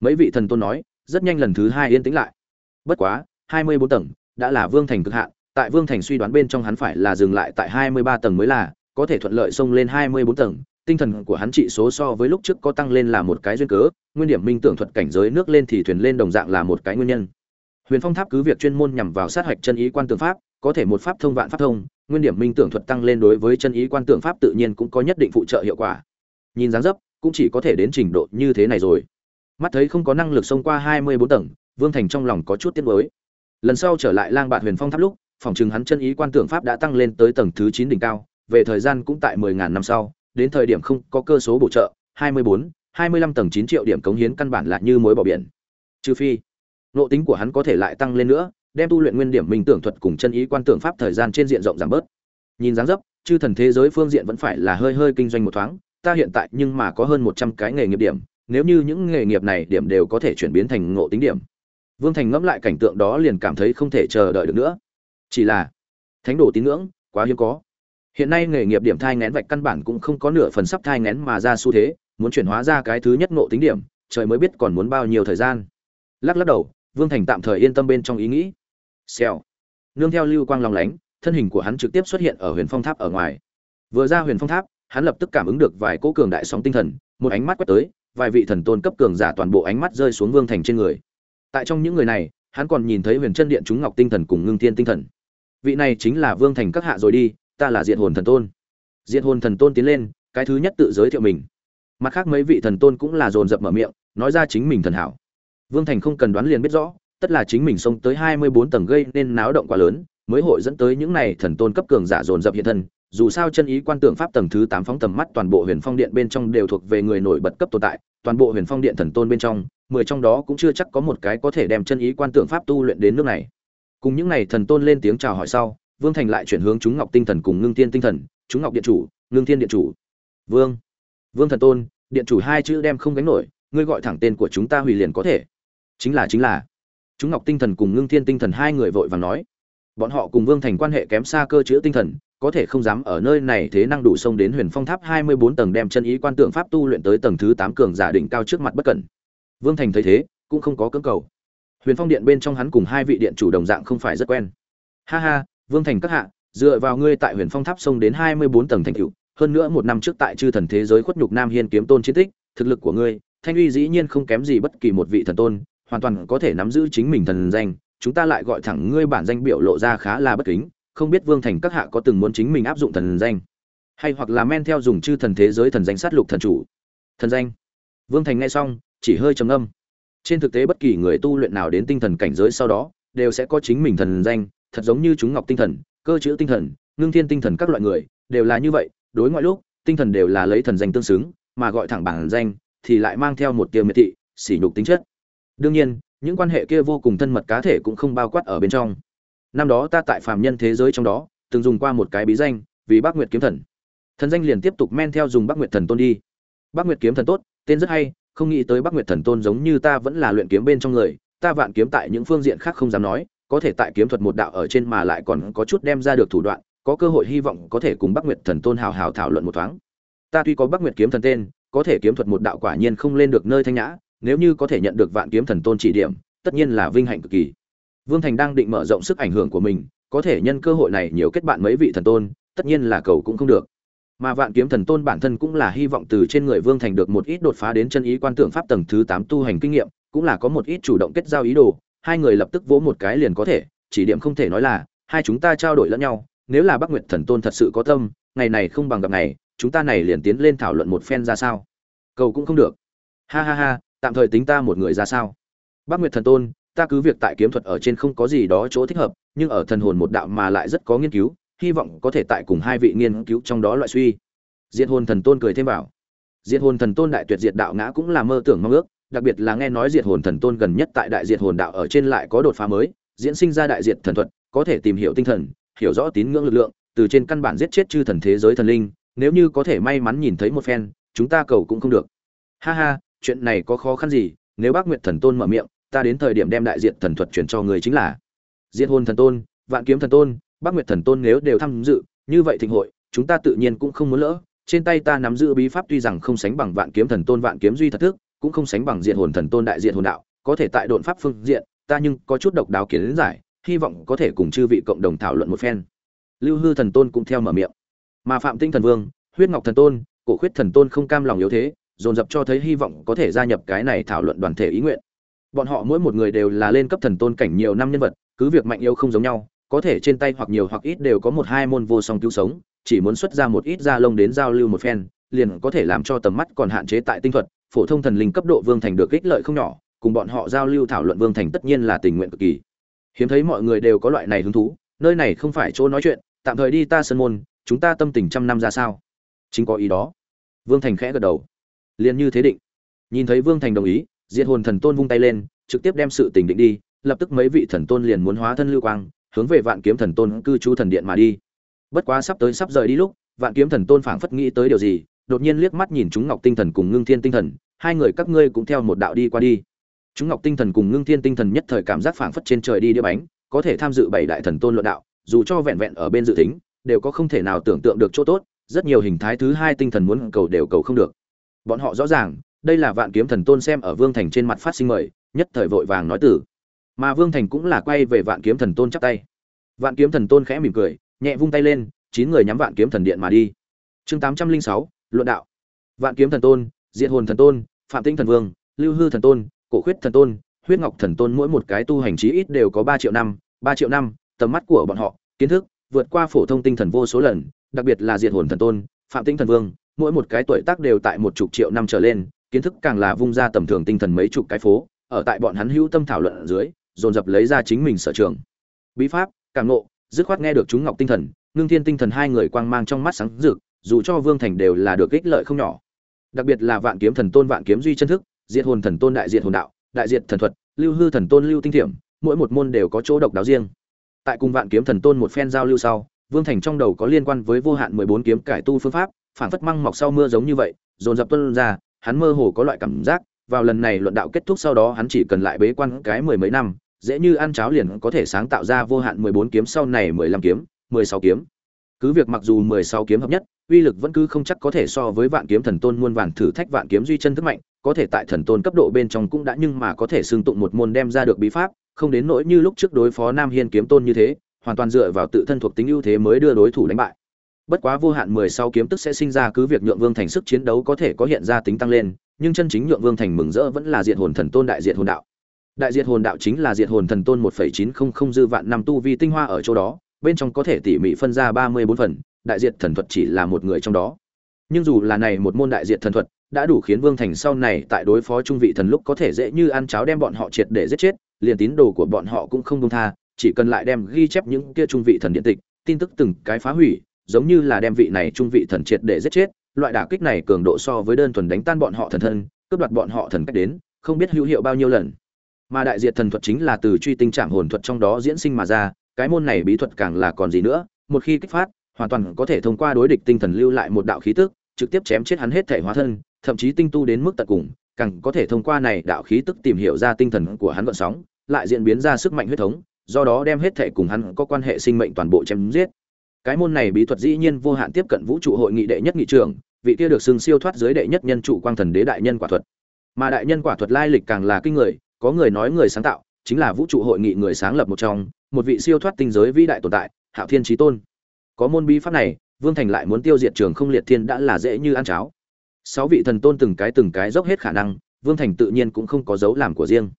mấy vị thần tôn nói, rất nhanh lần thứ hai yên tĩnh lại. Bất quá, hai mươi bốn tầng đã là vương thành cực hạn, tại vương thành suy đoán bên trong hắn phải là dừng lại tại hai mươi ba tầng mới là, có thể thuận lợi xông lên hai mươi bốn tầng, tinh thần của hắn trị số so với lúc trước có tăng lên là một cái duyên cớ, nguyên điểm minh tưởng thuật cảnh giới nước lên thì thuyền lên đồng dạng là một cái nguyên nhân. Huyền phong tháp cứ việc chuyên môn nhằm vào sát hạch chân ý quan tượng pháp, có thể một pháp thông vạn pháp thông, nguyên điểm minh tưởng thuật tăng lên đối với chân ý quan tượng pháp tự nhiên cũng có nhất định phụ trợ hiệu quả. Nhìn dáng dấp, cũng chỉ có thể đến trình độ như thế này rồi mắt thấy không có năng lực xông qua hai mươi bốn tầng, vương thành trong lòng có chút tiếc nuối. Lần sau trở lại lang bạn huyền phong tháp lúc, phòng chừng hắn chân ý quan tưởng pháp đã tăng lên tới tầng thứ chín đỉnh cao, về thời gian cũng tại mười ngàn năm sau, đến thời điểm không có cơ số bổ trợ, hai mươi bốn, hai mươi lăm tầng chín triệu điểm cống hiến căn bản là như mối bỏ biển. Trừ phi nộ tính của hắn có thể lại tăng lên nữa, đem tu luyện nguyên điểm minh tưởng thuật cùng chân ý quan tưởng pháp thời gian trên diện rộng giảm bớt. Nhìn dáng dấp, chư thần thế giới phương diện vẫn phải là hơi hơi kinh doanh một thoáng, ta hiện tại nhưng mà có hơn một trăm cái nghề nghiệp điểm nếu như những nghề nghiệp này điểm đều có thể chuyển biến thành ngộ tính điểm, vương thành ngẫm lại cảnh tượng đó liền cảm thấy không thể chờ đợi được nữa. Chỉ là, thánh đồ tín ngưỡng, quá hiếm có. Hiện nay nghề nghiệp điểm thai ngén vạch căn bản cũng không có nửa phần sắp thai ngén mà ra xu thế, muốn chuyển hóa ra cái thứ nhất ngộ tính điểm, trời mới biết còn muốn bao nhiêu thời gian. Lắc lắc đầu, vương thành tạm thời yên tâm bên trong ý nghĩ. Xèo. Nương theo lưu quang lòng lánh, thân hình của hắn trực tiếp xuất hiện ở huyền phong tháp ở ngoài. Vừa ra huyền phong tháp, hắn lập tức cảm ứng được vài cỗ cường đại sóng tinh thần, một ánh mắt quét tới vài vị thần tôn cấp cường giả toàn bộ ánh mắt rơi xuống vương thành trên người. Tại trong những người này, hắn còn nhìn thấy huyền chân điện chúng ngọc tinh thần cùng ngưng thiên tinh thần. Vị này chính là vương thành các hạ rồi đi, ta là diện hồn thần tôn. Diện hồn thần tôn tiến lên, cái thứ nhất tự giới thiệu mình. Mặt khác mấy vị thần tôn cũng là dồn dập mở miệng, nói ra chính mình thần hảo. Vương thành không cần đoán liền biết rõ, tất là chính mình xông tới hai mươi bốn tầng gây nên náo động quá lớn, mới hội dẫn tới những này thần tôn cấp cường giả dồn dập hiện thân dù sao chân ý quan tưởng pháp tầng thứ tám phóng tầm mắt toàn bộ huyền phong điện bên trong đều thuộc về người nổi bật cấp tồn tại, toàn bộ huyền phong điện thần tôn bên trong, mười trong đó cũng chưa chắc có một cái có thể đem chân ý quan tưởng pháp tu luyện đến nước này. Cùng những này thần tôn lên tiếng chào hỏi sau, vương thành lại chuyển hướng chúng ngọc tinh thần cùng ngưng tiên tinh thần, chúng ngọc điện chủ, ngưng tiên điện chủ. Vương. Vương thần tôn, điện chủ hai chữ đem không gánh nổi, ngươi gọi thẳng tên của chúng ta hủy liền có thể. Chính là chính là. Chúng ngọc tinh thần cùng ngưng thiên tinh thần hai người vội vàng nói bọn họ cùng vương thành quan hệ kém xa cơ chữ tinh thần, có thể không dám ở nơi này thế năng đủ sông đến huyền phong tháp hai mươi bốn tầng đem chân ý quan tượng pháp tu luyện tới tầng thứ tám cường giả đỉnh cao trước mặt bất cẩn. Vương thành thấy thế, cũng không có cưỡng cầu. Huyền phong điện bên trong hắn cùng hai vị điện chủ đồng dạng không phải rất quen. Ha ha, vương thành các hạ, dựa vào ngươi tại huyền phong tháp sông đến hai mươi bốn tầng thành cựu hơn nữa một năm trước tại chư thần thế giới khuất nhục nam hiên kiếm tôn chiến tích, thực lực của ngươi, thanh uy dĩ nhiên không kém gì bất kỳ một vị thần tôn, hoàn toàn có thể nắm giữ chính mình thần danh chúng ta lại gọi thẳng ngươi bản danh biểu lộ ra khá là bất kính, không biết vương thành các hạ có từng muốn chính mình áp dụng thần danh, hay hoặc là men theo dùng chư thần thế giới thần danh sát lục thần chủ. Thần danh. Vương thành nghe xong, chỉ hơi trầm âm trên thực tế bất kỳ người tu luyện nào đến tinh thần cảnh giới sau đó, đều sẽ có chính mình thần danh, thật giống như chúng ngọc tinh thần, cơ chữ tinh thần, ngưng thiên tinh thần các loại người, đều là như vậy, đối ngoại lúc, tinh thần đều là lấy thần danh tương xứng, mà gọi thẳng bản danh, thì lại mang theo một tiêu miệt thị, sỉ nhục tính chất. Đương nhiên những quan hệ kia vô cùng thân mật cá thể cũng không bao quát ở bên trong. Năm đó ta tại phàm nhân thế giới trong đó từng dùng qua một cái bí danh vì bác nguyệt kiếm thần. Thần danh liền tiếp tục men theo dùng bác nguyệt thần tôn đi. Bác nguyệt kiếm thần tốt tên rất hay không nghĩ tới bác nguyệt thần tôn giống như ta vẫn là luyện kiếm bên trong người ta vạn kiếm tại những phương diện khác không dám nói có thể tại kiếm thuật một đạo ở trên mà lại còn có chút đem ra được thủ đoạn có cơ hội hy vọng có thể cùng Bắc Nguyệt Thần Tôn hào hào thảo luận một thoáng. Ta tuy có Bắc Nguyệt kiếm thần tên, có thể kiếm thuật một đạo quả nhiên không lên được nơi thanh nhã, nếu như có thể nhận được Vạn Kiếm Thần Tôn chỉ điểm, tất nhiên là vinh hạnh cực kỳ. Vương Thành đang định mở rộng sức ảnh hưởng của mình, có thể nhân cơ hội này nhiều kết bạn mấy vị thần tôn, tất nhiên là cầu cũng không được. Mà Vạn Kiếm Thần Tôn bản thân cũng là hy vọng từ trên người Vương Thành được một ít đột phá đến chân ý quan tượng pháp tầng thứ 8 tu hành kinh nghiệm, cũng là có một ít chủ động kết giao ý đồ, hai người lập tức vỗ một cái liền có thể, chỉ điểm không thể nói là hai chúng ta trao đổi lẫn nhau, nếu là Bắc Nguyệt Thần Tôn thật sự có tâm, ngày này không bằng gặp ngày, chúng ta này liền tiến lên thảo luận một phen ra sao? Cầu cũng không được. Ha ha ha, tạm thời tính ta một người ra sao? Bắc Nguyệt Thần Tôn, ta cứ việc tại kiếm thuật ở trên không có gì đó chỗ thích hợp, nhưng ở thần hồn một đạo mà lại rất có nghiên cứu, hy vọng có thể tại cùng hai vị nghiên cứu trong đó loại suy. Diệt hồn thần tôn cười thêm bảo. Diệt hồn thần tôn đại tuyệt diệt đạo ngã cũng là mơ tưởng mong ước, đặc biệt là nghe nói diệt hồn thần tôn gần nhất tại đại diệt hồn đạo ở trên lại có đột phá mới, diễn sinh ra đại diệt thần thuật, có thể tìm hiểu tinh thần, hiểu rõ tín ngưỡng lực lượng, từ trên căn bản giết chết chư thần thế giới thần linh, nếu như có thể may mắn nhìn thấy một phen, chúng ta cầu cũng không được. Ha ha, chuyện này có khó khăn gì, nếu Bác Nguyệt Thần Tôn mở miệng, ta đến thời điểm đem đại diện thần thuật truyền cho người chính là Diệt Hồn Thần Tôn, Vạn Kiếm Thần Tôn, Bác Nguyệt Thần Tôn nếu đều tham dự, như vậy thịnh hội, chúng ta tự nhiên cũng không muốn lỡ. Trên tay ta nắm giữ bí pháp tuy rằng không sánh bằng Vạn Kiếm Thần Tôn Vạn Kiếm duy thật thức, cũng không sánh bằng diện hồn thần tôn đại diện hồn đạo có thể tại độn pháp phương diện ta nhưng có chút độc đáo kiến giải hy vọng có thể cùng chư vị cộng đồng thảo luận một phen lưu hư thần tôn cũng theo mở miệng mà phạm tinh thần vương huyết ngọc thần tôn cổ khuyết thần tôn không cam lòng yếu thế dồn dập cho thấy hy vọng có thể gia nhập cái này thảo luận đoàn thể ý nguyện. Bọn họ mỗi một người đều là lên cấp thần tôn cảnh nhiều năm nhân vật, cứ việc mạnh yếu không giống nhau, có thể trên tay hoặc nhiều hoặc ít đều có một hai môn vô song cứu sống, chỉ muốn xuất ra một ít da lông đến giao lưu một phen, liền có thể làm cho tầm mắt còn hạn chế tại tinh thuật, phổ thông thần linh cấp độ vương thành được ích lợi không nhỏ, cùng bọn họ giao lưu thảo luận vương thành tất nhiên là tình nguyện cực kỳ. Hiếm thấy mọi người đều có loại này hứng thú, nơi này không phải chỗ nói chuyện, tạm thời đi ta sân môn, chúng ta tâm tình trăm năm ra sao? Chính có ý đó. Vương thành khẽ gật đầu liền như thế định. Nhìn thấy vương thành đồng ý, diệt hồn thần tôn vung tay lên, trực tiếp đem sự tình định đi, lập tức mấy vị thần tôn liền muốn hóa thân lưu quang, hướng về vạn kiếm thần tôn cư trú thần điện mà đi. Bất quá sắp tới sắp rời đi lúc, vạn kiếm thần tôn phảng phất nghĩ tới điều gì, đột nhiên liếc mắt nhìn chúng ngọc tinh thần cùng ngưng thiên tinh thần, hai người các ngươi cũng theo một đạo đi qua đi. Chúng ngọc tinh thần cùng ngưng thiên tinh thần nhất thời cảm giác phảng phất trên trời đi đĩa bánh, có thể tham dự bảy đại thần tôn luận đạo, dù cho vẹn vẹn ở bên dự tính, đều có không thể nào tưởng tượng được chỗ tốt, rất nhiều hình thái thứ hai tinh thần muốn cầu đều cầu không được bọn họ rõ ràng, đây là vạn kiếm thần tôn xem ở vương thành trên mặt phát sinh mời, nhất thời vội vàng nói tử mà vương thành cũng là quay về vạn kiếm thần tôn chắp tay. Vạn kiếm thần tôn khẽ mỉm cười, nhẹ vung tay lên, chín người nhắm vạn kiếm thần điện mà đi. Chương tám trăm linh sáu, luận đạo. Vạn kiếm thần tôn diện hồn thần tôn, phạm tinh thần vương, lưu hư thần tôn, cổ khuyết thần tôn, huyết ngọc thần tôn mỗi một cái tu hành trí ít đều có ba triệu năm, ba triệu năm, tầm mắt của bọn họ, kiến thức vượt qua phổ thông tinh thần vô số lần, đặc biệt là diện hồn thần tôn, phạm tinh thần vương mỗi một cái tuổi tác đều tại một chục triệu năm trở lên, kiến thức càng là vung ra tầm thường tinh thần mấy chục cái phố, ở tại bọn hắn hữu tâm thảo luận ở dưới, dồn dập lấy ra chính mình sở trường. Bí pháp, càng nộ dứt khoát nghe được chúng ngọc tinh thần, ngưng thiên tinh thần hai người quang mang trong mắt sáng rực, dù cho vương thành đều là được ích lợi không nhỏ. Đặc biệt là vạn kiếm thần tôn vạn kiếm duy chân thức, diệt hồn thần tôn đại diệt hồn đạo, đại diệt thần thuật, lưu hư thần tôn lưu tinh thiểm, mỗi một môn đều có chỗ độc đáo riêng. Tại cùng vạn kiếm thần tôn một phen giao lưu sau, vương thành trong đầu có liên quan với vô hạn mười bốn kiếm cải tu phương pháp phản phất măng mọc sau mưa giống như vậy, dồn dập tuân ra, hắn mơ hồ có loại cảm giác, vào lần này luận đạo kết thúc sau đó hắn chỉ cần lại bế quan cái mười mấy năm, dễ như ăn cháo liền có thể sáng tạo ra vô hạn mười bốn kiếm sau này mười lăm kiếm, mười sáu kiếm. Cứ việc mặc dù mười sáu kiếm hợp nhất, uy lực vẫn cứ không chắc có thể so với vạn kiếm thần tôn muôn vàn thử thách vạn kiếm duy chân thức mạnh, có thể tại thần tôn cấp độ bên trong cũng đã nhưng mà có thể xương tụng một môn đem ra được bí pháp, không đến nỗi như lúc trước đối phó nam hiên kiếm tôn như thế, hoàn toàn dựa vào tự thân thuộc tính ưu thế mới đưa đối thủ đánh bại bất quá vô hạn mười sáu kiếm tức sẽ sinh ra cứ việc nhượng vương thành sức chiến đấu có thể có hiện ra tính tăng lên, nhưng chân chính nhượng vương thành mừng rỡ vẫn là diệt hồn thần tôn đại diệt hồn đạo. Đại diệt hồn đạo chính là diệt hồn thần tôn một phẩy chín không không dư vạn năm tu vi tinh hoa ở chỗ đó, bên trong có thể tỉ mỉ phân ra ba mươi bốn phần, đại diệt thần thuật chỉ là một người trong đó. Nhưng dù là này một môn đại diệt thần thuật, đã đủ khiến vương thành sau này tại đối phó trung vị thần lúc có thể dễ như ăn cháo đem bọn họ triệt để giết chết, liền tín đồ của bọn họ cũng không buông tha, chỉ cần lại đem ghi chép những kia trung vị thần điện tịch, tin tức từng cái phá hủy giống như là đem vị này trung vị thần triệt để giết chết, loại đả kích này cường độ so với đơn thuần đánh tan bọn họ thần thân, cướp đoạt bọn họ thần cách đến, không biết hữu hiệu bao nhiêu lần. Mà đại diệt thần thuật chính là từ truy tinh trạng hồn thuật trong đó diễn sinh mà ra, cái môn này bí thuật càng là còn gì nữa, một khi kích phát, hoàn toàn có thể thông qua đối địch tinh thần lưu lại một đạo khí tức, trực tiếp chém chết hắn hết thể hóa thân, thậm chí tinh tu đến mức tận cùng, càng có thể thông qua này đạo khí tức tìm hiểu ra tinh thần của hắn vận sóng, lại diễn biến ra sức mạnh huyết thống, do đó đem hết thể cùng hắn có quan hệ sinh mệnh toàn bộ chém giết cái môn này bí thuật dĩ nhiên vô hạn tiếp cận vũ trụ hội nghị đệ nhất nghị trường, vị kia được xưng siêu thoát dưới đệ nhất nhân trụ quang thần đế đại nhân quả thuật. Mà đại nhân quả thuật lai lịch càng là kinh người, có người nói người sáng tạo, chính là vũ trụ hội nghị người sáng lập một trong, một vị siêu thoát tinh giới vĩ đại tồn tại, hạo thiên trí tôn. Có môn bí pháp này, vương thành lại muốn tiêu diệt trường không liệt thiên đã là dễ như ăn cháo. Sáu vị thần tôn từng cái từng cái dốc hết khả năng, vương thành tự nhiên cũng không có dấu làm của riêng.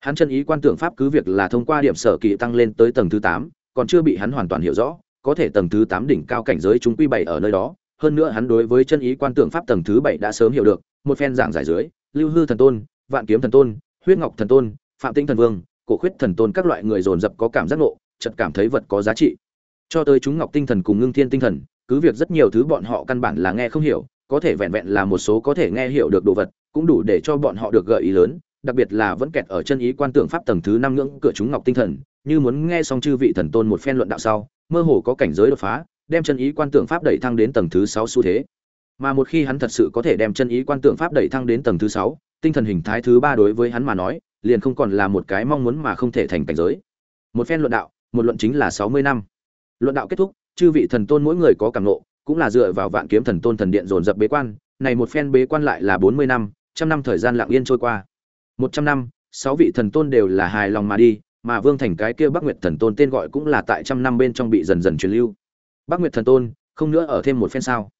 Hắn chân ý quan tưởng pháp cứ việc là thông qua điểm sở kỳ tăng lên tới tầng thứ tám, còn chưa bị hắn hoàn toàn hiểu rõ có thể tầng thứ tám đỉnh cao cảnh giới chúng quy bảy ở nơi đó, hơn nữa hắn đối với chân ý quan tưởng pháp tầng thứ bảy đã sớm hiểu được, một phen giảng giải dưới, lưu hư thần tôn, vạn kiếm thần tôn, huyết ngọc thần tôn, phạm tinh thần vương, cổ khuyết thần tôn các loại người dồn dập có cảm giác ngộ, chợt cảm thấy vật có giá trị. Cho tới chúng ngọc tinh thần cùng ngưng thiên tinh thần, cứ việc rất nhiều thứ bọn họ căn bản là nghe không hiểu, có thể vẹn vẹn là một số có thể nghe hiểu được đồ vật, cũng đủ để cho bọn họ được gợi ý lớn, đặc biệt là vẫn kẹt ở chân ý quan tưởng pháp tầng thứ năm ngưỡng cửa chúng ngọc tinh thần, như muốn nghe xong chư vị thần tôn một phen luận đạo sau mơ hồ có cảnh giới đột phá đem chân ý quan tưởng pháp đẩy thăng đến tầng thứ sáu xu thế. Mà một khi hắn thật sự có thể đem chân ý quan tưởng pháp đẩy thăng đến tầng thứ sáu tinh thần hình thái thứ ba đối với hắn mà nói liền không còn là một cái mong muốn mà không thể thành cảnh giới. Một phen luận đạo một luận chính là sáu mươi năm. Luận đạo kết thúc chư vị thần tôn mỗi người có cảm ngộ, cũng là dựa vào vạn kiếm thần tôn thần điện dồn dập bế quan này một phen bế quan lại là bốn mươi năm trăm năm thời gian lặng yên trôi qua. Một trăm năm sáu vị thần tôn đều là hài lòng mà đi mà vương thành cái kia bắc nguyệt thần tôn tên gọi cũng là tại trăm năm bên trong bị dần dần truyền lưu. Bắc nguyệt thần tôn, không nữa ở thêm một phen sao?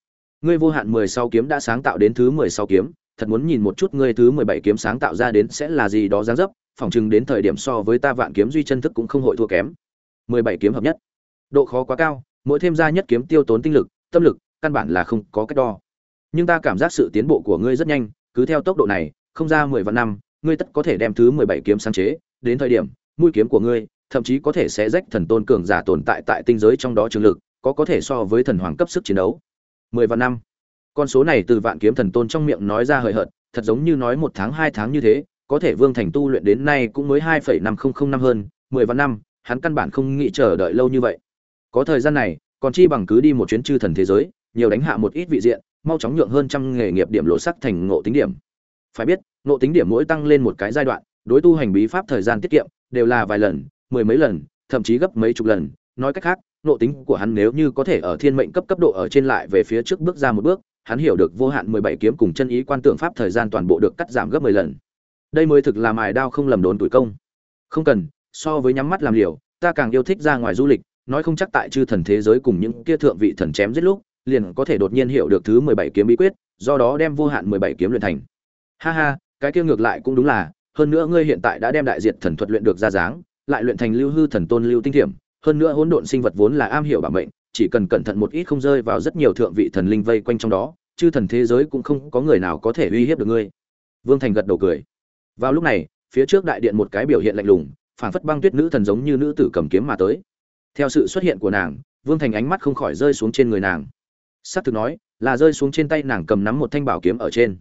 Ngươi vô hạn mười sáu kiếm đã sáng tạo đến thứ mười sáu kiếm, thật muốn nhìn một chút ngươi thứ mười bảy kiếm sáng tạo ra đến sẽ là gì đó dáng dấp, phỏng chừng đến thời điểm so với ta vạn kiếm duy chân thức cũng không hội thua kém. Mười bảy kiếm hợp nhất. Độ khó quá cao, mỗi thêm ra nhất kiếm tiêu tốn tinh lực, tâm lực, căn bản là không có cách đo. Nhưng ta cảm giác sự tiến bộ của ngươi rất nhanh, cứ theo tốc độ này, không ra mười vạn năm, ngươi tất có thể đem thứ mười bảy kiếm sáng chế, đến thời điểm mũi kiếm của ngươi, thậm chí có thể sẽ rách thần tôn cường giả tồn tại tại tinh giới trong đó trường lực, có có thể so với thần hoàng cấp sức chiến đấu. Mười vạn năm. Con số này từ vạn kiếm thần tôn trong miệng nói ra hời hợt, thật giống như nói một tháng, hai tháng như thế, có thể vương thành tu luyện đến nay cũng mới hai phẩy năm không không năm hơn, mười vạn năm, hắn căn bản không nghĩ chờ đợi lâu như vậy. Có thời gian này, còn chi bằng cứ đi một chuyến chư thần thế giới, nhiều đánh hạ một ít vị diện, mau chóng nhượng hơn trăm nghề nghiệp điểm lộ sắc thành ngộ tính điểm. Phải biết, ngộ tính điểm mỗi tăng lên một cái giai đoạn, đối tu hành bí pháp thời gian tiết kiệm đều là vài lần, mười mấy lần, thậm chí gấp mấy chục lần. Nói cách khác nội tính của hắn nếu như có thể ở thiên mệnh cấp cấp độ ở trên lại về phía trước bước ra một bước, hắn hiểu được vô hạn mười bảy kiếm cùng chân ý quan tượng pháp thời gian toàn bộ được cắt giảm gấp mười lần. Đây mới thực là mài đao không lầm đốn tuổi công. Không cần, so với nhắm mắt làm liều, ta càng yêu thích ra ngoài du lịch, nói không chắc tại chư thần thế giới cùng những kia thượng vị thần chém giết lúc, liền có thể đột nhiên hiểu được thứ mười bảy kiếm bí quyết, do đó đem vô hạn mười bảy kiếm luyện thành. Ha ha, cái kia ngược lại cũng đúng là hơn nữa ngươi hiện tại đã đem đại diệt thần thuật luyện được ra dáng, lại luyện thành lưu hư thần tôn lưu tinh thiểm, hơn nữa hỗn độn sinh vật vốn là am hiểu bảo mệnh, chỉ cần cẩn thận một ít không rơi vào rất nhiều thượng vị thần linh vây quanh trong đó, chư thần thế giới cũng không có người nào có thể uy hiếp được ngươi. Vương thành gật đầu cười. Vào lúc này, phía trước đại điện một cái biểu hiện lạnh lùng phản phất băng tuyết nữ thần giống như nữ tử cầm kiếm mà tới. Theo sự xuất hiện của nàng, vương thành ánh mắt không khỏi rơi xuống trên người nàng. Sát thực nói, là rơi xuống trên tay nàng cầm nắm một thanh bảo kiếm ở trên.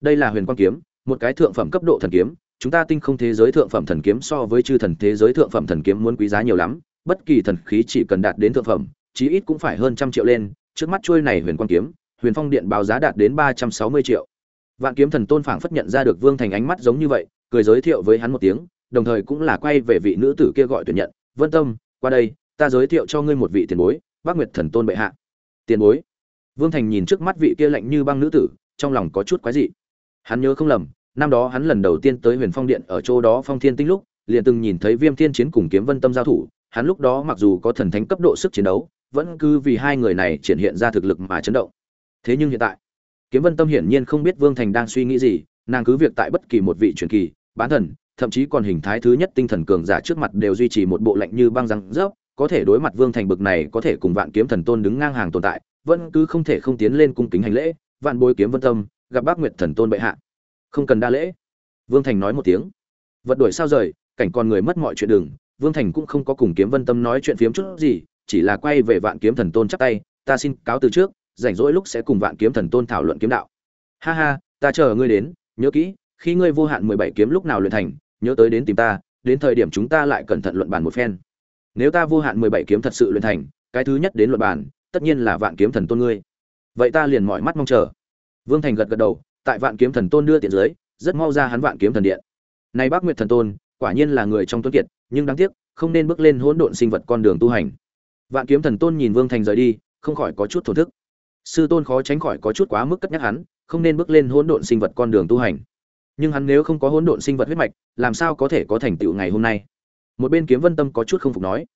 Đây là huyền quang kiếm, một cái thượng phẩm cấp độ thần kiếm chúng ta tinh không thế giới thượng phẩm thần kiếm so với chư thần thế giới thượng phẩm thần kiếm muốn quý giá nhiều lắm, bất kỳ thần khí chỉ cần đạt đến thượng phẩm, chí ít cũng phải hơn trăm triệu lên, trước mắt trôi này huyền quang kiếm, huyền phong điện báo giá đạt đến ba trăm sáu mươi triệu. Vạn kiếm thần tôn phảng phất nhận ra được vương thành ánh mắt giống như vậy, cười giới thiệu với hắn một tiếng, đồng thời cũng là quay về vị nữ tử kia gọi tuyển nhận, vân tâm, qua đây, ta giới thiệu cho ngươi một vị tiền bối, bác nguyệt thần tôn bệ hạ. Tiền bối? Vương thành nhìn trước mắt vị kia lạnh như băng nữ tử, trong lòng có chút quái dị. Hắn nhớ không lầm năm đó hắn lần đầu tiên tới huyền phong điện ở chỗ đó phong thiên tinh lúc, liền từng nhìn thấy viêm thiên chiến cùng kiếm vân tâm giao thủ, hắn lúc đó mặc dù có thần thánh cấp độ sức chiến đấu, vẫn cứ vì hai người này triển hiện ra thực lực mà chấn động. Thế nhưng hiện tại, kiếm vân tâm hiển nhiên không biết vương thành đang suy nghĩ gì, nàng cứ việc tại bất kỳ một vị truyền kỳ, bán thần, thậm chí còn hình thái thứ nhất tinh thần cường giả trước mặt đều duy trì một bộ lạnh như băng răng rớp, có thể đối mặt vương thành bực này có thể cùng vạn kiếm thần tôn đứng ngang hàng tồn tại, vẫn cứ không thể không tiến lên cung kính hành lễ, vạn bối kiếm vân tâm, gặp bác nguyệt thần tôn bệ hạ không cần đa lễ. Vương thành nói một tiếng. Vật đuổi sao rời, cảnh con người mất mọi chuyện đường vương thành cũng không có cùng kiếm vân tâm nói chuyện phiếm chút gì, chỉ là quay về vạn kiếm thần tôn chắp tay, ta xin cáo từ trước, rảnh rỗi lúc sẽ cùng vạn kiếm thần tôn thảo luận kiếm đạo. Ha ha, ta chờ ngươi đến, nhớ kỹ, khi ngươi vô hạn mười bảy kiếm lúc nào luyện thành, nhớ tới đến tìm ta, đến thời điểm chúng ta lại cẩn thận luận bàn một phen. Nếu ta vô hạn mười bảy kiếm thật sự luyện thành, cái thứ nhất đến luận bàn, tất nhiên là vạn kiếm thần tôn ngươi. Vậy ta liền mọi mắt mong chờ. Vương thành gật gật đầu tại vạn kiếm thần tôn đưa tiện dưới, rất mau ra hắn vạn kiếm thần điện. Này bác nguyệt thần tôn, quả nhiên là người trong tuấn kiệt, nhưng đáng tiếc, không nên bước lên hỗn độn sinh vật con đường tu hành. Vạn kiếm thần tôn nhìn vương thành rời đi, không khỏi có chút thổn thức. Sư tôn khó tránh khỏi có chút quá mức cất nhắc hắn, không nên bước lên hỗn độn sinh vật con đường tu hành. Nhưng hắn nếu không có hỗn độn sinh vật huyết mạch, làm sao có thể có thành tựu ngày hôm nay? Một bên kiếm vân tâm có chút không phục nói.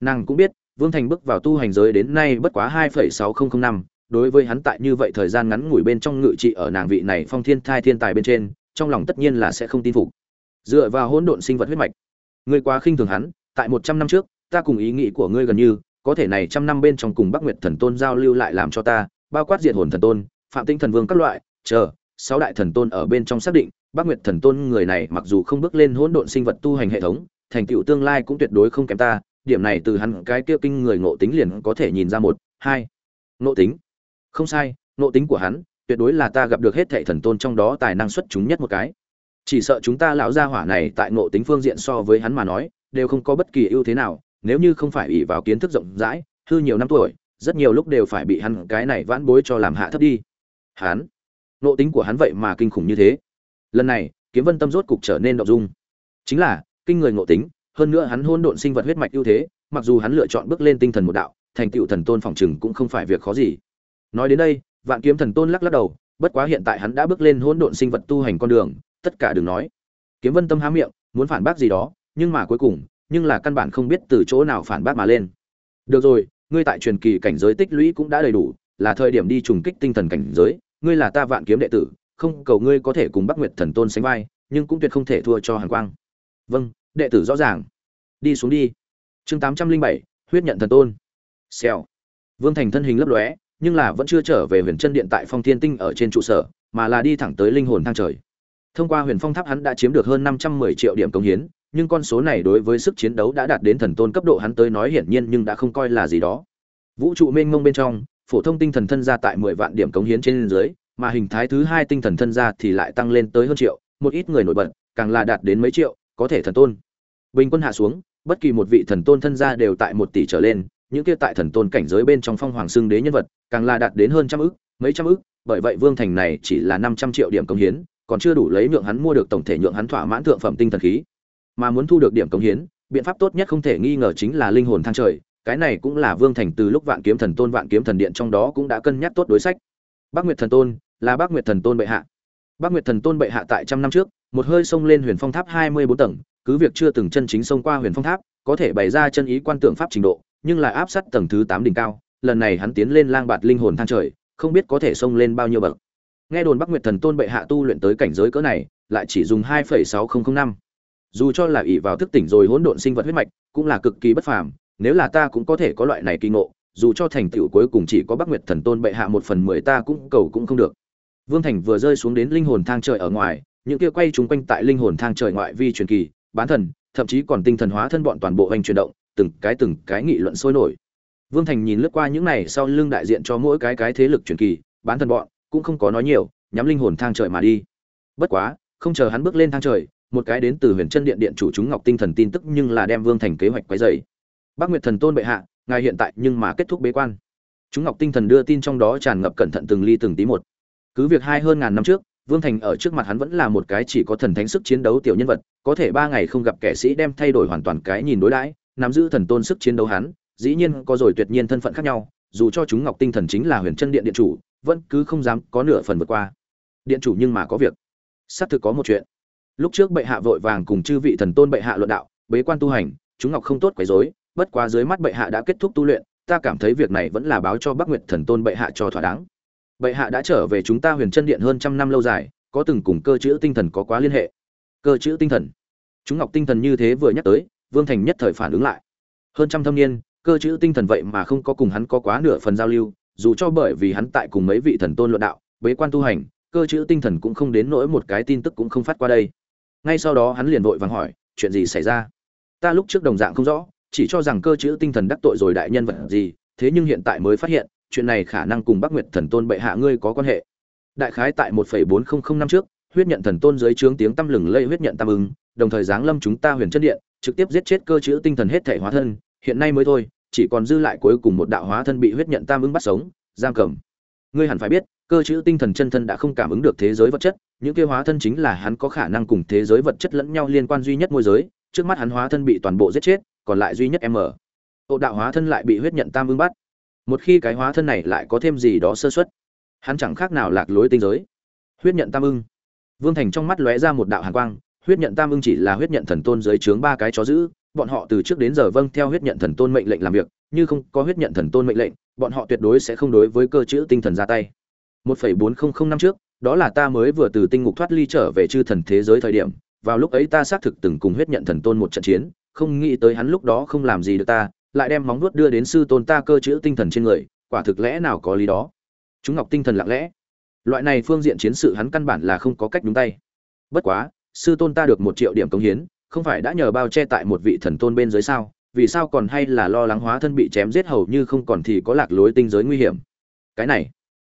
Nàng cũng biết, vương thành bước vào tu hành giới đến nay bất quá hai phẩy sáu nghìn năm đối với hắn tại như vậy thời gian ngắn ngủi bên trong ngự trị ở nàng vị này phong thiên thai thiên tài bên trên, trong lòng tất nhiên là sẽ không tin phục. Dựa vào hỗn độn sinh vật huyết mạch, ngươi quá khinh thường hắn, tại một trăm năm trước, ta cùng ý nghĩ của ngươi gần như, có thể này trăm năm bên trong cùng bắc nguyệt thần tôn giao lưu lại làm cho ta, bao quát diệt hồn thần tôn, phạm tinh thần vương các loại, chờ, sáu đại thần tôn ở bên trong xác định, bắc nguyệt thần tôn người này mặc dù không bước lên hỗn độn sinh vật tu hành hệ thống, thành tựu tương lai cũng tuyệt đối không kém ta, điểm này từ hắn cái kia kinh người ngộ tính liền có thể nhìn ra một, hai, ngộ tính không sai nộ tính của hắn, tuyệt đối là ta gặp được hết thệ thần tôn trong đó tài năng xuất chúng nhất một cái. Chỉ sợ chúng ta lão gia hỏa này tại nộ tính phương diện so với hắn mà nói, đều không có bất kỳ ưu thế nào, nếu như không phải ỷ vào kiến thức rộng rãi, hư nhiều năm tuổi, rất nhiều lúc đều phải bị hắn cái này vãn bối cho làm hạ thấp đi. Hắn nộ tính của hắn vậy mà kinh khủng như thế. Lần này, kiếm vân tâm rốt cục trở nên động dung. Chính là, kinh người ngộ tính, hơn nữa hắn hôn độn sinh vật huyết mạch ưu thế, mặc dù hắn lựa chọn bước lên tinh thần một đạo, thành tựu thần tôn phòng chừng cũng không phải việc khó gì nói đến đây, vạn kiếm thần tôn lắc lắc đầu, bất quá hiện tại hắn đã bước lên hỗn độn sinh vật tu hành con đường, tất cả đừng nói. Kiếm vân tâm há miệng, muốn phản bác gì đó, nhưng mà cuối cùng, nhưng là căn bản không biết từ chỗ nào phản bác mà lên. Được rồi, ngươi tại truyền kỳ cảnh giới tích lũy cũng đã đầy đủ, là thời điểm đi trùng kích tinh thần cảnh giới, ngươi là ta vạn kiếm đệ tử, không cầu ngươi có thể cùng bắc nguyệt thần tôn sánh vai, nhưng cũng tuyệt không thể thua cho hàn quang. Vâng đệ tử rõ ràng. Đi xuống đi. Chương tám trăm linh bảy, huyết nhận thần tôn. Xèo. Vương thành thân hình lấp lóe nhưng là vẫn chưa trở về huyền chân điện tại phong thiên tinh ở trên trụ sở, mà là đi thẳng tới linh hồn thang trời. Thông qua huyền phong tháp hắn đã chiếm được hơn năm trăm mười triệu điểm công hiến, nhưng con số này đối với sức chiến đấu đã đạt đến thần tôn cấp độ hắn tới nói hiển nhiên nhưng đã không coi là gì đó. Vũ trụ mênh mông bên trong, phổ thông tinh thần thân ra tại mười vạn điểm cống hiến trên dưới, mà hình thái thứ hai tinh thần thân ra thì lại tăng lên tới hơn triệu, một ít người nổi bật, càng là đạt đến mấy triệu, có thể thần tôn. Bình quân hạ xuống, bất kỳ một vị thần tôn thân gia đều tại một tỷ trở lên những kia tại thần tôn cảnh giới bên trong phong hoàng xưng đế nhân vật, càng là đạt đến hơn trăm ức, mấy trăm ức, bởi vậy vương thành này chỉ là năm trăm triệu điểm công hiến, còn chưa đủ lấy nhượng hắn mua được tổng thể nhượng hắn thỏa mãn thượng phẩm tinh thần khí. Mà muốn thu được điểm công hiến, biện pháp tốt nhất không thể nghi ngờ chính là linh hồn thăng trời, cái này cũng là vương thành từ lúc vạn kiếm thần tôn vạn kiếm thần điện trong đó cũng đã cân nhắc tốt đối sách. Bác nguyệt thần tôn, là bác nguyệt thần tôn bệ hạ. Bác nguyệt thần tôn bệ hạ tại trăm năm trước, một hơi xông lên huyền phong tháp hai mươi bốn tầng, cứ việc chưa từng chân chính xông qua huyền phong tháp, có thể bày ra chân ý quan tượng pháp trình độ nhưng lại áp sát tầng thứ tám đỉnh cao, lần này hắn tiến lên lang bạt linh hồn thang trời, không biết có thể xông lên bao nhiêu bậc. Nghe đồn bắc nguyệt thần tôn bệ hạ tu luyện tới cảnh giới cỡ này, lại chỉ dùng hai phẩy sáu nghìn năm. Dù cho là ỷ vào thức tỉnh rồi hỗn độn sinh vật huyết mạch, cũng là cực kỳ bất phàm, nếu là ta cũng có thể có loại này kỳ ngộ, dù cho thành tựu cuối cùng chỉ có bắc nguyệt thần tôn bệ hạ một phần mười ta cũng cầu cũng không được. Vương thành vừa rơi xuống đến linh hồn thang trời ở ngoài, những kia quay chúng quanh tại linh hồn thang trời ngoại vi truyền kỳ, bán thần, thậm chí còn tinh thần hóa thân bọn toàn bộ hành chuyển động từng cái từng cái nghị luận sôi nổi. Vương thành nhìn lướt qua những này sau lưng đại diện cho mỗi cái cái thế lực truyền kỳ, bán thần bọn, cũng không có nói nhiều, nhắm linh hồn thang trời mà đi. Bất quá, không chờ hắn bước lên thang trời, một cái đến từ huyền chân điện điện chủ chúng ngọc tinh thần tin tức nhưng là đem vương thành kế hoạch quấy dày bác nguyệt thần tôn bệ hạ, ngài hiện tại nhưng mà kết thúc bế quan. Chúng ngọc tinh thần đưa tin trong đó tràn ngập cẩn thận từng ly từng tí một. Cứ việc hai hơn ngàn năm trước, vương thành ở trước mặt hắn vẫn là một cái chỉ có thần thánh sức chiến đấu tiểu nhân vật, có thể ba ngày không gặp kẻ sĩ đem thay đổi hoàn toàn cái nhìn đối đãi nắm giữ thần tôn sức chiến đấu hắn, dĩ nhiên có rồi tuyệt nhiên thân phận khác nhau, dù cho chúng ngọc tinh thần chính là huyền chân điện điện chủ, vẫn cứ không dám có nửa phần vượt qua. Điện chủ nhưng mà có việc. Sắp thực có một chuyện. Lúc trước bệ hạ vội vàng cùng chư vị thần tôn bệ hạ luận đạo, bế quan tu hành, chúng ngọc không tốt quấy rối, bất quá dưới mắt bệ hạ đã kết thúc tu luyện, ta cảm thấy việc này vẫn là báo cho bắc nguyệt thần tôn bệ hạ cho thỏa đáng. Bệ hạ đã trở về chúng ta huyền chân điện hơn trăm năm lâu dài, có từng cùng cơ chữ tinh thần có quá liên hệ. Cơ chữ tinh thần. Chúng ngọc tinh thần như thế vừa nhắc tới vương thành nhất thời phản ứng lại. Hơn trăm thâm niên, cơ chữ tinh thần vậy mà không có cùng hắn có quá nửa phần giao lưu, dù cho bởi vì hắn tại cùng mấy vị thần tôn luận đạo, bế quan tu hành, cơ chữ tinh thần cũng không đến nỗi một cái tin tức cũng không phát qua đây. Ngay sau đó hắn liền vội vàng hỏi, chuyện gì xảy ra? Ta lúc trước đồng dạng không rõ, chỉ cho rằng cơ chữ tinh thần đắc tội rồi đại nhân vật gì, thế nhưng hiện tại mới phát hiện, chuyện này khả năng cùng bắc nguyệt thần tôn bệ hạ ngươi có quan hệ. Đại khái tại 1.400 năm trước huyết nhận thần tôn dưới trướng tiếng tăm lừng lây huyết nhận tam ứng đồng thời giáng lâm chúng ta huyền chân điện trực tiếp giết chết cơ chữ tinh thần hết thể hóa thân hiện nay mới thôi chỉ còn dư lại cuối cùng một đạo hóa thân bị huyết nhận tam ứng bắt sống giam cầm. Ngươi hẳn phải biết cơ chữ tinh thần chân thân đã không cảm ứng được thế giới vật chất những kia hóa thân chính là hắn có khả năng cùng thế giới vật chất lẫn nhau liên quan duy nhất môi giới trước mắt hắn hóa thân bị toàn bộ giết chết còn lại duy nhất em ở. Tổ đạo hóa thân lại bị huyết nhận tam ưng bắt. Một khi cái hóa thân này lại có thêm gì đó sơ suất, hắn chẳng khác nào lạc lối tinh giới. Huyết nhận tam ưng vương thành trong mắt lóe ra một đạo hàn quang, huyết nhận tam ưng chỉ là huyết nhận thần tôn dưới trướng ba cái chó giữ, bọn họ từ trước đến giờ vâng theo huyết nhận thần tôn mệnh lệnh làm việc, như không có huyết nhận thần tôn mệnh lệnh, bọn họ tuyệt đối sẽ không đối với cơ chữ tinh thần ra tay. 1.400 năm trước, đó là ta mới vừa từ tinh ngục thoát ly trở về chư thần thế giới thời điểm, vào lúc ấy ta xác thực từng cùng huyết nhận thần tôn một trận chiến, không nghĩ tới hắn lúc đó không làm gì được ta, lại đem móng vuốt đưa đến sư tôn ta cơ chữ tinh thần trên người, quả thực lẽ nào có lý đó? Chúng ngọc tinh thần lặng lẽ loại này phương diện chiến sự hắn căn bản là không có cách đúng tay. Bất quá, sư tôn ta được một triệu điểm công hiến, không phải đã nhờ bao che tại một vị thần tôn bên dưới sao? Vì sao còn hay là lo lắng hóa thân bị chém giết hầu như không còn thì có lạc lối tinh giới nguy hiểm? Cái này,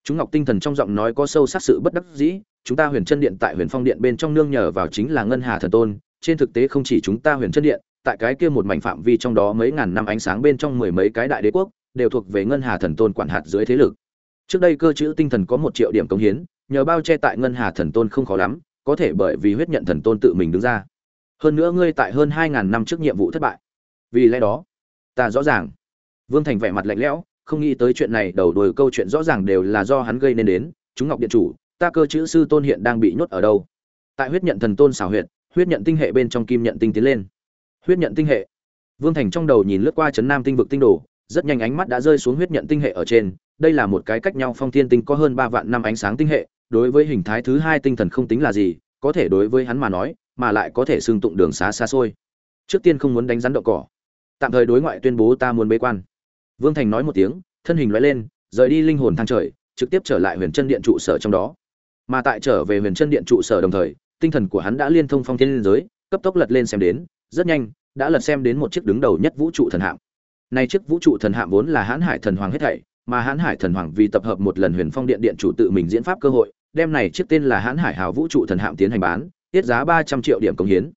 chúng ngọc tinh thần trong giọng nói có sâu sắc sự bất đắc dĩ, chúng ta huyền chân điện tại huyền phong điện bên trong nương nhờ vào chính là ngân hà thần tôn, trên thực tế không chỉ chúng ta huyền chân điện, tại cái kia một mảnh phạm vi trong đó mấy ngàn năm ánh sáng bên trong mười mấy cái đại đế quốc, đều thuộc về ngân hà thần tôn quản hạt dưới thế lực trước đây cơ chữ tinh thần có một triệu điểm công hiến, nhờ bao che tại ngân hà thần tôn không khó lắm, có thể bởi vì huyết nhận thần tôn tự mình đứng ra. Hơn nữa ngươi tại hơn hai ngàn năm trước nhiệm vụ thất bại. Vì lẽ đó, ta rõ ràng. Vương thành vẻ mặt lạnh lẽo, không nghĩ tới chuyện này, đầu đuôi câu chuyện rõ ràng đều là do hắn gây nên đến. Chúng ngọc điện chủ, ta cơ chữ sư tôn hiện đang bị nhốt ở đâu? Tại huyết nhận thần tôn xảo huyệt, huyết nhận tinh hệ bên trong kim nhận tinh tiến lên. Huyết nhận tinh hệ. Vương thành trong đầu nhìn lướt qua trấn nam tinh vực tinh đồ, rất nhanh ánh mắt đã rơi xuống huyết nhận tinh hệ ở trên đây là một cái cách nhau phong thiên tinh có hơn ba vạn năm ánh sáng tinh hệ, đối với hình thái thứ hai tinh thần không tính là gì, có thể đối với hắn mà nói, mà lại có thể xương tụng đường xá xa xôi. Trước tiên không muốn đánh rắn đậu cỏ. Tạm thời đối ngoại tuyên bố ta muốn bế quan. Vương thành nói một tiếng, thân hình loại lên, rời đi linh hồn thang trời, trực tiếp trở lại huyền chân điện trụ sở trong đó. Mà tại trở về huyền chân điện trụ sở đồng thời, tinh thần của hắn đã liên thông phong thiên liên giới, cấp tốc lật lên xem đến, rất nhanh, đã lật xem đến một chiếc đứng đầu nhất vũ trụ thần hạm. Nay chiếc vũ trụ thần hạm vốn là hãn hải thần hoàng hết thảy mà hãn hải thần hoàng vì tập hợp một lần huyền phong điện điện chủ tự mình diễn pháp cơ hội, đem này chiếc tên là hãn hải hào vũ trụ thần hạm tiến hành bán, tiết giá ba trăm triệu điểm công hiến.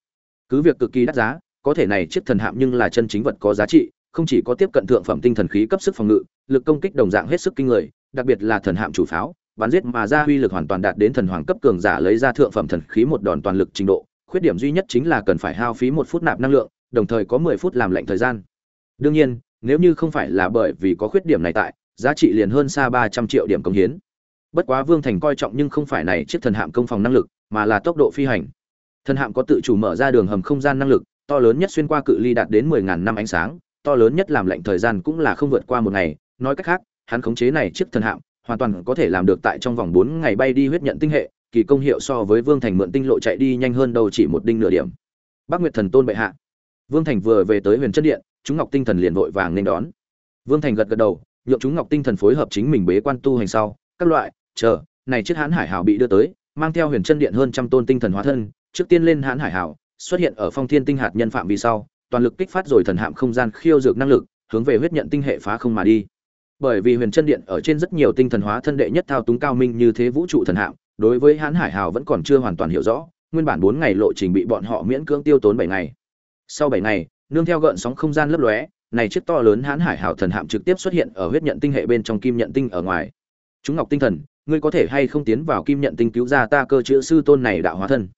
Cứ việc cực kỳ đắt giá, có thể này chiếc thần hạm nhưng là chân chính vật có giá trị, không chỉ có tiếp cận thượng phẩm tinh thần khí cấp sức phòng ngự, lực công kích đồng dạng hết sức kinh người, đặc biệt là thần hạm chủ pháo, bắn giết mà ra uy lực hoàn toàn đạt đến thần hoàng cấp cường giả lấy ra thượng phẩm thần khí một đòn toàn lực trình độ, khuyết điểm duy nhất chính là cần phải hao phí một phút nạp năng lượng, đồng thời có mười phút làm lệnh thời gian. Đương nhiên, nếu như không phải là bởi vì có khuyết điểm này tại giá trị liền hơn xa ba trăm triệu điểm công hiến. Bất quá vương thành coi trọng nhưng không phải này chiếc thần hạm công phòng năng lực, mà là tốc độ phi hành. Thần hạm có tự chủ mở ra đường hầm không gian năng lực, to lớn nhất xuyên qua cự ly đạt đến mười ngàn năm ánh sáng, to lớn nhất làm lệnh thời gian cũng là không vượt qua một ngày. Nói cách khác, hắn khống chế này chiếc thần hạm, hoàn toàn có thể làm được tại trong vòng bốn ngày bay đi huyết nhận tinh hệ, kỳ công hiệu so với vương thành mượn tinh lộ chạy đi nhanh hơn đâu chỉ một đinh nửa điểm. Bắc nguyệt thần tôn bệ hạ. Vương thành vừa về tới huyền chân điện, chúng ngọc tinh thần liền vội vàng nên đón. Vương thành gật gật đầu nhượng chúng ngọc tinh thần phối hợp chính mình bế quan tu hành sau, các loại, chờ, này chiếc hãn hải hảo bị đưa tới, mang theo huyền chân điện hơn trăm tôn tinh thần hóa thân, trước tiên lên hãn hải hảo, xuất hiện ở phong thiên tinh hạt nhân phạm vi sau, toàn lực kích phát rồi thần hạm không gian khiêu dược năng lực, hướng về huyết nhận tinh hệ phá không mà đi. Bởi vì huyền chân điện ở trên rất nhiều tinh thần hóa thân đệ nhất thao túng cao minh như thế vũ trụ thần hạm, đối với hãn hải hào vẫn còn chưa hoàn toàn hiểu rõ, nguyên bản bốn ngày lộ trình bị bọn họ miễn cưỡng tiêu tốn bảy ngày. Sau bảy ngày, nương theo gợn sóng không gian lấp lóe này chiếc to lớn hãn hải hảo thần hạm trực tiếp xuất hiện ở huyết nhận tinh hệ bên trong kim nhận tinh ở ngoài. Chúng ngọc tinh thần, ngươi có thể hay không tiến vào kim nhận tinh cứu ra ta cơ chữa sư tôn này đạo hóa thân?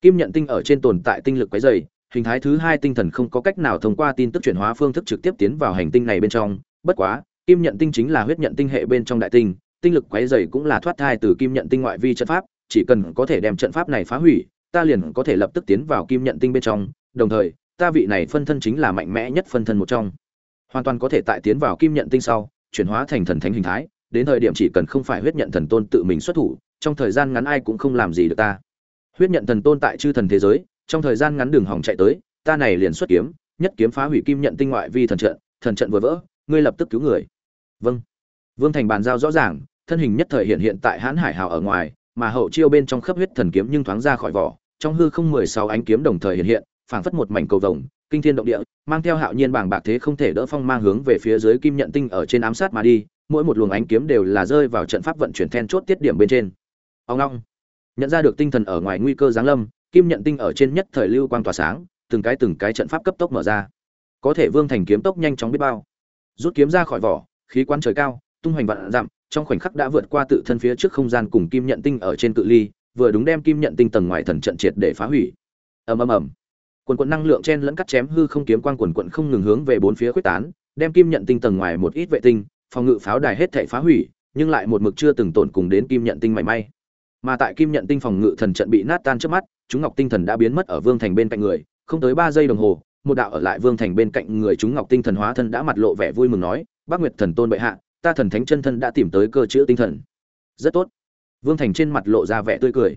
Kim nhận tinh ở trên tồn tại tinh lực quấy dày hình thái thứ hai tinh thần không có cách nào thông qua tin tức chuyển hóa phương thức trực tiếp tiến vào hành tinh này bên trong. Bất quá, kim nhận tinh chính là huyết nhận tinh hệ bên trong đại tinh tinh lực quấy dày cũng là thoát thai từ kim nhận tinh ngoại vi trận pháp, chỉ cần có thể đem trận pháp này phá hủy, ta liền có thể lập tức tiến vào kim nhận tinh bên trong. Đồng thời ta vị này phân thân chính là mạnh mẽ nhất phân thân một trong. Hoàn toàn có thể tại tiến vào kim nhận tinh sau, chuyển hóa thành thần thánh hình thái, đến thời điểm chỉ cần không phải huyết nhận thần tôn tự mình xuất thủ, trong thời gian ngắn ai cũng không làm gì được ta. Huyết nhận thần tôn tại chư thần thế giới, trong thời gian ngắn đường hỏng chạy tới, ta này liền xuất kiếm, nhất kiếm phá hủy kim nhận tinh ngoại vi thần trận thần trận vừa vỡ, ngươi lập tức cứu người. Vâng. Vương thành bàn giao rõ ràng, thân hình nhất thời hiện hiện tại hãn hải hào ở ngoài, mà hậu chiêu bên trong khớp huyết thần kiếm nhưng thoáng ra khỏi vỏ, trong hư không mười sáu ánh kiếm đồng thời hiện hiện phảng phất một mảnh cầu vồng, kinh thiên động địa, mang theo hạo nhiên bảng bạc thế không thể đỡ phong mang hướng về phía dưới kim nhận tinh ở trên ám sát mà đi, mỗi một luồng ánh kiếm đều là rơi vào trận pháp vận chuyển then chốt tiết điểm bên trên. Ông long, nhận ra được tinh thần ở ngoài nguy cơ giáng lâm, kim nhận tinh ở trên nhất thời lưu quang tỏa sáng, từng cái từng cái trận pháp cấp tốc mở ra. Có thể vương thành kiếm tốc nhanh chóng biết bao. Rút kiếm ra khỏi vỏ, khí quan trời cao, tung hoành vạn dặm, trong khoảnh khắc đã vượt qua tự thân phía trước không gian cùng kim nhận tinh ở trên cự ly, vừa đúng đem kim nhận tinh tầng ngoài thần trận triệt để phá hủy. Ầm ầm ầm quần quận năng lượng chen lẫn cắt chém hư không kiếm quang quần quận không ngừng hướng về bốn phía quyết tán, đem kim nhận tinh tầng ngoài một ít vệ tinh, phòng ngự pháo đài hết thảy phá hủy, nhưng lại một mực chưa từng tổn cùng đến kim nhận tinh mảy may. Mà tại kim nhận tinh phòng ngự thần trận bị nát tan trước mắt, chúng ngọc tinh thần đã biến mất ở vương thành bên cạnh người, không tới ba giây đồng hồ, một đạo ở lại vương thành bên cạnh người chúng ngọc tinh thần hóa thân đã mặt lộ vẻ vui mừng nói, bác nguyệt thần tôn bệ hạ, ta thần thánh chân thân đã tìm tới cơ chữa tinh thần. Rất tốt. Vương thành trên mặt lộ ra vẻ tươi cười.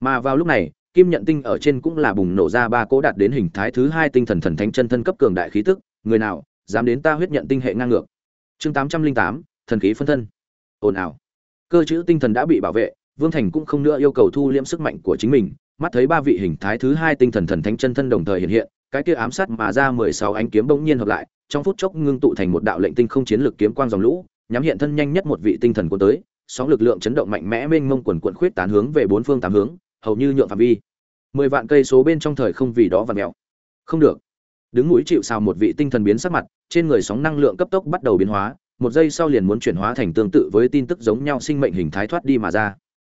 Mà vào lúc này kim nhận tinh ở trên cũng là bùng nổ ra ba cỗ đạt đến hình thái thứ hai tinh thần thần thánh chân thân cấp cường đại khí tức, người nào dám đến ta huyết nhận tinh hệ ngang ngược. Chương tám trăm linh tám, thần khí phân thân. Ồn ào. Cơ chữ tinh thần đã bị bảo vệ, vương thành cũng không nữa yêu cầu thu liễm sức mạnh của chính mình, mắt thấy ba vị hình thái thứ hai tinh thần thần thánh chân thân đồng thời hiện hiện, cái kia ám sát mà ra mười sáu ánh kiếm bỗng nhiên hợp lại, trong phút chốc ngưng tụ thành một đạo lệnh tinh không chiến lược kiếm quang dòng lũ, nhắm hiện thân nhanh nhất một vị tinh thần cuốn tới, sóng lực lượng chấn động mạnh mẽ mênh mông quần quận khuyết tán hướng về bốn phương tám hướng hầu như nhượng phạm vi. Mười vạn cây số bên trong thời không vì đó và mèo. Không được. Đứng mũi chịu sao một vị tinh thần biến sắc mặt, trên người sóng năng lượng cấp tốc bắt đầu biến hóa, một giây sau liền muốn chuyển hóa thành tương tự với tin tức giống nhau sinh mệnh hình thái thoát đi mà ra.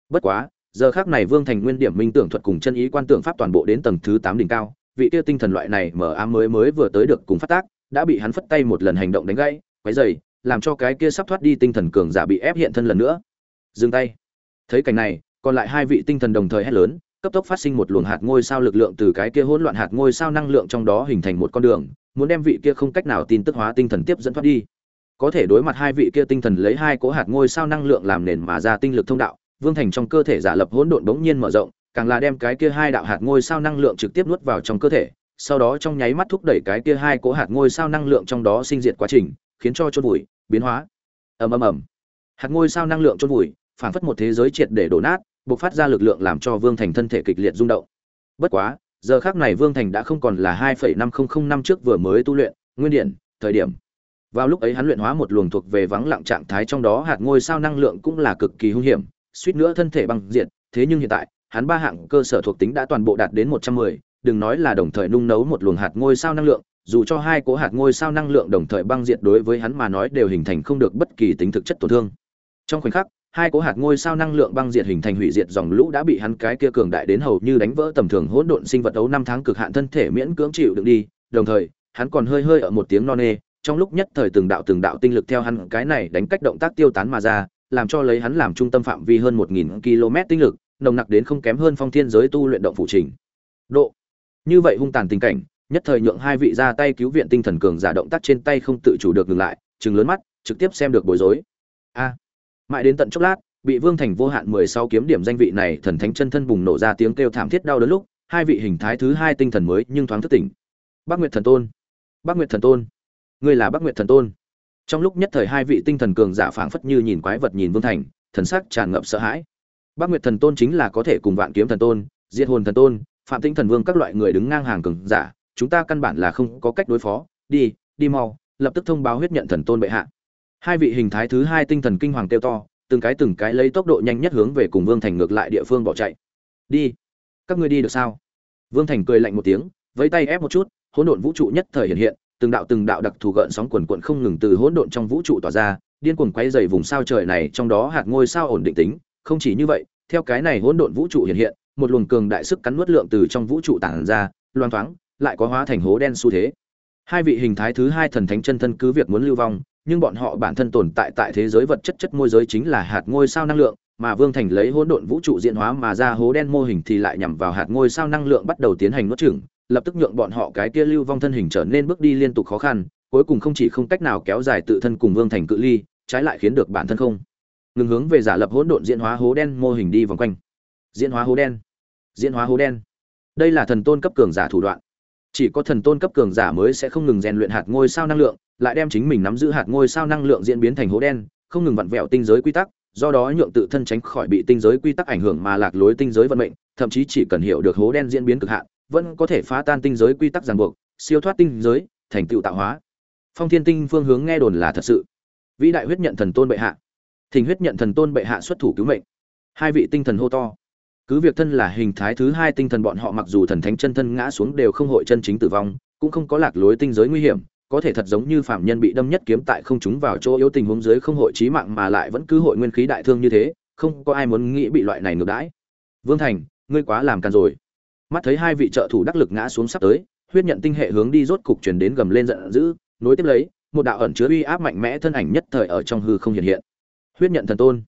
Bất quá, giờ khác này vương thành nguyên điểm minh tưởng thuật cùng chân ý quan tưởng pháp toàn bộ đến tầng thứ tám đỉnh cao, vị tiêu tinh thần loại này mở ám mới mới vừa tới được cùng phát tác, đã bị hắn phất tay một lần hành động đánh gãy, quấy dày làm cho cái kia sắp thoát đi tinh thần cường giả bị ép hiện thân lần nữa. Dừng tay. Thấy cảnh này còn lại hai vị tinh thần đồng thời hét lớn, cấp tốc phát sinh một luồng hạt ngôi sao lực lượng từ cái kia hỗn loạn hạt ngôi sao năng lượng trong đó hình thành một con đường, muốn đem vị kia không cách nào tin tức hóa tinh thần tiếp dẫn thoát đi. Có thể đối mặt hai vị kia tinh thần lấy hai cỗ hạt ngôi sao năng lượng làm nền mà ra tinh lực thông đạo, vương thành trong cơ thể giả lập hỗn độn bỗng nhiên mở rộng, càng là đem cái kia hai đạo hạt ngôi sao năng lượng trực tiếp nuốt vào trong cơ thể, sau đó trong nháy mắt thúc đẩy cái kia hai cỗ hạt ngôi sao năng lượng trong đó sinh diệt quá trình, khiến cho chôn vùi, biến hóa. Ầm ầm ầm. Hạt ngôi sao năng lượng chôn vùi phản phất một thế giới triệt để đổ nát bộc phát ra lực lượng làm cho vương thành thân thể kịch liệt rung động. Bất quá, giờ khác này vương thành đã không còn là hai phẩy năm không không năm trước vừa mới tu luyện, nguyên điện thời điểm. Vào lúc ấy hắn luyện hóa một luồng thuộc về vắng lặng trạng thái trong đó hạt ngôi sao năng lượng cũng là cực kỳ hung hiểm, suýt nữa thân thể băng diệt, thế nhưng hiện tại, hắn ba hạng cơ sở thuộc tính đã toàn bộ đạt đến một trăm mười, đừng nói là đồng thời nung nấu một luồng hạt ngôi sao năng lượng, dù cho hai cỗ hạt ngôi sao năng lượng đồng thời băng diệt đối với hắn mà nói đều hình thành không được bất kỳ tính thực chất tổn thương. Trong khoảnh khắc hai cỗ hạt ngôi sao năng lượng băng diệt hình thành hủy diệt dòng lũ đã bị hắn cái kia cường đại đến hầu như đánh vỡ tầm thường hỗn độn sinh vật ấu năm tháng cực hạn thân thể miễn cưỡng chịu đựng đi. Đồng thời, hắn còn hơi hơi ở một tiếng non nê, trong lúc nhất thời từng đạo từng đạo tinh lực theo hắn cái này đánh cách động tác tiêu tán mà ra, làm cho lấy hắn làm trung tâm phạm vi hơn một nghìn km tinh lực, nồng nặc đến không kém hơn phong thiên giới tu luyện động phụ trình. Độ. Như vậy hung tàn tình cảnh, nhất thời nhượng hai vị ra tay cứu viện tinh thần cường giả động tác trên tay không tự chủ được ngừng lại chừng lớn mắt, trực tiếp xem được bối rối. A mãi đến tận chốc lát, bị vương thành vô hạn mười sáu kiếm điểm danh vị này thần thánh chân thân bùng nổ ra tiếng kêu thảm thiết đau đớn lúc, hai vị hình thái thứ hai tinh thần mới nhưng thoáng thức tỉnh. Bắc nguyệt thần tôn, bắc nguyệt thần tôn, ngươi là bắc nguyệt thần tôn. Trong lúc nhất thời hai vị tinh thần cường giả phảng phất như nhìn quái vật nhìn vương thành, thần sắc tràn ngập sợ hãi. Bắc nguyệt thần tôn chính là có thể cùng vạn kiếm thần tôn, diệt hồn thần tôn, phạm tinh thần vương các loại người đứng ngang hàng cường giả, chúng ta căn bản là không có cách đối phó. Đi đi mau, lập tức thông báo huyết nhận thần tôn bệ hạ hai vị hình thái thứ hai tinh thần kinh hoàng kêu to, từng cái từng cái lấy tốc độ nhanh nhất hướng về cùng vương thành ngược lại địa phương bỏ chạy. Đi, các ngươi đi được sao? Vương thành cười lạnh một tiếng, vẫy tay ép một chút, hỗn độn vũ trụ nhất thời hiện hiện, từng đạo từng đạo đặc thù gợn sóng quần quận không ngừng từ hỗn độn trong vũ trụ tỏa ra, điên cuồng quay dày vùng sao trời này, trong đó hạt ngôi sao ổn định tính, không chỉ như vậy, theo cái này hỗn độn vũ trụ hiện hiện, một luồng cường đại sức cắn nuốt lượng từ trong vũ trụ tản ra loan thoáng, lại có hóa thành hố đen xu thế. Hai vị hình thái thứ hai thần thánh chân thân cứ việc muốn lưu vong nhưng bọn họ bản thân tồn tại tại thế giới vật chất chất môi giới chính là hạt ngôi sao năng lượng, mà vương thành lấy hỗn độn vũ trụ diễn hóa mà ra hố đen mô hình thì lại nhằm vào hạt ngôi sao năng lượng bắt đầu tiến hành nuốt chửng, lập tức nhượng bọn họ cái kia lưu vong thân hình trở nên bước đi liên tục khó khăn, cuối cùng không chỉ không cách nào kéo dài tự thân cùng vương thành cự ly, trái lại khiến được bản thân không ngừng hướng về giả lập hỗn độn diễn hóa hố đen mô hình đi vòng quanh. Diễn hóa hố đen. Diễn hóa hố đen. Đây là thần tôn cấp cường giả thủ đoạn chỉ có thần tôn cấp cường giả mới sẽ không ngừng rèn luyện hạt ngôi sao năng lượng, lại đem chính mình nắm giữ hạt ngôi sao năng lượng diễn biến thành hố đen, không ngừng vặn vẹo tinh giới quy tắc, do đó nhượng tự thân tránh khỏi bị tinh giới quy tắc ảnh hưởng mà lạc lối tinh giới vận mệnh, thậm chí chỉ cần hiểu được hố đen diễn biến cực hạn, vẫn có thể phá tan tinh giới quy tắc ràng buộc, siêu thoát tinh giới, thành tựu tạo hóa. Phong thiên tinh phương hướng nghe đồn là thật sự. Vĩ đại huyết nhận thần tôn bệ hạ. Thỉnh huyết nhận thần tôn bệ hạ xuất thủ cứu mệnh. Hai vị tinh thần hô to cứ việc thân là hình thái thứ hai tinh thần bọn họ mặc dù thần thánh chân thân ngã xuống đều không hội chân chính tử vong, cũng không có lạc lối tinh giới nguy hiểm, có thể thật giống như phạm nhân bị đâm nhất kiếm tại không chúng vào chỗ yếu tình huống dưới không hội trí mạng mà lại vẫn cứ hội nguyên khí đại thương như thế, không có ai muốn nghĩ bị loại này ngược đãi. Vương thành, ngươi quá làm càn rồi. Mắt thấy hai vị trợ thủ đắc lực ngã xuống sắp tới, huyết nhận tinh hệ hướng đi rốt cục truyền đến gầm lên giận dữ, nối tiếp lấy, một đạo ẩn chứa uy áp mạnh mẽ thân ảnh nhất thời ở trong hư không hiện hiện. Huyết nhận thần tôn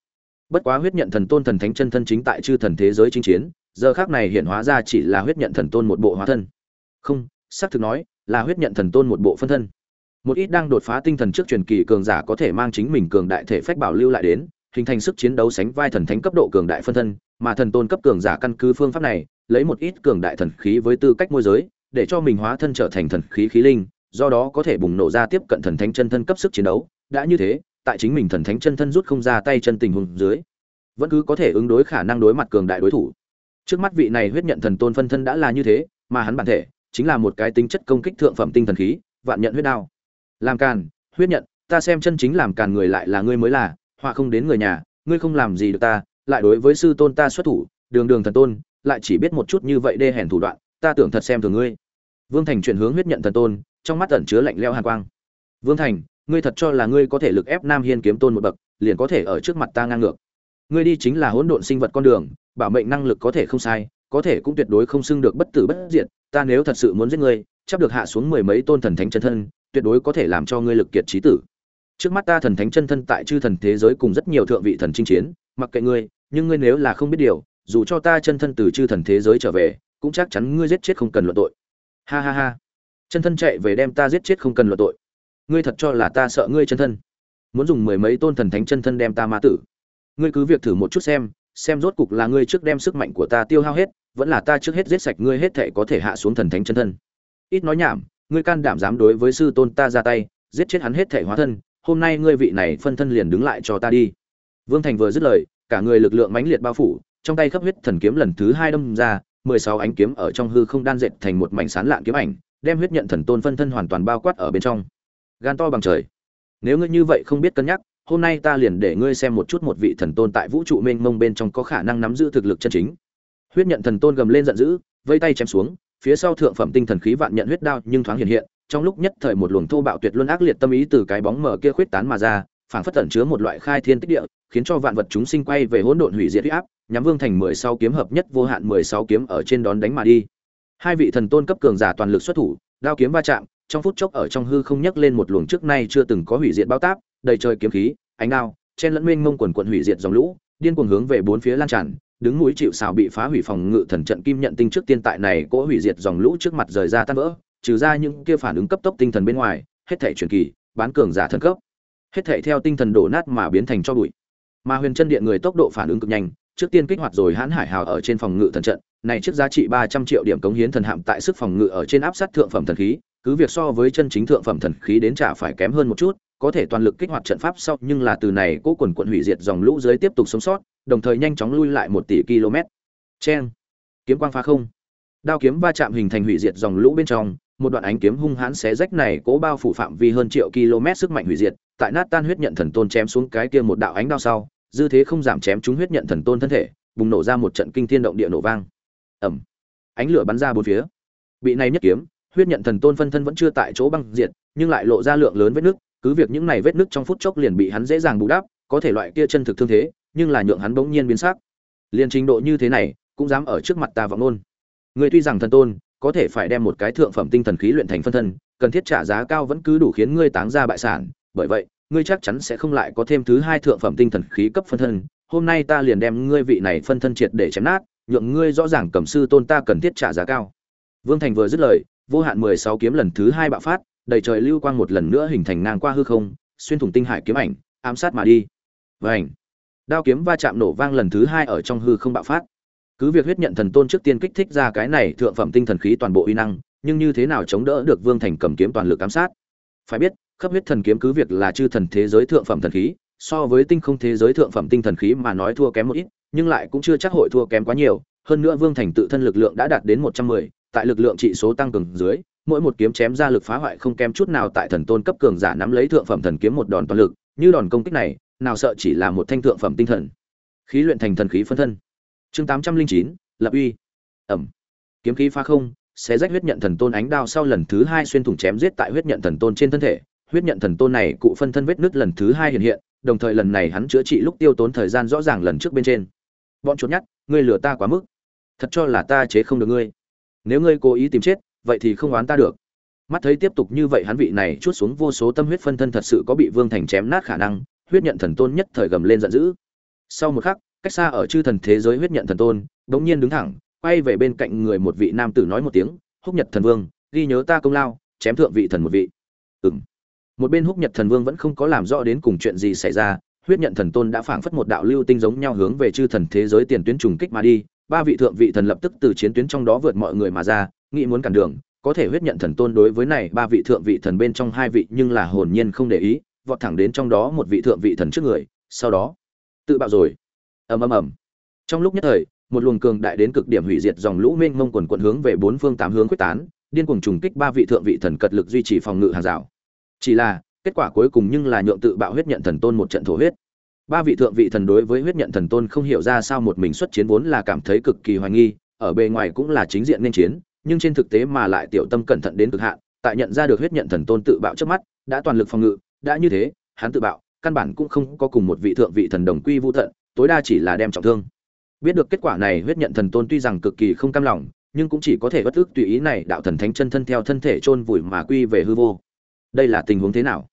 bất quá huyết nhận thần tôn thần thánh chân thân chính tại chư thần thế giới chinh chiến, giờ khác này hiện hóa ra chỉ là huyết nhận thần tôn một bộ hóa thân. Không, xác thực nói, là huyết nhận thần tôn một bộ phân thân. Một ít đang đột phá tinh thần trước truyền kỳ cường giả có thể mang chính mình cường đại thể phách bảo lưu lại đến, hình thành sức chiến đấu sánh vai thần thánh cấp độ cường đại phân thân, mà thần tôn cấp cường giả căn cứ phương pháp này, lấy một ít cường đại thần khí với tư cách môi giới, để cho mình hóa thân trở thành thần khí khí linh, do đó có thể bùng nổ ra tiếp cận thần thánh chân thân cấp sức chiến đấu. Đã như thế tại chính mình thần thánh chân thân rút không ra tay chân tình huống dưới, vẫn cứ có thể ứng đối khả năng đối mặt cường đại đối thủ. Trước mắt vị này huyết nhận thần tôn phân thân đã là như thế, mà hắn bản thể chính là một cái tính chất công kích thượng phẩm tinh thần khí, vạn nhận huyết đao. Làm càn, huyết nhận, ta xem chân chính làm càn người lại là ngươi mới là, họa không đến người nhà, ngươi không làm gì được ta, lại đối với sư tôn ta xuất thủ, đường đường thần tôn, lại chỉ biết một chút như vậy đê hèn thủ đoạn, ta tưởng thật xem thường ngươi. Vương thành chuyển hướng huyết nhận thần tôn, trong mắt ẩn chứa lạnh lẽo hàn quang. Vương thành ngươi thật cho là ngươi có thể lực ép nam hiên kiếm tôn một bậc, liền có thể ở trước mặt ta ngang ngược. Ngươi đi chính là hỗn độn sinh vật con đường, bảo mệnh năng lực có thể không sai, có thể cũng tuyệt đối không xưng được bất tử bất diệt, ta nếu thật sự muốn giết ngươi chắc được hạ xuống mười mấy tôn thần thánh chân thân, tuyệt đối có thể làm cho ngươi lực kiệt chí tử. Trước mắt ta thần thánh chân thân tại chư thần thế giới cùng rất nhiều thượng vị thần chinh chiến, mặc kệ ngươi, nhưng ngươi nếu là không biết điều, dù cho ta chân thân từ chư thần thế giới trở về, cũng chắc chắn ngươi giết chết không cần luận tội. Ha ha ha. Chân thân chạy về đem ta giết chết không cần luận tội ngươi thật cho là ta sợ ngươi chân thân. Muốn dùng mười mấy tôn thần thánh chân thân đem ta ma tử. Ngươi cứ việc thử một chút xem xem rốt cục là ngươi trước đem sức mạnh của ta tiêu hao hết, vẫn là ta trước hết giết sạch ngươi hết thể có thể hạ xuống thần thánh chân thân. Ít nói nhảm, ngươi can đảm dám đối với sư tôn ta ra tay, giết chết hắn hết thể hóa thân, hôm nay ngươi vị này phân thân liền đứng lại cho ta đi. Vương thành vừa dứt lời, cả người lực lượng mãnh liệt bao phủ, trong tay khắp huyết thần kiếm lần thứ hai đâm ra, mười sáu ánh kiếm ở trong hư không đan dệt thành một mảnh sán lạn kiếm ảnh, đem huyết nhận thần tôn phân thân hoàn toàn bao quát ở bên trong gan to bằng trời. Nếu ngươi như vậy không biết cân nhắc, hôm nay ta liền để ngươi xem một chút một vị thần tôn tại vũ trụ mênh mông bên trong có khả năng nắm giữ thực lực chân chính. Huyết nhận thần tôn gầm lên giận dữ, vây tay chém xuống, phía sau thượng phẩm tinh thần khí vạn nhận huyết đao nhưng thoáng hiện hiện, trong lúc nhất thời một luồng thô bạo tuyệt luân ác liệt tâm ý từ cái bóng mở kia khuyết tán mà ra, phảng phất tẩn chứa một loại khai thiên tích địa, khiến cho vạn vật chúng sinh quay về hỗn độn hủy diệt uy áp, nhắm vương thành mười sáu kiếm hợp nhất vô hạn mười sáu kiếm ở trên đón đánh mà đi. Hai vị thần tôn cấp cường giả toàn lực xuất thủ, đao kiếm va chạm trong phút chốc ở trong hư không nhấc lên một luồng trước nay chưa từng có hủy diệt bao táp, đầy trời kiếm khí, ánh đao, chen lẫn mênh mông quần quần hủy diệt dòng lũ, điên cuồng hướng về bốn phía lan tràn, đứng núi chịu sào bị phá hủy phòng ngự thần trận kim nhận tinh trước tiên tại này cỗ hủy diệt dòng lũ trước mặt rời ra tan vỡ, trừ ra những kia phản ứng cấp tốc tinh thần bên ngoài, hết thảy truyền kỳ, bán cường giả thần cấp, hết thảy theo tinh thần đổ nát mà biến thành cho bụi. Mà huyền chân điện người tốc độ phản ứng cực nhanh, trước tiên kích hoạt rồi hãn hải hào ở trên phòng ngự thần trận này trước giá trị ba trăm triệu điểm cống hiến thần hạm tại sức phòng ngự ở trên áp sát thượng phẩm thần khí, cứ việc so với chân chính thượng phẩm thần khí đến trả phải kém hơn một chút, có thể toàn lực kích hoạt trận pháp sau, nhưng là từ này cố quần quận hủy diệt dòng lũ dưới tiếp tục sống sót, đồng thời nhanh chóng lui lại một tỷ km. Chen kiếm quang phá không. Đao kiếm va chạm hình thành hủy diệt dòng lũ bên trong, một đoạn ánh kiếm hung hãn xé rách này cố bao phủ phạm vi hơn triệu km sức mạnh hủy diệt, tại nát tan huyết nhận thần tôn chém xuống cái kia một đạo ánh đao sau, dư thế không giảm chém chúng huyết nhận thần tôn thân thể, bùng nổ ra một trận kinh thiên động địa nổ vang ẩm. Ánh lửa bắn ra bốn phía. Bị này nhất kiếm, huyết nhận thần tôn phân thân vẫn chưa tại chỗ băng diệt, nhưng lại lộ ra lượng lớn vết nứt cứ việc những này vết nứt trong phút chốc liền bị hắn dễ dàng bù đắp, có thể loại kia chân thực thương thế, nhưng là nhượng hắn bỗng nhiên biến sắc. Liền trình độ như thế này, cũng dám ở trước mặt ta vọng nôn người tuy rằng thần tôn, có thể phải đem một cái thượng phẩm tinh thần khí luyện thành phân thân, cần thiết trả giá cao vẫn cứ đủ khiến ngươi táng ra bại sản. Bởi vậy, ngươi chắc chắn sẽ không lại có thêm thứ hai thượng phẩm tinh thần khí cấp phân thân. Hôm nay ta liền đem ngươi vị này phân thân triệt để chém nát nhượng ngươi rõ ràng cầm sư tôn ta cần thiết trả giá cao. Vương thành vừa dứt lời, vô hạn mười sáu kiếm lần thứ hai bạo phát, đầy trời lưu quang một lần nữa hình thành ngang qua hư không, xuyên thủng tinh hải kiếm ảnh, ám sát mà đi. Và ảnh đao kiếm va chạm nổ vang lần thứ hai ở trong hư không bạo phát. Cứ việc huyết nhận thần tôn trước tiên kích thích ra cái này thượng phẩm tinh thần khí toàn bộ uy năng, nhưng như thế nào chống đỡ được vương thành cầm kiếm toàn lực ám sát? Phải biết khắp huyết thần kiếm cứ việc là chư thần thế giới thượng phẩm thần khí, so với tinh không thế giới thượng phẩm tinh thần khí mà nói thua kém một ít nhưng lại cũng chưa chắc hội thua kém quá nhiều, hơn nữa vương thành tự thân lực lượng đã đạt đến một trăm mười, tại lực lượng trị số tăng cường dưới, mỗi một kiếm chém ra lực phá hoại không kém chút nào tại thần tôn cấp cường giả nắm lấy thượng phẩm thần kiếm một đòn toàn lực, như đòn công kích này, nào sợ chỉ là một thanh thượng phẩm tinh thần. Khí luyện thành thần khí phân thân. Chương tám trăm linh chín, lập uy. Ẩm. Kiếm khí phá không sẽ rách huyết nhận thần tôn ánh đao sau lần thứ hai xuyên thủng chém giết tại huyết nhận thần tôn trên thân thể. Huyết nhận thần tôn này, cụ phân thân vết nứt lần thứ hai hiện hiện, đồng thời lần này hắn chữa trị lúc tiêu tốn thời gian rõ ràng lần trước bên trên bọn chuột nhát ngươi lừa ta quá mức. Thật cho là ta chế không được ngươi. Nếu ngươi cố ý tìm chết, vậy thì không oán ta được. Mắt thấy tiếp tục như vậy hắn vị này chuốt xuống vô số tâm huyết phân thân thật sự có bị vương thành chém nát khả năng, huyết nhận thần tôn nhất thời gầm lên giận dữ. Sau một khắc, cách xa ở chư thần thế giới huyết nhận thần tôn, đống nhiên đứng thẳng, quay về bên cạnh người một vị nam tử nói một tiếng, húc nhật thần vương, ghi nhớ ta công lao, chém thượng vị thần một vị. Ừng một bên húc nhật thần vương vẫn không có làm rõ đến cùng chuyện gì xảy ra huyết nhận thần tôn đã phảng phất một đạo lưu tinh giống nhau hướng về chư thần thế giới tiền tuyến trùng kích mà đi, ba vị thượng vị thần lập tức từ chiến tuyến trong đó vượt mọi người mà ra, nghĩ muốn cản đường, có thể huyết nhận thần tôn đối với này ba vị thượng vị thần bên trong hai vị nhưng là hồn nhiên không để ý, vọt thẳng đến trong đó một vị thượng vị thần trước người, sau đó, tự bạo rồi. Ầm ầm ầm. Trong lúc nhất thời, một luồng cường đại đến cực điểm hủy diệt dòng lũ mênh mông quần quận hướng về bốn phương tám hướng quyết tán, điên cuồng trùng kích ba vị thượng vị thần cật lực duy trì phòng ngự hàng rào. Chỉ là kết quả cuối cùng nhưng là nhượng tự bạo huyết nhận thần tôn một trận thổ huyết. Ba vị thượng vị thần đối với huyết nhận thần tôn không hiểu ra sao một mình xuất chiến vốn là cảm thấy cực kỳ hoài nghi, ở bề ngoài cũng là chính diện nên chiến, nhưng trên thực tế mà lại tiểu tâm cẩn thận đến cực hạn, tại nhận ra được huyết nhận thần tôn tự bạo trước mắt, đã toàn lực phòng ngự, đã như thế, hắn tự bạo, căn bản cũng không có cùng một vị thượng vị thần đồng quy vũ tận, tối đa chỉ là đem trọng thương. Biết được kết quả này, huyết nhận thần tôn tuy rằng cực kỳ không cam lòng, nhưng cũng chỉ có thể bất ức tùy ý này đạo thần thánh chân thân theo thân thể chôn vùi mà quy về hư vô. Đây là tình huống thế nào?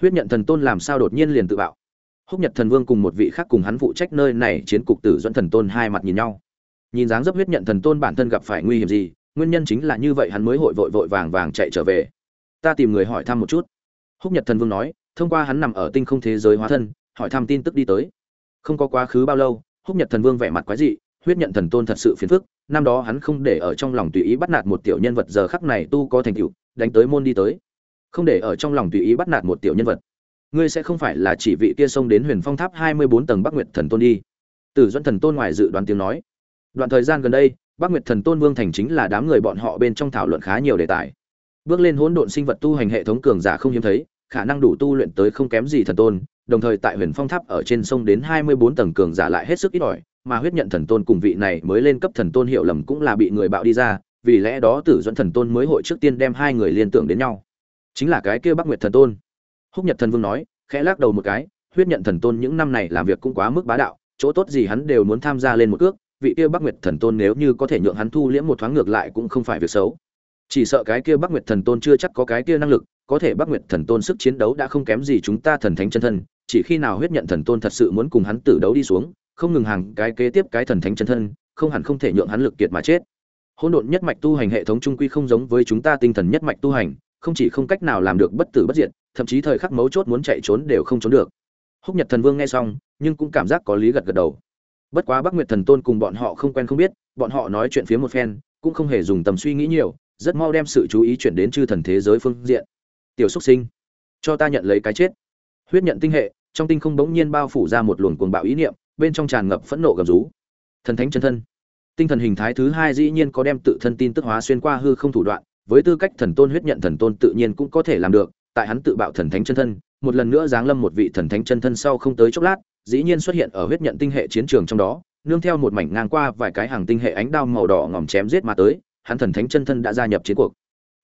Huyết nhận thần tôn làm sao đột nhiên liền tự bạo? Húc nhật thần vương cùng một vị khác cùng hắn phụ trách nơi này chiến cục tử dẫn thần tôn hai mặt nhìn nhau. Nhìn dáng dấp huyết nhận thần tôn bản thân gặp phải nguy hiểm gì, nguyên nhân chính là như vậy hắn mới hội vội vội vàng vàng chạy trở về. Ta tìm người hỏi thăm một chút. Húc nhật thần vương nói, thông qua hắn nằm ở tinh không thế giới hóa thân, hỏi thăm tin tức đi tới. Không có quá khứ bao lâu, húc nhật thần vương vẻ mặt quái dị, huyết nhận thần tôn thật sự phiền phức, năm đó hắn không để ở trong lòng tùy ý bắt nạt một tiểu nhân vật giờ khắc này tu có thành tựu, đánh tới môn đi tới không để ở trong lòng tùy ý bắt nạt một tiểu nhân vật. Ngươi sẽ không phải là chỉ vị kia xông đến huyền phong tháp hai mươi bốn tầng bắc nguyệt thần tôn đi. Tử dẫn thần tôn ngoài dự đoán tiếng nói. Đoạn thời gian gần đây, bắc nguyệt thần tôn vương thành chính là đám người bọn họ bên trong thảo luận khá nhiều đề tài. Bước lên hỗn độn sinh vật tu hành hệ thống cường giả không hiếm thấy, khả năng đủ tu luyện tới không kém gì thần tôn, đồng thời tại huyền phong tháp ở trên sông đến hai mươi bốn tầng cường giả lại hết sức ít ỏi, mà huyết nhận thần tôn cùng vị này mới lên cấp thần tôn hiệu lầm cũng là bị người bạo đi ra, vì lẽ đó tử dẫn thần tôn mới hội trước tiên đem hai người liên tưởng đến nhau chính là cái kia bắc nguyệt thần tôn. Húc nhật thần vương nói, khẽ lắc đầu một cái, huyết nhận thần tôn những năm này làm việc cũng quá mức bá đạo, chỗ tốt gì hắn đều muốn tham gia lên một cước, vị kia bắc nguyệt thần tôn nếu như có thể nhượng hắn thu liễm một thoáng ngược lại cũng không phải việc xấu. Chỉ sợ cái kia bắc nguyệt thần tôn chưa chắc có cái kia năng lực, có thể bắc nguyệt thần tôn sức chiến đấu đã không kém gì chúng ta thần thánh chân thân, chỉ khi nào huyết nhận thần tôn thật sự muốn cùng hắn tử đấu đi xuống, không ngừng hàng cái kế tiếp cái thần thánh chân thân, không hẳn không thể nhượng hắn lực kiệt mà chết. Hỗn độn nhất mạch tu hành hệ thống trung quy không giống với chúng ta tinh thần nhất mạch tu hành không chỉ không cách nào làm được bất tử bất diệt, thậm chí thời khắc mấu chốt muốn chạy trốn đều không trốn được. Húc nhật thần vương nghe xong, nhưng cũng cảm giác có lý gật gật đầu. Bất quá bắc nguyệt thần tôn cùng bọn họ không quen không biết, bọn họ nói chuyện phía một phen, cũng không hề dùng tầm suy nghĩ nhiều, rất mau đem sự chú ý chuyển đến chư thần thế giới phương diện. Tiểu Súc sinh, cho ta nhận lấy cái chết. Huyết nhận tinh hệ, trong tinh không bỗng nhiên bao phủ ra một luồng cuồng bạo ý niệm, bên trong tràn ngập phẫn nộ gầm rú. Thần thánh chân thân. Tinh thần hình thái thứ hai dĩ nhiên có đem tự thân tin tức hóa xuyên qua hư không thủ đoạn với tư cách thần tôn huyết nhận thần tôn tự nhiên cũng có thể làm được, tại hắn tự bạo thần thánh chân thân, một lần nữa giáng lâm một vị thần thánh chân thân sau không tới chốc lát, dĩ nhiên xuất hiện ở huyết nhận tinh hệ chiến trường trong đó, nương theo một mảnh ngang qua vài cái hàng tinh hệ ánh đao màu đỏ ngòm chém giết mà tới, hắn thần thánh chân thân đã gia nhập chiến cuộc.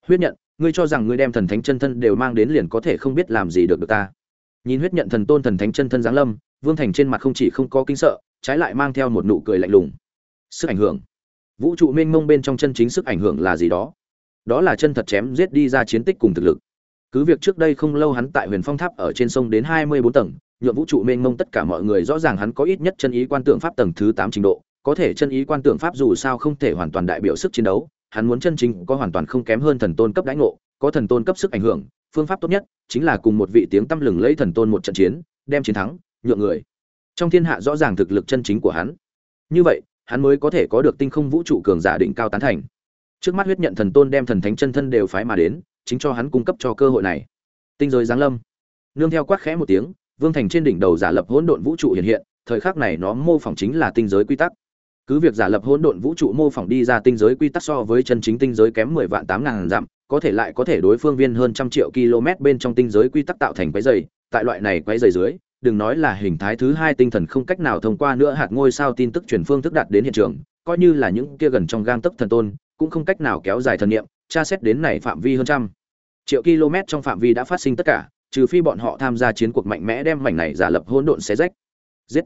Huyết nhận, ngươi cho rằng ngươi đem thần thánh chân thân đều mang đến liền có thể không biết làm gì được được ta? Nhìn huyết nhận thần tôn thần thánh chân thân giáng lâm, vương thành trên mặt không chỉ không có kinh sợ, trái lại mang theo một nụ cười lạnh lùng. Sức ảnh hưởng. Vũ trụ mênh mông bên trong chân chính sức ảnh hưởng là gì đó? Đó là chân thật chém giết đi ra chiến tích cùng thực lực. Cứ việc trước đây không lâu hắn tại huyền phong tháp ở trên sông đến hai mươi bốn tầng nhuộm vũ trụ mênh mông tất cả mọi người rõ ràng hắn có ít nhất chân ý quan tượng pháp tầng thứ tám trình độ, có thể chân ý quan tượng pháp dù sao không thể hoàn toàn đại biểu sức chiến đấu, hắn muốn chân chính có hoàn toàn không kém hơn thần tôn cấp đãi ngộ, có thần tôn cấp sức ảnh hưởng, phương pháp tốt nhất chính là cùng một vị tiếng tăm lừng lấy thần tôn một trận chiến, đem chiến thắng, nhượng người. Trong thiên hạ rõ ràng thực lực chân chính của hắn. Như vậy, hắn mới có thể có được tinh không vũ trụ cường giả định cao tán thành trước mắt huyết nhận thần tôn đem thần thánh chân thân đều phái mà đến, chính cho hắn cung cấp cho cơ hội này. Tinh giới giáng lâm. Nương theo quát khẽ một tiếng, vương thành trên đỉnh đầu giả lập hỗn độn vũ trụ hiện hiện, thời khắc này nó mô phỏng chính là tinh giới quy tắc. Cứ việc giả lập hỗn độn vũ trụ mô phỏng đi ra tinh giới quy tắc so với chân chính tinh giới kém mười vạn tám ngàn dặm, có thể lại có thể đối phương viên hơn trăm triệu km bên trong tinh giới quy tắc tạo thành quái dày. Tại loại này quái dày dưới, đừng nói là hình thái thứ hai tinh thần không cách nào thông qua nữa hạt ngôi sao tin tức truyền phương thức đạt đến hiện trường, coi như là những kia gần trong gang tấc thần tôn cũng không cách nào kéo dài thần niệm, tra xét đến này phạm vi hơn trăm triệu km trong phạm vi đã phát sinh tất cả, trừ phi bọn họ tham gia chiến cuộc mạnh mẽ đem mảnh này giả lập hỗn độn xé rách. Giết!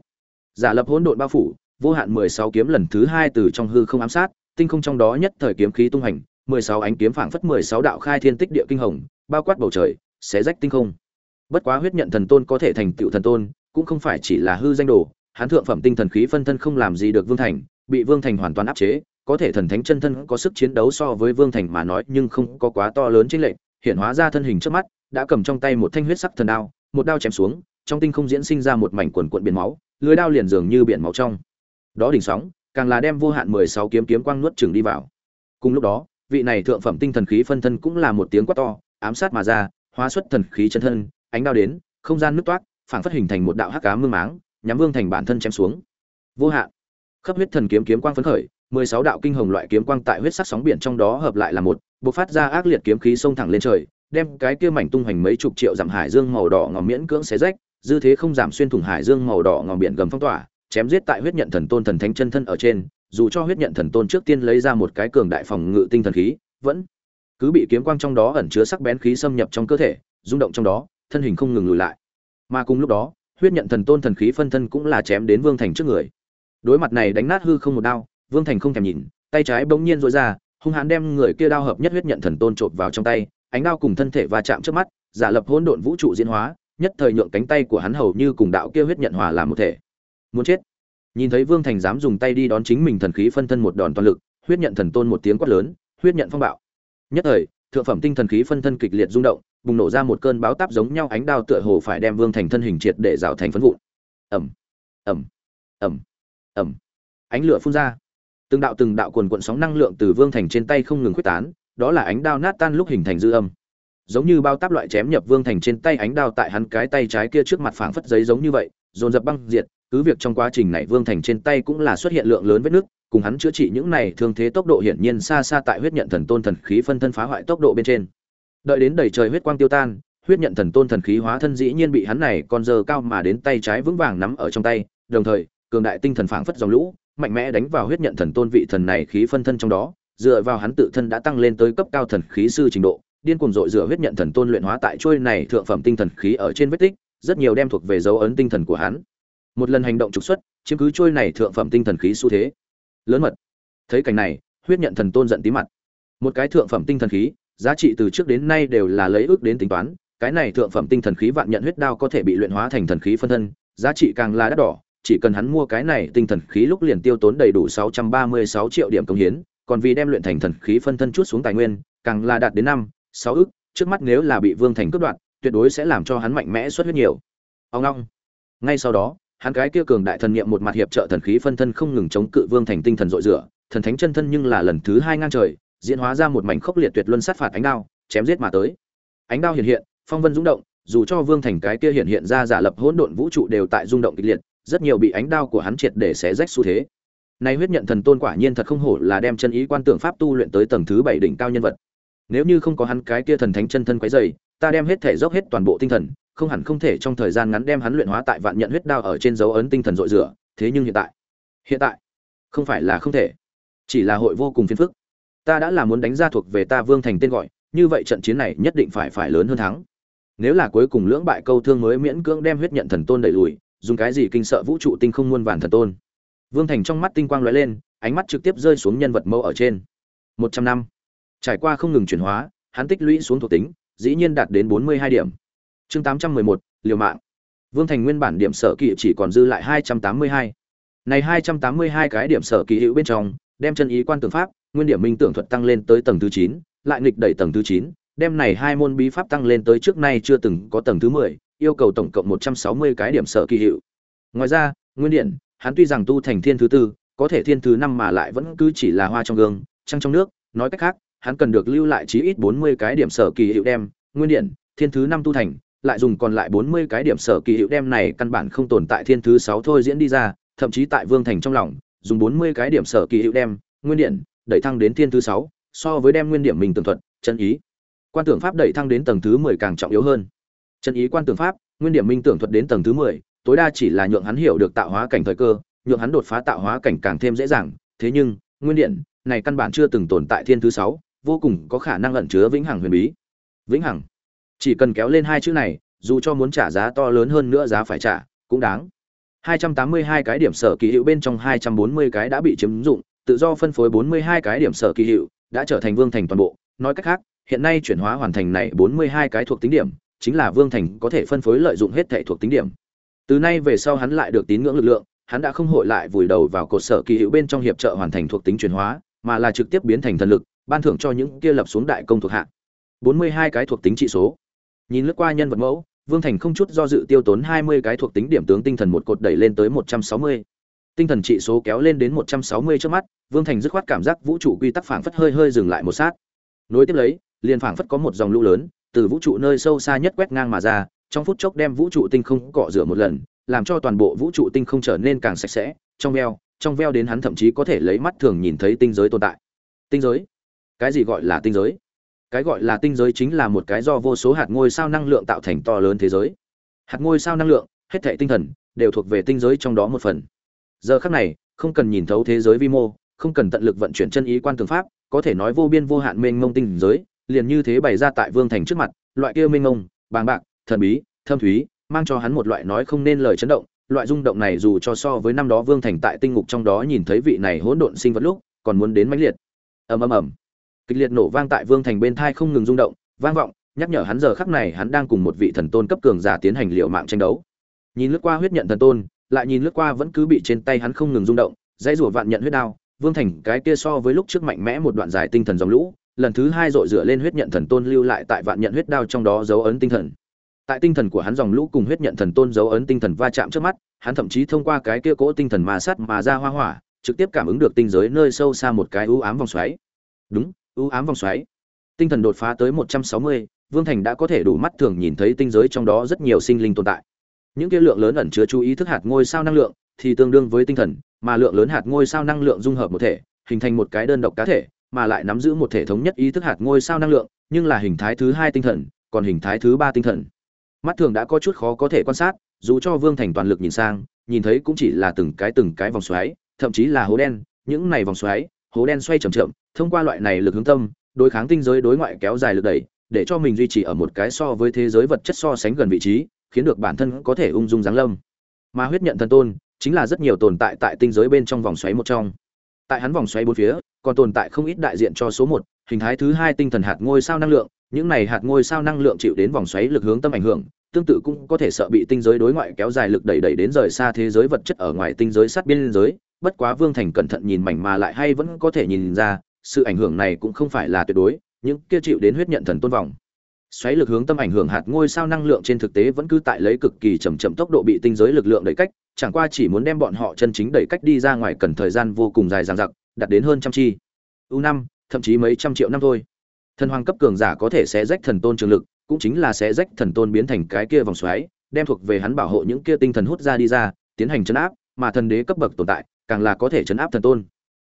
Giả lập hỗn độn bao phủ, vô hạn mười sáu kiếm lần thứ hai từ trong hư không ám sát, tinh không trong đó nhất thời kiếm khí tung hành, mười sáu ánh kiếm phảng phất mười sáu đạo khai thiên tích địa kinh hồng, bao quát bầu trời, xé rách tinh không. Bất quá huyết nhận thần tôn có thể thành tựu thần tôn, cũng không phải chỉ là hư danh đồ hắn thượng phẩm tinh thần khí phân thân không làm gì được vương thành, bị vương thành hoàn toàn áp chế có thể thần thánh chân thân có sức chiến đấu so với vương thành mà nói, nhưng không có quá to lớn trên lệnh hiện hóa ra thân hình trước mắt, đã cầm trong tay một thanh huyết sắc thần đao, một đao chém xuống, trong tinh không diễn sinh ra một mảnh quần cuộn biển máu, lưới đao liền dường như biển máu trong. Đó đỉnh sóng, càng là đem vô hạn mười sáu kiếm kiếm quang nuốt chừng đi vào. Cùng lúc đó, vị này thượng phẩm tinh thần khí phân thân cũng là một tiếng quát to, ám sát mà ra, hóa xuất thần khí chân thân, ánh đao đến, không gian nứt toát phảng phất hình thành một đạo hắc ám mương máng, nhắm vương thành bản thân chém xuống. Vô hạn. Khắp huyết thần kiếm kiếm quang phấn khởi mười sáu đạo kinh hồng loại kiếm quang tại huyết sắc sóng biển trong đó hợp lại là một, bộc phát ra ác liệt kiếm khí xông thẳng lên trời, đem cái kia mảnh tung hoành mấy chục triệu dặm hải dương màu đỏ ngòm miễn cưỡng xé rách, dư thế không giảm xuyên thủng hải dương màu đỏ ngòm biển gầm phong tỏa, chém giết tại huyết nhận thần tôn thần thánh chân thân ở trên, dù cho huyết nhận thần tôn trước tiên lấy ra một cái cường đại phòng ngự tinh thần khí, vẫn cứ bị kiếm quang trong đó ẩn chứa sắc bén khí xâm nhập trong cơ thể, rung động trong đó, thân hình không ngừng lùi lại. Mà cùng lúc đó, huyết nhận thần tôn thần khí phân thân cũng là chém đến vương thành trước người. Đối mặt này đánh nát hư không một đao vương thành không thèm nhìn tay trái bỗng nhiên rối ra hung hãn đem người kia đao hợp nhất huyết nhận thần tôn trộn vào trong tay ánh đao cùng thân thể va chạm trước mắt giả lập hỗn độn vũ trụ diễn hóa nhất thời nhượng cánh tay của hắn hầu như cùng đạo kia huyết nhận hòa làm một thể. Muốn chết. Nhìn thấy vương thành dám dùng tay đi đón chính mình thần khí phân thân một đòn toàn lực huyết nhận thần tôn một tiếng quát lớn huyết nhận phong bạo. Nhất thời thượng phẩm tinh thần khí phân thân kịch liệt rung động bùng nổ ra một cơn báo táp giống nhau ánh đao tựa hồ phải đem vương thành thân hình triệt để rào thành phấn vụn. Ầm, ầm, ầm, ầm, ánh lửa phun ra từng đạo từng đạo quần quận sóng năng lượng từ vương thành trên tay không ngừng quyết tán, đó là ánh đao nát tan lúc hình thành dư âm. Giống như bao táp loại chém nhập vương thành trên tay ánh đao tại hắn cái tay trái kia trước mặt phảng phất giấy giống như vậy, dồn dập băng diệt, cứ việc trong quá trình này vương thành trên tay cũng là xuất hiện lượng lớn vết nước, cùng hắn chữa trị những này thương thế tốc độ hiển nhiên xa xa tại huyết nhận thần tôn thần khí phân thân phá hoại tốc độ bên trên. Đợi đến đầy trời huyết quang tiêu tan, huyết nhận thần tôn thần khí hóa thân dĩ nhiên bị hắn này con giờ cao mà đến tay trái vững vàng nắm ở trong tay, đồng thời, cường đại tinh thần phảng phất dòng lũ mạnh mẽ đánh vào huyết nhận thần tôn vị thần này khí phân thân trong đó, dựa vào hắn tự thân đã tăng lên tới cấp cao thần khí sư trình độ, điên cuồng dội dựa huyết nhận thần tôn luyện hóa tại chuôi này thượng phẩm tinh thần khí ở trên vết tích, rất nhiều đem thuộc về dấu ấn tinh thần của hắn. Một lần hành động trục xuất, chiếm cứ chuôi này thượng phẩm tinh thần khí xu thế. Lớn mật. Thấy cảnh này, huyết nhận thần tôn giận tí mặt. Một cái thượng phẩm tinh thần khí, giá trị từ trước đến nay đều là lấy ước đến tính toán, cái này thượng phẩm tinh thần khí vạn nhận huyết đao có thể bị luyện hóa thành thần khí phân thân, giá trị càng là đắt đỏ chỉ cần hắn mua cái này tinh thần khí lúc liền tiêu tốn đầy đủ 636 triệu điểm công hiến, còn vì đem luyện thành thần khí phân thân chút xuống tài nguyên, càng là đạt đến năm, sáu ức, trước mắt nếu là bị vương thành cướp đoạt, tuyệt đối sẽ làm cho hắn mạnh mẽ xuất huyết nhiều. Ông long. Ngay sau đó, hắn cái kia cường đại thần niệm một mặt hiệp trợ thần khí phân thân không ngừng chống cự vương thành tinh thần dội rửa, thần thánh chân thân nhưng là lần thứ hai ngang trời, diễn hóa ra một mảnh khốc liệt tuyệt luân sát phạt ánh đao, chém giết mà tới. Ánh đao hiện hiện, phong vân rung động, dù cho vương thành cái kia hiện hiện ra giả lập hỗn độn vũ trụ đều tại rung động kịch liệt rất nhiều bị ánh đao của hắn triệt để xé rách xu thế. Nay huyết nhận thần tôn quả nhiên thật không hổ là đem chân ý quan tưởng pháp tu luyện tới tầng thứ bảy đỉnh cao nhân vật. Nếu như không có hắn cái kia thần thánh chân thân quấy rầy, ta đem hết thể dốc hết toàn bộ tinh thần không hẳn không thể trong thời gian ngắn đem hắn luyện hóa tại vạn nhận huyết đao ở trên dấu ấn tinh thần dội rửa thế nhưng hiện tại hiện tại không phải là không thể. Chỉ là hội vô cùng phiền phức. Ta đã là muốn đánh ra thuộc về ta vương thành tên gọi như vậy trận chiến này nhất định phải phải lớn hơn thắng. Nếu là cuối cùng lưỡng bại câu thương mới miễn cưỡng đem huyết nhận thần tôn đẩy lùi dùng cái gì kinh sợ vũ trụ tinh không muôn vàn thần tôn. Vương thành trong mắt tinh quang lóe lên, ánh mắt trực tiếp rơi xuống nhân vật mẫu ở trên. Một trăm năm. Trải qua không ngừng chuyển hóa, hắn tích lũy xuống thuộc tính, dĩ nhiên đạt đến bốn mươi hai điểm. Chương tám trăm mười một, liều mạng. Vương thành nguyên bản điểm sở kỳ chỉ còn dư lại hai trăm tám mươi hai. Này hai trăm tám mươi hai cái điểm sở kỳ hữu bên trong, đem chân ý quan tưởng pháp, nguyên điểm minh tưởng thuật tăng lên tới tầng thứ chín, lại nghịch đẩy tầng thứ chín, đem này hai môn bí pháp tăng lên tới trước nay chưa từng có tầng thứ mười yêu cầu tổng cộng một trăm sáu mươi cái điểm sở kỳ hiệu. Ngoài ra, nguyên điện, hắn tuy rằng tu thành thiên thứ tư, có thể thiên thứ năm mà lại vẫn cứ chỉ là hoa trong gương, trăng trong nước, nói cách khác, hắn cần được lưu lại chí ít bốn mươi cái điểm sở kỳ hiệu đem, nguyên điện, thiên thứ năm tu thành, lại dùng còn lại bốn mươi cái điểm sở kỳ hiệu đem này căn bản không tồn tại thiên thứ sáu thôi diễn đi ra, thậm chí tại vương thành trong lòng, dùng bốn mươi cái điểm sở kỳ hiệu đem, nguyên điện, đẩy thăng đến thiên thứ sáu, so với đem nguyên điểm mình tường thuật, chân ý. Quan tưởng pháp đẩy thăng đến tầng thứ mười càng trọng yếu hơn chân ý quan tưởng pháp, nguyên điểm minh tưởng thuật đến tầng thứ mười, tối đa chỉ là nhượng hắn hiểu được tạo hóa cảnh thời cơ, nhượng hắn đột phá tạo hóa cảnh càng thêm dễ dàng. Thế nhưng, nguyên điện, này căn bản chưa từng tồn tại thiên thứ sáu, vô cùng có khả năng ẩn chứa vĩnh hằng huyền bí. Vĩnh hằng. Chỉ cần kéo lên hai chữ này, dù cho muốn trả giá to lớn hơn nữa giá phải trả, cũng đáng. 282 cái điểm sở kỳ hiệu bên trong 240 cái đã bị chiếm dụng, tự do phân phối 42 cái điểm sở kỳ hiệu đã trở thành vương thành toàn bộ. Nói cách khác, hiện nay chuyển hóa hoàn thành này 42 cái thuộc tính điểm chính là vương thành có thể phân phối lợi dụng hết thể thuộc tính điểm. Từ nay về sau hắn lại được tín ngưỡng lực lượng, hắn đã không hội lại vùi đầu vào cột sở kỳ hữu bên trong hiệp trợ hoàn thành thuộc tính chuyển hóa, mà là trực tiếp biến thành thần lực, ban thưởng cho những kia lập xuống đại công thuộc hạ 42 cái thuộc tính trị số. Nhìn lướt qua nhân vật mẫu, vương thành không chút do dự tiêu tốn 20 cái thuộc tính điểm tướng tinh thần một cột đẩy lên tới 160. tinh thần trị số kéo lên đến 160 trước mắt, vương thành dứt khoát cảm giác vũ trụ quy tắc phảng phất hơi hơi dừng lại một sát. Nối tiếp lấy, liền phảng phất có một dòng lũ lớn từ vũ trụ nơi sâu xa nhất quét ngang mà ra, trong phút chốc đem vũ trụ tinh không cọ rửa một lần, làm cho toàn bộ vũ trụ tinh không trở nên càng sạch sẽ, trong veo trong veo đến hắn thậm chí có thể lấy mắt thường nhìn thấy tinh giới tồn tại. Tinh giới? Cái gì gọi là tinh giới? Cái gọi là tinh giới chính là một cái do vô số hạt ngôi sao năng lượng tạo thành to lớn thế giới. Hạt ngôi sao năng lượng, hết thảy tinh thần, đều thuộc về tinh giới trong đó một phần. Giờ khắc này, không cần nhìn thấu thế giới vi mô, không cần tận lực vận chuyển chân ý quan tường pháp, có thể nói vô biên vô hạn mênh mông tinh giới liền như thế bày ra tại vương thành trước mặt, loại kia mênh mông bàng bạc, thần bí, thâm thúy, mang cho hắn một loại nói không nên lời chấn động. Loại rung động này dù cho so với năm đó vương thành tại tinh ngục trong đó nhìn thấy vị này hỗn độn sinh vật lúc, còn muốn đến mãnh liệt. Ầm ầm ầm. Kịch liệt nổ vang tại vương thành bên thai không ngừng rung động, vang vọng, nhắc nhở hắn giờ khắc này hắn đang cùng một vị thần tôn cấp cường giả tiến hành liệu mạng tranh đấu. Nhìn lướt qua huyết nhận thần tôn, lại nhìn lướt qua vẫn cứ bị trên tay hắn không ngừng rung động, dãy rủa vạn nhận huyết đao, vương thành cái kia so với lúc trước mạnh mẽ một đoạn dài tinh thần dòng lũ lần thứ hai dội rửa lên huyết nhận thần tôn lưu lại tại vạn nhận huyết đao trong đó dấu ấn tinh thần. Tại tinh thần của hắn dòng lũ cùng huyết nhận thần tôn dấu ấn tinh thần va chạm trước mắt, hắn thậm chí thông qua cái kia cỗ tinh thần ma sát mà ra hoa hỏa, trực tiếp cảm ứng được tinh giới nơi sâu xa một cái ưu ám vòng xoáy. Đúng ưu ám vòng xoáy. Tinh thần đột phá tới một trăm sáu mươi, vương thành đã có thể đủ mắt thường nhìn thấy tinh giới trong đó rất nhiều sinh linh tồn tại. Những kia lượng lớn ẩn chứa chú ý thức hạt ngôi sao năng lượng thì tương đương với tinh thần, mà lượng lớn hạt ngôi sao năng lượng dung hợp một thể, hình thành một cái đơn độc cá thể mà lại nắm giữ một thể thống nhất ý thức hạt ngôi sao năng lượng, nhưng là hình thái thứ hai tinh thần, còn hình thái thứ ba tinh thần. Mắt thường đã có chút khó có thể quan sát, dù cho vương thành toàn lực nhìn sang, nhìn thấy cũng chỉ là từng cái từng cái vòng xoáy, thậm chí là hố đen, những này vòng xoáy, hố đen xoay chậm chậm, thông qua loại này lực hướng tâm, đối kháng tinh giới đối ngoại kéo dài lực đẩy, để cho mình duy trì ở một cái so với thế giới vật chất so sánh gần vị trí, khiến được bản thân có thể ung dung giáng lâm. Mà huyết nhận thần tôn, chính là rất nhiều tồn tại tại tinh giới bên trong vòng xoáy một trong tại hắn vòng xoáy bốn phía, còn tồn tại không ít đại diện cho số một, hình thái thứ hai tinh thần hạt ngôi sao năng lượng, những này hạt ngôi sao năng lượng chịu đến vòng xoáy lực hướng tâm ảnh hưởng, tương tự cũng có thể sợ bị tinh giới đối ngoại kéo dài lực đẩy đẩy đến rời xa thế giới vật chất ở ngoài tinh giới sát biên giới, bất quá vương thành cẩn thận nhìn mảnh mà lại hay vẫn có thể nhìn ra, sự ảnh hưởng này cũng không phải là tuyệt đối, những kia chịu đến huyết nhận thần tôn vòng xoáy lực hướng tâm ảnh hưởng hạt ngôi sao năng lượng trên thực tế vẫn cứ tại lấy cực kỳ chậm chậm tốc độ bị tinh giới lực lượng đẩy cách, chẳng qua chỉ muốn đem bọn họ chân chính đẩy cách đi ra ngoài cần thời gian vô cùng dài dằng dặc, đạt đến hơn trăm chi. U năm, thậm chí mấy trăm triệu năm thôi. Thần hoàng cấp cường giả có thể sẽ rách thần tôn trường lực, cũng chính là sẽ rách thần tôn biến thành cái kia vòng xoáy, đem thuộc về hắn bảo hộ những kia tinh thần hút ra đi ra, tiến hành chấn áp, mà thần đế cấp bậc tồn tại, càng là có thể chấn áp thần tôn.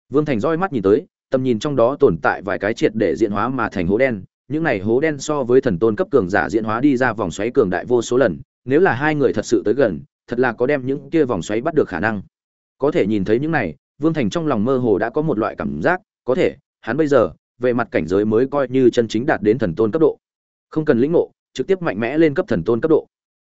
Vương thành roi mắt nhìn tới, tầm nhìn trong đó tồn tại vài cái triệt để diễn hóa mà thành hố đen những này hố đen so với thần tôn cấp cường giả diễn hóa đi ra vòng xoáy cường đại vô số lần, nếu là hai người thật sự tới gần, thật là có đem những kia vòng xoáy bắt được khả năng. Có thể nhìn thấy những này, vương thành trong lòng mơ hồ đã có một loại cảm giác, có thể, hắn bây giờ, về mặt cảnh giới mới coi như chân chính đạt đến thần tôn cấp độ. Không cần lĩnh ngộ, trực tiếp mạnh mẽ lên cấp thần tôn cấp độ.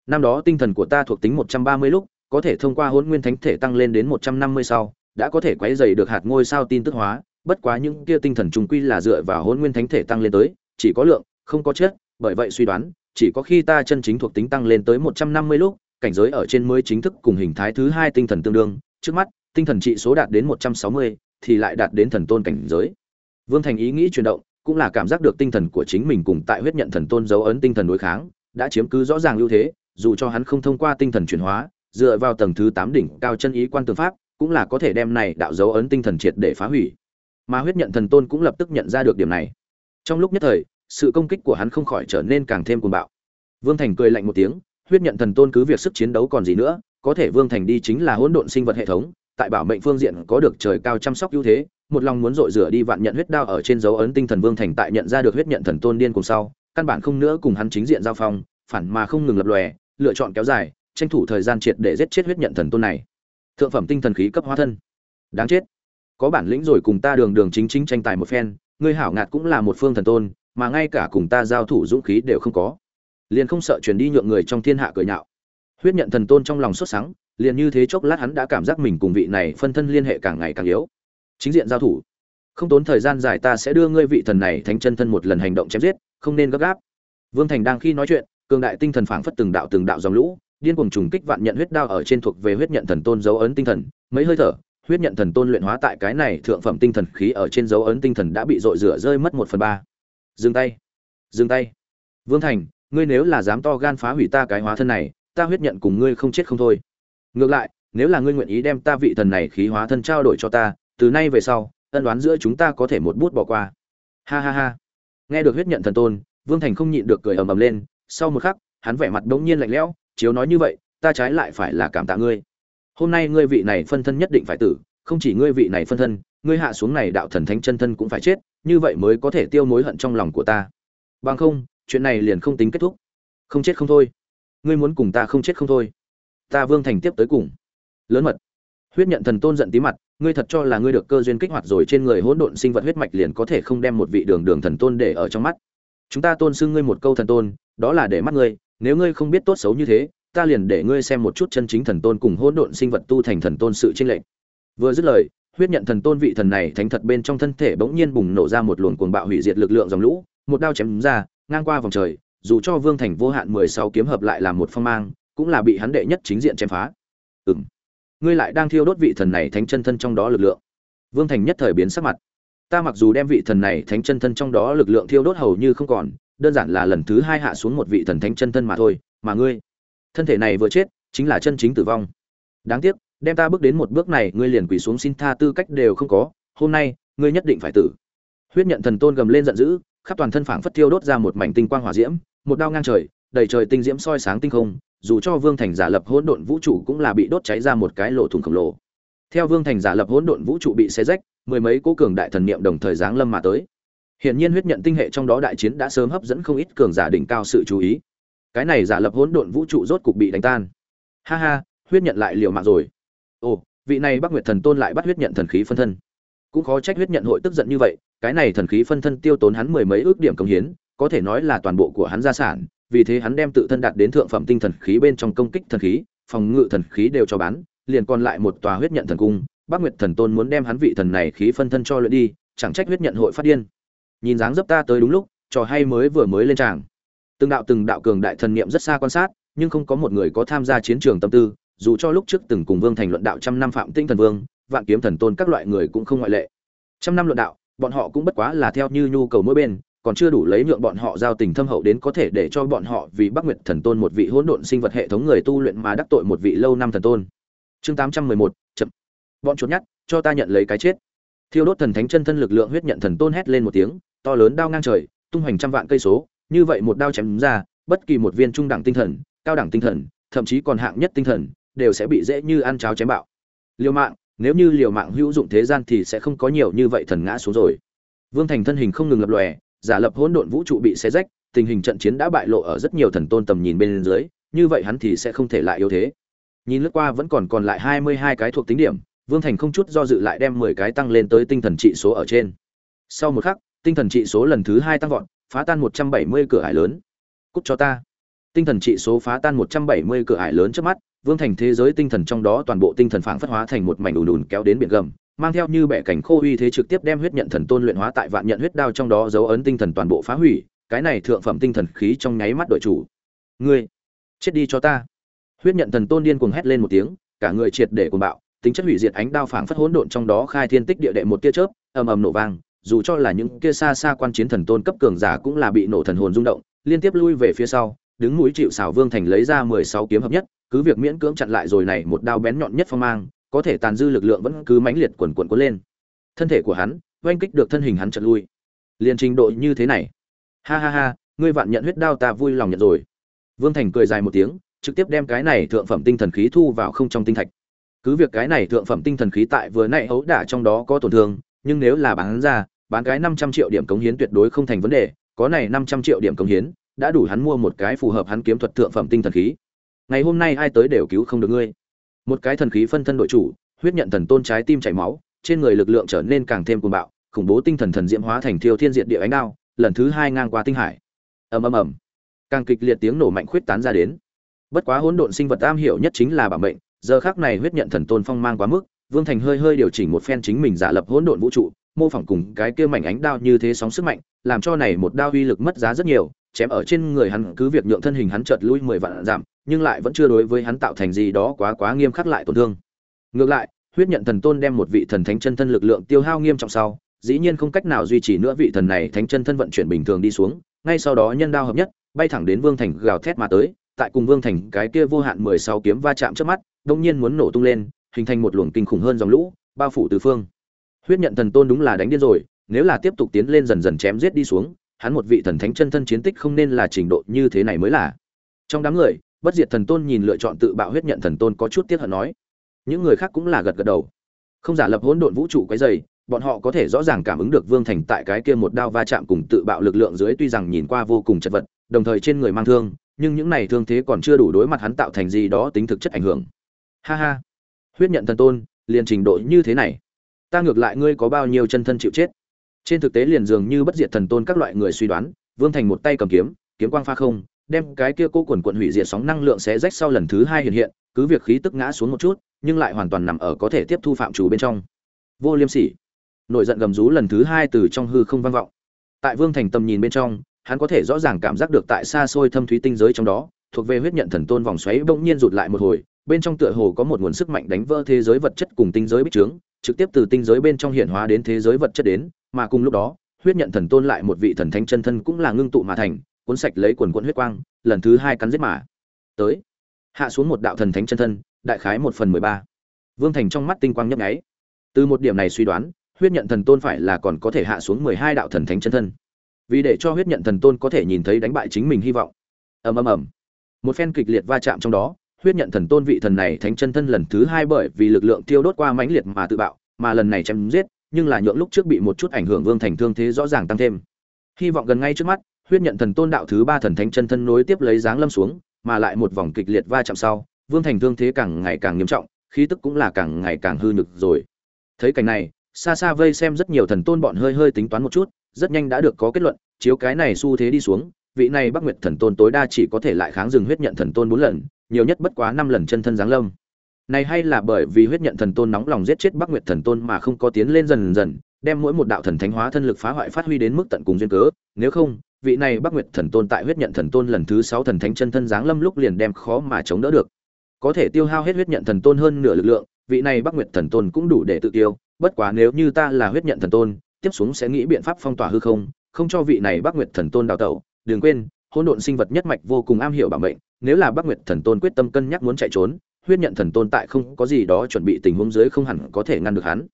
Năm đó tinh thần của ta thuộc tính một trăm ba mươi lúc, có thể thông qua hôn nguyên thánh thể tăng lên đến một trăm năm mươi sau, đã có thể quấy dày được hạt ngôi sao tin tức hóa, bất quá những kia tinh thần trung quy là dựa vào hôn nguyên thánh thể tăng lên tới chỉ có lượng, không có chất, bởi vậy suy đoán, chỉ có khi ta chân chính thuộc tính tăng lên tới một trăm năm mươi lúc, cảnh giới ở trên mới chính thức cùng hình thái thứ hai tinh thần tương đương. Trước mắt, tinh thần trị số đạt đến một trăm sáu mươi, thì lại đạt đến thần tôn cảnh giới. Vương thành ý nghĩ chuyển động, cũng là cảm giác được tinh thần của chính mình cùng tại huyết nhận thần tôn dấu ấn tinh thần đối kháng, đã chiếm cứ rõ ràng ưu thế, dù cho hắn không thông qua tinh thần chuyển hóa, dựa vào tầng thứ tám đỉnh cao chân ý quan tường pháp, cũng là có thể đem này đạo dấu ấn tinh thần triệt để phá hủy. Mà huyết nhận thần tôn cũng lập tức nhận ra được điểm này trong lúc nhất thời, sự công kích của hắn không khỏi trở nên càng thêm cuồng bạo. Vương thành cười lạnh một tiếng, huyết nhận thần tôn cứ việc sức chiến đấu còn gì nữa, có thể vương thành đi chính là hỗn độn sinh vật hệ thống, tại bảo mệnh phương diện có được trời cao chăm sóc ưu thế, một lòng muốn dội rửa đi vạn nhận huyết đao ở trên dấu ấn tinh thần vương thành tại nhận ra được huyết nhận thần tôn điên cùng sau, căn bản không nữa cùng hắn chính diện giao phong, phản mà không ngừng lập lòe, lựa chọn kéo dài, tranh thủ thời gian triệt để giết chết huyết nhận thần tôn này. Thượng phẩm tinh thần khí cấp hóa thân. Đáng chết. Có bản lĩnh rồi cùng ta đường đường chính chính tranh tài một phen ngươi hảo ngạt cũng là một phương thần tôn, mà ngay cả cùng ta giao thủ dũng khí đều không có. Liền không sợ truyền đi nhượng người trong thiên hạ cười nhạo. Huyết nhận thần tôn trong lòng sốt sắng, liền như thế chốc lát hắn đã cảm giác mình cùng vị này phân thân liên hệ càng ngày càng yếu. Chính diện giao thủ. Không tốn thời gian dài ta sẽ đưa ngươi vị thần này thánh chân thân một lần hành động chém giết, không nên gấp gáp. Vương thành đang khi nói chuyện, cường đại tinh thần phảng phất từng đạo từng đạo dòng lũ, điên cuồng trùng kích vạn nhận huyết đao ở trên thuộc về huyết nhận thần tôn dấu ấn tinh thần, mấy hơi thở huyết nhận thần tôn luyện hóa tại cái này thượng phẩm tinh thần khí ở trên dấu ấn tinh thần đã bị dội rửa rơi mất một phần ba. Dừng tay. Dừng tay. Vương thành, ngươi nếu là dám to gan phá hủy ta cái hóa thân này, ta huyết nhận cùng ngươi không chết không thôi. Ngược lại, nếu là ngươi nguyện ý đem ta vị thần này khí hóa thân trao đổi cho ta, từ nay về sau, ân đoán giữa chúng ta có thể một bút bỏ qua. Ha ha ha. Nghe được huyết nhận thần tôn, vương thành không nhịn được cười ầm ầm lên, sau một khắc, hắn vẻ mặt bỗng nhiên lạnh lẽo, chiếu nói như vậy, ta trái lại phải là cảm tạ ngươi hôm nay ngươi vị này phân thân nhất định phải tử, không chỉ ngươi vị này phân thân, ngươi hạ xuống này đạo thần thánh chân thân cũng phải chết, như vậy mới có thể tiêu mối hận trong lòng của ta. Bằng không, chuyện này liền không tính kết thúc. Không chết không thôi. Ngươi muốn cùng ta không chết không thôi. Ta vương thành tiếp tới cùng. Lớn mật. Huyết nhận thần tôn giận tí mặt, ngươi thật cho là ngươi được cơ duyên kích hoạt rồi trên người hỗn độn sinh vật huyết mạch liền có thể không đem một vị đường đường thần tôn để ở trong mắt. Chúng ta tôn xưng ngươi một câu thần tôn, đó là để mắt ngươi, nếu ngươi không biết tốt xấu như thế ta liền để ngươi xem một chút chân chính thần tôn cùng hỗn độn sinh vật tu thành thần tôn sự chênh lệch. Vừa dứt lời huyết nhận thần tôn vị thần này thánh thật bên trong thân thể bỗng nhiên bùng nổ ra một luồng cuồng bạo hủy diệt lực lượng dòng lũ một đao chém ra ngang qua vòng trời dù cho vương thành vô hạn mười sáu kiếm hợp lại làm một phong mang cũng là bị hắn đệ nhất chính diện chém phá. Ừm, ngươi lại đang thiêu đốt vị thần này thánh chân thân trong đó lực lượng. Vương thành nhất thời biến sắc mặt. Ta mặc dù đem vị thần này thánh chân thân trong đó lực lượng thiêu đốt hầu như không còn đơn giản là lần thứ hai hạ xuống một vị thần thánh chân thân mà thôi mà ngươi thân thể này vừa chết, chính là chân chính tử vong. Đáng tiếc, đem ta bước đến một bước này, ngươi liền quỳ xuống xin tha tư cách đều không có, hôm nay, ngươi nhất định phải tử. Huyết nhận thần tôn gầm lên giận dữ, khắp toàn thân phảng phất thiêu đốt ra một mảnh tinh quang hỏa diễm, một đao ngang trời, đầy trời tinh diễm soi sáng tinh không, dù cho vương thành giả lập hỗn độn vũ trụ cũng là bị đốt cháy ra một cái lỗ thủng khổng lồ. Theo vương thành giả lập hỗn độn vũ trụ bị xé rách, mười mấy cố cường đại thần niệm đồng thời giáng lâm mà tới. Hiển nhiên huyết nhận tinh hệ trong đó đại chiến đã sớm hấp dẫn không ít cường giả đỉnh cao sự chú ý cái này giả lập hỗn độn vũ trụ rốt cục bị đánh tan. Ha ha, huyết nhận lại liều mạng rồi. Ồ, vị này bắc nguyệt thần tôn lại bắt huyết nhận thần khí phân thân. Cũng khó trách huyết nhận hội tức giận như vậy, cái này thần khí phân thân tiêu tốn hắn mười mấy ước điểm công hiến, có thể nói là toàn bộ của hắn gia sản, vì thế hắn đem tự thân đạt đến thượng phẩm tinh thần khí bên trong công kích thần khí, phòng ngự thần khí đều cho bán, liền còn lại một tòa huyết nhận thần cung, bắc nguyệt thần tôn muốn đem hắn vị thần này khí phân thân cho luyện đi, chẳng trách huyết nhận hội phát điên. Nhìn dáng dấp ta tới đúng lúc, trò hay mới vừa mới lên tràng từng đạo từng đạo cường đại thần niệm rất xa quan sát nhưng không có một người có tham gia chiến trường tâm tư dù cho lúc trước từng cùng vương thành luận đạo trăm năm phạm tinh thần vương vạn kiếm thần tôn các loại người cũng không ngoại lệ trăm năm luận đạo bọn họ cũng bất quá là theo như nhu cầu mỗi bên còn chưa đủ lấy nhượng bọn họ giao tình thâm hậu đến có thể để cho bọn họ vì Bắc Nguyệt Thần Tôn một vị hỗn độn sinh vật hệ thống người tu luyện mà đắc tội một vị lâu năm thần tôn. Chương 811, chậm. Bọn chuột nhắt, cho ta nhận lấy cái chết. Thiêu đốt thần thánh chân thân lực lượng huyết nhận thần tôn hét lên một tiếng, to lớn đao ngang trời, tung hoành trăm vạn cây số, như vậy một đao chém ra, bất kỳ một viên trung đẳng tinh thần, cao đẳng tinh thần, thậm chí còn hạng nhất tinh thần, đều sẽ bị dễ như ăn cháo chém bạo. Liều mạng, nếu như liều mạng hữu dụng thế gian thì sẽ không có nhiều như vậy thần ngã xuống rồi. Vương Thành thân hình không ngừng lập lòe, giả lập hỗn độn vũ trụ bị xé rách, tình hình trận chiến đã bại lộ ở rất nhiều thần tôn tầm nhìn bên dưới, như vậy hắn thì sẽ không thể lại yếu thế. Nhìn lướt qua vẫn còn còn lại 22 cái thuộc tính điểm, Vương Thành không chút do dự lại đem 10 cái tăng lên tới tinh thần trị số ở trên. Sau một khắc, tinh thần trị số lần thứ hai tăng vọt, phá tan 170 cửa ải lớn. Cút cho ta. Tinh thần trị số phá tan 170 cửa ải lớn trước mắt, Vương Thành thế giới tinh thần trong đó toàn bộ tinh thần phảng phất hóa thành một mảnh ùn ùn kéo đến biển gầm, mang theo như bẻ cảnh khô uy thế trực tiếp đem huyết nhận thần tôn luyện hóa tại vạn nhận huyết đao trong đó dấu ấn tinh thần toàn bộ phá hủy cái này thượng phẩm tinh thần khí trong nháy mắt đội chủ ngươi chết đi cho ta huyết nhận thần tôn điên cuồng hét lên một tiếng cả người triệt để cuồng bạo tính chất hủy diệt ánh đao phảng phất hỗn độn trong đó khai thiên tích địa đệ một tia chớp ầm ầm nổ vang dù cho là những kia xa xa quan chiến thần tôn cấp cường giả cũng là bị nổ thần hồn rung động, liên tiếp lui về phía sau, đứng núi chịu xảo vương thành lấy ra mười sáu kiếm hợp nhất, cứ việc miễn cưỡng chặn lại rồi này một đao bén nhọn nhất phong mang, có thể tàn dư lực lượng vẫn cứ mãnh liệt quần quần cuốn lên. Thân thể của hắn, oanh kích được thân hình hắn chợt lui. Liền trình độ như thế này. Ha ha ha, ngươi vạn nhận huyết đao ta vui lòng nhận rồi. Vương thành cười dài một tiếng, trực tiếp đem cái này thượng phẩm tinh thần khí thu vào không trong tinh thạch. Cứ việc cái này thượng phẩm tinh thần khí tại vừa nãy ấu đả trong đó có tổn thương nhưng nếu là bán ra, bán cái năm trăm triệu điểm cống hiến tuyệt đối không thành vấn đề, có này năm trăm triệu điểm cống hiến, đã đủ hắn mua một cái phù hợp hắn kiếm thuật thượng phẩm tinh thần khí. Ngày hôm nay ai tới đều cứu không được ngươi. Một cái thần khí phân thân đội chủ, huyết nhận thần tôn trái tim chảy máu, trên người lực lượng trở nên càng thêm cuồng bạo, khủng bố tinh thần thần diễm hóa thành thiêu thiên diện địa ánh đao, lần thứ hai ngang qua tinh hải. Ầm ầm ầm. Càng kịch liệt tiếng nổ mạnh khuyết tán ra đến. Bất quá hỗn độn sinh vật am hiểu nhất chính là bảo mệnh, giờ khắc này huyết nhận thần tôn phong mang quá mức vương thành hơi hơi điều chỉnh một phen chính mình giả lập hỗn độn vũ trụ mô phỏng cùng cái kia mảnh ánh đao như thế sóng sức mạnh làm cho này một đao uy lực mất giá rất nhiều chém ở trên người hắn cứ việc nhượng thân hình hắn chợt lui mười vạn giảm nhưng lại vẫn chưa đối với hắn tạo thành gì đó quá quá nghiêm khắc lại tổn thương. Ngược lại, huyết nhận thần tôn đem một vị thần thánh chân thân lực lượng tiêu hao nghiêm trọng sau, dĩ nhiên không cách nào duy trì nữa vị thần này thánh chân thân vận chuyển bình thường đi xuống, ngay sau đó nhân đao hợp nhất, bay thẳng đến Vương Thành gào thét mà tới, tại cùng Vương Thành cái kia vô hạn 16 kiếm va chạm trước mắt, đột nhiên muốn nổ tung lên, hình thành một luồng kinh khủng hơn dòng lũ, bao phủ tứ phương. Huyết nhận thần tôn đúng là đánh điên rồi, nếu là tiếp tục tiến lên dần dần chém giết đi xuống, hắn một vị thần thánh chân thân chiến tích không nên là trình độ như thế này mới là. Trong đám người, bất diệt thần tôn nhìn lựa chọn tự bạo huyết nhận thần tôn có chút tiếc hận nói những người khác cũng là gật gật đầu không giả lập hỗn độn vũ trụ cái dày bọn họ có thể rõ ràng cảm ứng được vương thành tại cái kia một đao va chạm cùng tự bạo lực lượng dưới tuy rằng nhìn qua vô cùng chật vật đồng thời trên người mang thương nhưng những này thương thế còn chưa đủ đối mặt hắn tạo thành gì đó tính thực chất ảnh hưởng ha ha huyết nhận thần tôn, liền trình độ như thế này. Ta ngược lại ngươi có bao nhiêu chân thân chịu chết? Trên thực tế liền dường như bất diệt thần tôn các loại người suy đoán, vương thành một tay cầm kiếm kiếm quang pha không, đem cái kia cố quần quần hủy diệt sóng năng lượng xé rách sau lần thứ hai hiện hiện, cứ việc khí tức ngã xuống một chút, nhưng lại hoàn toàn nằm ở có thể tiếp thu phạm chủ bên trong. Vô liêm sỉ. Nổi giận gầm rú lần thứ hai từ trong hư không vang vọng. Tại vương thành tầm nhìn bên trong, hắn có thể rõ ràng cảm giác được tại xa xôi thâm thúy tinh giới trong đó, thuộc về huyết nhận thần tôn vòng xoáy bỗng nhiên rụt lại một hồi bên trong tựa hồ có một nguồn sức mạnh đánh vỡ thế giới vật chất cùng tinh giới bích trướng, trực tiếp từ tinh giới bên trong hiện hóa đến thế giới vật chất đến, mà cùng lúc đó, huyết nhận thần tôn lại một vị thần thánh chân thân cũng là ngưng tụ mà thành, cuốn sạch lấy quần quận huyết quang, lần thứ hai cắn giết mà tới. Hạ xuống một đạo thần thánh chân thân, đại khái một phần mười ba. Vương thành trong mắt tinh quang nhấp nháy. Từ một điểm này suy đoán, huyết nhận thần tôn phải là còn có thể hạ xuống mười hai đạo thần thánh chân thân. Vì để cho huyết nhận thần tôn có thể nhìn thấy đánh bại chính mình hy vọng. Ầm ầm ầm. Một phen kịch liệt va chạm trong đó huyết nhận thần tôn vị thần này thánh chân thân lần thứ hai bởi vì lực lượng tiêu đốt qua mãnh liệt mà tự bạo, mà lần này chém giết, nhưng là nhượng lúc trước bị một chút ảnh hưởng vương thành thương thế rõ ràng tăng thêm. Hy vọng gần ngay trước mắt, huyết nhận thần tôn đạo thứ ba thần thánh chân thân nối tiếp lấy dáng lâm xuống, mà lại một vòng kịch liệt va chạm sau, vương thành thương thế càng ngày càng nghiêm trọng, khí tức cũng là càng ngày càng hư nhược rồi. Thấy cảnh này, xa xa vây xem rất nhiều thần tôn bọn hơi hơi tính toán một chút, rất nhanh đã được có kết luận, chiếu cái này xu thế đi xuống, vị này bắc nguyệt thần tôn tối đa chỉ có thể lại kháng dừng huyết nhận thần tôn bốn lần nhiều nhất bất quá năm lần chân thân giáng lâm. Này hay là bởi vì huyết nhận thần tôn nóng lòng giết chết bắc nguyệt thần tôn mà không có tiến lên dần dần, đem mỗi một đạo thần thánh hóa thân lực phá hoại phát huy đến mức tận cùng duyên cớ. Nếu không, vị này bắc nguyệt thần tôn tại huyết nhận thần tôn lần thứ sáu thần thánh chân thân giáng lâm lúc liền đem khó mà chống đỡ được. Có thể tiêu hao hết huyết nhận thần tôn hơn nửa lực lượng, vị này bắc nguyệt thần tôn cũng đủ để tự tiêu. Bất quá nếu như ta là huyết nhận thần tôn, tiếp xuống sẽ nghĩ biện pháp phong tỏa hư không không cho vị này bắc nguyệt thần tôn đào tẩu. Đừng quên, hỗn độn sinh vật nhất mạch vô cùng am hiểu bảo mệnh nếu là bắc nguyệt thần tôn quyết tâm cân nhắc muốn chạy trốn, huyết nhận thần tôn tại không có gì đó chuẩn bị tình huống dưới không hẳn có thể ngăn được hắn.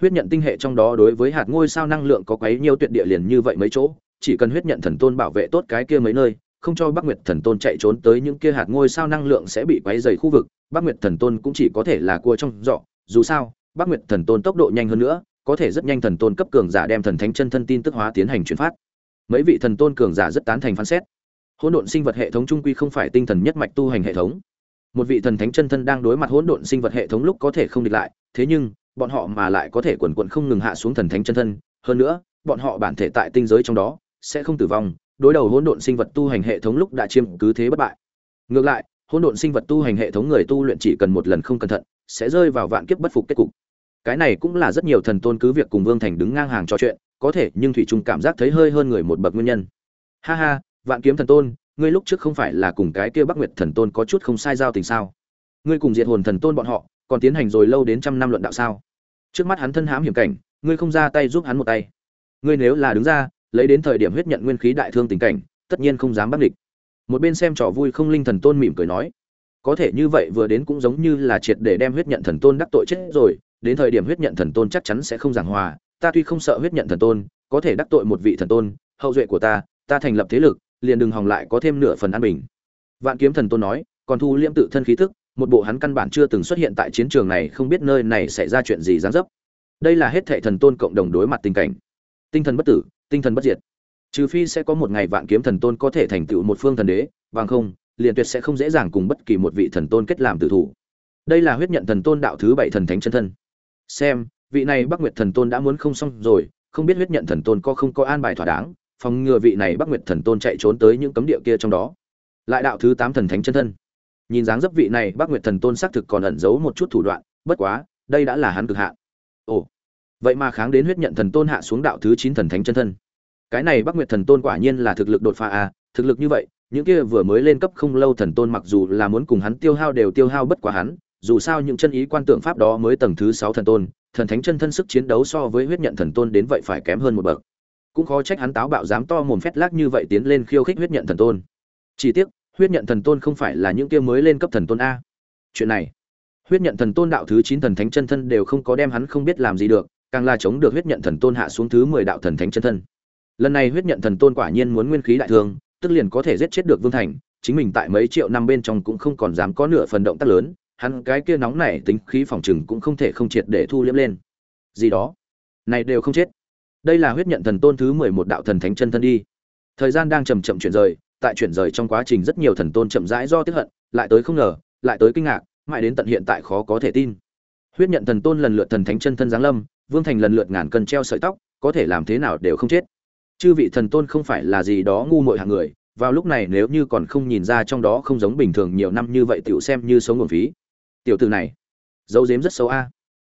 Huyết nhận tinh hệ trong đó đối với hạt ngôi sao năng lượng có quấy nhiều tuyệt địa liền như vậy mấy chỗ, chỉ cần huyết nhận thần tôn bảo vệ tốt cái kia mấy nơi, không cho bắc nguyệt thần tôn chạy trốn tới những kia hạt ngôi sao năng lượng sẽ bị quấy rầy khu vực, bắc nguyệt thần tôn cũng chỉ có thể là cua trong giỏ. Dù sao, bắc nguyệt thần tôn tốc độ nhanh hơn nữa, có thể rất nhanh thần tôn cấp cường giả đem thần thánh chân thân tin tức hóa tiến hành chuyển phát. Mấy vị thần tôn cường giả rất tán thành phán xét hỗn độn sinh vật hệ thống trung quy không phải tinh thần nhất mạch tu hành hệ thống. Một vị thần thánh chân thân đang đối mặt hỗn độn sinh vật hệ thống lúc có thể không địch lại, thế nhưng, bọn họ mà lại có thể quần quận không ngừng hạ xuống thần thánh chân thân. Hơn nữa, bọn họ bản thể tại tinh giới trong đó, sẽ không tử vong, đối đầu hỗn độn sinh vật tu hành hệ thống lúc đã chiêm cứ thế bất bại. Ngược lại, hỗn độn sinh vật tu hành hệ thống người tu luyện chỉ cần một lần không cẩn thận, sẽ rơi vào vạn kiếp bất phục kết cục. Cái này cũng là rất nhiều thần tôn cứ việc cùng vương thành đứng ngang hàng trò chuyện, có thể nhưng thủy trung cảm giác thấy hơi hơn người một bậc nguyên nhân. Ha ha vạn kiếm thần tôn, ngươi lúc trước không phải là cùng cái kia bắc nguyệt thần tôn có chút không sai giao tình sao? Ngươi cùng diệt hồn thần tôn bọn họ, còn tiến hành rồi lâu đến trăm năm luận đạo sao? Trước mắt hắn thân hãm hiểm cảnh, ngươi không ra tay giúp hắn một tay. Ngươi nếu là đứng ra, lấy đến thời điểm huyết nhận nguyên khí đại thương tình cảnh, tất nhiên không dám bắt địch một bên xem trò vui không linh thần tôn mỉm cười nói, có thể như vậy vừa đến cũng giống như là triệt để đem huyết nhận thần tôn đắc tội chết rồi, đến thời điểm huyết nhận thần tôn chắc chắn sẽ không giảng hòa, ta tuy không sợ huyết nhận thần tôn, có thể đắc tội một vị thần tôn, hậu duệ của ta ta thành lập thế lực liền đừng hòng lại có thêm nửa phần an bình. Vạn kiếm thần tôn nói, còn thu liễm tự thân khí tức, một bộ hắn căn bản chưa từng xuất hiện tại chiến trường này, không biết nơi này xảy ra chuyện gì gián dấp. Đây là hết thệ thần tôn cộng đồng đối mặt tình cảnh. Tinh thần bất tử, tinh thần bất diệt. Trừ phi sẽ có một ngày vạn kiếm thần tôn có thể thành tựu một phương thần đế, bằng không, liền tuyệt sẽ không dễ dàng cùng bất kỳ một vị thần tôn kết làm tử thủ. Đây là huyết nhận thần tôn đạo thứ bảy thần thánh chân thân. Xem, vị này bắc nguyệt thần tôn đã muốn không xong rồi, không biết huyết nhận thần tôn có không có an bài thỏa đáng phòng ngừa vị này bắc nguyệt thần tôn chạy trốn tới những cấm địa kia trong đó. Lại đạo thứ tám thần thánh chân thân. Nhìn dáng dấp vị này bắc nguyệt thần tôn xác thực còn ẩn giấu một chút thủ đoạn, bất quá, đây đã là hắn cực hạn. Ồ, vậy mà kháng đến huyết nhận thần tôn hạ xuống đạo thứ chín thần thánh chân thân. Cái này bắc nguyệt thần tôn quả nhiên là thực lực đột phá à thực lực như vậy, những kia vừa mới lên cấp không lâu thần tôn mặc dù là muốn cùng hắn tiêu hao đều tiêu hao bất quá hắn, dù sao những chân ý quan tượng pháp đó mới tầng thứ sáu thần tôn, thần thánh chân thân sức chiến đấu so với huyết nhận thần tôn đến vậy phải kém hơn một bậc cũng khó trách hắn táo bạo dám to mồm phét lác như vậy tiến lên khiêu khích huyết nhận thần tôn. Chỉ tiếc, huyết nhận thần tôn không phải là những kia mới lên cấp thần tôn a. Chuyện này, huyết nhận thần tôn đạo thứ chín thần thánh chân thân đều không có đem hắn không biết làm gì được, càng là chống được huyết nhận thần tôn hạ xuống thứ mười đạo thần thánh chân thân. Lần này huyết nhận thần tôn quả nhiên muốn nguyên khí đại thương, tức liền có thể giết chết được vương thành, chính mình tại mấy triệu năm bên trong cũng không còn dám có nửa phần động tác lớn, hắn cái kia nóng này tính khí phòng trừng cũng không thể không triệt để thu liếm lên. Gì đó? Này đều không chết đây là huyết nhận thần tôn thứ mười một đạo thần thánh chân thân đi. Thời gian đang chầm chậm chuyển rời, tại chuyển rời trong quá trình rất nhiều thần tôn chậm rãi do tiếp hận, lại tới không ngờ, lại tới kinh ngạc, mãi đến tận hiện tại khó có thể tin. Huyết nhận thần tôn lần lượt thần thánh chân thân giáng lâm, vương thành lần lượt ngàn cân treo sợi tóc, có thể làm thế nào đều không chết. Chư vị thần tôn không phải là gì đó ngu muội hạng người, vào lúc này nếu như còn không nhìn ra trong đó không giống bình thường nhiều năm như vậy tiểu xem như sống nguồn phí. Tiểu tử này, dấu dếm rất xấu a.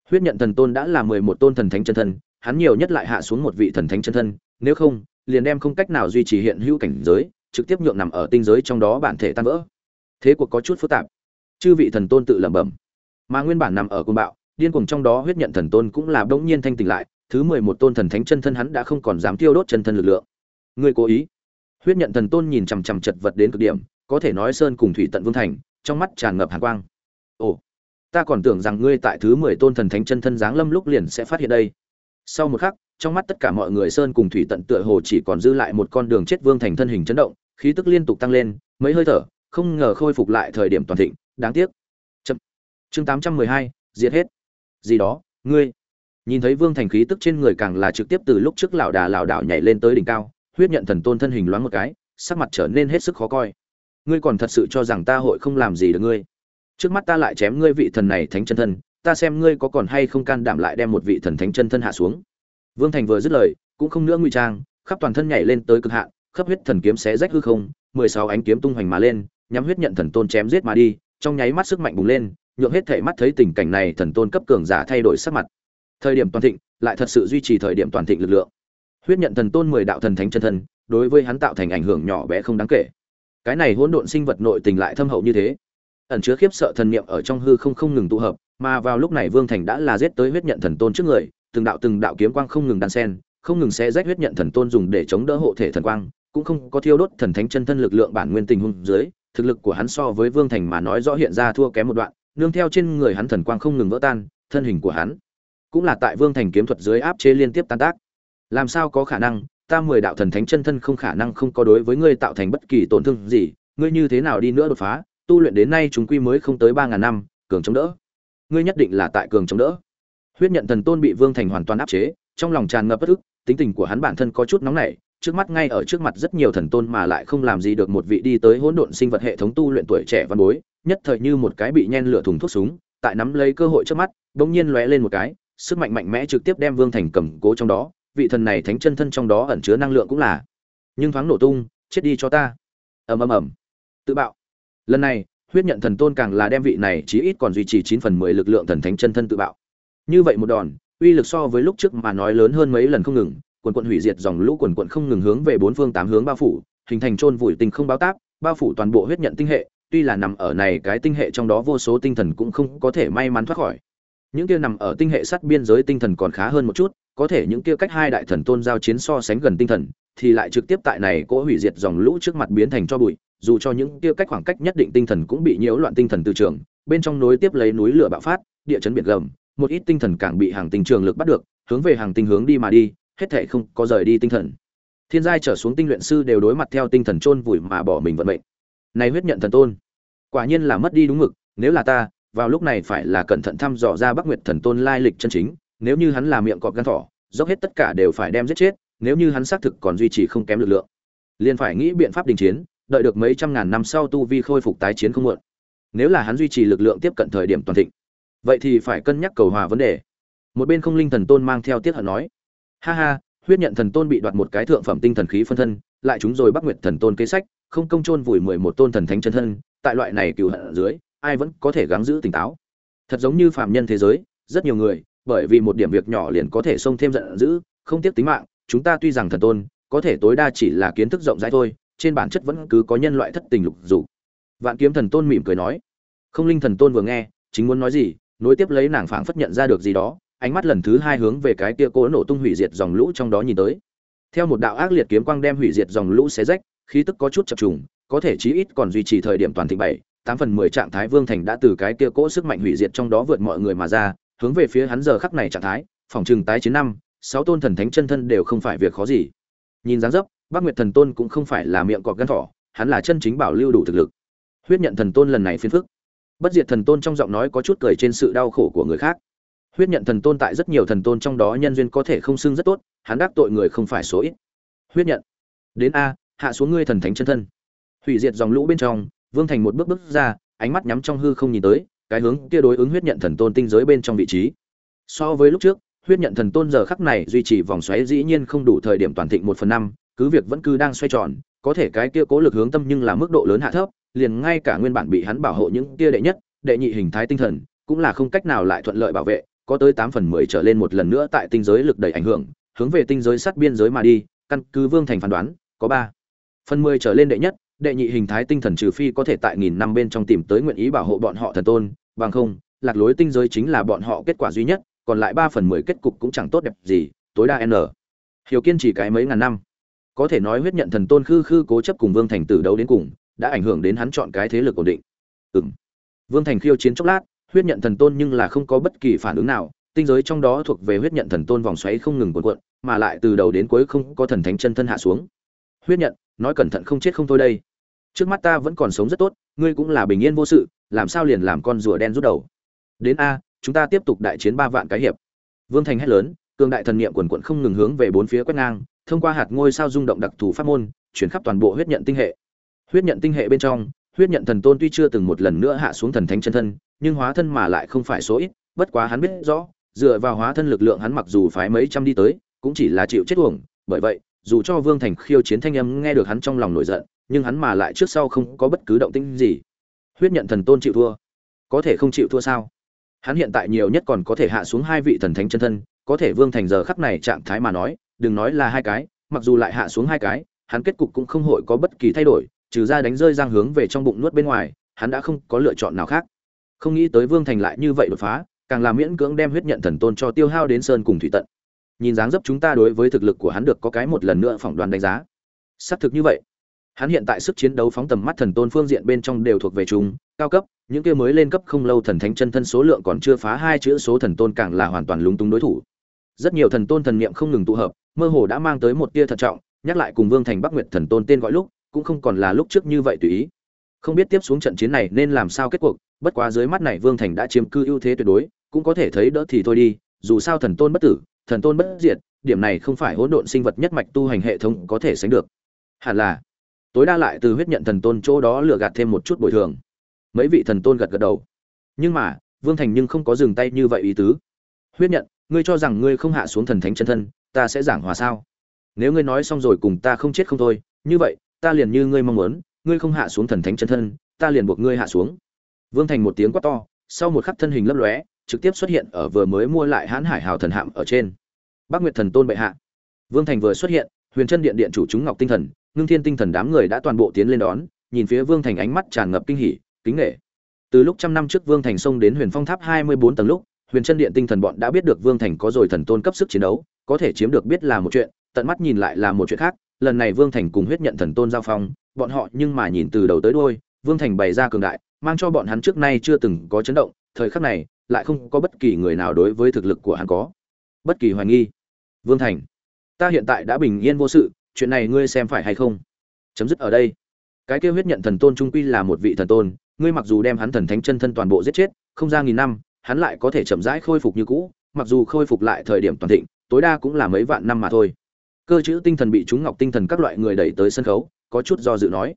Huyết nhận thần tôn đã là mười một tôn thần thánh chân thân hắn nhiều nhất lại hạ xuống một vị thần thánh chân thân, nếu không, liền đem không cách nào duy trì hiện hữu cảnh giới, trực tiếp nhượng nằm ở tinh giới trong đó bản thể tan vỡ. Thế cuộc có chút phức tạp. Chư vị thần tôn tự lẩm bẩm. Mà nguyên bản nằm ở cung bạo, điên cuồng trong đó huyết nhận thần tôn cũng là bỗng nhiên thanh tỉnh lại, thứ mười một tôn thần thánh chân thân hắn đã không còn dám tiêu đốt chân thân lực lượng. Ngươi cố ý? Huyết nhận thần tôn nhìn chằm chằm chật vật đến cực điểm, có thể nói sơn cùng thủy tận vương thành, trong mắt tràn ngập hàn quang. Ồ, ta còn tưởng rằng ngươi tại thứ mười tôn thần thánh chân thân giáng lâm lúc liền sẽ phát hiện đây sau một khắc, trong mắt tất cả mọi người sơn cùng thủy tận tựa hồ chỉ còn dư lại một con đường chết vương thành thân hình chấn động, khí tức liên tục tăng lên, mấy hơi thở, không ngờ khôi phục lại thời điểm toàn thịnh, đáng tiếc. Chậm. Chương tám trăm mười hai, diệt hết. Gì đó, ngươi. Nhìn thấy vương thành khí tức trên người càng là trực tiếp từ lúc trước lão đà lão đảo nhảy lên tới đỉnh cao, huyết nhận thần tôn thân hình loáng một cái, sắc mặt trở nên hết sức khó coi. Ngươi còn thật sự cho rằng ta hội không làm gì được ngươi. Trước mắt ta lại chém ngươi vị thần này thánh chân thân ta xem ngươi có còn hay không can đảm lại đem một vị thần thánh chân thân hạ xuống. Vương thành vừa dứt lời, cũng không nữa ngụy trang, khắp toàn thân nhảy lên tới cực hạn, khắp huyết thần kiếm xé rách hư không, mười sáu ánh kiếm tung hoành mà lên, nhắm huyết nhận thần tôn chém giết mà đi, trong nháy mắt sức mạnh bùng lên, nhượng hết thể mắt thấy tình cảnh này thần tôn cấp cường giả thay đổi sắc mặt. Thời điểm toàn thịnh, lại thật sự duy trì thời điểm toàn thịnh lực lượng. Huyết nhận thần tôn mười đạo thần thánh chân thân, đối với hắn tạo thành ảnh hưởng nhỏ bé không đáng kể. Cái này hỗn độn sinh vật nội tình lại thâm hậu như thế. Ẩn chứa khiếp sợ thần niệm ở trong hư không không ngừng tụ hợp mà vào lúc này vương thành đã là giết tới huyết nhận thần tôn trước người, từng đạo từng đạo kiếm quang không ngừng đan sen, không ngừng sẽ rách huyết nhận thần tôn dùng để chống đỡ hộ thể thần quang, cũng không có thiêu đốt thần thánh chân thân lực lượng bản nguyên tình huống dưới, thực lực của hắn so với vương thành mà nói rõ hiện ra thua kém một đoạn, nương theo trên người hắn thần quang không ngừng vỡ tan, thân hình của hắn cũng là tại vương thành kiếm thuật dưới áp chế liên tiếp tan tác. Làm sao có khả năng, ta mười đạo thần thánh chân thân không khả năng không có đối với ngươi tạo thành bất kỳ tổn thương gì, ngươi như thế nào đi nữa đột phá, tu luyện đến nay chúng quy mới không tới ba ngàn năm, cường chống đỡ ngươi nhất định là tại cường chống đỡ. Huyết nhận thần tôn bị vương thành hoàn toàn áp chế, trong lòng tràn ngập bất ức, tính tình của hắn bản thân có chút nóng nảy, trước mắt ngay ở trước mặt rất nhiều thần tôn mà lại không làm gì được một vị đi tới hỗn độn sinh vật hệ thống tu luyện tuổi trẻ văn bối, nhất thời như một cái bị nhen lửa thùng thuốc súng, tại nắm lấy cơ hội trước mắt, bỗng nhiên lóe lên một cái, sức mạnh mạnh mẽ trực tiếp đem vương thành cầm cố trong đó, vị thần này thánh chân thân trong đó ẩn chứa năng lượng cũng là. Nhưng thoáng nổ tung, chết đi cho ta. Ầm ầm ầm. Tự bạo. Lần này huyết nhận thần tôn càng là đem vị này chí ít còn duy trì chín phần mười lực lượng thần thánh chân thân tự bạo. Như vậy một đòn, uy lực so với lúc trước mà nói lớn hơn mấy lần không ngừng, quần quận hủy diệt dòng lũ quần quận không ngừng hướng về bốn phương tám hướng bao phủ, hình thành chôn vùi tinh không báo táp, bao phủ toàn bộ huyết nhận tinh hệ, tuy là nằm ở này cái tinh hệ trong đó vô số tinh thần cũng không có thể may mắn thoát khỏi. Những kia nằm ở tinh hệ sắt biên giới tinh thần còn khá hơn một chút, có thể những kia cách hai đại thần tôn giao chiến so sánh gần tinh thần, thì lại trực tiếp tại này cỗ hủy diệt dòng lũ trước mặt biến thành cho bụi dù cho những kia cách khoảng cách nhất định tinh thần cũng bị nhiễu loạn tinh thần từ trường, bên trong nối tiếp lấy núi lửa bạo phát, địa chấn biệt gầm, một ít tinh thần càng bị hàng tinh trường lực bắt được, hướng về hàng tinh hướng đi mà đi, hết thảy không có rời đi tinh thần. Thiên giai trở xuống tinh luyện sư đều đối mặt theo tinh thần chôn vùi mà bỏ mình vận mệnh. Này huyết nhận thần tôn, quả nhiên là mất đi đúng mực, nếu là ta, vào lúc này phải là cẩn thận thăm dò ra bắc nguyệt thần tôn lai lịch chân chính, nếu như hắn là miệng cọp gan thỏ, dốc hết tất cả đều phải đem giết chết, nếu như hắn xác thực còn duy trì không kém lực lượng, liền phải nghĩ biện pháp đình chiến đợi được mấy trăm ngàn năm sau tu vi khôi phục tái chiến không muộn. Nếu là hắn duy trì lực lượng tiếp cận thời điểm toàn thịnh, vậy thì phải cân nhắc cầu hòa vấn đề. Một bên không linh thần tôn mang theo tiết hận nói, ha ha, huyết nhận thần tôn bị đoạt một cái thượng phẩm tinh thần khí phân thân, lại chúng rồi bắc nguyệt thần tôn kế sách, không công chôn vùi mười một tôn thần thánh chân thân, tại loại này cừu hận ở dưới, ai vẫn có thể gắng giữ tỉnh táo. Thật giống như phàm nhân thế giới, rất nhiều người, bởi vì một điểm việc nhỏ liền có thể xông thêm giận dữ, không tiếc tính mạng, chúng ta tuy rằng thần tôn, có thể tối đa chỉ là kiến thức rộng rãi thôi trên bản chất vẫn cứ có nhân loại thất tình lục dục. Vạn kiếm thần tôn mỉm cười nói. Không linh thần tôn vừa nghe, chính muốn nói gì, nối tiếp lấy nàng phảng phất nhận ra được gì đó, ánh mắt lần thứ hai hướng về cái kia cố nổ tung hủy diệt dòng lũ trong đó nhìn tới. Theo một đạo ác liệt kiếm quang đem hủy diệt dòng lũ xé rách, khí tức có chút chập trùng, có thể chí ít còn duy trì thời điểm toàn thịnh bảy, tám phần mười trạng thái vương thành đã từ cái kia cỗ sức mạnh hủy diệt trong đó vượt mọi người mà ra, hướng về phía hắn giờ khắc này trạng thái, phòng trừng tái chiến năm, sáu tôn thần thánh chân thân đều không phải việc khó gì. Nhìn dáng dấp bác nguyệt thần tôn cũng không phải là miệng cọp gan thỏ, hắn là chân chính bảo lưu đủ thực lực. Huyết nhận thần tôn lần này phiền phức. Bất diệt thần tôn trong giọng nói có chút cười trên sự đau khổ của người khác. Huyết nhận thần tôn tại rất nhiều thần tôn trong đó nhân duyên có thể không xưng rất tốt, hắn đắc tội người không phải số ít. Huyết nhận. Đến a, hạ xuống ngươi thần thánh chân thân. Hủy diệt dòng lũ bên trong, vương thành một bước bước ra, ánh mắt nhắm trong hư không nhìn tới, cái hướng kia đối ứng huyết nhận thần tôn tinh giới bên trong vị trí. So với lúc trước, huyết nhận thần tôn giờ khắc này duy trì vòng xoáy dĩ nhiên không đủ thời điểm toàn thịnh một phần năm cứ việc vẫn cứ đang xoay tròn, có thể cái kia cố lực hướng tâm nhưng là mức độ lớn hạ thấp, liền ngay cả nguyên bản bị hắn bảo hộ những kia đệ nhất, đệ nhị hình thái tinh thần, cũng là không cách nào lại thuận lợi bảo vệ, có tới tám phần mười trở lên một lần nữa tại tinh giới lực đầy ảnh hưởng, hướng về tinh giới sát biên giới mà đi, căn cứ vương thành phán đoán, có ba phần mười trở lên đệ nhất, đệ nhị hình thái tinh thần trừ phi có thể tại nghìn năm bên trong tìm tới nguyện ý bảo hộ bọn họ thần tôn, bằng không, lạc lối tinh giới chính là bọn họ kết quả duy nhất, còn lại ba phần mười kết cục cũng chẳng tốt đẹp gì, tối đa n. Hiểu kiên trì cái mấy ngàn năm có thể nói huyết nhận thần tôn khư khư cố chấp cùng vương thành tử đấu đến cùng, đã ảnh hưởng đến hắn chọn cái thế lực ổn định. Ừng vương thành khiêu chiến chốc lát, huyết nhận thần tôn nhưng là không có bất kỳ phản ứng nào, tinh giới trong đó thuộc về huyết nhận thần tôn vòng xoáy không ngừng cuộn cuộn, mà lại từ đầu đến cuối không có thần thánh chân thân hạ xuống. Huyết nhận, nói cẩn thận không chết không thôi đây. Trước mắt ta vẫn còn sống rất tốt, ngươi cũng là bình yên vô sự, làm sao liền làm con rùa đen rút đầu? Đến a, chúng ta tiếp tục đại chiến ba vạn cái hiệp. Vương thành hét lớn, cường đại thần niệm quần quận không ngừng hướng về bốn phía quét ngang thông qua hạt ngôi sao rung động đặc thù pháp môn, chuyển khắp toàn bộ huyết nhận tinh hệ. Huyết nhận tinh hệ bên trong, huyết nhận thần tôn tuy chưa từng một lần nữa hạ xuống thần thánh chân thân, nhưng hóa thân mà lại không phải số ít, bất quá hắn biết rõ, dựa vào hóa thân lực lượng hắn mặc dù phái mấy trăm đi tới, cũng chỉ là chịu chết uổng. Bởi vậy, dù cho vương thành khiêu chiến thanh âm nghe được hắn trong lòng nổi giận, nhưng hắn mà lại trước sau không có bất cứ động tĩnh gì. Huyết nhận thần tôn chịu thua. Có thể không chịu thua sao? Hắn hiện tại nhiều nhất còn có thể hạ xuống hai vị thần thánh chân thân, có thể vương thành giờ khắc này trạng thái mà nói đừng nói là hai cái, mặc dù lại hạ xuống hai cái, hắn kết cục cũng không hội có bất kỳ thay đổi, trừ ra đánh rơi giang hướng về trong bụng nuốt bên ngoài, hắn đã không có lựa chọn nào khác. Không nghĩ tới vương thành lại như vậy đột phá, càng làm miễn cưỡng đem huyết nhận thần tôn cho tiêu hao đến sơn cùng thủy tận. Nhìn dáng dấp chúng ta đối với thực lực của hắn được có cái một lần nữa phỏng đoán đánh giá. Xác thực như vậy. Hắn hiện tại sức chiến đấu phóng tầm mắt thần tôn phương diện bên trong đều thuộc về chúng cao cấp, những kia mới lên cấp không lâu thần thánh chân thân số lượng còn chưa phá hai chữ số thần tôn càng là hoàn toàn lúng túng đối thủ rất nhiều thần tôn thần niệm không ngừng tụ hợp, mơ hồ đã mang tới một tia thận trọng, nhắc lại cùng vương thành bắc nguyệt thần tôn tên gọi lúc, cũng không còn là lúc trước như vậy tùy ý. Không biết tiếp xuống trận chiến này nên làm sao kết cuộc, bất quá dưới mắt này vương thành đã chiếm cư ưu thế tuyệt đối, cũng có thể thấy đỡ thì thôi đi, dù sao thần tôn bất tử, thần tôn bất diệt, điểm này không phải hỗn độn sinh vật nhất mạch tu hành hệ thống có thể sánh được. Hẳn là, tối đa lại từ huyết nhận thần tôn chỗ đó lừa gạt thêm một chút bồi thường. Mấy vị thần tôn gật gật đầu. Nhưng mà, vương thành nhưng không có dừng tay như vậy ý tứ. Huyết nhận ngươi cho rằng ngươi không hạ xuống thần thánh chân thân, ta sẽ giảng hòa sao? Nếu ngươi nói xong rồi cùng ta không chết không thôi, như vậy, ta liền như ngươi mong muốn, ngươi không hạ xuống thần thánh chân thân, ta liền buộc ngươi hạ xuống. Vương thành một tiếng quát to, sau một khắc thân hình lấp lóe, trực tiếp xuất hiện ở vừa mới mua lại hãn hải hào thần hạm ở trên. Bắc nguyệt thần tôn bệ hạ. Vương thành vừa xuất hiện, huyền chân điện điện chủ chúng ngọc tinh thần, ngưng thiên tinh thần đám người đã toàn bộ tiến lên đón, nhìn phía vương thành ánh mắt tràn ngập kinh hỉ, kính nghệ từ lúc trăm năm trước vương thành xông đến huyền phong tháp hai mươi bốn tầng lúc huyền chân điện tinh thần bọn đã biết được vương thành có rồi thần tôn cấp sức chiến đấu, có thể chiếm được biết là một chuyện, tận mắt nhìn lại là một chuyện khác. Lần này vương thành cùng huyết nhận thần tôn giao phong, bọn họ nhưng mà nhìn từ đầu tới đôi vương thành bày ra cường đại, mang cho bọn hắn trước nay chưa từng có chấn động, thời khắc này, lại không có bất kỳ người nào đối với thực lực của hắn có bất kỳ hoài nghi. Vương thành, ta hiện tại đã bình yên vô sự, chuyện này ngươi xem phải hay không? Chấm dứt ở đây. Cái kêu huyết nhận thần tôn trung quy là một vị thần tôn, ngươi mặc dù đem hắn thần thánh chân thân toàn bộ giết chết, không ra nghìn năm hắn lại có thể chậm rãi khôi phục như cũ, mặc dù khôi phục lại thời điểm toàn thịnh, tối đa cũng là mấy vạn năm mà thôi. Cơ chữ tinh thần bị chúng ngọc tinh thần các loại người đẩy tới sân khấu, có chút do dự nói,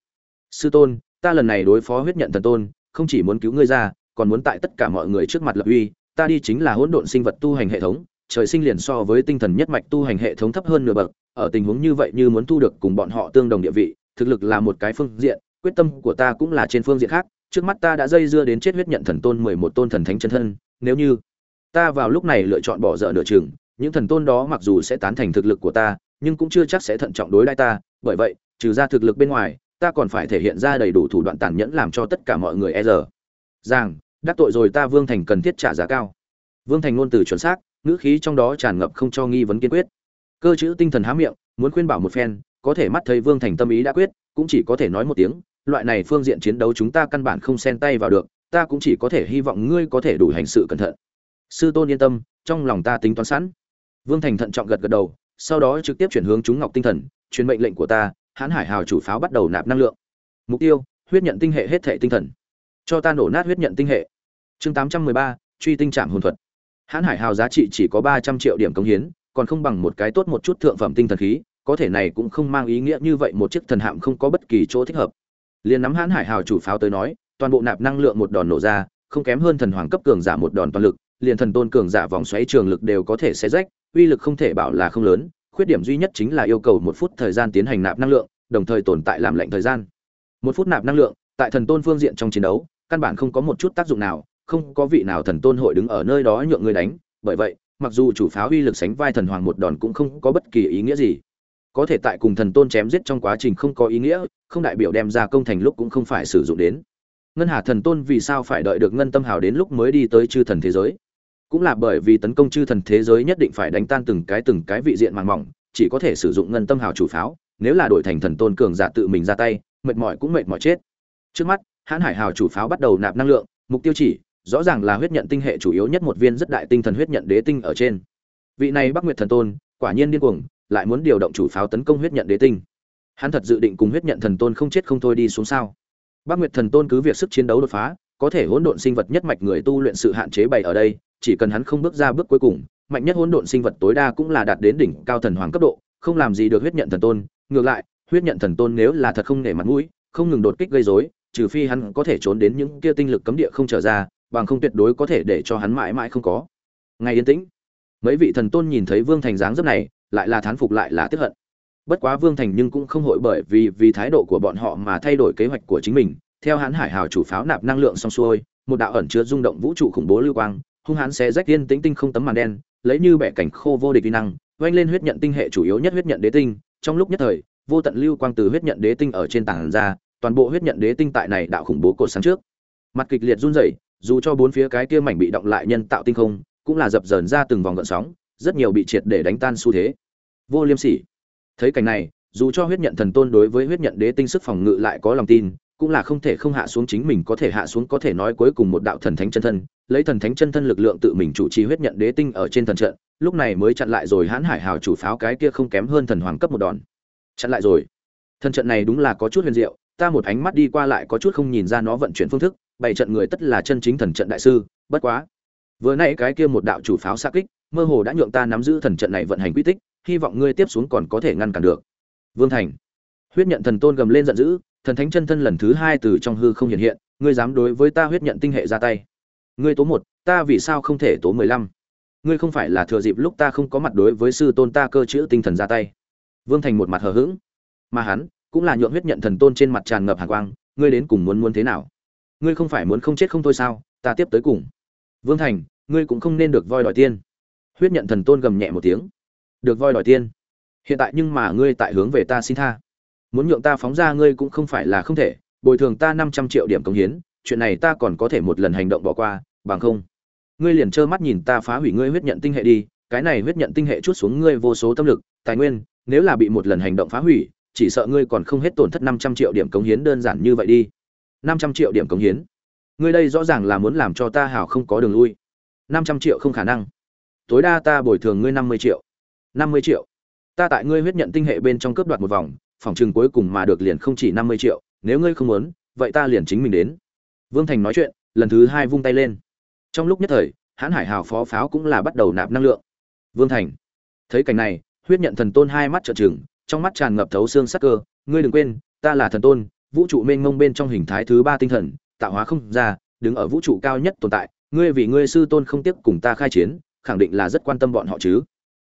sư tôn, ta lần này đối phó huyết nhận thần tôn, không chỉ muốn cứu ngươi ra, còn muốn tại tất cả mọi người trước mặt lập uy, ta đi chính là hỗn độn sinh vật tu hành hệ thống, trời sinh liền so với tinh thần nhất mạch tu hành hệ thống thấp hơn nửa bậc, ở tình huống như vậy như muốn thu được cùng bọn họ tương đồng địa vị, thực lực là một cái phương diện, quyết tâm của ta cũng là trên phương diện khác trước mắt ta đã dây dưa đến chết huyết nhận thần tôn mười một tôn thần thánh chân thân, nếu như ta vào lúc này lựa chọn bỏ dở nửa chừng, những thần tôn đó mặc dù sẽ tán thành thực lực của ta, nhưng cũng chưa chắc sẽ thận trọng đối đãi ta. Bởi vậy, trừ ra thực lực bên ngoài, ta còn phải thể hiện ra đầy đủ thủ đoạn tàn nhẫn làm cho tất cả mọi người e dè. rằng đắc tội rồi ta vương thành cần thiết trả giá cao. Vương thành ngôn từ chuẩn xác, ngữ khí trong đó tràn ngập không cho nghi vấn kiên quyết. Cơ chữ tinh thần há miệng, muốn khuyên bảo một phen, có thể mắt thấy vương thành tâm ý đã quyết, cũng chỉ có thể nói một tiếng loại này phương diện chiến đấu chúng ta căn bản không xen tay vào được, ta cũng chỉ có thể hy vọng ngươi có thể đủ hành sự cẩn thận. Sư tôn yên tâm, trong lòng ta tính toán sẵn. Vương thành thận trọng gật gật đầu, sau đó trực tiếp chuyển hướng chúng ngọc tinh thần, truyền mệnh lệnh của ta, hãn hải hào chủ pháo bắt đầu nạp năng lượng. Mục tiêu, huyết nhận tinh hệ hết thể tinh thần. Cho ta nổ nát huyết nhận tinh hệ. Chương tám trăm mười ba, truy tinh trạm hồn thuật. Hãn hải hào giá trị chỉ có ba trăm triệu điểm công hiến, còn không bằng một cái tốt một chút thượng phẩm tinh thần khí, có thể này cũng không mang ý nghĩa như vậy một chiếc thần hạm không có bất kỳ chỗ thích hợp liền nắm hãn hải hào chủ pháo tới nói, toàn bộ nạp năng lượng một đòn nổ ra, không kém hơn thần hoàng cấp cường giả một đòn toàn lực, liền thần tôn cường giả vòng xoáy trường lực đều có thể xé rách, uy lực không thể bảo là không lớn, khuyết điểm duy nhất chính là yêu cầu một phút thời gian tiến hành nạp năng lượng, đồng thời tồn tại làm lệnh thời gian. Một phút nạp năng lượng, tại thần tôn phương diện trong chiến đấu, căn bản không có một chút tác dụng nào, không có vị nào thần tôn hội đứng ở nơi đó nhượng người đánh, bởi vậy, mặc dù chủ pháo uy lực sánh vai thần hoàng một đòn cũng không có bất kỳ ý nghĩa gì có thể tại cùng thần tôn chém giết trong quá trình không có ý nghĩa, không đại biểu đem ra công thành lúc cũng không phải sử dụng đến. Ngân hà thần tôn vì sao phải đợi được ngân tâm hào đến lúc mới đi tới chư thần thế giới? Cũng là bởi vì tấn công chư thần thế giới nhất định phải đánh tan từng cái từng cái vị diện màng mỏng, chỉ có thể sử dụng ngân tâm hào chủ pháo, nếu là đổi thành thần tôn cường giả tự mình ra tay, mệt mỏi cũng mệt mỏi chết. Trước mắt, hãn hải hào chủ pháo bắt đầu nạp năng lượng, mục tiêu chỉ, rõ ràng là huyết nhận tinh hệ chủ yếu nhất một viên rất đại tinh thần huyết nhận đế tinh ở trên. Vị này bắc nguyệt thần tôn, quả nhiên điên cuồng lại muốn điều động chủ pháo tấn công huyết nhận đế tinh. Hắn thật dự định cùng huyết nhận thần tôn không chết không thôi đi xuống sao. Bắc nguyệt thần tôn cứ việc sức chiến đấu đột phá, có thể hỗn độn sinh vật nhất mạch người tu luyện sự hạn chế bày ở đây, chỉ cần hắn không bước ra bước cuối cùng, mạnh nhất hỗn độn sinh vật tối đa cũng là đạt đến đỉnh cao thần hoàng cấp độ, không làm gì được huyết nhận thần tôn. Ngược lại, huyết nhận thần tôn nếu là thật không nể mặt mũi, không ngừng đột kích gây rối, trừ phi hắn có thể trốn đến những kia tinh lực cấm địa không trở ra, bằng không tuyệt đối có thể để cho hắn mãi mãi không có. Ngày yên tĩnh. Mấy vị thần tôn nhìn thấy vương thành dáng dấp này lại là thán phục lại là tiếc hận. Bất quá vương thành nhưng cũng không hội bởi vì vì thái độ của bọn họ mà thay đổi kế hoạch của chính mình. Theo hắn hải hào chủ pháo nạp năng lượng xong xuôi, một đạo ẩn chứa rung động vũ trụ khủng bố lưu quang, hung hãn sẽ rách tiên tĩnh tinh không tấm màn đen, lấy như bẻ cảnh khô vô địch vi năng oanh lên huyết nhận tinh hệ chủ yếu nhất huyết nhận đế tinh. Trong lúc nhất thời, vô tận lưu quang từ huyết nhận đế tinh ở trên tảng ra, toàn bộ huyết nhận đế tinh tại này đạo khủng bố cột sáng trước. Mặt kịch liệt run rẩy, dù cho bốn phía cái kia mảnh bị động lại nhân tạo tinh không, cũng là dập dờn ra từng vòng gợn sóng rất nhiều bị triệt để đánh tan xu thế. Vô liêm sỉ. Thấy cảnh này, dù cho huyết nhận thần tôn đối với huyết nhận đế tinh sức phòng ngự lại có lòng tin, cũng là không thể không hạ xuống chính mình có thể hạ xuống có thể nói cuối cùng một đạo thần thánh chân thân, lấy thần thánh chân thân lực lượng tự mình chủ trì huyết nhận đế tinh ở trên thần trận, lúc này mới chặn lại rồi hãn hải hào chủ pháo cái kia không kém hơn thần hoàng cấp một đòn. Chặn lại rồi. Thần trận này đúng là có chút huyền diệu, ta một ánh mắt đi qua lại có chút không nhìn ra nó vận chuyển phương thức, bảy trận người tất là chân chính thần trận đại sư, bất quá. Vừa nãy cái kia một đạo chủ pháo xa kích mơ hồ đã nhượng ta nắm giữ thần trận này vận hành quy tích, hy vọng ngươi tiếp xuống còn có thể ngăn cản được. Vương thành. Huyết nhận thần tôn gầm lên giận dữ, thần thánh chân thân lần thứ hai từ trong hư không hiện hiện, ngươi dám đối với ta huyết nhận tinh hệ ra tay. Ngươi tố một, ta vì sao không thể tố mười lăm? Ngươi không phải là thừa dịp lúc ta không có mặt đối với sư tôn ta cơ chữ tinh thần ra tay. Vương thành một mặt hờ hững. Mà hắn, cũng là nhượng huyết nhận thần tôn trên mặt tràn ngập hàn quang, ngươi đến cùng muốn muốn thế nào? Ngươi không phải muốn không chết không thôi sao? Ta tiếp tới cùng. Vương thành, ngươi cũng không nên được voi đòi tiên huyết nhận thần tôn gầm nhẹ một tiếng. Được voi đòi tiên. Hiện tại nhưng mà ngươi tại hướng về ta xin tha. Muốn nhượng ta phóng ra ngươi cũng không phải là không thể, bồi thường ta năm trăm triệu điểm công hiến, chuyện này ta còn có thể một lần hành động bỏ qua, bằng không. Ngươi liền trơ mắt nhìn ta phá hủy ngươi huyết nhận tinh hệ đi, cái này huyết nhận tinh hệ chút xuống ngươi vô số tâm lực, tài nguyên, nếu là bị một lần hành động phá hủy, chỉ sợ ngươi còn không hết tổn thất năm trăm triệu điểm cống hiến đơn giản như vậy đi. Năm trăm triệu điểm cống hiến. Ngươi đây rõ ràng là muốn làm cho ta hào không có đường lui. Năm trăm triệu không khả năng tối đa ta bồi thường ngươi năm mươi triệu. Năm mươi triệu. Ta tại ngươi huyết nhận tinh hệ bên trong cướp đoạt một vòng, phòng chừng cuối cùng mà được liền không chỉ năm mươi triệu, nếu ngươi không muốn, vậy ta liền chính mình đến. Vương thành nói chuyện, lần thứ hai vung tay lên. Trong lúc nhất thời, hãn hải hào phó pháo cũng là bắt đầu nạp năng lượng. Vương thành, thấy cảnh này, huyết nhận thần tôn hai mắt trợn trừng, trong mắt tràn ngập thấu xương sắc cơ, ngươi đừng quên, ta là thần tôn, vũ trụ mênh mông bên trong hình thái thứ ba tinh thần, tạo hóa không ra, đứng ở vũ trụ cao nhất tồn tại, ngươi vì ngươi sư tôn không tiếc cùng ta khai chiến khẳng định là rất quan tâm bọn họ chứ.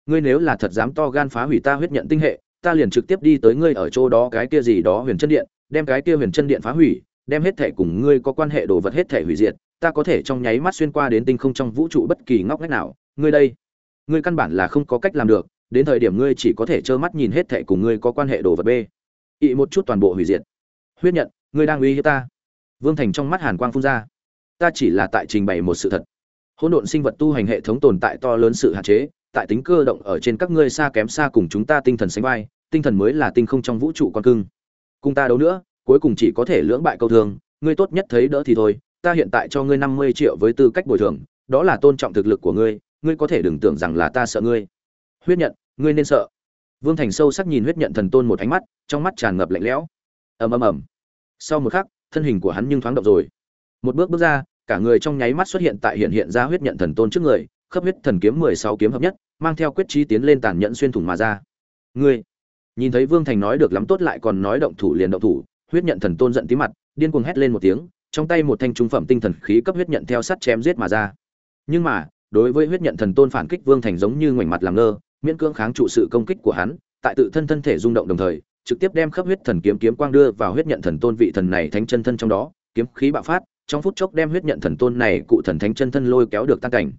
Ngươi nếu là thật dám to gan phá hủy ta huyết nhận tinh hệ, ta liền trực tiếp đi tới ngươi ở chỗ đó cái kia gì đó huyền chân điện, đem cái kia huyền chân điện phá hủy, đem hết thể cùng ngươi có quan hệ đồ vật hết thể hủy diệt, ta có thể trong nháy mắt xuyên qua đến tinh không trong vũ trụ bất kỳ ngóc ngách nào. Ngươi đây, ngươi căn bản là không có cách làm được, đến thời điểm ngươi chỉ có thể trơ mắt nhìn hết thể cùng ngươi có quan hệ đồ vật b ị một chút toàn bộ hủy diệt. Huyết nhận, ngươi đang uy hiếp ta. Vương thành trong mắt hàn quang phun ra. Ta chỉ là tại trình bày một sự thật hỗn độn sinh vật tu hành hệ thống tồn tại to lớn sự hạn chế, tại tính cơ động ở trên các ngươi xa kém xa cùng chúng ta tinh thần sánh vai, tinh thần mới là tinh không trong vũ trụ con cưng. Cùng ta đấu nữa, cuối cùng chỉ có thể lưỡng bại câu thường, ngươi tốt nhất thấy đỡ thì thôi, ta hiện tại cho ngươi năm mươi triệu với tư cách bồi thường, đó là tôn trọng thực lực của ngươi ngươi có thể đừng tưởng rằng là ta sợ ngươi. Huyết nhận, ngươi nên sợ. Vương thành sâu sắc nhìn huyết nhận thần tôn một ánh mắt, trong mắt tràn ngập lạnh lẽo. Ầm ầm ầm. Sau một khắc, thân hình của hắn nhưng thoáng động rồi. Một bước bước ra cả người trong nháy mắt xuất hiện tại hiện hiện ra huyết nhận thần tôn trước người, khớp huyết thần kiếm mười sáu kiếm hợp nhất, mang theo quyết chí tiến lên tàn nhẫn xuyên thủng mà ra. Ngươi, nhìn thấy vương thành nói được lắm tốt lại còn nói động thủ liền động thủ, huyết nhận thần tôn giận tí mặt, điên cuồng hét lên một tiếng, trong tay một thanh trung phẩm tinh thần khí cấp huyết nhận theo sắt chém giết mà ra. Nhưng mà, đối với huyết nhận thần tôn phản kích vương thành giống như ngoảnh mặt làm ngơ, miễn cưỡng kháng trụ sự công kích của hắn, tại tự thân thân thể rung động đồng thời, trực tiếp đem khắp huyết thần kiếm kiếm quang đưa vào huyết nhận thần tôn vị thần này thánh chân thân trong đó, kiếm khí bạo phát trong phút chốc đem huyết nhận thần tôn này cụ thần thánh chân thân lôi kéo được tan cảnh.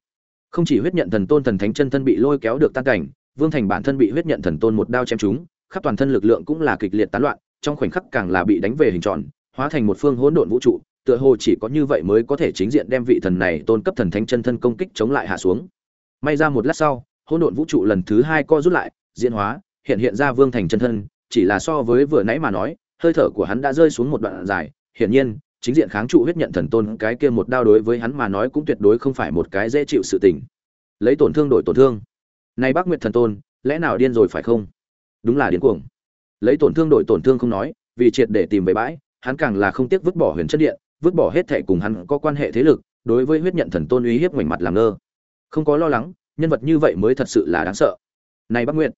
Không chỉ huyết nhận thần tôn thần thánh chân thân bị lôi kéo được tan cảnh, vương thành bản thân bị huyết nhận thần tôn một đao chém trúng, khắp toàn thân lực lượng cũng là kịch liệt tán loạn, trong khoảnh khắc càng là bị đánh về hình tròn, hóa thành một phương hỗn độn vũ trụ, tựa hồ chỉ có như vậy mới có thể chính diện đem vị thần này tôn cấp thần thánh chân thân công kích chống lại hạ xuống. May ra một lát sau, hỗn độn vũ trụ lần thứ hai co rút lại, diễn hóa, hiện hiện ra vương thành chân thân, chỉ là so với vừa nãy mà nói, hơi thở của hắn đã rơi xuống một đoạn dài, hiển nhiên chính diện kháng trụ huyết nhận thần tôn, cái kia một đao đối với hắn mà nói cũng tuyệt đối không phải một cái dễ chịu sự tình. Lấy tổn thương đổi tổn thương. Này bác nguyệt thần tôn, lẽ nào điên rồi phải không? Đúng là điên cuồng. Lấy tổn thương đổi tổn thương không nói, vì triệt để tìm về bãi, hắn càng là không tiếc vứt bỏ huyền chất điện, vứt bỏ hết thệ cùng hắn có quan hệ thế lực, đối với huyết nhận thần tôn uy hiếp ngoảnh mặt làm ngơ. Không có lo lắng, nhân vật như vậy mới thật sự là đáng sợ. Này bác nguyệt,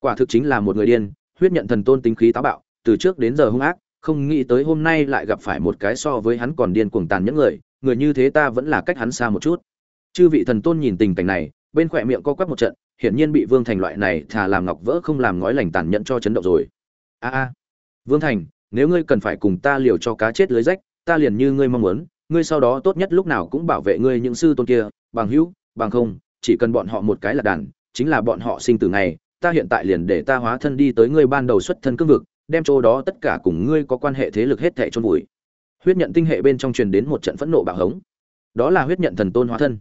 quả thực chính là một người điên, huyết nhận thần tôn tính khí táo bạo, từ trước đến giờ hung ác không nghĩ tới hôm nay lại gặp phải một cái so với hắn còn điên cuồng tàn những người người như thế ta vẫn là cách hắn xa một chút. Chư vị thần tôn nhìn tình cảnh này, bên khỏe miệng co quắp một trận, hiển nhiên bị vương thành loại này thà làm ngọc vỡ không làm ngói lành tàn nhẫn cho chấn động rồi. A a. Vương thành, nếu ngươi cần phải cùng ta liều cho cá chết lưới rách, ta liền như ngươi mong muốn, ngươi sau đó tốt nhất lúc nào cũng bảo vệ ngươi những sư tôn kia, bằng hữu, bằng không, chỉ cần bọn họ một cái là đàn, chính là bọn họ sinh từ ngày, ta hiện tại liền để ta hóa thân đi tới ngươi ban đầu xuất thân cương vực đem chỗ đó tất cả cùng ngươi có quan hệ thế lực hết thảy chôn vùi. Huyết nhận tinh hệ bên trong truyền đến một trận phẫn nộ bạo hống. Đó là huyết nhận thần tôn hóa thân.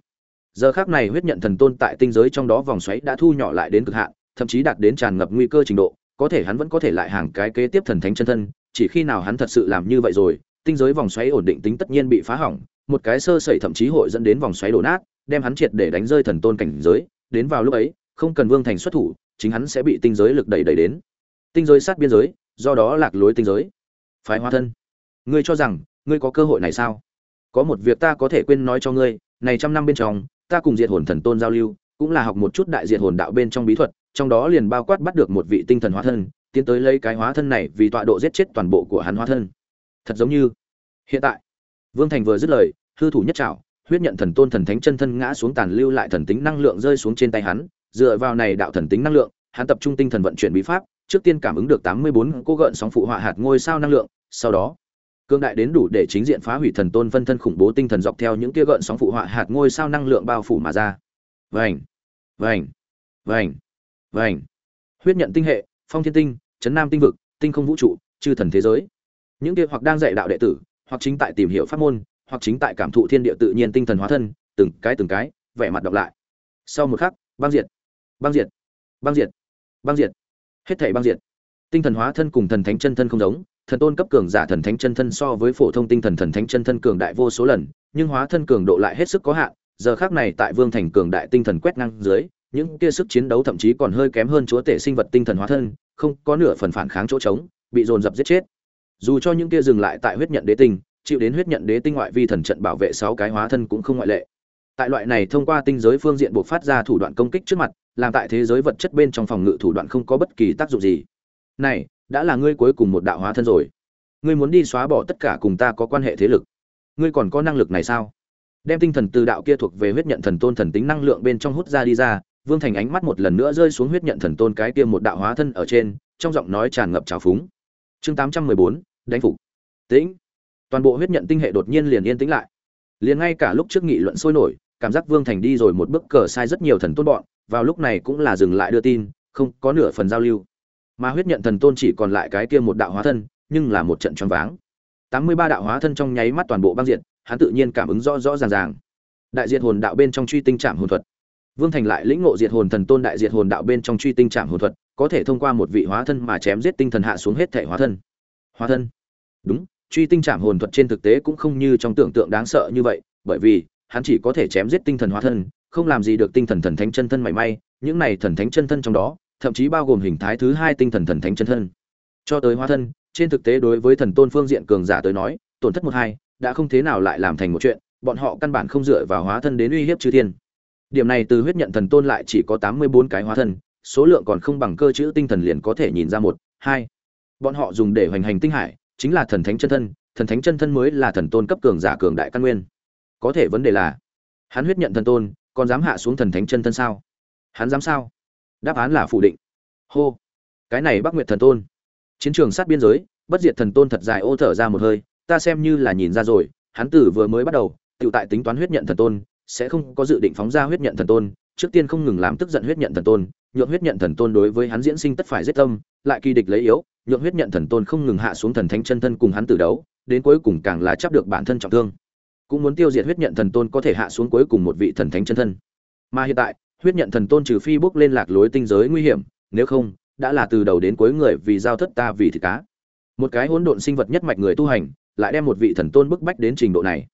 Giờ khắc này huyết nhận thần tôn tại tinh giới trong đó vòng xoáy đã thu nhỏ lại đến cực hạn, thậm chí đạt đến tràn ngập nguy cơ trình độ, có thể hắn vẫn có thể lại hàng cái kế tiếp thần thánh chân thân, chỉ khi nào hắn thật sự làm như vậy rồi, tinh giới vòng xoáy ổn định tính tất nhiên bị phá hỏng, một cái sơ sẩy thậm chí hội dẫn đến vòng xoáy đổ nát, đem hắn triệt để đánh rơi thần tôn cảnh giới, đến vào lúc ấy, không cần vương thành xuất thủ, chính hắn sẽ bị tinh giới lực đẩy đẩy đến. Tinh giới sát biên giới do đó lạc lối tinh giới. Phái hóa thân. Ngươi cho rằng, ngươi có cơ hội này sao? Có một việc ta có thể quên nói cho ngươi, này trăm năm bên trong, ta cùng diệt hồn thần tôn giao lưu, cũng là học một chút đại diệt hồn đạo bên trong bí thuật, trong đó liền bao quát bắt được một vị tinh thần hóa thân, tiến tới lấy cái hóa thân này vì tọa độ giết chết toàn bộ của hắn hóa thân. Thật giống như, hiện tại, vương thành vừa dứt lời, hư thủ nhất trảo, huyết nhận thần tôn thần thánh chân thân ngã xuống tàn lưu lại thần tính năng lượng rơi xuống trên tay hắn, dựa vào này đạo thần tính năng lượng, hắn tập trung tinh thần vận chuyển bí pháp trước tiên cảm ứng được tám mươi bốn cô gợn sóng phụ họa hạt ngôi sao năng lượng, sau đó, cương đại đến đủ để chính diện phá hủy thần tôn phân thân khủng bố tinh thần dọc theo những kia gợn sóng phụ họa hạt ngôi sao năng lượng bao phủ mà ra. Vành vành vành vành. Huyết nhận tinh hệ, phong thiên tinh, chấn nam tinh vực, tinh không vũ trụ, chư thần thế giới. Những kia hoặc đang dạy đạo đệ tử, hoặc chính tại tìm hiểu pháp môn, hoặc chính tại cảm thụ thiên địa tự nhiên tinh thần hóa thân, từng cái từng cái, vẻ mặt đọc lại. Sau một khắc, băng diệt băng diệt băng diệt băng diệt hết thảy băng diệt. Tinh thần hóa thân cùng thần thánh chân thân không giống, thần tôn cấp cường giả thần thánh chân thân so với phổ thông tinh thần thần thánh chân thân cường đại vô số lần, nhưng hóa thân cường độ lại hết sức có hạn, giờ khác này tại vương thành cường đại tinh thần quét ngang dưới, những kia sức chiến đấu thậm chí còn hơi kém hơn chúa tể sinh vật tinh thần hóa thân, không có nửa phần phản kháng chỗ trống, bị dồn dập giết chết. Dù cho những kia dừng lại tại huyết nhận đế tinh, chịu đến huyết nhận đế tinh ngoại vi thần trận bảo vệ sáu cái hóa thân cũng không ngoại lệ. Tại loại này thông qua tinh giới phương diện buộc phát ra thủ đoạn công kích trước mặt làm tại thế giới vật chất bên trong phòng ngự thủ đoạn không có bất kỳ tác dụng gì. Này, đã là ngươi cuối cùng một đạo hóa thân rồi. Ngươi muốn đi xóa bỏ tất cả cùng ta có quan hệ thế lực. Ngươi còn có năng lực này sao? Đem tinh thần từ đạo kia thuộc về huyết nhận thần tôn thần tính năng lượng bên trong hút ra đi ra, vương thành ánh mắt một lần nữa rơi xuống huyết nhận thần tôn cái kia một đạo hóa thân ở trên, trong giọng nói tràn ngập trào phúng. Chương tám trăm mười bốn, đánh phục. Tĩnh. Toàn bộ huyết nhận tinh hệ đột nhiên liền yên tĩnh lại. Liền ngay cả lúc trước nghị luận sôi nổi, cảm giác vương thành đi rồi một bước cờ sai rất nhiều thần tôn bọn vào lúc này cũng là dừng lại đưa tin, không có nửa phần giao lưu. Mà huyết nhận thần tôn chỉ còn lại cái kia một đạo hóa thân, nhưng là một trận choáng váng. Tám mươi ba đạo hóa thân trong nháy mắt toàn bộ băng diện hắn tự nhiên cảm ứng rõ rõ ràng ràng. Đại diệt hồn đạo bên trong truy tinh trạm hồn thuật. Vương thành lại lĩnh ngộ diệt hồn thần tôn đại diệt hồn đạo bên trong truy tinh trạm hồn thuật, có thể thông qua một vị hóa thân mà chém giết tinh thần hạ xuống hết thể hóa thân. Hóa thân? Đúng, truy tinh trạm hồn thuật trên thực tế cũng không như trong tưởng tượng đáng sợ như vậy, bởi vì hắn chỉ có thể chém giết tinh thần hóa thân không làm gì được tinh thần thần thánh chân thân mảy may, những này thần thánh chân thân trong đó, thậm chí bao gồm hình thái thứ hai tinh thần thần thánh chân thân. Cho tới hóa thân, trên thực tế đối với thần tôn phương diện cường giả tới nói, tổn thất một hai, đã không thế nào lại làm thành một chuyện, bọn họ căn bản không dựa vào hóa thân đến uy hiếp chư thiên. Điểm này từ huyết nhận thần tôn lại chỉ có tám mươi bốn cái hóa thân, số lượng còn không bằng cơ chữ tinh thần liền có thể nhìn ra một, hai. Bọn họ dùng để hoành hành tinh hải, chính là thần thánh chân thân, thần thánh chân thân mới là thần tôn cấp cường giả cường đại căn nguyên. Có thể vấn đề là, hắn huyết nhận thần tôn còn dám hạ xuống thần thánh chân thân sao? Hắn dám sao? Đáp án là phủ định. Hô. Cái này bắc nguyệt thần tôn. Chiến trường sát biên giới bất diệt thần tôn thật dài ô thở ra một hơi ta xem như là nhìn ra rồi hắn tử vừa mới bắt đầu tự tại tính toán huyết nhận thần tôn sẽ không có dự định phóng ra huyết nhận thần tôn trước tiên không ngừng làm tức giận huyết nhận thần tôn nhượng huyết nhận thần tôn đối với hắn diễn sinh tất phải giết tâm, lại kỳ địch lấy yếu, nhượng huyết nhận thần tôn không ngừng hạ xuống thần thánh chân thân cùng hắn tử đấu, đến cuối cùng càng là chấp được bản thân trọng thương. Cũng muốn tiêu diệt huyết nhận thần tôn có thể hạ xuống cuối cùng một vị thần thánh chân thân. Mà hiện tại, huyết nhận thần tôn trừ phi bước lên lạc lối tinh giới nguy hiểm, nếu không, đã là từ đầu đến cuối người vì giao thất ta vì thịt cá. Một cái hỗn độn sinh vật nhất mạch người tu hành, lại đem một vị thần tôn bức bách đến trình độ này.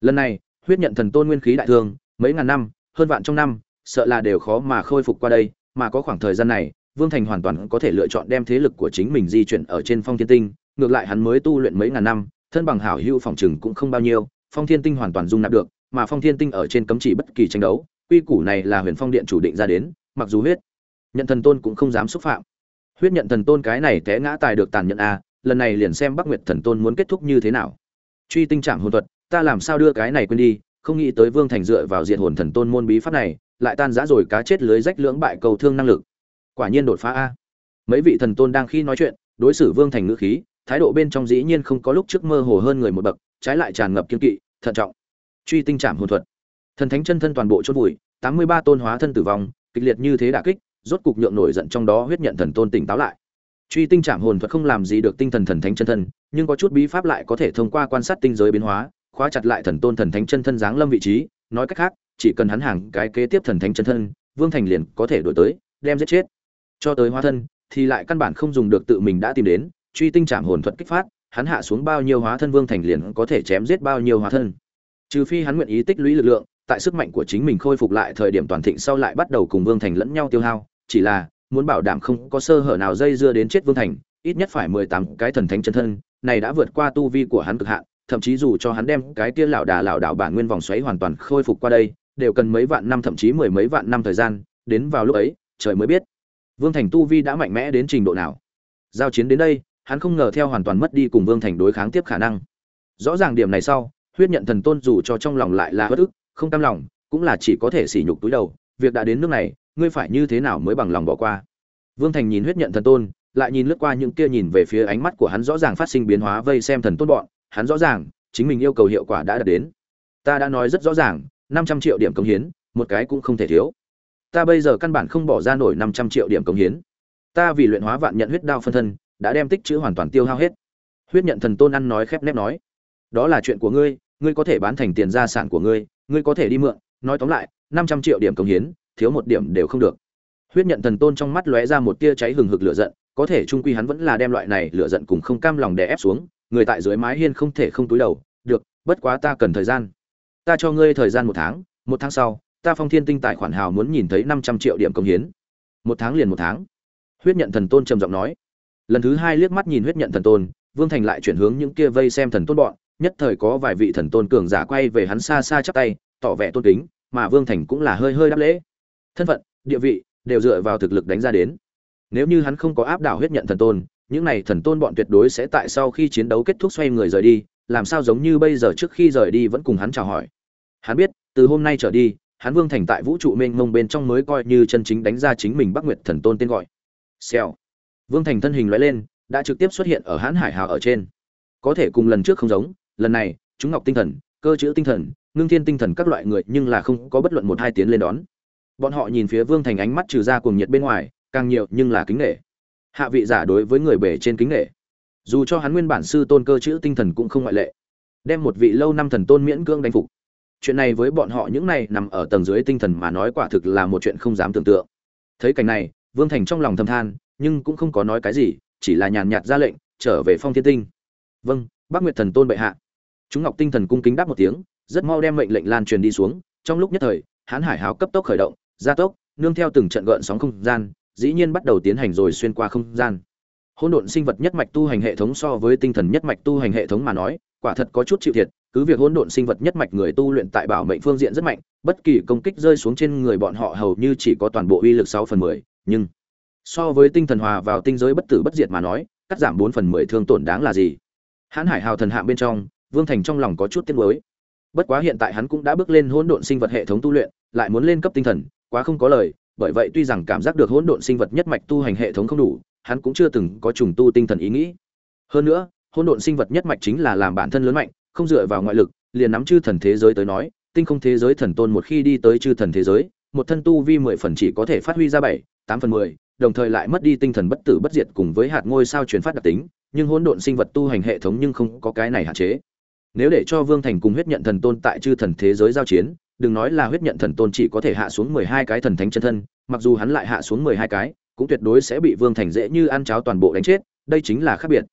Lần này, huyết nhận thần tôn nguyên khí đại thương, mấy ngàn năm, hơn vạn trong năm, sợ là đều khó mà khôi phục qua đây, mà có khoảng thời gian này, Vương Thành hoàn toàn có thể lựa chọn đem thế lực của chính mình di chuyển ở trên Phong Thiên Tinh, ngược lại hắn mới tu luyện mấy ngàn năm, thân bằng hảo hữu phòng trừng cũng không bao nhiêu, Phong Thiên Tinh hoàn toàn dung nạp được, mà Phong Thiên Tinh ở trên cấm chỉ bất kỳ tranh đấu, quy củ này là Huyền Phong Điện chủ định ra đến, mặc dù huyết nhận thần tôn cũng không dám xúc phạm. Huyết nhận thần tôn cái này té ngã tài được tàn nhẫn a, lần này liền xem Bắc Nguyệt thần tôn muốn kết thúc như thế nào. Truy tinh trạng hồn thuật, ta làm sao đưa cái này quên đi, không nghĩ tới Vương Thành dựa vào Diện hồn thần tôn môn bí pháp này, lại tan rã rồi cá chết lưới rách lưỡng bại cầu thương năng lực. Quả nhiên đột phá a. Mấy vị thần tôn đang khi nói chuyện, đối xử Vương Thành ngữ khí, thái độ bên trong dĩ nhiên không có lúc trước mơ hồ hơn người một bậc, trái lại tràn ngập kiên kỵ, thận trọng. Truy tinh trảm hồn thuật. Thần thánh chân thân toàn bộ chôn vùi, 83 tôn hóa thân tử vong, kịch liệt như thế đả kích, rốt cục nhượng nổi giận trong đó huyết nhận thần tôn tỉnh táo lại. Truy tinh trảm hồn thuật không làm gì được tinh thần thần thánh chân thân, nhưng có chút bí pháp lại có thể thông qua quan sát tinh giới biến hóa, khóa chặt lại thần tôn thần thánh chân thân giáng lâm vị trí, nói cách khác, chỉ cần hắn hàng cái kế tiếp thần thánh chân thân, Vương Thành liền có thể đuổi tới, đem giết chết. Cho tới hóa thân, thì lại căn bản không dùng được tự mình đã tìm đến, truy tinh trảm hồn thuật kích phát, hắn hạ xuống bao nhiêu hóa thân Vương Thành liền có thể chém giết bao nhiêu hóa thân. Trừ phi hắn nguyện ý tích lũy lực lượng, tại sức mạnh của chính mình khôi phục lại thời điểm toàn thịnh sau lại bắt đầu cùng Vương Thành lẫn nhau tiêu hao, chỉ là muốn bảo đảm không có sơ hở nào dây dưa đến chết Vương Thành, ít nhất phải mười tám cái thần thánh chân thân, này đã vượt qua tu vi của hắn cực hạn, thậm chí dù cho hắn đem cái kia lão đà lão đạo bản nguyên vòng xoáy hoàn toàn khôi phục qua đây, đều cần mấy vạn năm thậm chí mười mấy vạn năm thời gian, đến vào lúc ấy, trời mới biết. Vương Thành tu vi đã mạnh mẽ đến trình độ nào. Giao chiến đến đây, hắn không ngờ theo hoàn toàn mất đi cùng Vương Thành đối kháng tiếp khả năng. Rõ ràng điểm này sau, huyết nhận thần tôn dù cho trong lòng lại là bất ức, không cam lòng, cũng là chỉ có thể sỉ nhục túi đầu, việc đã đến nước này, ngươi phải như thế nào mới bằng lòng bỏ qua. Vương Thành nhìn huyết nhận thần tôn, lại nhìn lướt qua những kia nhìn về phía ánh mắt của hắn rõ ràng phát sinh biến hóa vây xem thần tôn bọn, hắn rõ ràng, chính mình yêu cầu hiệu quả đã đạt đến. Ta đã nói rất rõ ràng, 500 triệu điểm công hiến, một cái cũng không thể thiếu. Ta bây giờ căn bản không bỏ ra nổi 500 triệu điểm công hiến. Ta vì luyện hóa vạn nhận huyết đao phân thân, đã đem tích trữ hoàn toàn tiêu hao hết. Huyết nhận thần tôn ăn nói khép nép nói, đó là chuyện của ngươi, ngươi có thể bán thành tiền gia sản của ngươi, ngươi có thể đi mượn, nói tóm lại, 500 triệu điểm công hiến, thiếu một điểm đều không được. Huyết nhận thần tôn trong mắt lóe ra một tia cháy hừng hực lửa giận, có thể trung quy hắn vẫn là đem loại này lửa giận cùng không cam lòng đè ép xuống, người tại dưới mái hiên không thể không túi đầu, được, bất quá ta cần thời gian. Ta cho ngươi thời gian một tháng, một tháng sau, ta Phong Thiên Tinh tài khoản hào muốn nhìn thấy 500 triệu điểm công hiến. Một tháng liền một tháng. Huyết nhận thần tôn trầm giọng nói. Lần thứ hai liếc mắt nhìn huyết nhận thần tôn, Vương Thành lại chuyển hướng những kia vây xem thần tôn bọn, nhất thời có vài vị thần tôn cường giả quay về hắn xa xa chắp tay, tỏ vẻ tôn kính, mà Vương Thành cũng là hơi hơi đáp lễ. Thân phận, địa vị đều dựa vào thực lực đánh ra đến. Nếu như hắn không có áp đảo huyết nhận thần tôn, những này thần tôn bọn tuyệt đối sẽ tại sau khi chiến đấu kết thúc xoay người rời đi, làm sao giống như bây giờ trước khi rời đi vẫn cùng hắn chào hỏi. Hắn biết, từ hôm nay trở đi, hắn Vương Thành tại vũ trụ mênh mông bên trong mới coi như chân chính đánh ra chính mình Bắc Nguyệt thần tôn tên gọi. Xèo. Vương Thành thân hình lóe lên, đã trực tiếp xuất hiện ở Hán Hải Hào ở trên. Có thể cùng lần trước không giống, lần này, chúng ngọc tinh thần, cơ chữ tinh thần, ngưng thiên tinh thần các loại người nhưng là không có bất luận một hai tiếng lên đón. Bọn họ nhìn phía Vương Thành ánh mắt trừ ra cuồng nhiệt bên ngoài, càng nhiều nhưng là kính nể. Hạ vị giả đối với người bề trên kính nể. Dù cho hắn nguyên bản sư tôn cơ chữ tinh thần cũng không ngoại lệ. Đem một vị lâu năm thần tôn miễn cưỡng đánh phục. Chuyện này với bọn họ những này nằm ở tầng dưới tinh thần mà nói quả thực là một chuyện không dám tưởng tượng. Thấy cảnh này, Vương Thành trong lòng thầm than, nhưng cũng không có nói cái gì, chỉ là nhàn nhạt ra lệnh, trở về Phong Thiên Tinh. Vâng, Bác Nguyệt Thần Tôn bệ hạ. Chúng Ngọc Tinh Thần cung kính đáp một tiếng, rất mau đem mệnh lệnh lan truyền đi xuống, trong lúc nhất thời, Hán Hải Hào cấp tốc khởi động, gia tốc, nương theo từng trận gợn sóng không gian, dĩ nhiên bắt đầu tiến hành rồi xuyên qua không gian. Hỗn độn sinh vật nhất mạch tu hành hệ thống so với tinh thần nhất mạch tu hành hệ thống mà nói, quả thật có chút chịu thiệt, cứ việc hỗn độn sinh vật nhất mạch người tu luyện tại bảo mệnh phương diện rất mạnh, bất kỳ công kích rơi xuống trên người bọn họ hầu như chỉ có toàn bộ uy lực sáu phần 10, nhưng so với tinh thần hòa vào tinh giới bất tử bất diệt mà nói, cắt giảm bốn phần 10 thương tổn đáng là gì? Hán Hải Hào thần hạng bên trong, Vương Thành trong lòng có chút tiếc nuối. Bất quá hiện tại hắn cũng đã bước lên hỗn độn sinh vật hệ thống tu luyện, lại muốn lên cấp tinh thần, quá không có lời, bởi vậy tuy rằng cảm giác được hỗn độn sinh vật nhất mạch tu hành hệ thống không đủ, hắn cũng chưa từng có trùng tu tinh thần ý nghĩ. Hơn nữa, hỗn độn sinh vật nhất mạch chính là làm bản thân lớn mạnh, không dựa vào ngoại lực, liền nắm chư thần thế giới tới nói, tinh không thế giới thần tôn một khi đi tới chư thần thế giới, một thân tu vi mười phần chỉ có thể phát huy ra bảy tám phần mười đồng thời lại mất đi tinh thần bất tử bất diệt cùng với hạt ngôi sao truyền phát đặc tính, nhưng hỗn độn sinh vật tu hành hệ thống nhưng không có cái này hạn chế. Nếu để cho vương thành cùng huyết nhận thần tôn tại chư thần thế giới giao chiến, đừng nói là huyết nhận thần tôn chỉ có thể hạ xuống mười hai cái thần thánh chân thân, mặc dù hắn lại hạ xuống mười hai cái, cũng tuyệt đối sẽ bị vương thành dễ như ăn cháo toàn bộ đánh chết, đây chính là khác biệt.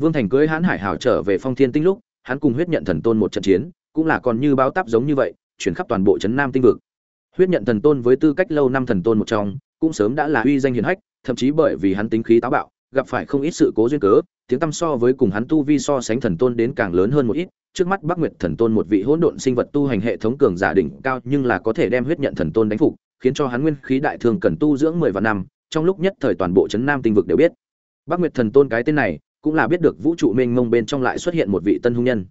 Vương thành cưới hãn hải hảo trở về phong thiên tinh lúc, hắn cùng huyết nhận thần tôn một trận chiến, cũng là còn như báo táp giống như vậy, chuyển khắp toàn bộ trấn nam tinh vực. Huyết nhận thần tôn với tư cách lâu năm thần tôn một trong cũng sớm đã là uy danh hiển hách, thậm chí bởi vì hắn tính khí táo bạo, gặp phải không ít sự cố duyên cớ, tiếng tăm so với cùng hắn tu vi so sánh thần tôn đến càng lớn hơn một ít. Trước mắt bắc nguyệt thần tôn một vị hỗn độn sinh vật tu hành hệ thống cường giả đỉnh cao nhưng là có thể đem huyết nhận thần tôn đánh phục, khiến cho hắn nguyên khí đại thường cần tu dưỡng mười vạn năm, trong lúc nhất thời toàn bộ trấn nam tinh vực đều biết. Bắc nguyệt thần tôn cái tên này cũng là biết được vũ trụ mênh mông bên trong lại xuất hiện một vị tân hung nhân.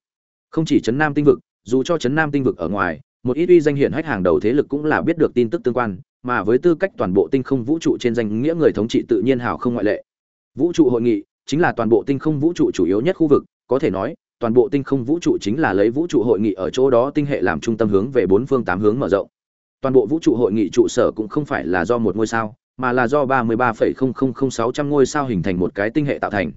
Không chỉ trấn nam tinh vực, dù cho trấn nam tinh vực ở ngoài, một ít uy danh hiển hách hàng đầu thế lực cũng là biết được tin tức tương quan mà với tư cách toàn bộ tinh không vũ trụ trên danh nghĩa người thống trị tự nhiên hào không ngoại lệ. Vũ trụ hội nghị chính là toàn bộ tinh không vũ trụ chủ yếu nhất khu vực, có thể nói, toàn bộ tinh không vũ trụ chính là lấy vũ trụ hội nghị ở chỗ đó tinh hệ làm trung tâm hướng về bốn phương tám hướng mở rộng. Toàn bộ vũ trụ hội nghị trụ sở cũng không phải là do một ngôi sao, mà là do ba mươi ba sáu trăm ngôi sao hình thành một cái tinh hệ tạo thành.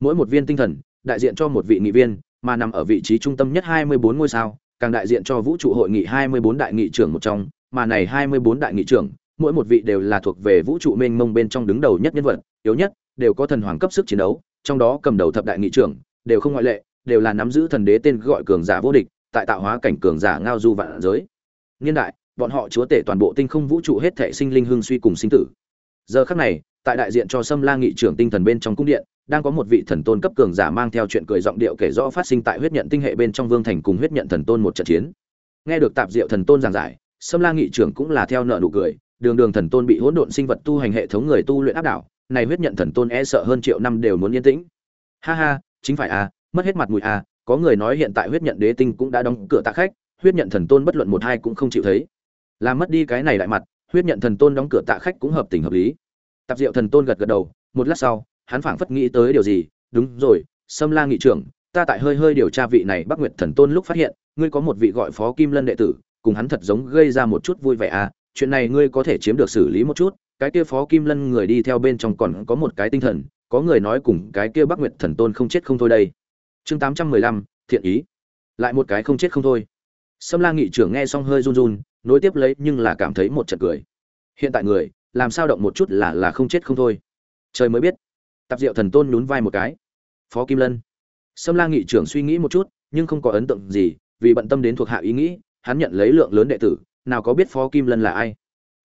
Mỗi một viên tinh thần, đại diện cho một vị nghị viên, mà nằm ở vị trí trung tâm nhất hai mươi bốn ngôi sao, càng đại diện cho vũ trụ hội nghị hai mươi bốn đại nghị trưởng một trong mà này hai mươi bốn đại nghị trưởng, mỗi một vị đều là thuộc về vũ trụ mênh mông bên trong đứng đầu nhất nhân vật, yếu nhất, đều có thần hoàng cấp sức chiến đấu, trong đó cầm đầu thập đại nghị trưởng, đều không ngoại lệ, đều là nắm giữ thần đế tên gọi cường giả vô địch, tại tạo hóa cảnh cường giả ngao du vạn giới. Niên đại, bọn họ chúa tể toàn bộ tinh không vũ trụ hết thảy sinh linh hưng suy cùng sinh tử. Giờ khắc này, tại đại diện cho sâm la nghị trưởng tinh thần bên trong cung điện, đang có một vị thần tôn cấp cường giả mang theo chuyện cười giọng điệu kể rõ phát sinh tại huyết nhận tinh hệ bên trong vương thành cùng huyết nhận thần tôn một trận chiến. Nghe được tạp diệu thần tôn giảng giải sâm la nghị trưởng cũng là theo nợ nụ cười, đường đường thần tôn bị hỗn độn sinh vật tu hành hệ thống người tu luyện áp đảo, này huyết nhận thần tôn e sợ hơn triệu năm đều muốn yên tĩnh. Ha ha, chính phải à mất hết mặt mũi à có người nói hiện tại huyết nhận đế tinh cũng đã đóng cửa tạ khách, huyết nhận thần tôn bất luận một hai cũng không chịu thấy. Làm mất đi cái này lại mặt, huyết nhận thần tôn đóng cửa tạ khách cũng hợp tình hợp lý. Tạp diệu thần tôn gật gật đầu, một lát sau, hắn phảng phất nghĩ tới điều gì, đúng rồi, sâm la nghị trưởng, ta tại hơi hơi điều tra vị này bắc nguyệt thần tôn lúc phát hiện, ngươi có một vị gọi phó kim lân đệ tử cùng hắn thật giống gây ra một chút vui vẻ à chuyện này ngươi có thể chiếm được xử lý một chút, cái kia phó kim lân người đi theo bên trong còn có một cái tinh thần, có người nói cùng cái kia bắc nguyệt thần tôn không chết không thôi đây. Chương tám trăm mười lăm, thiện ý. Lại một cái không chết không thôi. Sâm la nghị trưởng nghe xong hơi run run, nối tiếp lấy nhưng là cảm thấy một trận cười. Hiện tại người, làm sao động một chút là là không chết không thôi. Trời mới biết. Tạp diệu thần tôn nhún vai một cái. Phó kim lân. Sâm la nghị trưởng suy nghĩ một chút, nhưng không có ấn tượng gì, vì bận tâm đến thuộc hạ ý nghĩ hắn nhận lấy lượng lớn đệ tử, nào có biết phó kim lân là ai.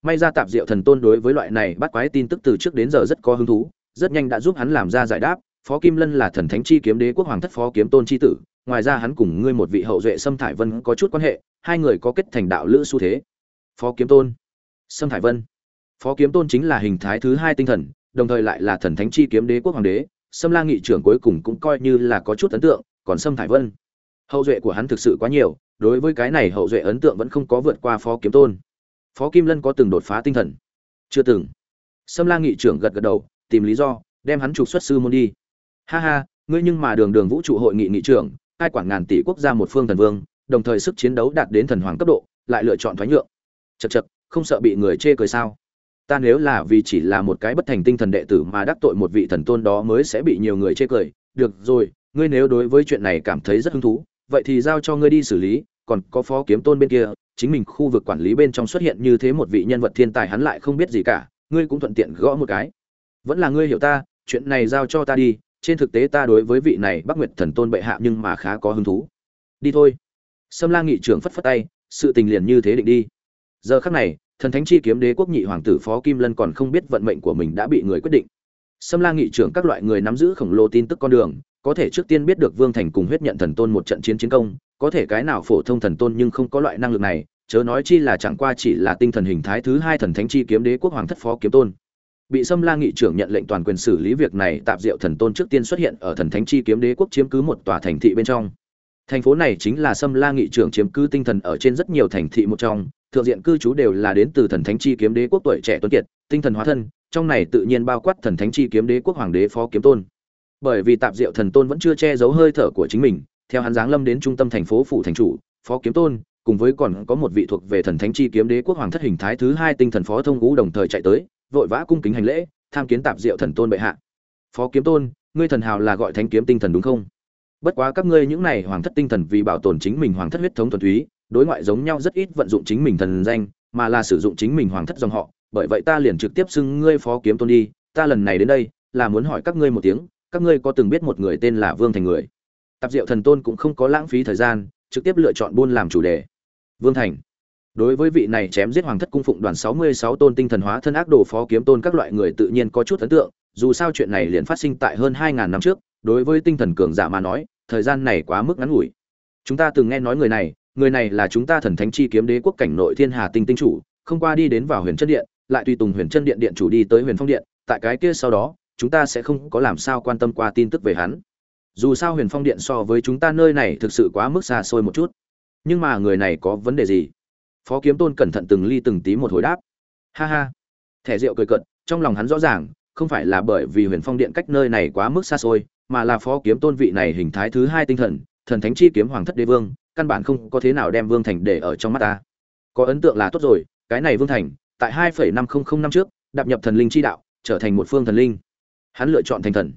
May ra tạp diệu thần tôn đối với loại này bắt quái tin tức từ trước đến giờ rất có hứng thú, rất nhanh đã giúp hắn làm ra giải đáp, phó kim lân là thần thánh chi kiếm đế quốc hoàng thất phó kiếm tôn chi tử, ngoài ra hắn cùng ngươi một vị hậu duệ sâm thải vân có chút quan hệ, hai người có kết thành đạo lữ xu thế. Phó kiếm tôn. Sâm thải vân. Phó kiếm tôn chính là hình thái thứ hai tinh thần, đồng thời lại là thần thánh chi kiếm đế quốc hoàng đế, sâm la nghị trưởng cuối cùng cũng coi như là có chút ấn tượng, còn sâm thải vân hậu duệ của hắn thực sự quá nhiều, đối với cái này hậu duệ ấn tượng vẫn không có vượt qua phó kiếm tôn. Phó kim lân có từng đột phá tinh thần? Chưa từng. Sâm la nghị trưởng gật gật đầu, tìm lý do, đem hắn trục xuất sư môn đi. Ha ha, ngươi nhưng mà đường đường vũ trụ hội nghị nghị trưởng, hai quản ngàn tỷ quốc gia một phương thần vương, đồng thời sức chiến đấu đạt đến thần hoàng cấp độ, lại lựa chọn thoái nhượng. Chật chật không sợ bị người chê cười sao? Ta nếu là vì chỉ là một cái bất thành tinh thần đệ tử mà đắc tội một vị thần tôn đó mới sẽ bị nhiều người chê cười. Được rồi, ngươi nếu đối với chuyện này cảm thấy rất hứng thú vậy thì giao cho ngươi đi xử lý, còn có phó kiếm tôn bên kia, chính mình khu vực quản lý bên trong xuất hiện như thế một vị nhân vật thiên tài hắn lại không biết gì cả, ngươi cũng thuận tiện gõ một cái. Vẫn là ngươi hiểu ta, chuyện này giao cho ta đi, trên thực tế ta đối với vị này bắc nguyệt thần tôn bệ hạ nhưng mà khá có hứng thú. Đi thôi. Sâm la nghị trưởng phất phất tay, sự tình liền như thế định đi. Giờ khắc này, thần thánh chi kiếm đế quốc nhị hoàng tử phó kim lân còn không biết vận mệnh của mình đã bị người quyết định. Sâm la nghị trưởng các loại người nắm giữ khổng lồ tin tức con đường có thể trước tiên biết được vương thành cùng huyết nhận thần tôn một trận chiến chiến công, có thể cái nào phổ thông thần tôn nhưng không có loại năng lực này, chớ nói chi là chẳng qua chỉ là tinh thần hình thái thứ hai thần thánh chi kiếm đế quốc hoàng thất phó kiếm tôn. Bị sâm la nghị trưởng nhận lệnh toàn quyền xử lý việc này, tạp diệu thần tôn trước tiên xuất hiện ở thần thánh chi kiếm đế quốc chiếm cứ một tòa thành thị bên trong. Thành phố này chính là sâm la nghị trưởng chiếm cứ tinh thần ở trên rất nhiều thành thị một trong, thượng diện cư trú đều là đến từ thần thánh chi kiếm đế quốc tuổi trẻ tuấn kiệt, tinh thần hóa thân, trong này tự nhiên bao quát thần thánh chi kiếm đế quốc hoàng đế phó kiếm tôn bởi vì tạp diệu thần tôn vẫn chưa che giấu hơi thở của chính mình, theo hắn giáng lâm đến trung tâm thành phố phủ thành chủ, phó kiếm tôn, cùng với còn có một vị thuộc về thần thánh chi kiếm đế quốc hoàng thất hình thái thứ hai tinh thần phó thông ngũ đồng thời chạy tới, vội vã cung kính hành lễ, tham kiến tạp diệu thần tôn bệ hạ. Phó kiếm tôn, ngươi thần hào là gọi thánh kiếm tinh thần đúng không? Bất quá các ngươi những này hoàng thất tinh thần vì bảo tồn chính mình hoàng thất huyết thống thuần túy, đối ngoại giống nhau rất ít vận dụng chính mình thần danh, mà là sử dụng chính mình hoàng thất dòng họ. Bởi vậy ta liền trực tiếp xưng ngươi phó kiếm tôn đi, ta lần này đến đây là muốn hỏi các ngươi một tiếng các ngươi có từng biết một người tên là vương thành người? Tạp diệu thần tôn cũng không có lãng phí thời gian, trực tiếp lựa chọn buôn làm chủ đề. Vương thành. Đối với vị này chém giết hoàng thất cung phụng đoàn sáu mươi sáu tôn tinh thần hóa thân ác đồ phó kiếm tôn các loại người tự nhiên có chút ấn tượng, dù sao chuyện này liền phát sinh tại hơn hai ngàn năm trước, đối với tinh thần cường giả mà nói, thời gian này quá mức ngắn ngủi. Chúng ta từng nghe nói người này người này là chúng ta thần thánh chi kiếm đế quốc cảnh nội thiên hà tinh tinh chủ, không qua đi đến vào huyền chân điện, lại tùy tùng huyền chân điện điện chủ đi tới huyền phong điện, tại cái kia sau đó chúng ta sẽ không có làm sao quan tâm qua tin tức về hắn. Dù sao huyền phong điện so với chúng ta nơi này thực sự quá mức xa xôi một chút. Nhưng mà người này có vấn đề gì? Phó kiếm tôn cẩn thận từng ly từng tí một hồi đáp. Ha ha. Thẻ rượu cười cận trong lòng hắn rõ ràng, không phải là bởi vì huyền phong điện cách nơi này quá mức xa xôi, mà là phó kiếm tôn vị này hình thái thứ hai tinh thần thần thánh chi kiếm hoàng thất đế vương, căn bản không có thế nào đem vương thành để ở trong mắt ta. Có ấn tượng là tốt rồi, cái này vương thành, tại hai phẩy năm không không năm trước, đạp nhập thần linh chi đạo, trở thành một phương thần linh hắn lựa chọn thành thần.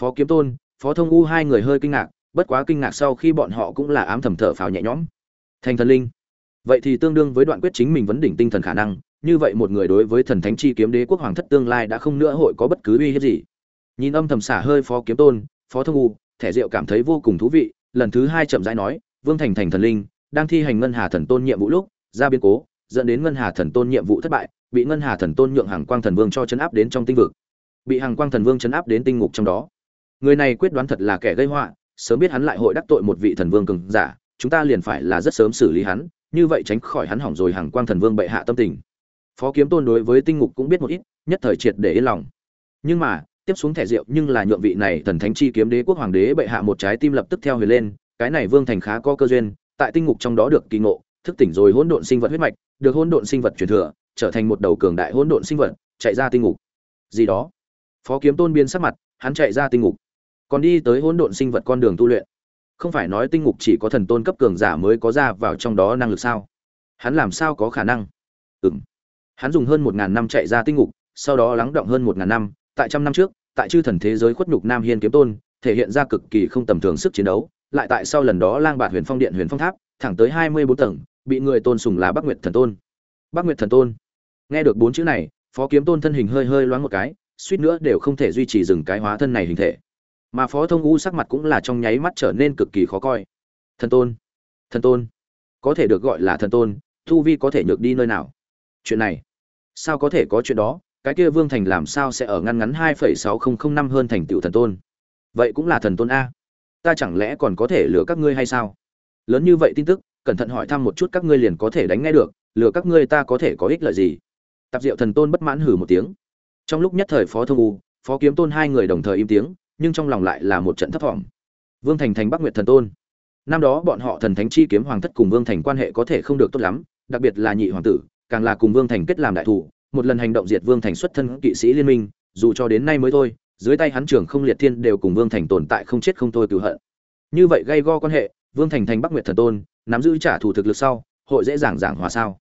Phó kiếm tôn, phó thông u hai người hơi kinh ngạc, bất quá kinh ngạc sau khi bọn họ cũng là ám thầm thở phào nhẹ nhõm. Thành thần linh. Vậy thì tương đương với đoạn quyết chính mình vấn đỉnh tinh thần khả năng, như vậy một người đối với thần thánh chi kiếm đế quốc hoàng thất tương lai đã không nữa hội có bất cứ uy hiếp gì. Nhìn âm thầm xả hơi phó kiếm tôn, phó thông u, thẻ diệu cảm thấy vô cùng thú vị, lần thứ hai chậm rãi nói, vương thành thành thần linh, đang thi hành ngân hà thần tôn nhiệm vụ lúc, ra biến cố, dẫn đến ngân hà thần tôn nhiệm vụ thất bại, bị ngân hà thần tôn nhượng hàng quang thần vương cho chấn áp đến trong tinh vực bị hàng quang thần vương chấn áp đến tinh ngục trong đó. Người này quyết đoán thật là kẻ gây họa, sớm biết hắn lại hội đắc tội một vị thần vương cường giả, chúng ta liền phải là rất sớm xử lý hắn, như vậy tránh khỏi hắn hỏng rồi hàng quang thần vương bệ hạ tâm tình. Phó kiếm tôn đối với tinh ngục cũng biết một ít, nhất thời triệt để yên lòng. Nhưng mà, tiếp xuống thẻ rượu nhưng là nhượng vị này thần thánh chi kiếm đế quốc hoàng đế bệ hạ một trái tim lập tức theo huyền lên, cái này vương thành khá có cơ duyên, tại tinh ngục trong đó được kỳ ngộ, thức tỉnh rồi hỗn độn sinh vật huyết mạch, được hỗn độn sinh vật truyền thừa, trở thành một đầu cường đại hỗn độn sinh vật, chạy ra tinh ngục. Gì đó? Phó kiếm tôn biến sắc mặt, hắn chạy ra tinh ngục. Còn đi tới hỗn độn sinh vật con đường tu luyện. Không phải nói tinh ngục chỉ có thần tôn cấp cường giả mới có ra vào trong đó năng lực sao? Hắn làm sao có khả năng? Ừ m hắn dùng hơn một ngàn năm chạy ra tinh ngục, sau đó lắng động hơn một ngàn năm, tại trăm năm trước, tại chư thần thế giới khuất nhục nam hiên kiếm tôn, thể hiện ra cực kỳ không tầm thường sức chiến đấu, lại tại sau lần đó lang bạt huyền phong điện huyền phong tháp, thẳng tới hai mươi bốn tầng, bị người tôn sùng là bắc nguyệt thần tôn. Bắc nguyệt thần tôn. Nghe được bốn chữ này, phó kiếm tôn thân hình hơi hơi loáng một cái suýt nữa đều không thể duy trì dừng cái hóa thân này hình thể. Mà phó thông u sắc mặt cũng là trong nháy mắt trở nên cực kỳ khó coi. Thần tôn thần tôn, có thể được gọi là thần tôn thu vi có thể nhược đi nơi nào? Chuyện này, sao có thể có chuyện đó? Cái kia vương thành làm sao sẽ ở ngăn ngắn hai phẩy sáu không không năm hơn thành tựu thần tôn? Vậy cũng là thần tôn a. Ta chẳng lẽ còn có thể lừa các ngươi hay sao? Lớn như vậy tin tức, cẩn thận hỏi thăm một chút các ngươi liền có thể đánh ngay được, lừa các ngươi ta có thể có ích lợi gì? Tạp diệu thần tôn bất mãn hử một tiếng trong lúc nhất thời phó thông u, phó kiếm tôn hai người đồng thời im tiếng, nhưng trong lòng lại là một trận thấp thỏm vương thành thành bắc nguyệt thần tôn. Năm đó bọn họ thần thánh chi kiếm hoàng thất cùng vương thành quan hệ có thể không được tốt lắm, đặc biệt là nhị hoàng tử, càng là cùng vương thành kết làm đại thủ, một lần hành động diệt vương thành xuất thân kỵ sĩ liên minh, dù cho đến nay mới thôi, dưới tay hắn trưởng không liệt thiên đều cùng vương thành tồn tại không chết không thôi cựu hận. Như vậy gây go quan hệ, vương thành thành bắc nguyệt thần tôn, nắm giữ trả thù thực lực sau, hội dễ dàng giảng hòa sao?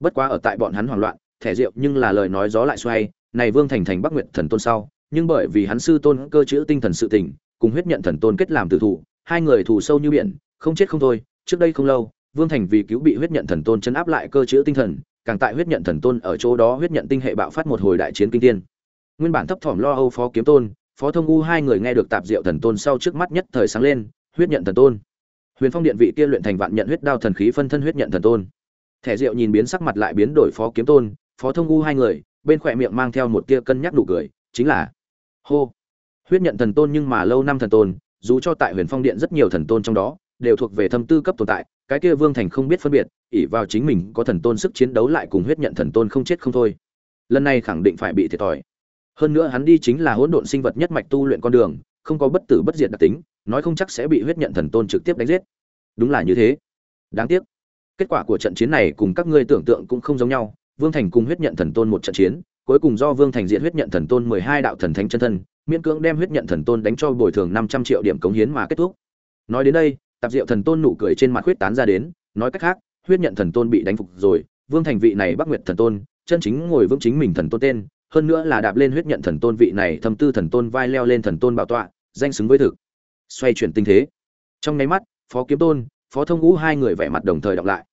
Bất quá ở tại bọn hắn hoảng loạn, thẻ rượu nhưng là lời nói gió lại xoay này vương thành thành bắc nguyệt thần tôn sau, nhưng bởi vì hắn sư tôn cơ chữ tinh thần sự tình, cùng huyết nhận thần tôn kết làm tử thủ, hai người thù sâu như biển, không chết không thôi, trước đây không lâu, vương thành vì cứu bị huyết nhận thần tôn chấn áp lại cơ chữ tinh thần, càng tại huyết nhận thần tôn ở chỗ đó huyết nhận tinh hệ bạo phát một hồi đại chiến kinh tiên nguyên bản thấp thỏm lo âu phó kiếm tôn, phó thông u hai người nghe được tạp diệu thần tôn sau trước mắt nhất thời sáng lên, huyết nhận thần tôn. Huyền phong điện vị kia luyện thành vạn nhận huyết đao thần khí phân thân huyết nhận thần tôn. Thẻ diệu nhìn biến sắc mặt lại biến đổi phó kiếm tôn, phó thông u hai người bên khỏe miệng mang theo một tia cân nhắc đủ cười, chính là, hô. Huyết nhận thần tôn nhưng mà lâu năm thần tôn, dù cho tại huyền phong điện rất nhiều thần tôn trong đó, đều thuộc về thâm tư cấp tồn tại, cái kia vương thành không biết phân biệt ỉ vào chính mình có thần tôn sức chiến đấu lại cùng huyết nhận thần tôn không chết không thôi. Lần này khẳng định phải bị thiệt thòi. Hơn nữa hắn đi chính là hỗn độn sinh vật nhất mạch tu luyện con đường, không có bất tử bất diệt đặc tính, nói không chắc sẽ bị huyết nhận thần tôn trực tiếp đánh giết. Đúng là như thế. Đáng tiếc. Kết quả của trận chiến này cùng các ngươi tưởng tượng cũng không giống nhau vương thành cùng huyết nhận thần tôn một trận chiến, cuối cùng do vương thành diện huyết nhận thần tôn mười hai đạo thần thánh chân thân, miễn cưỡng đem huyết nhận thần tôn đánh cho bồi thường năm trăm triệu điểm cống hiến mà kết thúc. Nói đến đây, tạp diệu thần tôn nụ cười trên mặt huyết tán ra đến, nói cách khác, huyết nhận thần tôn bị đánh phục rồi, vương thành vị này bắc nguyệt thần tôn, chân chính ngồi vững chính mình thần tôn tên, hơn nữa là đạp lên huyết nhận thần tôn vị này thâm tư thần tôn vai leo lên thần tôn bảo tọa, danh xứng với thực. Xoay chuyển tình thế. Trong nháy mắt, phó kiếm tôn, phó thông vũ hai người vẻ mặt đồng thời đọc lại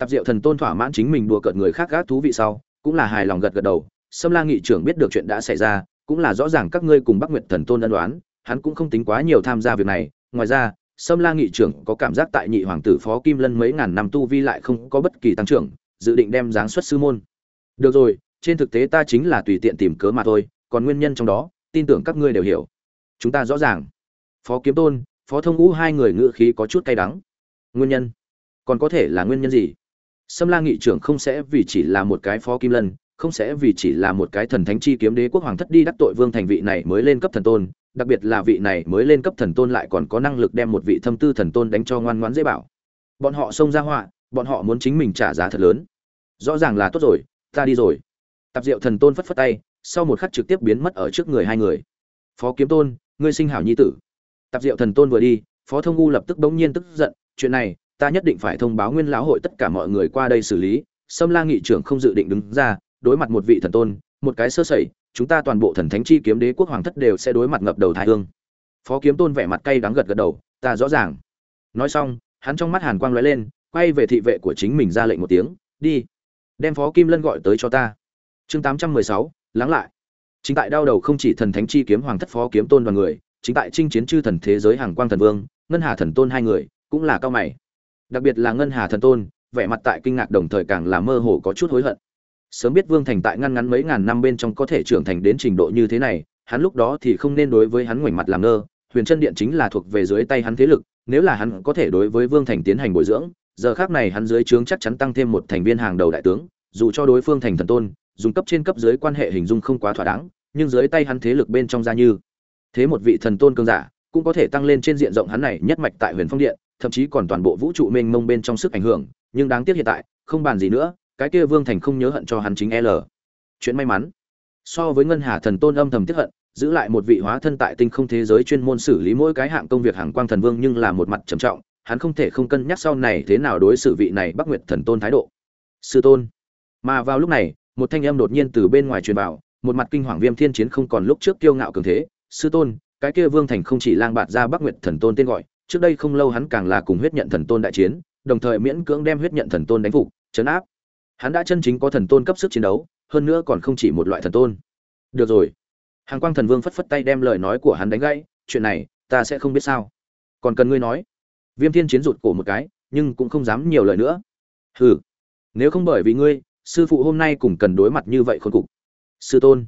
tạp diệu thần tôn thỏa mãn chính mình đùa cợt người khác gác thú vị sau, cũng là hài lòng gật gật đầu. Sâm la nghị trưởng biết được chuyện đã xảy ra, cũng là rõ ràng các ngươi cùng bắc nguyệt thần tôn ân đoán hắn cũng không tính quá nhiều tham gia việc này. Ngoài ra, sâm la nghị trưởng có cảm giác tại nhị hoàng tử phó kim lân mấy ngàn năm tu vi lại không có bất kỳ tăng trưởng, dự định đem giáng xuất sư môn. Được rồi, trên thực tế ta chính là tùy tiện tìm cớ mà thôi, còn nguyên nhân trong đó, tin tưởng các ngươi đều hiểu. Chúng ta rõ ràng. Phó kiếm tôn, phó thông ngũ hai người ngự khí có chút cay đắng. Nguyên nhân? Còn có thể là nguyên nhân gì? Sâm la nghị trưởng không sẽ vì chỉ là một cái phó kim lân, không sẽ vì chỉ là một cái thần thánh chi kiếm đế quốc hoàng thất đi đắc tội vương thành vị này mới lên cấp thần tôn, đặc biệt là vị này mới lên cấp thần tôn lại còn có năng lực đem một vị thâm tư thần tôn đánh cho ngoan ngoãn dễ bảo. Bọn họ xông ra họa, bọn họ muốn chính mình trả giá thật lớn. Rõ ràng là tốt rồi, ta đi rồi. Tạp diệu thần tôn phất phất tay, sau một khắc trực tiếp biến mất ở trước người hai người. Phó kiếm tôn, ngươi sinh hảo nhi tử. Tạp diệu thần tôn vừa đi, phó thông u lập tức bỗng nhiên tức giận, chuyện này ta nhất định phải thông báo nguyên lão hội tất cả mọi người qua đây xử lý, sâm la nghị trưởng không dự định đứng ra, đối mặt một vị thần tôn, một cái sơ sẩy, chúng ta toàn bộ thần thánh chi kiếm đế quốc hoàng thất đều sẽ đối mặt ngập đầu thái hương. Phó kiếm tôn vẻ mặt cay đắng gật gật đầu, ta rõ ràng. Nói xong, hắn trong mắt hàn quang lóe lên, quay về thị vệ của chính mình ra lệnh một tiếng, đi, đem phó kim lân gọi tới cho ta. Chương tám trăm mười sáu, lắng lại. Chính tại đau đầu không chỉ thần thánh chi kiếm hoàng thất phó kiếm tôn đoàn người, chính tại chinh chiến chư thần thế giới hàng quang thần vương, ngân hà thần tôn hai người, cũng là cao mày đặc biệt là ngân hà thần tôn, vẻ mặt tại kinh ngạc đồng thời càng là mơ hồ có chút hối hận. Sớm biết vương thành tại ngăn ngắn mấy ngàn năm bên trong có thể trưởng thành đến trình độ như thế này, hắn lúc đó thì không nên đối với hắn ngoảnh mặt làm ngơ, huyền chân điện chính là thuộc về dưới tay hắn thế lực, nếu là hắn có thể đối với vương thành tiến hành bồi dưỡng, giờ khác này hắn dưới trướng chắc chắn tăng thêm một thành viên hàng đầu đại tướng, dù cho đối phương thành thần tôn, dùng cấp trên cấp dưới quan hệ hình dung không quá thỏa đáng, nhưng dưới tay hắn thế lực bên trong ra như thế một vị thần tôn cương giả, cũng có thể tăng lên trên diện rộng hắn này nhất mạch tại huyền phong điện thậm chí còn toàn bộ vũ trụ mênh mông bên trong sức ảnh hưởng, nhưng đáng tiếc hiện tại, không bàn gì nữa, cái kia vương thành không nhớ hận cho hắn chính l. Chuyện may mắn. So với ngân hà thần tôn âm thầm tiếc hận, giữ lại một vị hóa thân tại tinh không thế giới chuyên môn xử lý mỗi cái hạng công việc hàng quang thần vương nhưng là một mặt trầm trọng, hắn không thể không cân nhắc sau này thế nào đối xử vị này bắc nguyệt thần tôn thái độ. Sư tôn. Mà vào lúc này, một thanh âm đột nhiên từ bên ngoài truyền vào, một mặt kinh hoàng viêm thiên chiến không còn lúc trước kiêu ngạo cường thế. Sư tôn, cái kia vương thành không chỉ lang bạt ra bắc nguyệt thần tôn tên gọi trước đây không lâu hắn càng là cùng huyết nhận thần tôn đại chiến, đồng thời miễn cưỡng đem huyết nhận thần tôn đánh phục, chấn áp. Hắn đã chân chính có thần tôn cấp sức chiến đấu, hơn nữa còn không chỉ một loại thần tôn. Được rồi. Hàng quang thần vương phất phất tay đem lời nói của hắn đánh gãy, chuyện này, ta sẽ không biết sao. Còn cần ngươi nói. Viêm thiên chiến rụt cổ một cái, nhưng cũng không dám nhiều lời nữa. Hừ, nếu không bởi vì ngươi, sư phụ hôm nay cũng cần đối mặt như vậy khôn cục. Sư tôn.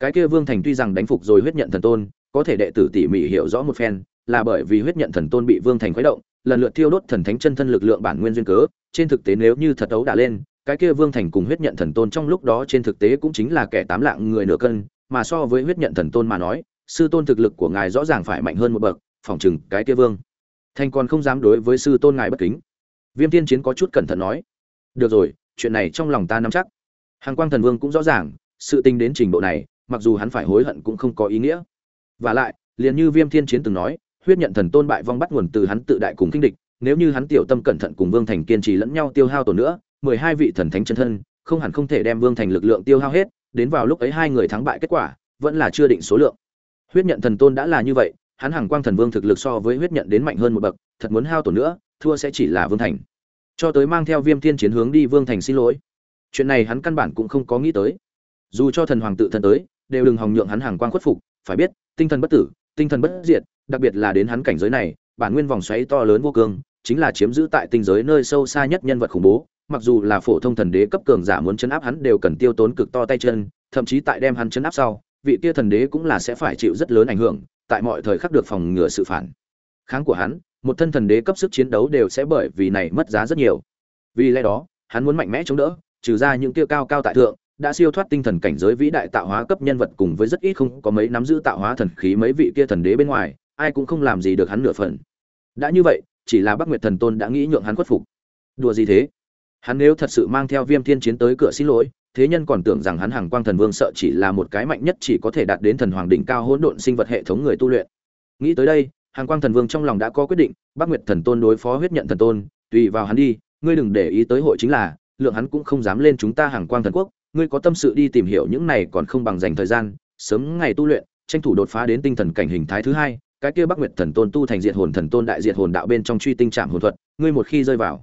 Cái kia vương thành tuy rằng đánh phục rồi huyết nhận thần tôn, có thể đệ tử tỉ mỉ hiểu rõ một phen là bởi vì huyết nhận thần tôn bị vương thành khuấy động, lần lượt thiêu đốt thần thánh chân thân lực lượng bản nguyên duyên cớ, trên thực tế nếu như thật ấu đã lên, cái kia vương thành cùng huyết nhận thần tôn trong lúc đó trên thực tế cũng chính là kẻ tám lạng người nửa cân, mà so với huyết nhận thần tôn mà nói, sư tôn thực lực của ngài rõ ràng phải mạnh hơn một bậc, phỏng chừng cái kia vương thành còn không dám đối với sư tôn ngài bất kính. Viêm tiên chiến có chút cẩn thận nói, được rồi, chuyện này trong lòng ta nắm chắc. Hàng quang thần vương cũng rõ ràng, sự tình đến trình độ này, mặc dù hắn phải hối hận cũng không có ý nghĩa. Và lại, liền như viêm thiên chiến từng nói huyết nhận thần tôn bại vong bắt nguồn từ hắn tự đại cùng kinh địch, nếu như hắn tiểu tâm cẩn thận cùng vương thành kiên trì lẫn nhau tiêu hao tổ nữa, mười hai vị thần thánh chân thân, không hẳn không thể đem vương thành lực lượng tiêu hao hết, đến vào lúc ấy hai người thắng bại kết quả, vẫn là chưa định số lượng. Huyết nhận thần tôn đã là như vậy, hắn hàng quang thần vương thực lực so với huyết nhận đến mạnh hơn một bậc, thật muốn hao tổn nữa, thua sẽ chỉ là vương thành. Cho tới mang theo viêm thiên chiến hướng đi vương thành xin lỗi. Chuyện này hắn căn bản cũng không có nghĩ tới. Dù cho thần hoàng tự thần tới, đều đừng hòng nhượng hắn hàng quang khuất phục, phải biết, tinh thần bất tử tinh thần bất diệt, đặc biệt là đến hắn cảnh giới này, bản nguyên vòng xoáy to lớn vô cương chính là chiếm giữ tại tinh giới nơi sâu xa nhất nhân vật khủng bố. Mặc dù là phổ thông thần đế cấp cường giả muốn chấn áp hắn đều cần tiêu tốn cực to tay chân, thậm chí tại đem hắn chấn áp sau, vị kia thần đế cũng là sẽ phải chịu rất lớn ảnh hưởng, tại mọi thời khắc được phòng ngừa sự phản kháng của hắn, một thân thần đế cấp sức chiến đấu đều sẽ bởi vì này mất giá rất nhiều. Vì lẽ đó, hắn muốn mạnh mẽ chống đỡ, trừ ra những kia cao cao tại thượng đã siêu thoát tinh thần cảnh giới vĩ đại tạo hóa cấp nhân vật cùng với rất ít không có mấy nắm giữ tạo hóa thần khí mấy vị kia thần đế bên ngoài, ai cũng không làm gì được hắn nửa phần. Đã như vậy, chỉ là bắc nguyệt thần tôn đã nghĩ nhượng hắn khuất phục. Đùa gì thế? Hắn nếu thật sự mang theo viêm thiên chiến tới cửa xin lỗi, thế nhân còn tưởng rằng hắn hàng quang thần vương sợ chỉ là một cái mạnh nhất chỉ có thể đạt đến thần hoàng đỉnh cao hỗn độn sinh vật hệ thống người tu luyện. Nghĩ tới đây hàng quang thần vương trong lòng đã có quyết định, bắc nguyệt thần tôn đối phó huyết nhận thần tôn, tùy vào hắn đi, ngươi đừng để ý tới hội chính là, lượng hắn cũng không dám lên chúng ta hàng quang thần quốc ngươi có tâm sự đi tìm hiểu những này còn không bằng dành thời gian, sớm ngày tu luyện, tranh thủ đột phá đến tinh thần cảnh hình thái thứ hai, cái kia bắc nguyệt thần tôn tu thành diệt hồn thần tôn đại diệt hồn đạo bên trong truy tinh trạm hồn thuật, ngươi một khi rơi vào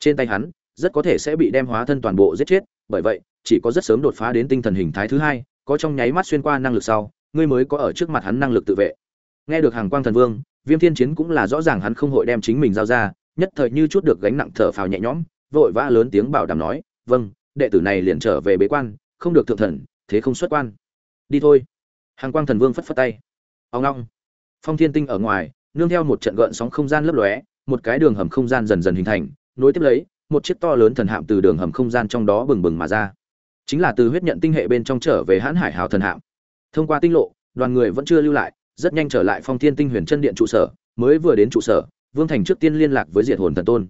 trên tay hắn, rất có thể sẽ bị đem hóa thân toàn bộ giết chết, bởi vậy, chỉ có rất sớm đột phá đến tinh thần hình thái thứ hai, có trong nháy mắt xuyên qua năng lực sau, ngươi mới có ở trước mặt hắn năng lực tự vệ. Nghe được hàng quang thần vương, viêm thiên chiến cũng là rõ ràng hắn không hội đem chính mình giao ra, nhất thời như chút được gánh nặng thở phào nhẹ nhõm, vội vã lớn tiếng bảo đảm nói vâng đệ tử này liền trở về bế quan, không được thượng thần, thế không xuất quan. Đi thôi. Hàng quang thần vương phất phất tay. Ông long. Phong thiên tinh ở ngoài, nương theo một trận gợn sóng không gian lấp lóe, một cái đường hầm không gian dần dần hình thành, nối tiếp lấy, một chiếc to lớn thần hạm từ đường hầm không gian trong đó bừng bừng mà ra. Chính là từ huyết nhận tinh hệ bên trong trở về hãn hải hào thần hạm. Thông qua tinh lộ, đoàn người vẫn chưa lưu lại, rất nhanh trở lại phong thiên tinh huyền chân điện trụ sở, mới vừa đến trụ sở, vương thành trước tiên liên lạc với diệt hồn thần tôn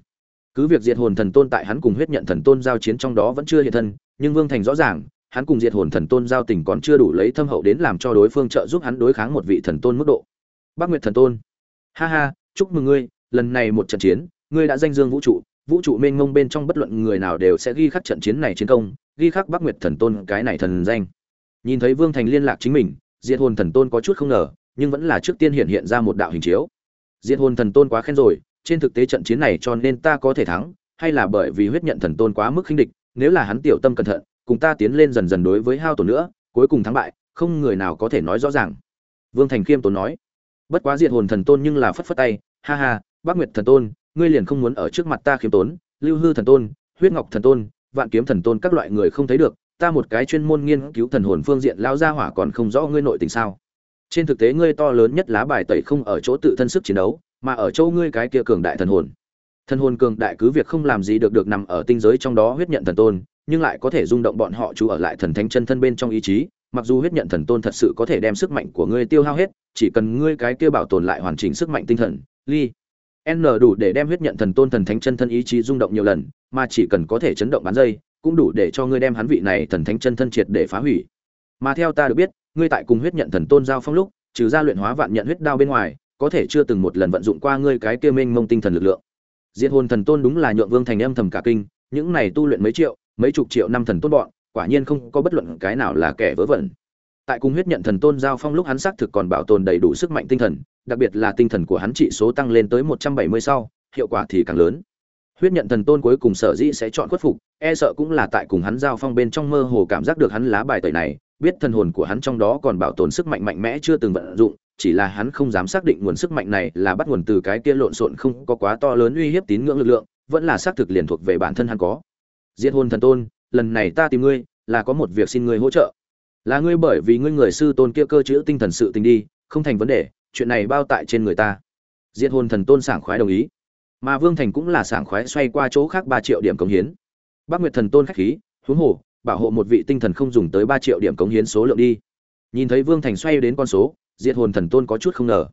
cứ việc diệt hồn thần tôn tại hắn cùng huyết nhận thần tôn giao chiến trong đó vẫn chưa hiện thân nhưng vương thành rõ ràng hắn cùng diệt hồn thần tôn giao tình còn chưa đủ lấy thâm hậu đến làm cho đối phương trợ giúp hắn đối kháng một vị thần tôn mức độ Bắc Nguyệt Thần Tôn. Ha ha, chúc mừng ngươi, lần này một trận chiến, ngươi đã danh dương vũ trụ, vũ trụ mênh mông bên trong bất luận người nào đều sẽ ghi khắc trận chiến này chiến công, ghi khắc Bắc Nguyệt Thần Tôn cái này thần danh. Nhìn thấy Vương Thành liên lạc chính mình, Diệt Hồn Thần Tôn có chút không ngờ, nhưng vẫn là trước tiên hiện hiện ra một đạo hình chiếu. Diệt Hồn Thần Tôn quá khen rồi, trên thực tế trận chiến này cho nên ta có thể thắng, hay là bởi vì huyết nhận thần tôn quá mức khinh địch, nếu là hắn tiểu tâm cẩn thận, cùng ta tiến lên dần dần đối với hao tổn nữa, cuối cùng thắng bại, không người nào có thể nói rõ ràng. Vương Thành Khiêm tốn nói bất quá diệt hồn thần tôn nhưng là phất phất tay ha ha bác nguyệt thần tôn ngươi liền không muốn ở trước mặt ta khiêm tốn lưu hư thần tôn huyết ngọc thần tôn vạn kiếm thần tôn các loại người không thấy được ta một cái chuyên môn nghiên cứu thần hồn phương diện lao ra hỏa còn không rõ ngươi nội tình sao trên thực tế ngươi to lớn nhất lá bài tẩy không ở chỗ tự thân sức chiến đấu mà ở chỗ ngươi cái kia cường đại thần hồn. Thần hồn cường đại cứ việc không làm gì được được nằm ở tinh giới trong đó huyết nhận thần tôn, nhưng lại có thể rung động bọn họ chú ở lại thần thánh chân thân bên trong ý chí, mặc dù huyết nhận thần tôn thật sự có thể đem sức mạnh của ngươi tiêu hao hết, chỉ cần ngươi cái kia bảo tồn lại hoàn chỉnh sức mạnh tinh thần, ly, n đủ để đem huyết nhận thần tôn thần thánh chân thân ý chí rung động nhiều lần, mà chỉ cần có thể chấn động bán dây, cũng đủ để cho ngươi đem hắn vị này thần thánh chân thân triệt để phá hủy. Mà theo ta được biết, ngươi tại cùng huyết nhận thần tôn giao phong lúc, trừ ra luyện hóa vạn nhận huyết đao bên ngoài có thể chưa từng một lần vận dụng qua ngươi cái kia mênh mông tinh thần lực lượng. Diệt hồn thần tôn đúng là nhượng vương thành âm thầm cả kinh, những này tu luyện mấy triệu, mấy chục triệu năm thần tôn bọn, quả nhiên không có bất luận cái nào là kẻ vớ vẩn. Tại cung huyết nhận thần tôn giao phong lúc hắn xác thực còn bảo tồn đầy đủ sức mạnh tinh thần, đặc biệt là tinh thần của hắn trị số tăng lên tới một trăm bảy mươi sau, hiệu quả thì càng lớn. Huyết nhận thần tôn cuối cùng sở dĩ sẽ chọn khuất phục e sợ cũng là tại cùng hắn giao phong bên trong mơ hồ cảm giác được hắn lá bài tẩy này, biết thần hồn của hắn trong đó còn bảo tồn sức mạnh mạnh mẽ chưa từng vận dụng chỉ là hắn không dám xác định nguồn sức mạnh này là bắt nguồn từ cái kia lộn xộn không có quá to lớn uy hiếp tín ngưỡng lực lượng, vẫn là xác thực liền thuộc về bản thân hắn có. Diệt hồn thần tôn, lần này ta tìm ngươi, là có một việc xin ngươi hỗ trợ. Là ngươi bởi vì ngươi người sư tôn kia cơ chữ tinh thần sự tình đi, không thành vấn đề, chuyện này bao tại trên người ta. Diệt hồn thần tôn sảng khoái đồng ý. Mà vương thành cũng là sảng khoái xoay qua chỗ khác ba triệu điểm cống hiến. Bác nguyệt thần tôn khách khí, huống hồ, bảo hộ một vị tinh thần không dùng tới ba triệu điểm cống hiến số lượng đi. Nhìn thấy vương thành xoay đến con số diệt hồn thần tôn có chút không ngờ.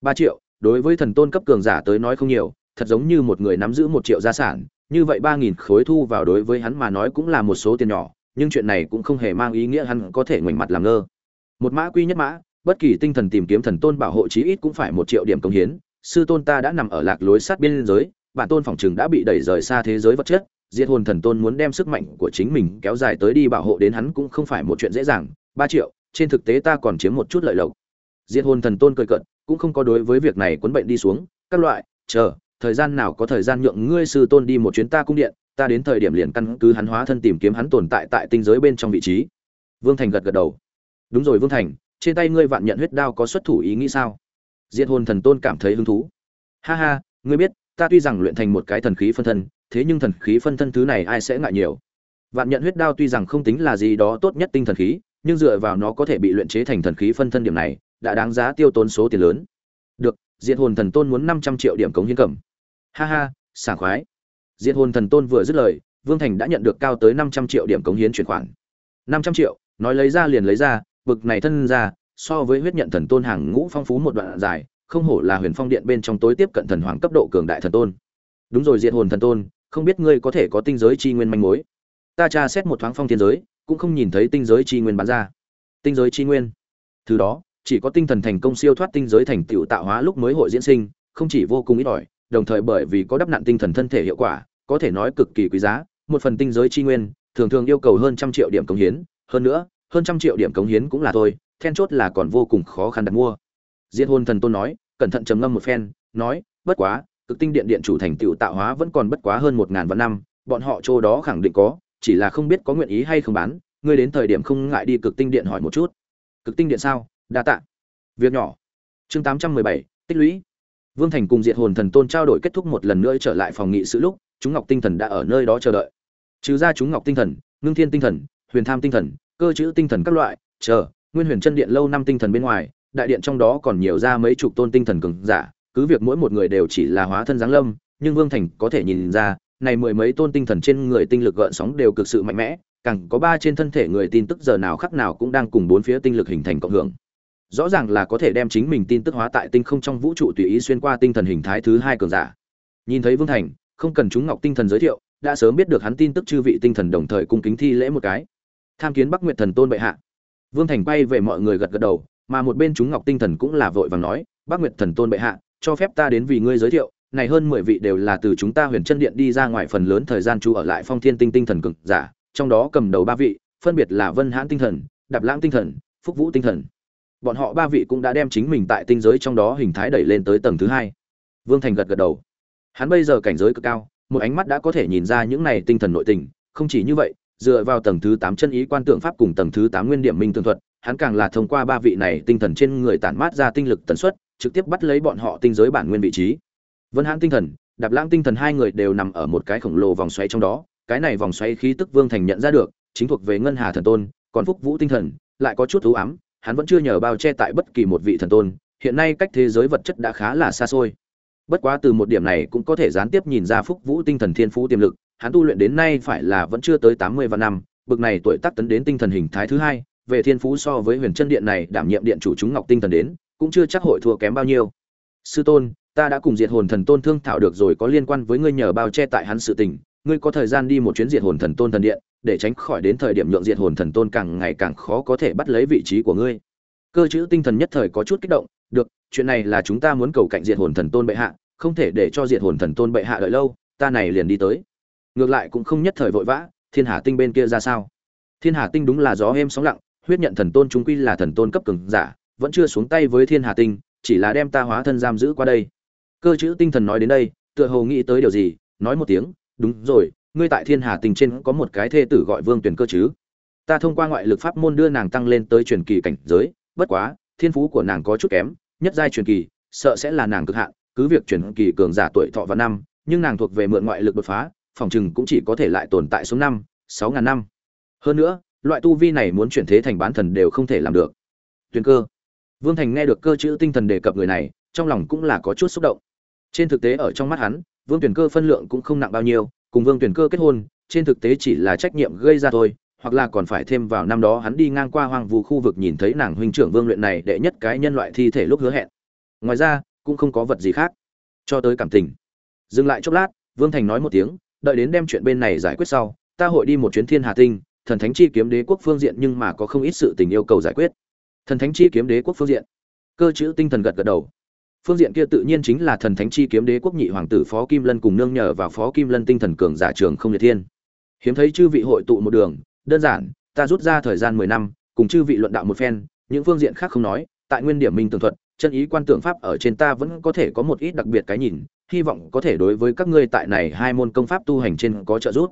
Ba triệu, đối với thần tôn cấp cường giả tới nói không nhiều, thật giống như một người nắm giữ một triệu gia sản, như vậy ba nghìn khối thu vào đối với hắn mà nói cũng là một số tiền nhỏ, nhưng chuyện này cũng không hề mang ý nghĩa hắn có thể ngoảnh mặt làm ngơ. Một mã quy nhất mã, bất kỳ tinh thần tìm kiếm thần tôn bảo hộ chí ít cũng phải một triệu điểm công hiến. Sư tôn ta đã nằm ở lạc lối sát biên giới, bản tôn phòng chừng đã bị đẩy rời xa thế giới vật chất, diệt hồn thần tôn muốn đem sức mạnh của chính mình kéo dài tới đi bảo hộ đến hắn cũng không phải một chuyện dễ dàng. Ba triệu, trên thực tế ta còn chiếm một chút lợi lộc diệt hồn thần tôn cười cận cũng không có đối với việc này cuốn bệnh đi xuống. Các loại, chờ, thời gian nào có thời gian nhượng ngươi sư tôn đi một chuyến ta cung điện, ta đến thời điểm liền căn cứ hắn hóa thân tìm kiếm hắn tồn tại tại tinh giới bên trong vị trí. Vương thành gật gật đầu. Đúng rồi vương thành, trên tay ngươi vạn nhận huyết đao có xuất thủ ý nghĩ sao? Diệt hồn thần tôn cảm thấy hứng thú. Ha ha, ngươi biết, ta tuy rằng luyện thành một cái thần khí phân thân, thế nhưng thần khí phân thân thứ này ai sẽ ngại nhiều? Vạn nhận huyết đao tuy rằng không tính là gì đó tốt nhất tinh thần khí, nhưng dựa vào nó có thể bị luyện chế thành thần khí phân thân điểm này đã đáng giá tiêu tốn số tiền lớn. Được, diệt hồn thần tôn muốn năm trăm triệu điểm cống hiến cầm. Ha ha, sảng khoái. Diệt hồn thần tôn vừa dứt lời, vương thành đã nhận được cao tới năm trăm triệu điểm cống hiến chuyển khoản. năm trăm triệu, nói lấy ra liền lấy ra, bực này thân ra, so với huyết nhận thần tôn hàng ngũ phong phú một đoạn dài, không hổ là huyền phong điện bên trong tối tiếp cận thần hoàng cấp độ cường đại thần tôn. Đúng rồi diệt hồn thần tôn, không biết ngươi có thể có tinh giới chi nguyên manh mối. Ta tra xét một thoáng phong thiên giới, cũng không nhìn thấy tinh giới chi nguyên bán ra. Tinh giới chi nguyên? Thứ đó chỉ có tinh thần thành công siêu thoát tinh giới thành tựu tạo hóa lúc mới hội diễn sinh, không chỉ vô cùng ít ỏi, đồng thời bởi vì có đắp nặn tinh thần thân thể hiệu quả, có thể nói cực kỳ quý giá, một phần tinh giới chi nguyên, thường thường yêu cầu hơn trăm triệu điểm cống hiến, hơn nữa, hơn trăm triệu điểm cống hiến cũng là thôi, then chốt là còn vô cùng khó khăn đặt mua. Diệt hôn thần tôn nói, cẩn thận trầm ngâm một phen, nói, bất quá, cực tinh điện điện chủ thành tựu tạo hóa vẫn còn bất quá hơn một ngàn vạn năm, bọn họ chỗ đó khẳng định có, chỉ là không biết có nguyện ý hay không bán, ngươi đến thời điểm không ngại đi cực tinh điện hỏi một chút. Cực tinh điện sao? Đa tạ. Việc nhỏ. Chương tám trăm mười bảy, tích lũy. Vương thành cùng diệt hồn thần tôn trao đổi kết thúc một lần nữa trở lại phòng nghị sự lúc, chúng ngọc tinh thần đã ở nơi đó chờ đợi. Trừ ra chúng ngọc tinh thần, ngưng thiên tinh thần, huyền tham tinh thần, cơ chữ tinh thần các loại, chờ, nguyên huyền chân điện lâu năm tinh thần bên ngoài, đại điện trong đó còn nhiều ra mấy chục tôn tinh thần cường giả, cứ việc mỗi một người đều chỉ là hóa thân giáng lâm, nhưng vương thành có thể nhìn ra, này mười mấy tôn tinh thần trên người tinh lực gợn sóng đều cực sự mạnh mẽ, càng có ba trên thân thể người tin tức giờ nào khắc nào cũng đang cùng bốn phía tinh lực hình thành cộng hưởng rõ ràng là có thể đem chính mình tin tức hóa tại tinh không trong vũ trụ tùy ý xuyên qua tinh thần hình thái thứ hai cường giả. Nhìn thấy vương thành, không cần chúng ngọc tinh thần giới thiệu, đã sớm biết được hắn tin tức chư vị tinh thần đồng thời cung kính thi lễ một cái. Tham kiến bắc nguyệt thần tôn bệ hạ. Vương thành bay về mọi người gật gật đầu, mà một bên chúng ngọc tinh thần cũng là vội vàng nói, bắc nguyệt thần tôn bệ hạ, cho phép ta đến vì ngươi giới thiệu, này hơn mười vị đều là từ chúng ta huyền chân điện đi ra ngoài phần lớn thời gian trú ở lại phong thiên tinh tinh thần cực giả, trong đó cầm đầu ba vị, phân biệt là vân hãn tinh thần, đạp lãng tinh thần, phúc vũ tinh thần bọn họ ba vị cũng đã đem chính mình tại tinh giới trong đó hình thái đẩy lên tới tầng thứ hai. Vương thành gật gật đầu. Hắn bây giờ cảnh giới cực cao, một ánh mắt đã có thể nhìn ra những này tinh thần nội tình, không chỉ như vậy, dựa vào tầng thứ tám chân ý quan tượng pháp cùng tầng thứ tám nguyên điểm minh tương thuật, hắn càng là thông qua ba vị này tinh thần trên người tản mát ra tinh lực tần suất, trực tiếp bắt lấy bọn họ tinh giới bản nguyên vị trí. Vân hãn tinh thần, đạp lãng tinh thần hai người đều nằm ở một cái khổng lồ vòng xoáy trong đó, cái này vòng xoáy khí tức vương thành nhận ra được, chính thuộc về ngân hà thần tôn, còn phúc vũ tinh thần, lại có chút thú ám hắn vẫn chưa nhờ bao che tại bất kỳ một vị thần tôn, hiện nay cách thế giới vật chất đã khá là xa xôi. Bất quá từ một điểm này cũng có thể gián tiếp nhìn ra phúc vũ tinh thần thiên phú tiềm lực, hắn tu luyện đến nay phải là vẫn chưa tới tám mươi vạn năm, bực này tuổi tác tấn đến tinh thần hình thái thứ hai, về thiên phú so với huyền chân điện này đảm nhiệm điện chủ chúng ngọc tinh thần đến, cũng chưa chắc hội thua kém bao nhiêu. Sư tôn, ta đã cùng diệt hồn thần tôn thương thảo được rồi, có liên quan với ngươi nhờ bao che tại hắn sự tình, ngươi có thời gian đi một chuyến diệt hồn thần tôn thần điện để tránh khỏi đến thời điểm nhượng diệt hồn thần tôn càng ngày càng khó có thể bắt lấy vị trí của ngươi. Cơ chữ tinh thần nhất thời có chút kích động, được, chuyện này là chúng ta muốn cầu cạnh diệt hồn thần tôn bệ hạ, không thể để cho diệt hồn thần tôn bệ hạ đợi lâu, ta này liền đi tới. Ngược lại cũng không nhất thời vội vã, thiên hà tinh bên kia ra sao? Thiên hà tinh đúng là gió êm sóng lặng, huyết nhận thần tôn chúng quy là thần tôn cấp cường giả, vẫn chưa xuống tay với thiên hà tinh, chỉ là đem ta hóa thân giam giữ qua đây. Cơ chữ tinh thần nói đến đây, tựa hồ nghĩ tới điều gì, nói một tiếng, đúng rồi ngươi tại thiên hà tình trên có một cái thê tử gọi vương tuyển cơ chứ? Ta thông qua ngoại lực pháp môn đưa nàng tăng lên tới truyền kỳ cảnh giới, bất quá, thiên phú của nàng có chút kém, nhất giai truyền kỳ, sợ sẽ là nàng cực hạn, cứ việc truyền kỳ cường giả tuổi thọ và năm, nhưng nàng thuộc về mượn ngoại lực đột phá, phòng chừng cũng chỉ có thể lại tồn tại số năm, sáu ngàn năm. Hơn nữa, loại tu vi này muốn chuyển thế thành bán thần đều không thể làm được. Tuyền cơ. Vương thành nghe được cơ chữ tinh thần đề cập người này, trong lòng cũng là có chút xúc động. Trên thực tế ở trong mắt hắn, vương tuyển cơ phân lượng cũng không nặng bao nhiêu cùng vương tuyển cơ kết hôn, trên thực tế chỉ là trách nhiệm gây ra thôi, hoặc là còn phải thêm vào năm đó hắn đi ngang qua hoang vu khu vực nhìn thấy nàng huynh trưởng vương luyện này đệ nhất cái nhân loại thi thể lúc hứa hẹn. Ngoài ra, cũng không có vật gì khác. Cho tới cảm tình. Dừng lại chốc lát, vương thành nói một tiếng, đợi đến đem chuyện bên này giải quyết sau, ta hội đi một chuyến thiên hà tinh, thần thánh chi kiếm đế quốc phương diện nhưng mà có không ít sự tình yêu cầu giải quyết. Thần thánh chi kiếm đế quốc phương diện. Cơ chữ tinh thần gật gật đầu phương diện kia tự nhiên chính là thần thánh chi kiếm đế quốc nhị hoàng tử phó kim lân cùng nương nhờ vào phó kim lân tinh thần cường giả trường không liệt thiên. Hiếm thấy chư vị hội tụ một đường, đơn giản, ta rút ra thời gian mười năm, cùng chư vị luận đạo một phen, những phương diện khác không nói, tại nguyên điểm minh tường thuật, chân ý quan tượng pháp ở trên ta vẫn có thể có một ít đặc biệt cái nhìn, hy vọng có thể đối với các ngươi tại này hai môn công pháp tu hành trên có trợ giúp.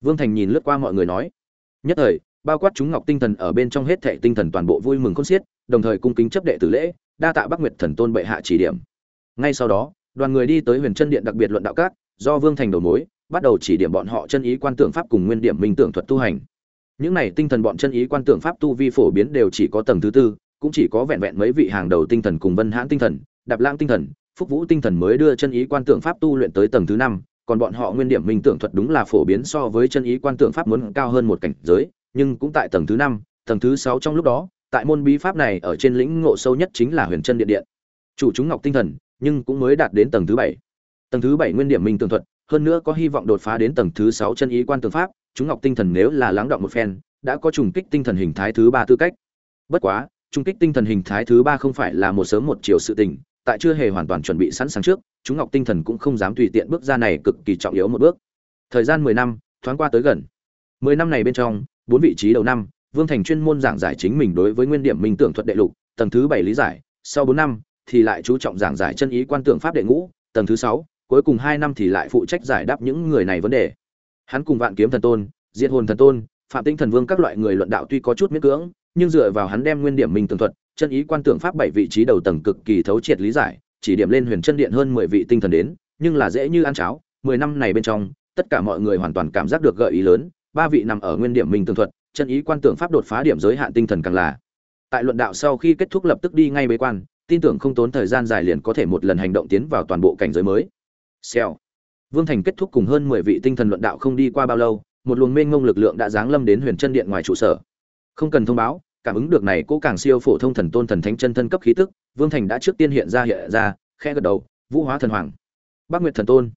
Vương thành nhìn lướt qua mọi người nói, nhất thời, bao quát chúng ngọc tinh thần ở bên trong hết thệ tinh thần toàn bộ vui mừng khôn xiết, đồng thời cung kính chấp đệ tử lễ đa tạ bắc nguyệt thần tôn bệ hạ chỉ điểm. Ngay sau đó, đoàn người đi tới huyền chân điện đặc biệt luận đạo các, do vương thành đầu mối, bắt đầu chỉ điểm bọn họ chân ý quan tưởng pháp cùng nguyên điểm minh tưởng thuật tu hành. Những này tinh thần bọn chân ý quan tưởng pháp tu vi phổ biến đều chỉ có tầng thứ tư, cũng chỉ có vẹn vẹn mấy vị hàng đầu tinh thần cùng vân hãn tinh thần, đạp lãng tinh thần, phúc vũ tinh thần mới đưa chân ý quan tưởng pháp tu luyện tới tầng thứ năm, còn bọn họ nguyên điểm minh tưởng thuật đúng là phổ biến so với chân ý quan tưởng pháp muốn cao hơn một cảnh giới, nhưng cũng tại tầng thứ năm, tầng thứ sáu trong lúc đó tại môn bí pháp này ở trên lĩnh ngộ sâu nhất chính là huyền chân điện điện. Chủ chúng ngọc tinh thần, nhưng cũng mới đạt đến tầng thứ bảy. Tầng thứ bảy nguyên điểm minh tường thuật, hơn nữa có hy vọng đột phá đến tầng thứ sáu chân ý quan tường pháp, chúng ngọc tinh thần nếu là lắng động một phen, đã có trùng kích tinh thần hình thái thứ ba tư cách. Bất quá, trùng kích tinh thần hình thái thứ ba không phải là một sớm một chiều sự tình, tại chưa hề hoàn toàn chuẩn bị sẵn sàng trước, chúng ngọc tinh thần cũng không dám tùy tiện bước ra này cực kỳ trọng yếu một bước. Thời gian mười năm, thoáng qua tới gần. Mười năm này bên trong, bốn vị trí đầu năm vương thành chuyên môn giảng giải chính mình đối với nguyên điểm minh tưởng thuật đệ lục, tầng thứ bảy lý giải, sau bốn năm thì lại chú trọng giảng giải chân ý quan tưởng pháp đệ ngũ, tầng thứ sáu, cuối cùng hai năm thì lại phụ trách giải đáp những người này vấn đề. Hắn cùng vạn kiếm thần tôn, diệt hồn thần tôn, phạm tinh thần vương các loại người luận đạo tuy có chút miễn cưỡng, nhưng dựa vào hắn đem nguyên điểm minh tưởng thuật, chân ý quan tưởng pháp bảy vị trí đầu tầng cực kỳ thấu triệt lý giải, chỉ điểm lên huyền chân điện hơn mười vị tinh thần đến, nhưng là dễ như ăn cháo, mười năm này bên trong, tất cả mọi người hoàn toàn cảm giác được gợi ý lớn, ba vị nằm ở nguyên điểm minh tường thuật chân ý quan tưởng pháp đột phá điểm giới hạn tinh thần càng là. Tại luận đạo sau khi kết thúc lập tức đi ngay bế quan, tin tưởng không tốn thời gian dài liền có thể một lần hành động tiến vào toàn bộ cảnh giới mới. Xèo. Vương thành kết thúc cùng hơn mười vị tinh thần luận đạo không đi qua bao lâu, một luồng mênh ngông lực lượng đã giáng lâm đến huyền chân điện ngoài trụ sở. Không cần thông báo, cảm ứng được này cố càng siêu phổ thông thần tôn thần thánh chân thân cấp khí tức, vương thành đã trước tiên hiện ra hiện ra, khẽ gật đầu, vũ hóa thần hoàng. Bắc nguyệt thần tôn.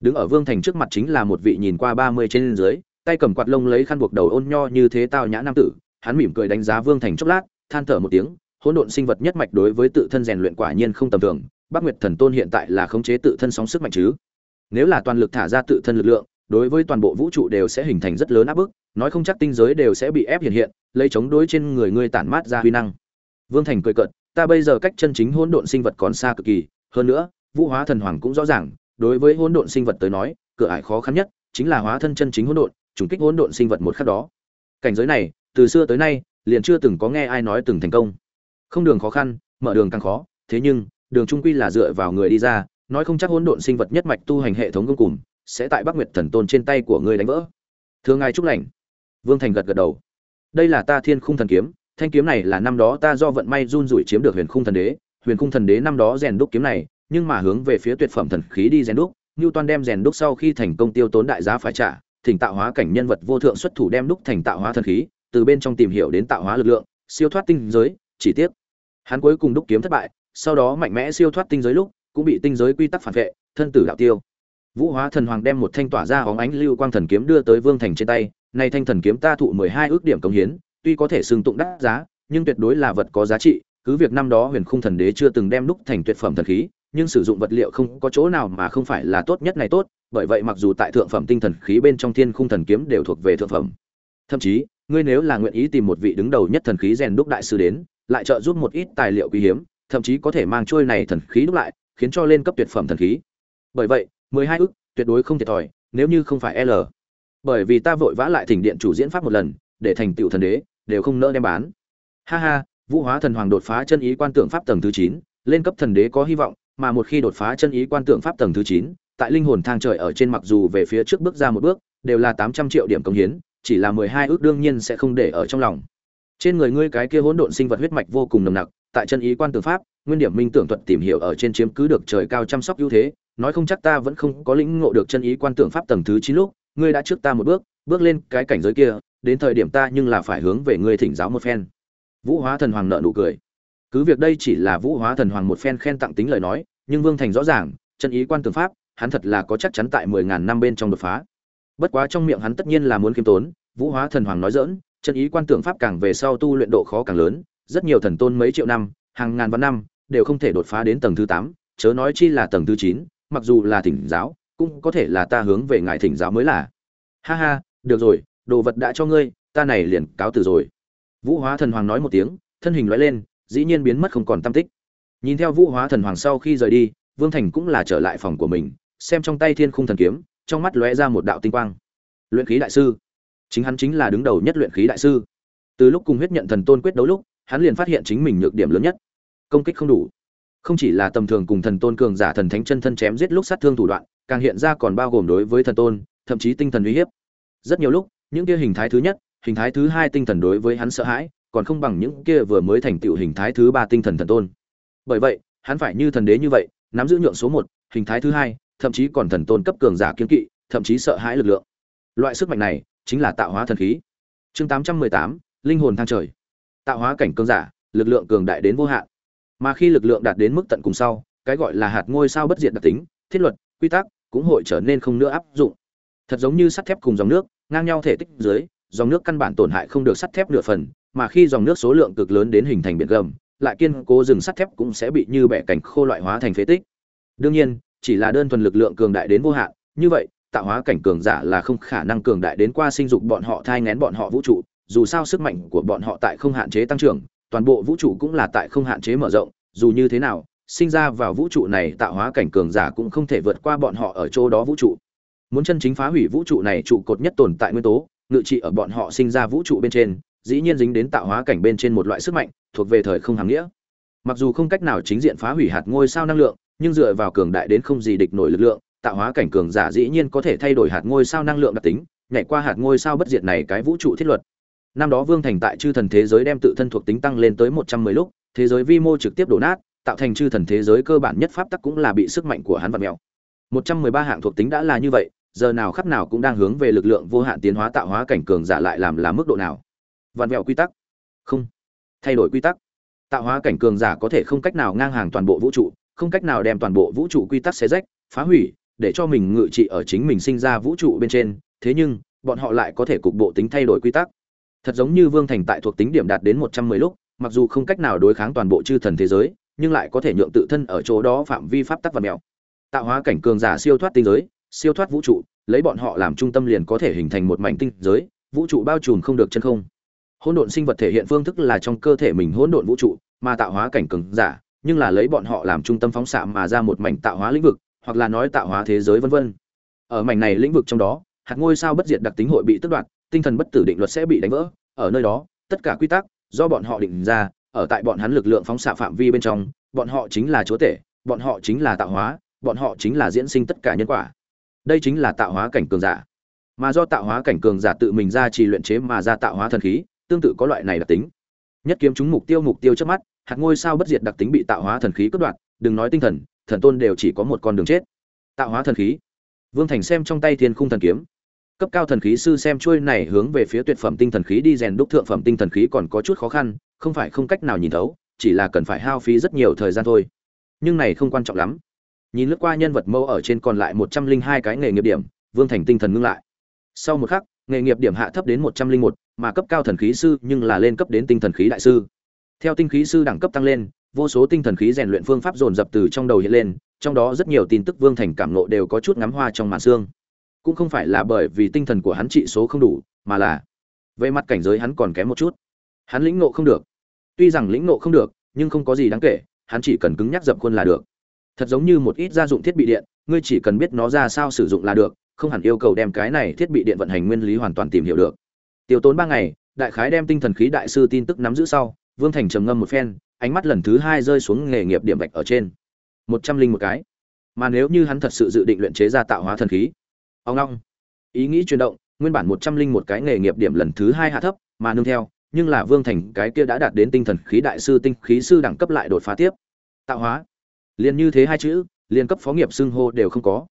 Đứng ở vương thành trước mặt chính là một vị nhìn qua ba mươi trên dưới tay cầm quạt lông lấy khăn buộc đầu ôn nho như thế tao nhã nam tử, hắn mỉm cười đánh giá vương thành chốc lát, than thở một tiếng, hỗn độn sinh vật nhất mạch đối với tự thân rèn luyện quả nhiên không tầm thường, bắc nguyệt thần tôn hiện tại là khống chế tự thân sóng sức mạnh chứ? Nếu là toàn lực thả ra tự thân lực lượng, đối với toàn bộ vũ trụ đều sẽ hình thành rất lớn áp bức, nói không chắc tinh giới đều sẽ bị ép hiện hiện, lấy chống đối trên người ngươi tản mát ra huy năng. Vương thành cười cợt, ta bây giờ cách chân chính hỗn độn sinh vật còn xa cực kỳ, hơn nữa, vũ hóa thần hoàng cũng rõ ràng, đối với hỗn độn sinh vật tới nói, cửa ải khó khăn nhất chính là hóa thân chân chính hỗn độn trùng kích hỗn độn sinh vật một khắc đó. Cảnh giới này, từ xưa tới nay, liền chưa từng có nghe ai nói từng thành công. Không đường khó khăn, mở đường càng khó, thế nhưng, đường trung quy là dựa vào người đi ra, nói không chắc hỗn độn sinh vật nhất mạch tu hành hệ thống công cùng, sẽ tại bắc nguyệt thần tôn trên tay của ngươi đánh vỡ. Thưa ngài chúc lành. Vương thành gật gật đầu. Đây là ta thiên khung thần kiếm, thanh kiếm này là năm đó ta do vận may run rủi chiếm được huyền khung thần đế. Huyền khung thần đế năm đó rèn đúc kiếm này, nhưng mà hướng về phía tuyệt phẩm thần khí đi rèn đúc Newton toàn đem rèn đúc sau khi thành công tiêu tốn đại giá phải trả thỉnh tạo hóa cảnh nhân vật vô thượng xuất thủ đem đúc thành tạo hóa thần khí, từ bên trong tìm hiểu đến tạo hóa lực lượng, siêu thoát tinh giới, chỉ tiếc, hắn cuối cùng đúc kiếm thất bại, sau đó mạnh mẽ siêu thoát tinh giới lúc, cũng bị tinh giới quy tắc phản vệ, thân tử đạo tiêu. Vũ hóa thần hoàng đem một thanh tỏa ra hóng ánh lưu quang thần kiếm đưa tới vương thành trên tay, nay thanh thần kiếm ta thụ mười hai ước điểm công hiến, tuy có thể xưng tụng đắt giá, nhưng tuyệt đối là vật có giá trị, cứ việc năm đó huyền khung thần đế chưa từng đem đúc thành tuyệt phẩm thần khí, nhưng sử dụng vật liệu không có chỗ nào mà không phải là tốt nhất này tốt bởi vậy mặc dù tại thượng phẩm tinh thần khí bên trong thiên khung thần kiếm đều thuộc về thượng phẩm. Thậm chí, ngươi nếu là nguyện ý tìm một vị đứng đầu nhất thần khí rèn đúc đại sư đến, lại trợ giúp một ít tài liệu quý hiếm, thậm chí có thể mang trôi này thần khí đúc lại, khiến cho lên cấp tuyệt phẩm thần khí. Bởi vậy, mười hai ức, tuyệt đối không thiệt thòi, nếu như không phải l. Bởi vì ta vội vã lại thỉnh điện chủ diễn pháp một lần, để thành tựu thần đế, đều không nỡ đem bán. Ha ha, vũ hóa thần hoàng đột phá chân ý quan tượng pháp tầng thứ chín, lên cấp thần đế có hy vọng, mà một khi đột phá chân ý quan tượng pháp tầng thứ chín tại linh hồn thang trời ở trên mặc dù về phía trước bước ra một bước, đều là tám trăm triệu điểm công hiến, chỉ là mười hai ước đương nhiên sẽ không để ở trong lòng. Trên người ngươi cái kia hỗn độn sinh vật huyết mạch vô cùng nồng nặc, tại chân ý quan tường pháp, nguyên điểm minh tưởng thuật tìm hiểu ở trên chiếm cứ được trời cao chăm sóc ưu thế, nói không chắc ta vẫn không có lĩnh ngộ được chân ý quan tưởng pháp tầng thứ chín lúc, ngươi đã trước ta một bước bước lên cái cảnh giới kia, đến thời điểm ta nhưng là phải hướng về ngươi thỉnh giáo một phen. Vũ hóa thần hoàng nợ nụ cười. Cứ việc đây chỉ là vũ hóa thần hoàng một phen khen tặng tính lời nói, nhưng vương thành rõ ràng, chân ý quan tường pháp hắn thật là có chắc chắn tại mười ngàn năm bên trong đột phá. Bất quá trong miệng hắn tất nhiên là muốn khiêm tốn, vũ hóa thần hoàng nói dỡn chân ý quan tưởng pháp càng về sau tu luyện độ khó càng lớn, rất nhiều thần tôn mấy triệu năm, hàng ngàn vạn năm, đều không thể đột phá đến tầng thứ tám, chớ nói chi là tầng thứ chín, mặc dù là thỉnh giáo, cũng có thể là ta hướng về ngài thỉnh giáo mới là. Ha ha, được rồi, đồ vật đã cho ngươi, ta này liền cáo từ rồi. Vũ hóa thần hoàng nói một tiếng, thân hình lóe lên, dĩ nhiên biến mất không còn tâm tích. Nhìn theo vũ hóa thần hoàng sau khi rời đi, vương thành cũng là trở lại phòng của mình xem trong tay thiên khung thần kiếm, trong mắt lóe ra một đạo tinh quang. Luyện khí đại sư. Chính hắn chính là đứng đầu nhất luyện khí đại sư. Từ lúc cùng huyết nhận thần tôn quyết đấu lúc, hắn liền phát hiện chính mình nhược điểm lớn nhất. Công kích không đủ. Không chỉ là tầm thường cùng thần tôn cường giả thần thánh chân thân chém giết lúc sát thương thủ đoạn, càng hiện ra còn bao gồm đối với thần tôn, thậm chí tinh thần uy hiếp. Rất nhiều lúc, những kia hình thái thứ nhất, hình thái thứ hai tinh thần đối với hắn sợ hãi, còn không bằng những kia vừa mới thành tựu hình thái thứ ba tinh thần thần tôn. Bởi vậy, hắn phải như thần đế như vậy, nắm giữ nhượng số một, hình thái thứ hai thậm chí còn thần tôn cấp cường giả kiên kỵ, thậm chí sợ hãi lực lượng. Loại sức mạnh này chính là tạo hóa thần khí. Chương tám trăm mười tám, linh hồn thang trời. Tạo hóa cảnh cường giả, lực lượng cường đại đến vô hạn. Mà khi lực lượng đạt đến mức tận cùng sau, cái gọi là hạt ngôi sao bất diệt đặc tính, thiết luật, quy tắc cũng hội trở nên không nữa áp dụng. Thật giống như sắt thép cùng dòng nước, ngang nhau thể tích dưới, dòng nước căn bản tổn hại không được sắt thép nửa phần, mà khi dòng nước số lượng cực lớn đến hình thành biển gầm, lại kiên cố rừng sắt thép cũng sẽ bị như bẻ cảnh khô loại hóa thành phế tích. Đương nhiên chỉ là đơn thuần lực lượng cường đại đến vô hạn, như vậy, tạo hóa cảnh cường giả là không khả năng cường đại đến qua sinh dục bọn họ thai ngén bọn họ vũ trụ, dù sao sức mạnh của bọn họ tại không hạn chế tăng trưởng, toàn bộ vũ trụ cũng là tại không hạn chế mở rộng, dù như thế nào, sinh ra vào vũ trụ này tạo hóa cảnh cường giả cũng không thể vượt qua bọn họ ở chỗ đó vũ trụ. Muốn chân chính phá hủy vũ trụ này trụ cột nhất tồn tại nguyên tố, ngự trị ở bọn họ sinh ra vũ trụ bên trên, dĩ nhiên dính đến tạo hóa cảnh bên trên một loại sức mạnh, thuộc về thời không hàm nghĩa. Mặc dù không cách nào chính diện phá hủy hạt ngôi sao năng lượng nhưng dựa vào cường đại đến không gì địch nổi lực lượng, tạo hóa cảnh cường giả dĩ nhiên có thể thay đổi hạt ngôi sao năng lượng đặc tính, nhảy qua hạt ngôi sao bất diệt này cái vũ trụ thiết luật. Năm đó vương thành tại chư thần thế giới đem tự thân thuộc tính tăng lên tới một trăm mười lúc, thế giới vi mô trực tiếp đổ nát, tạo thành chư thần thế giới cơ bản nhất pháp tắc cũng là bị sức mạnh của hắn vặn mèo. một trăm mười ba hạng thuộc tính đã là như vậy, giờ nào khắp nào cũng đang hướng về lực lượng vô hạn tiến hóa tạo hóa cảnh cường giả lại làm là mức độ nào. Vặn mèo quy tắc. Không. Thay đổi quy tắc. Tạo hóa cảnh cường giả có thể không cách nào ngang hàng toàn bộ vũ trụ không cách nào đem toàn bộ vũ trụ quy tắc xé rách, phá hủy, để cho mình ngự trị ở chính mình sinh ra vũ trụ bên trên. Thế nhưng, bọn họ lại có thể cục bộ tính thay đổi quy tắc. Thật giống như vương thành tại thuộc tính điểm đạt đến một trăm mười lúc, mặc dù không cách nào đối kháng toàn bộ chư thần thế giới, nhưng lại có thể nhượng tự thân ở chỗ đó phạm vi pháp tắc và mèo tạo hóa cảnh cường giả siêu thoát tinh giới, siêu thoát vũ trụ, lấy bọn họ làm trung tâm liền có thể hình thành một mảnh tinh giới, vũ trụ bao trùm không được chân không. Hỗn độn sinh vật thể hiện phương thức là trong cơ thể mình hỗn độn vũ trụ, mà tạo hóa cảnh cường giả nhưng là lấy bọn họ làm trung tâm phóng xạ mà ra một mảnh tạo hóa lĩnh vực, hoặc là nói tạo hóa thế giới vân vân. Ở mảnh này lĩnh vực trong đó, hạt ngôi sao bất diệt đặc tính hội bị tước đoạt, tinh thần bất tử định luật sẽ bị đánh vỡ. Ở nơi đó, tất cả quy tắc do bọn họ định ra, ở tại bọn hắn lực lượng phóng xạ phạm vi bên trong, bọn họ chính là chúa tể, bọn họ chính là tạo hóa, bọn họ chính là diễn sinh tất cả nhân quả. Đây chính là tạo hóa cảnh cường giả. Mà do tạo hóa cảnh cường giả tự mình ra trì luyện chế mà ra tạo hóa thần khí, tương tự có loại này đặc tính. Nhất kiếm chúng mục tiêu mục tiêu trước mắt hạt ngôi sao bất diệt đặc tính bị tạo hóa thần khí cướp đoạt, đừng nói tinh thần thần tôn đều chỉ có một con đường chết. Tạo hóa thần khí. Vương thành xem trong tay thiên khung thần kiếm. Cấp cao thần khí sư xem chuôi này hướng về phía tuyệt phẩm tinh thần khí đi rèn đúc thượng phẩm tinh thần khí còn có chút khó khăn, không phải không cách nào nhìn thấu, chỉ là cần phải hao phí rất nhiều thời gian thôi. Nhưng này không quan trọng lắm. Nhìn lướt qua nhân vật mẫu ở trên còn lại một trăm linh hai cái nghề nghiệp điểm, vương thành tinh thần ngưng lại. Sau một khắc, nghề nghiệp điểm hạ thấp đến một trăm linh một, mà cấp cao thần khí sư nhưng là lên cấp đến tinh thần khí đại sư theo tinh khí sư đẳng cấp tăng lên, vô số tinh thần khí rèn luyện phương pháp dồn dập từ trong đầu hiện lên, trong đó rất nhiều tin tức vương thành cảm nộ đều có chút ngắm hoa trong màn xương. Cũng không phải là bởi vì tinh thần của hắn trị số không đủ, mà là về mặt cảnh giới hắn còn kém một chút. Hắn lĩnh nộ không được. Tuy rằng lĩnh nộ không được, nhưng không có gì đáng kể, hắn chỉ cần cứng nhắc dập khuôn là được. Thật giống như một ít gia dụng thiết bị điện, ngươi chỉ cần biết nó ra sao sử dụng là được, không hẳn yêu cầu đem cái này thiết bị điện vận hành nguyên lý hoàn toàn tìm hiểu được. Tiêu tốn ba ngày, đại khái đem tinh thần khí đại sư tin tức nắm giữ sau vương thành trầm ngâm một phen, ánh mắt lần thứ hai rơi xuống nghề nghiệp điểm vạch ở trên. Một trăm linh một cái. Mà nếu như hắn thật sự dự định luyện chế ra tạo hóa thần khí. Ông ngoong. ý nghĩ chuyển động, nguyên bản một trăm linh một cái nghề nghiệp điểm lần thứ hai hạ thấp, mà nương theo, nhưng là vương thành cái kia đã đạt đến tinh thần khí đại sư tinh khí sư đẳng cấp lại đột phá tiếp. Tạo hóa. Liền như thế hai chữ liên cấp phó nghiệp xưng hô đều không có.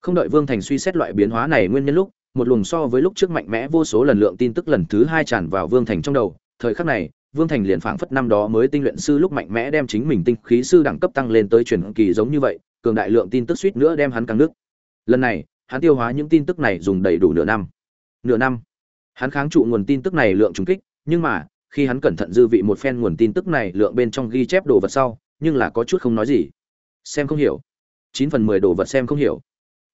Không đợi vương thành suy xét loại biến hóa này nguyên nhân lúc, một luồng so với lúc trước mạnh mẽ vô số lần lượng tin tức lần thứ hai tràn vào vương thành trong đầu thời khắc này, vương thành liền phảng phất năm đó mới tinh luyện sư lúc mạnh mẽ đem chính mình tinh khí sư đẳng cấp tăng lên tới truyền kỳ giống như vậy, cường đại lượng tin tức suýt nữa đem hắn căng nước lần này, hắn tiêu hóa những tin tức này dùng đầy đủ nửa năm. Nửa năm. Hắn kháng trụ nguồn tin tức này lượng trùng kích, nhưng mà, khi hắn cẩn thận dư vị một phen nguồn tin tức này lượng bên trong ghi chép đồ vật sau, nhưng là có chút không nói gì. Xem không hiểu. Chín phần mười đồ vật xem không hiểu.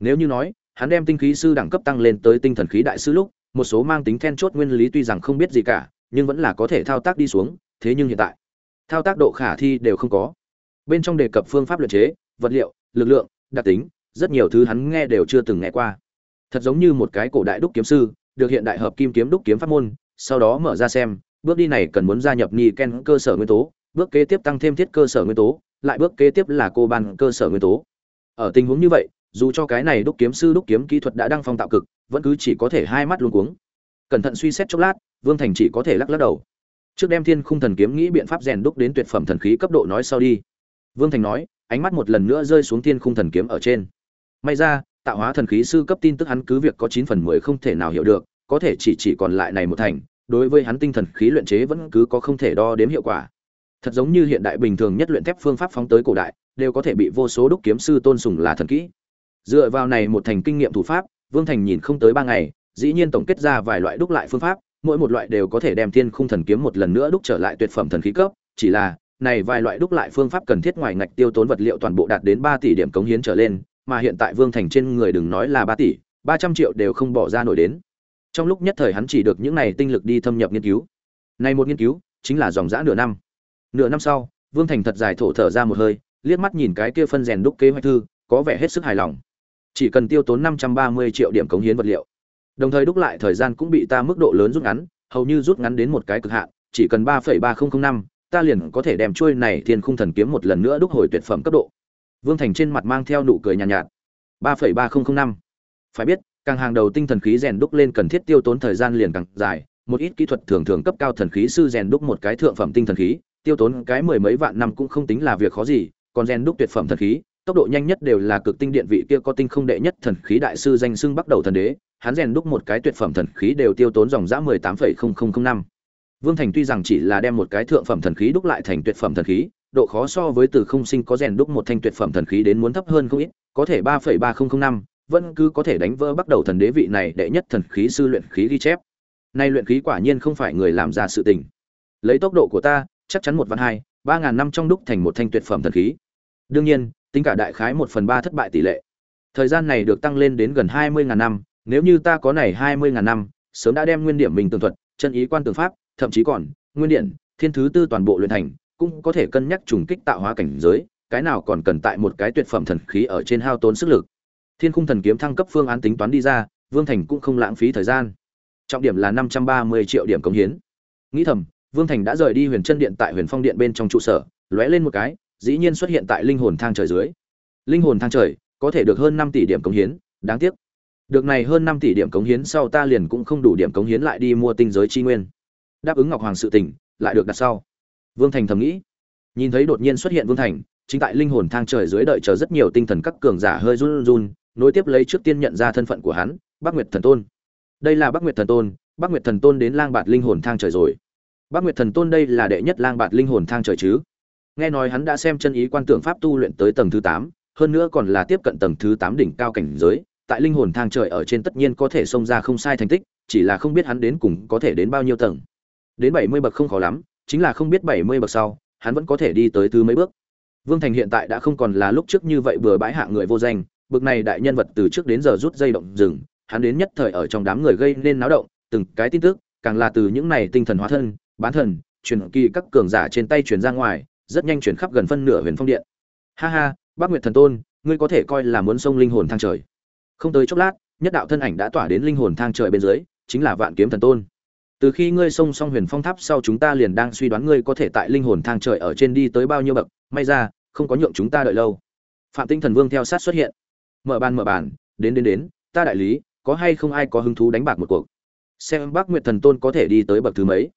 Nếu như nói, hắn đem tinh khí sư đẳng cấp tăng lên tới tinh thần khí đại sư lúc, một số mang tính then chốt nguyên lý tuy rằng không biết gì cả nhưng vẫn là có thể thao tác đi xuống, thế nhưng hiện tại, thao tác độ khả thi đều không có. Bên trong đề cập phương pháp luyện chế, vật liệu, lực lượng, đặc tính, rất nhiều thứ hắn nghe đều chưa từng nghe qua. Thật giống như một cái cổ đại đúc kiếm sư, được hiện đại hợp kim kiếm đúc kiếm pháp môn, sau đó mở ra xem, bước đi này cần muốn gia nhập ni ken cơ sở nguyên tố, bước kế tiếp tăng thêm thiết cơ sở nguyên tố, lại bước kế tiếp là cô ban cơ sở nguyên tố. Ở tình huống như vậy, dù cho cái này đúc kiếm sư đúc kiếm kỹ thuật đã đăng phong tạo cực, vẫn cứ chỉ có thể hai mắt luống cuống. Cẩn thận suy xét chốc lát vương thành chỉ có thể lắc lắc đầu. Trước đem thiên khung thần kiếm nghĩ biện pháp rèn đúc đến tuyệt phẩm thần khí cấp độ nói sau đi. Vương thành nói, ánh mắt một lần nữa rơi xuống thiên khung thần kiếm ở trên. May ra, tạo hóa thần khí sư cấp tin tức hắn cứ việc có chín phần mười không thể nào hiểu được, có thể chỉ chỉ còn lại này một thành, đối với hắn tinh thần khí luyện chế vẫn cứ có không thể đo đếm hiệu quả. Thật giống như hiện đại bình thường nhất luyện thép phương pháp phóng tới cổ đại, đều có thể bị vô số đúc kiếm sư tôn sùng là thần kỹ. Dựa vào này một thành kinh nghiệm thủ pháp, vương thành nhìn không tới ba ngày, dĩ nhiên tổng kết ra vài loại đúc lại phương pháp mỗi một loại đều có thể đem thiên khung thần kiếm một lần nữa đúc trở lại tuyệt phẩm thần khí cấp, chỉ là, này vài loại đúc lại phương pháp cần thiết ngoài ngạch tiêu tốn vật liệu toàn bộ đạt đến ba tỷ điểm cống hiến trở lên, mà hiện tại vương thành trên người đừng nói là ba tỷ, ba trăm triệu đều không bỏ ra nổi đến. Trong lúc nhất thời hắn chỉ được những này tinh lực đi thâm nhập nghiên cứu. Này một nghiên cứu, chính là dòng dã nửa năm. Nửa năm sau, vương thành thật dài thổ thở ra một hơi, liếc mắt nhìn cái kia phân rèn đúc kế hoạch thư, có vẻ hết sức hài lòng. Chỉ cần tiêu tốn năm trăm ba mươi triệu điểm cống hiến vật liệu đồng thời đúc lại thời gian cũng bị ta mức độ lớn rút ngắn, hầu như rút ngắn đến một cái cực hạn, chỉ cần ba phẩy ba không năm, ta liền có thể đem chuôi này thiên khung thần kiếm một lần nữa đúc hồi tuyệt phẩm cấp độ. Vương thành trên mặt mang theo nụ cười nhàn nhạt, ba phẩy ba không năm. Phải biết, càng hàng đầu tinh thần khí rèn đúc lên cần thiết tiêu tốn thời gian liền càng dài, một ít kỹ thuật thường thường cấp cao thần khí sư rèn đúc một cái thượng phẩm tinh thần khí, tiêu tốn cái mười mấy vạn năm cũng không tính là việc khó gì, còn rèn đúc tuyệt phẩm thần khí, tốc độ nhanh nhất đều là cực tinh điện vị kia có tinh không đệ nhất thần khí đại sư danh xưng bắt đầu thần đế hắn rèn đúc một cái tuyệt phẩm thần khí đều tiêu tốn dòng dã mười tám phẩy không không không năm. Vương thành tuy rằng chỉ là đem một cái thượng phẩm thần khí đúc lại thành tuyệt phẩm thần khí, độ khó so với từ không sinh có rèn đúc một thanh tuyệt phẩm thần khí đến muốn thấp hơn không ít, có thể ba phẩy ba không không năm, vẫn cứ có thể đánh vỡ bắt đầu thần đế vị này đệ nhất thần khí sư luyện khí ghi chép. Nay luyện khí quả nhiên không phải người làm ra sự tình. Lấy tốc độ của ta, chắc chắn một vạn hai, ba ngàn năm trong đúc thành một thanh tuyệt phẩm thần khí. Đương nhiên, tính cả đại khái một phần ba thất bại tỷ lệ. Thời gian này được tăng lên đến gần hai mươi ngàn năm nếu như ta có này hai mươi ngàn năm, sớm đã đem nguyên điểm mình tường thuật, chân ý quan tường pháp, thậm chí còn, nguyên điện, thiên thứ tư toàn bộ luyện thành, cũng có thể cân nhắc trùng kích tạo hóa cảnh giới, cái nào còn cần tại một cái tuyệt phẩm thần khí ở trên hao tốn sức lực. Thiên khung thần kiếm thăng cấp phương án tính toán đi ra, vương thành cũng không lãng phí thời gian. Trọng điểm là năm trăm ba mươi triệu điểm cống hiến. Nghĩ thầm, vương thành đã rời đi huyền chân điện tại huyền phong điện bên trong trụ sở, lóe lên một cái, dĩ nhiên xuất hiện tại linh hồn thang trời dưới. Linh hồn thang trời có thể được hơn năm tỷ điểm cống hiến, đáng tiếc được này hơn năm tỷ điểm cống hiến sau ta liền cũng không đủ điểm cống hiến lại đi mua tinh giới chi nguyên. Đáp ứng ngọc hoàng sự tình, lại được đặt sau. Vương thành thầm nghĩ. Nhìn thấy đột nhiên xuất hiện vương thành, chính tại linh hồn thang trời dưới đợi chờ rất nhiều tinh thần các cường giả hơi run run, nối tiếp lấy trước tiên nhận ra thân phận của hắn, bắc nguyệt thần tôn. Đây là bắc nguyệt thần tôn, bắc nguyệt thần tôn đến lang bạt linh hồn thang trời rồi. Bắc nguyệt thần tôn đây là đệ nhất lang bạt linh hồn thang trời chứ? Nghe nói hắn đã xem chân ý quan tưởng pháp tu luyện tới tầng thứ tám, hơn nữa còn là tiếp cận tầng thứ tám đỉnh cao cảnh giới tại linh hồn thang trời ở trên tất nhiên có thể xông ra không sai thành tích, chỉ là không biết hắn đến cùng có thể đến bao nhiêu tầng. Đến bảy mươi bậc không khó lắm, chính là không biết bảy mươi bậc sau, hắn vẫn có thể đi tới thứ mấy bước. Vương thành hiện tại đã không còn là lúc trước như vậy vừa bãi hạ người vô danh, bực này đại nhân vật từ trước đến giờ rút dây động rừng, hắn đến nhất thời ở trong đám người gây nên náo động, từng cái tin tức, càng là từ những này tinh thần hóa thân, bán thần, truyền kỳ các cường giả trên tay truyền ra ngoài, rất nhanh chuyển khắp gần phân nửa huyền phong điện. Ha ha, bác nguyệt thần tôn, ngươi có thể coi là muốn sông linh hồn thang trời không tới chốc lát, nhất đạo thân ảnh đã tỏa đến linh hồn thang trời bên dưới, chính là vạn kiếm thần tôn. Từ khi ngươi xông xong huyền phong tháp sau chúng ta liền đang suy đoán ngươi có thể tại linh hồn thang trời ở trên đi tới bao nhiêu bậc, may ra, không có nhượng chúng ta đợi lâu. Phạm tinh thần vương theo sát xuất hiện. Mở bàn mở bàn, đến đến đến, ta đại lý, có hay không ai có hứng thú đánh bạc một cuộc? Xem bác nguyệt thần tôn có thể đi tới bậc thứ mấy?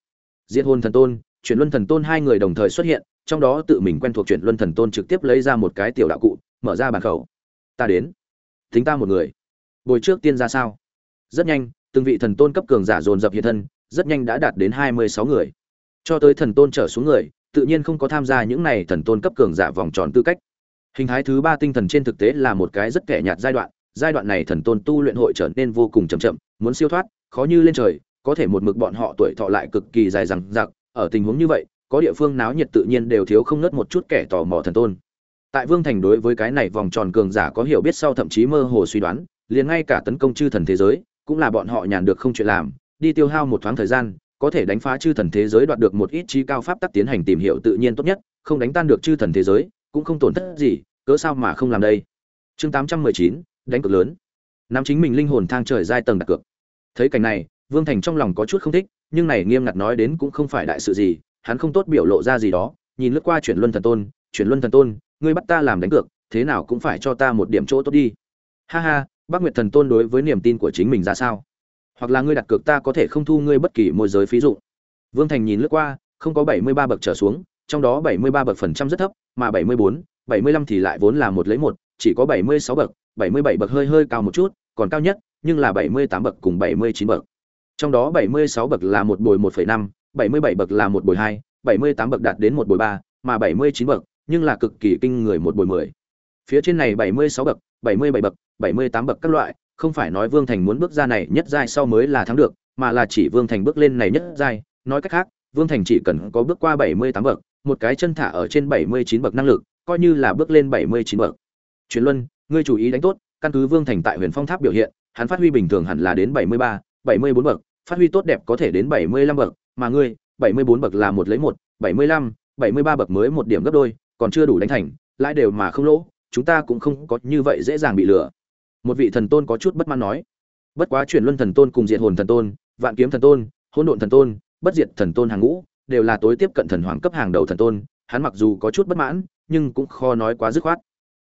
Diệt hồn thần tôn, chuyển luân thần tôn hai người đồng thời xuất hiện, trong đó tự mình quen thuộc chuyển luân thần tôn trực tiếp lấy ra một cái tiểu đạo cụ, mở ra bàn khẩu. Ta đến tính ta một người. Bồi trước tiên ra sao? Rất nhanh, từng vị thần tôn cấp cường giả dồn dập hiện thân, rất nhanh đã đạt đến hai mươi sáu người. Cho tới thần tôn trở xuống người, tự nhiên không có tham gia những này thần tôn cấp cường giả vòng tròn tư cách. Hình thái thứ ba tinh thần trên thực tế là một cái rất kẻ nhạt giai đoạn giai đoạn này thần tôn tu luyện hội trở nên vô cùng chậm chậm, muốn siêu thoát, khó như lên trời, có thể một mực bọn họ tuổi thọ lại cực kỳ dài dằng dặc, ở tình huống như vậy, có địa phương náo nhiệt tự nhiên đều thiếu không ngớt một chút kẻ tò mò thần tôn tại vương thành đối với cái này vòng tròn cường giả có hiểu biết sau thậm chí mơ hồ suy đoán, liền ngay cả tấn công chư thần thế giới, cũng là bọn họ nhàn được không chuyện làm, đi tiêu hao một thoáng thời gian, có thể đánh phá chư thần thế giới đoạt được một ít trí cao pháp tắc tiến hành tìm hiểu tự nhiên tốt nhất, không đánh tan được chư thần thế giới, cũng không tổn thất gì, cớ sao mà không làm đây? Chương tám trăm mười chín, đánh cược lớn. Nắm chính mình linh hồn thang trời giai tầng đặt cược. Thấy cảnh này, vương thành trong lòng có chút không thích, nhưng này nghiêm ngặt nói đến cũng không phải đại sự gì, hắn không tốt biểu lộ ra gì đó, nhìn lướt qua chuyển luân thần tôn, chuyển luân thần tôn ngươi bắt ta làm đánh cược thế nào cũng phải cho ta một điểm chỗ tốt đi ha ha bác nguyệt thần tôn đối với niềm tin của chính mình ra sao hoặc là ngươi đặt cược ta có thể không thu ngươi bất kỳ môi giới phí dụ vương thành nhìn lướt qua không có bảy mươi ba bậc trở xuống trong đó bảy mươi ba bậc phần trăm rất thấp mà bảy mươi bốn bảy mươi lăm thì lại vốn là một lấy một chỉ có bảy mươi sáu bậc bảy mươi bảy bậc hơi hơi cao một chút còn cao nhất nhưng là bảy mươi tám bậc cùng bảy mươi chín bậc trong đó bảy mươi sáu bậc là một bồi một phẩy năm bảy mươi bảy bậc là một bồi hai bảy mươi tám bậc đạt đến một bồi ba mà bảy mươi chín bậc nhưng là cực kỳ kinh người một bồi mười phía trên này bảy mươi sáu bậc bảy mươi bảy bậc bảy mươi tám bậc các loại không phải nói vương thành muốn bước ra này nhất giai sau mới là thắng được mà là chỉ vương thành bước lên này nhất giai nói cách khác vương thành chỉ cần có bước qua bảy mươi tám bậc một cái chân thả ở trên bảy mươi chín bậc năng lực coi như là bước lên bảy mươi chín bậc truyền luân ngươi chủ ý đánh tốt căn cứ vương thành tại huyền phong tháp biểu hiện hắn phát huy bình thường hẳn là đến bảy mươi ba bảy mươi bốn bậc phát huy tốt đẹp có thể đến bảy mươi lăm bậc mà ngươi bảy mươi bốn bậc là một lấy một bảy mươi lăm bảy mươi ba bậc mới một điểm gấp đôi còn chưa đủ đánh thành, lãi đều mà không lỗ, chúng ta cũng không có như vậy dễ dàng bị lừa. Một vị thần tôn có chút bất mãn nói, bất quá chuyển luân thần tôn cùng diệt hồn thần tôn, vạn kiếm thần tôn, hỗn độn thần tôn, bất diệt thần tôn hàng ngũ, đều là tối tiếp cận thần hoàng cấp hàng đầu thần tôn, hắn mặc dù có chút bất mãn, nhưng cũng khó nói quá dứt khoát.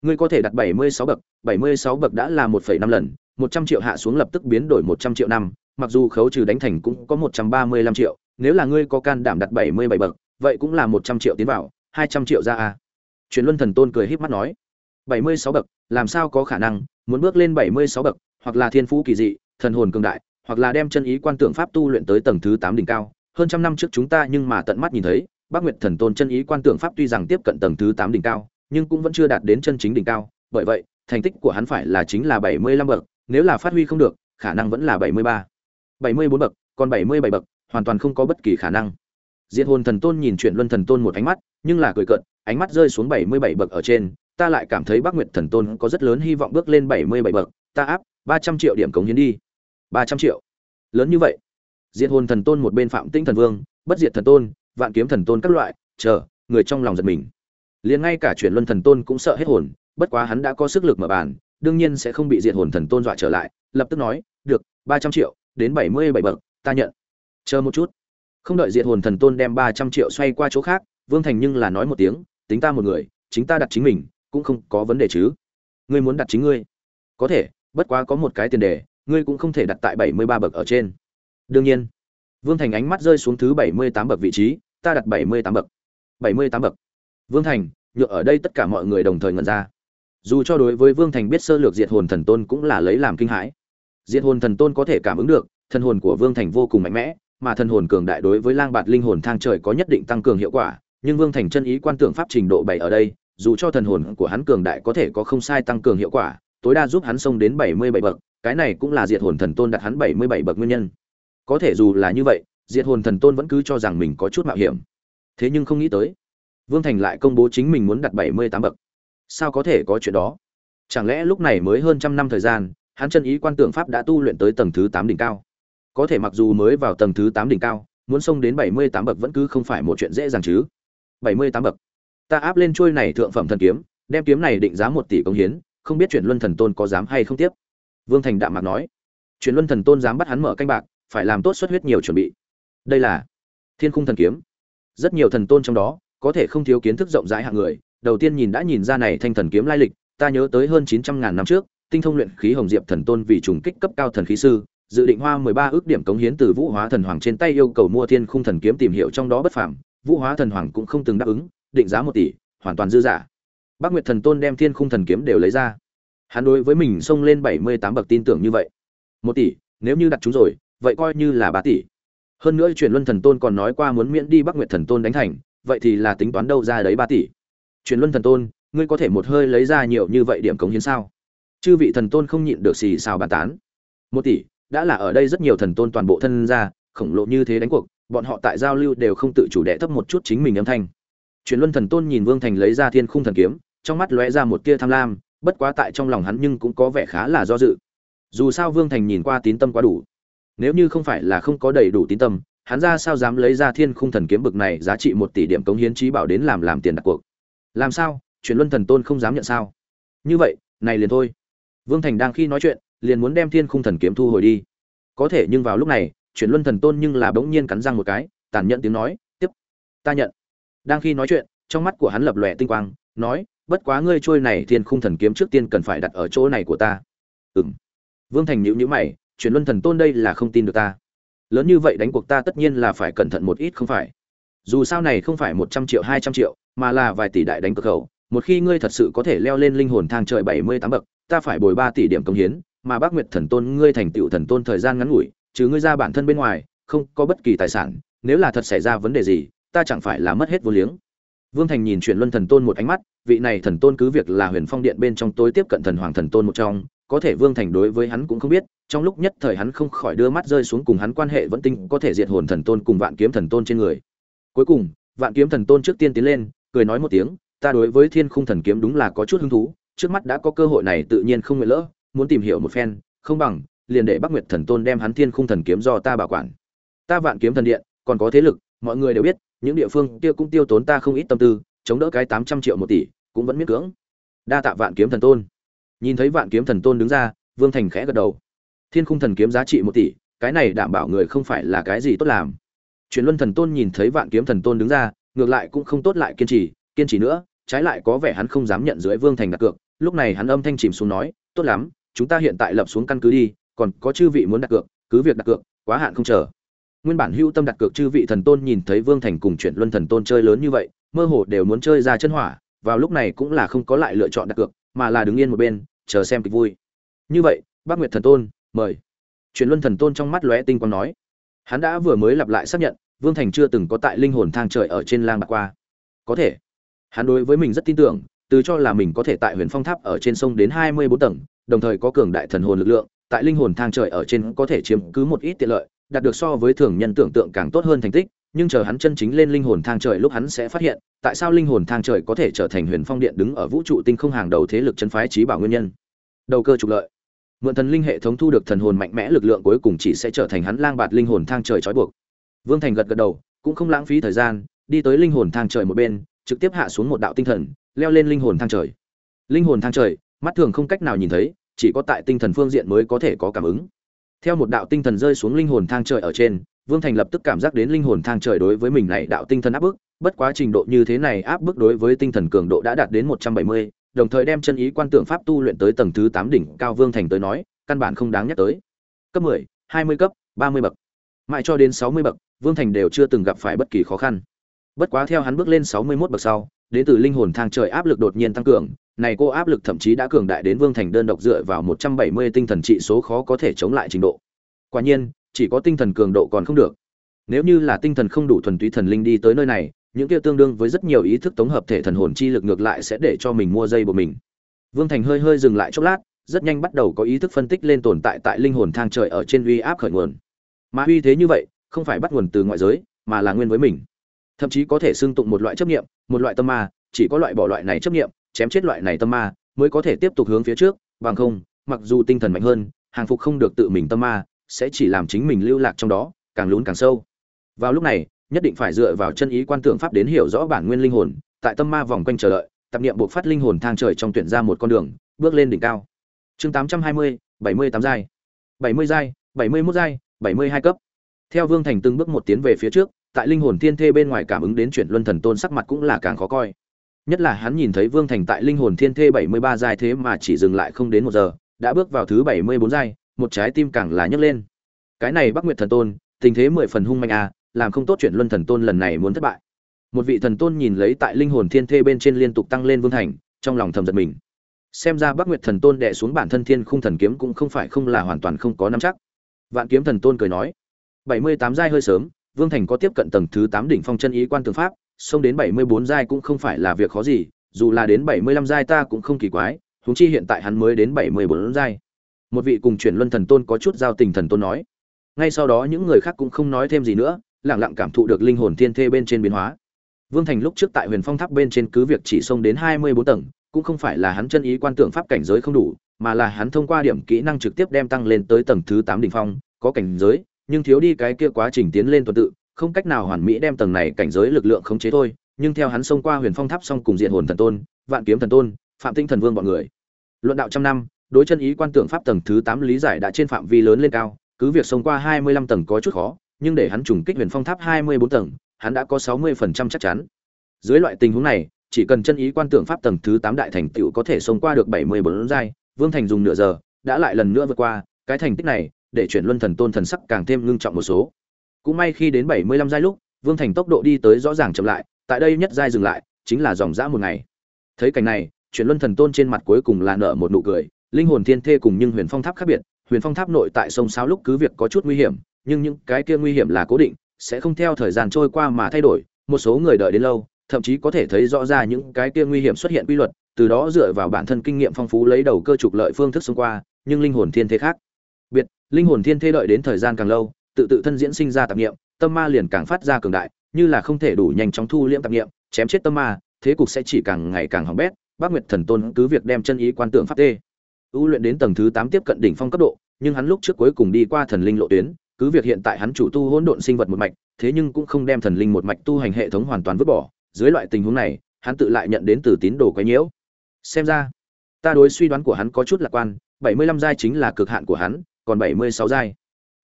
Ngươi có thể đặt bảy mươi sáu bậc, bảy mươi sáu bậc đã là một phẩy năm lần, một trăm triệu hạ xuống lập tức biến đổi một trăm triệu năm, mặc dù khấu trừ đánh thành cũng có một trăm ba mươi lăm triệu, nếu là ngươi có can đảm đặt bảy mươi bảy bậc, vậy cũng là một trăm triệu tiến vào hai trăm triệu ra a truyền luân thần tôn cười híp mắt nói, bảy mươi sáu bậc, làm sao có khả năng, muốn bước lên bảy mươi sáu bậc, hoặc là thiên phú kỳ dị, thần hồn cường đại, hoặc là đem chân ý quan tượng pháp tu luyện tới tầng thứ tám đỉnh cao. Hơn trăm năm trước chúng ta nhưng mà tận mắt nhìn thấy, bác nguyệt thần tôn chân ý quan tượng pháp tuy rằng tiếp cận tầng thứ tám đỉnh cao, nhưng cũng vẫn chưa đạt đến chân chính đỉnh cao. Bởi vậy, thành tích của hắn phải là chính là bảy mươi lăm bậc, nếu là phát huy không được, khả năng vẫn là bảy mươi ba, bảy mươi bốn bậc, còn bảy mươi bảy bậc, hoàn toàn không có bất kỳ khả năng diệt hồn thần tôn nhìn chuyện luân thần tôn một ánh mắt nhưng là cười cợt ánh mắt rơi xuống bảy mươi bảy bậc ở trên ta lại cảm thấy Bắc Nguyệt Thần Tôn có rất lớn hy vọng bước lên bảy mươi bảy bậc, ta áp ba trăm triệu điểm cống hiến đi. ba trăm triệu. Lớn như vậy. Diệt Hồn Thần Tôn một bên Phạm Tinh Thần Vương, Bất Diệt Thần Tôn, Vạn Kiếm Thần Tôn các loại, chờ, người trong lòng giật mình. Liền ngay cả chuyển Luân Thần Tôn cũng sợ hết hồn, bất quá hắn đã có sức lực mở bàn, đương nhiên sẽ không bị Diệt Hồn Thần Tôn dọa trở lại, lập tức nói, "Được, ba trăm triệu, đến bảy mươi bảy bậc, ta nhận." Chờ một chút. Không đợi Diệt Hồn Thần Tôn đem ba trăm triệu xoay qua chỗ khác, Vương Thành nhưng là nói một tiếng, tính ta một người, chính ta đặt chính mình, cũng không có vấn đề chứ. Ngươi muốn đặt chính ngươi. Có thể bất quá có một cái tiền đề ngươi cũng không thể đặt tại bảy mươi ba bậc ở trên. Đương nhiên. Vương thành ánh mắt rơi xuống thứ bảy mươi tám bậc vị trí ta đặt bảy mươi tám bậc. Bảy mươi tám bậc. Vương thành nhựa ở đây tất cả mọi người đồng thời ngẩn ra. Dù cho đối với vương thành biết sơ lược diệt hồn thần tôn cũng là lấy làm kinh hãi. Diệt hồn thần tôn có thể cảm ứng được thần hồn của vương thành vô cùng mạnh mẽ mà thần hồn cường đại đối với lang bạt linh hồn thang trời có nhất định tăng cường hiệu quả nhưng vương thành chân ý quan tưởng pháp trình độ bảy ở đây dù cho thần hồn của hắn cường đại có thể có không sai tăng cường hiệu quả, tối đa giúp hắn xông đến 77 bậc, cái này cũng là Diệt Hồn Thần Tôn đặt hắn 77 bậc nguyên nhân. Có thể dù là như vậy, Diệt Hồn Thần Tôn vẫn cứ cho rằng mình có chút mạo hiểm. Thế nhưng không nghĩ tới, Vương Thành lại công bố chính mình muốn đặt 78 bậc. Sao có thể có chuyện đó? Chẳng lẽ lúc này mới hơn trăm năm thời gian, hắn chân ý quan tượng pháp đã tu luyện tới tầng thứ tám đỉnh cao. Có thể mặc dù mới vào tầng thứ 8 đỉnh cao, muốn xông đến 78 bậc vẫn cứ không phải một chuyện dễ dàng chứ. 78 bậc. Ta áp lên trôi này thượng phẩm thần kiếm đem kiếm này định giá một tỷ công hiến không biết chuyển luân thần tôn có dám hay không tiếp? Vương thành đạm mạc nói. Chuyển luân thần tôn dám bắt hắn mở canh bạc phải làm tốt xuất huyết nhiều chuẩn bị. Đây là thiên khung thần kiếm. Rất nhiều thần tôn trong đó có thể không thiếu kiến thức rộng rãi hạng người. Đầu tiên nhìn đã nhìn ra này thanh thần kiếm lai lịch ta nhớ tới hơn chín trăm ngàn năm trước tinh thông luyện khí hồng diệp thần tôn vì trùng kích cấp cao thần khí sư dự định hoa mười ba ước điểm cống hiến từ vũ hóa thần hoàng trên tay yêu cầu mua thiên khung thần kiếm tìm hiểu trong đó bất phàm. Vũ hóa thần hoàng cũng không từng đáp ứng, định giá một tỷ, hoàn toàn dư giả. Bác nguyệt thần tôn đem thiên khung thần kiếm đều lấy ra. Hắn đối với mình xông lên bảy mươi tám bậc tin tưởng như vậy. Một tỷ, nếu như đặt chúng rồi, vậy coi như là ba tỷ. Hơn nữa truyền luân thần tôn còn nói qua muốn miễn đi bắc nguyệt thần tôn đánh thành, vậy thì là tính toán đâu ra đấy ba tỷ. Truyền luân thần tôn, ngươi có thể một hơi lấy ra nhiều như vậy điểm cống hiến sao? Chư vị thần tôn không nhịn được xì xào bàn tán. Một tỷ đã là ở đây rất nhiều thần tôn toàn bộ thân ra khổng lồ như thế đánh cuộc bọn họ tại giao lưu đều không tự chủ đệ thấp một chút chính mình âm thanh Truyền Luân Thần Tôn nhìn Vương Thành lấy ra Thiên Khung Thần Kiếm, trong mắt lóe ra một tia tham lam, bất quá tại trong lòng hắn nhưng cũng có vẻ khá là do dự. Dù sao Vương Thành nhìn qua tín tâm quá đủ. Nếu như không phải là không có đầy đủ tín tâm, hắn ra sao dám lấy ra Thiên Khung Thần Kiếm bực này giá trị một tỷ điểm cống hiến trí bảo đến làm làm tiền đặt cuộc. Làm sao? Truyền Luân Thần Tôn không dám nhận sao? Như vậy, này liền thôi. Vương Thành đang khi nói chuyện, liền muốn đem Thiên Khung Thần Kiếm thu hồi đi. Có thể nhưng vào lúc này, Truyền Luân Thần Tôn nhưng là bỗng nhiên cắn răng một cái, tàn nhẫn tiếng nói, "Tiếp, ta nhận." đang khi nói chuyện trong mắt của hắn lập lòe tinh quang nói bất quá ngươi trôi này thiên khung thần kiếm trước tiên cần phải đặt ở chỗ này của ta. Ừ m vương thành nhữ nhữ mày chuyển luân thần tôn đây là không tin được ta. Lớn như vậy đánh cuộc ta tất nhiên là phải cẩn thận một ít không phải. Dù sao này không phải một trăm triệu hai trăm triệu mà là vài tỷ đại đánh cực khẩu. Một khi ngươi thật sự có thể leo lên linh hồn thang trời bảy mươi tám bậc ta phải bồi ba tỷ điểm công hiến mà bác nguyệt thần tôn ngươi thành tựu thần tôn thời gian ngắn ngủi, chứ ngươi ra bản thân bên ngoài, không có bất kỳ tài sản, nếu là thật xảy ra vấn đề gì, ta chẳng phải là mất hết vô liếng. Vương thành nhìn chuyển luân thần tôn một ánh mắt, vị này thần tôn cứ việc là huyền phong điện bên trong tối tiếp cận thần hoàng thần tôn một trong, có thể vương thành đối với hắn cũng không biết, trong lúc nhất thời hắn không khỏi đưa mắt rơi xuống cùng hắn quan hệ vẫn tinh, có thể diệt hồn thần tôn cùng vạn kiếm thần tôn trên người. Cuối cùng, vạn kiếm thần tôn trước tiên tiến lên, cười nói một tiếng, ta đối với thiên khung thần kiếm đúng là có chút hứng thú, trước mắt đã có cơ hội này tự nhiên không nguyện lỡ muốn tìm hiểu một phen, không bằng, liền để bắc nguyệt thần tôn đem hắn thiên khung thần kiếm do ta bảo quản. Ta vạn kiếm thần điện, còn có thế lực, mọi người đều biết, những địa phương kia cũng tiêu tốn ta không ít tâm tư, chống đỡ cái tám trăm triệu một tỷ, cũng vẫn miễn cưỡng. Đa tạ vạn kiếm thần tôn. Nhìn thấy vạn kiếm thần tôn đứng ra, vương thành khẽ gật đầu. Thiên khung thần kiếm giá trị một tỷ, cái này đảm bảo người không phải là cái gì tốt làm. Truyền luân thần tôn nhìn thấy vạn kiếm thần tôn đứng ra, ngược lại cũng không tốt lại kiên trì kiên trì nữa, trái lại có vẻ hắn không dám nhận dưới vương thành đặt cược. Lúc này hắn âm thanh chìm xuống nói, tốt lắm chúng ta hiện tại lập xuống căn cứ đi, còn có chư vị muốn đặt cược, cứ việc đặt cược, quá hạn không chờ. Nguyên bản hưu tâm đặt cược chư vị thần tôn nhìn thấy vương thành cùng chuyển luân thần tôn chơi lớn như vậy, mơ hồ đều muốn chơi ra chân hỏa, vào lúc này cũng là không có lại lựa chọn đặt cược, mà là đứng yên một bên, chờ xem kịch vui. Như vậy, bác nguyệt thần tôn, mời. Chuyển luân thần tôn trong mắt lóe tinh quang nói. Hắn đã vừa mới lặp lại xác nhận, vương thành chưa từng có tại linh hồn thang trời ở trên lang bạc qua. Có thể. Hắn đối với mình rất tin tưởng, từ cho là mình có thể tại huyền phong tháp ở trên sông đến hai mươi bốn tầng đồng thời có cường đại thần hồn lực lượng, tại linh hồn thang trời ở trên có thể chiếm cứ một ít tiện lợi, đạt được so với thường nhân tưởng tượng càng tốt hơn thành tích, nhưng chờ hắn chân chính lên linh hồn thang trời lúc hắn sẽ phát hiện, tại sao linh hồn thang trời có thể trở thành huyền phong điện đứng ở vũ trụ tinh không hàng đầu thế lực chân phái trí bảo nguyên nhân. Đầu cơ trục lợi. Mượn thần linh hệ thống thu được thần hồn mạnh mẽ lực lượng cuối cùng chỉ sẽ trở thành hắn lang bạt linh hồn thang trời trói buộc. Vương thành gật gật đầu, cũng không lãng phí thời gian, đi tới linh hồn thang trời một bên, trực tiếp hạ xuống một đạo tinh thần, leo lên linh hồn thang trời. Linh hồn thang trời, mắt thường không cách nào nhìn thấy chỉ có tại tinh thần phương diện mới có thể có cảm ứng. Theo một đạo tinh thần rơi xuống linh hồn thang trời ở trên, vương thành lập tức cảm giác đến linh hồn thang trời đối với mình này đạo tinh thần áp bức, bất quá trình độ như thế này áp bức đối với tinh thần cường độ đã đạt đến một trăm bảy mươi, đồng thời đem chân ý quan tượng pháp tu luyện tới tầng thứ tám đỉnh cao vương thành tới nói, căn bản không đáng nhắc tới. Cấp mười, hai mươi cấp, ba mươi bậc. Mãi cho đến sáu mươi bậc, vương thành đều chưa từng gặp phải bất kỳ khó khăn. Bất quá theo hắn bước lên sáu mươi 61 bậc sau, đến từ linh hồn thang trời áp lực đột nhiên tăng cường này cô áp lực thậm chí đã cường đại đến vương thành đơn độc dựa vào một trăm bảy mươi tinh thần trị số khó có thể chống lại trình độ. Quả nhiên, chỉ có tinh thần cường độ còn không được. Nếu như là tinh thần không đủ thuần túy thần linh đi tới nơi này, những kia tương đương với rất nhiều ý thức tổng hợp thể thần hồn chi lực ngược lại sẽ để cho mình mua dây của mình. Vương thành hơi hơi dừng lại chốc lát, rất nhanh bắt đầu có ý thức phân tích lên tồn tại tại linh hồn thang trời ở trên uy áp khởi nguồn. Mà uy thế như vậy, không phải bắt nguồn từ ngoại giới, mà là nguyên với mình. Thậm chí có thể xưng tụng một loại chấp nghiệm một loại tâm ma, chỉ có loại bỏ loại này chấp nghiệm chém chết loại này tâm ma, mới có thể tiếp tục hướng phía trước, bằng không, mặc dù tinh thần mạnh hơn, hàng phục không được tự mình tâm ma, sẽ chỉ làm chính mình lưu lạc trong đó, càng lún càng sâu. Vào lúc này, nhất định phải dựa vào chân ý quan tưởng pháp đến hiểu rõ bản nguyên linh hồn, tại tâm ma vòng quanh chờ đợi, tập niệm buộc phát linh hồn thang trời trong tuyển ra một con đường, bước lên đỉnh cao. Chương tám trăm hai mươi, bảy mươi tám giai. bảy mươi giai, bảy mươi mốt giai, bảy mươi hai cấp. Theo vương thành từng bước một tiến về phía trước, tại linh hồn thiên thê bên ngoài cảm ứng đến chuyển luân thần tôn sắc mặt cũng là càng khó coi nhất là hắn nhìn thấy vương thành tại linh hồn thiên thê bảy mươi ba giai thế mà chỉ dừng lại không đến một giờ, đã bước vào thứ bảy mươi bốn giai, một trái tim càng là nhấc lên. Cái này bắc nguyệt thần tôn, tình thế mười phần hung manh à làm không tốt chuyện luân thần tôn lần này muốn thất bại. Một vị thần tôn nhìn lấy tại linh hồn thiên thê bên trên liên tục tăng lên vương thành, trong lòng thầm giật mình. Xem ra bắc nguyệt thần tôn đệ xuống bản thân thiên khung thần kiếm cũng không phải không là hoàn toàn không có nắm chắc. Vạn kiếm thần tôn cười nói, bảy mươi tám giai hơi sớm, vương thành có tiếp cận tầng thứ tám đỉnh phong chân ý quan tư pháp xông đến bảy mươi bốn giai cũng không phải là việc khó gì, dù là đến bảy mươi lăm giai ta cũng không kỳ quái, huống chi hiện tại hắn mới đến bảy mươi bốn giai. Một vị cùng chuyển luân thần tôn có chút giao tình thần tôn nói. Ngay sau đó những người khác cũng không nói thêm gì nữa, lặng lặng cảm thụ được linh hồn thiên thê bên trên biến hóa. Vương thành lúc trước tại huyền phong tháp bên trên cứ việc chỉ xông đến hai mươi bốn tầng, cũng không phải là hắn chân ý quan tưởng pháp cảnh giới không đủ, mà là hắn thông qua điểm kỹ năng trực tiếp đem tăng lên tới tầng thứ tám đỉnh phong, có cảnh giới, nhưng thiếu đi cái kia quá trình tiến lên tuần tự không cách nào hoàn mỹ đem tầng này cảnh giới lực lượng khống chế thôi, nhưng theo hắn xông qua huyền phong tháp xong cùng diện hồn thần tôn, vạn kiếm thần tôn, phạm tinh thần vương bọn người. Luận đạo trăm năm, đối chân ý quan tưởng pháp tầng thứ tám lý giải đã trên phạm vi lớn lên cao, cứ việc xông qua hai mươi lăm tầng có chút khó, nhưng để hắn trùng kích huyền phong tháp hai mươi bốn tầng, hắn đã có sáu mươi phần trăm chắc chắn. Dưới loại tình huống này, chỉ cần chân ý quan tưởng pháp tầng thứ tám đại thành tựu có thể xông qua được bảy mươi bốn giai, vương thành dùng nửa giờ, đã lại lần nữa vượt qua, cái thành tích này, để chuyển luân thần tôn thần sắc càng thêm ngưng trọng một số cũng may khi đến bảy mươi lăm giai lúc, vương thành tốc độ đi tới rõ ràng chậm lại, tại đây nhất giai dừng lại, chính là dòng dã một ngày. Thấy cảnh này, chuyển luân thần tôn trên mặt cuối cùng là nở một nụ cười, linh hồn thiên thê cùng nhưng huyền phong tháp khác biệt, huyền phong tháp nội tại sông sáo lúc cứ việc có chút nguy hiểm, nhưng những cái kia nguy hiểm là cố định, sẽ không theo thời gian trôi qua mà thay đổi, một số người đợi đến lâu, thậm chí có thể thấy rõ ra những cái kia nguy hiểm xuất hiện quy luật, từ đó dựa vào bản thân kinh nghiệm phong phú lấy đầu cơ trục lợi phương thức xung qua, nhưng linh hồn thiên thế khác. Biệt, linh hồn thiên thế đợi đến thời gian càng lâu tự tự thân diễn sinh ra tạp niệm, tâm ma liền càng phát ra cường đại, như là không thể đủ nhanh chóng thu liễm tạp niệm, chém chết tâm ma, thế cục sẽ chỉ càng ngày càng hỏng bét, bác nguyệt thần tôn cứ việc đem chân ý quan tượng pháp tê. Ưu luyện đến tầng thứ tám tiếp cận đỉnh phong cấp độ, nhưng hắn lúc trước cuối cùng đi qua thần linh lộ tuyến, cứ việc hiện tại hắn chủ tu hỗn độn sinh vật một mạch, thế nhưng cũng không đem thần linh một mạch tu hành hệ thống hoàn toàn vứt bỏ, dưới loại tình huống này, hắn tự lại nhận đến từ tín đồ quấy nhiễu. Xem ra, ta đối suy đoán của hắn có chút lạc quan, bảy mươi lăm giai chính là cực hạn của hắn, còn bảy mươi sáu giai.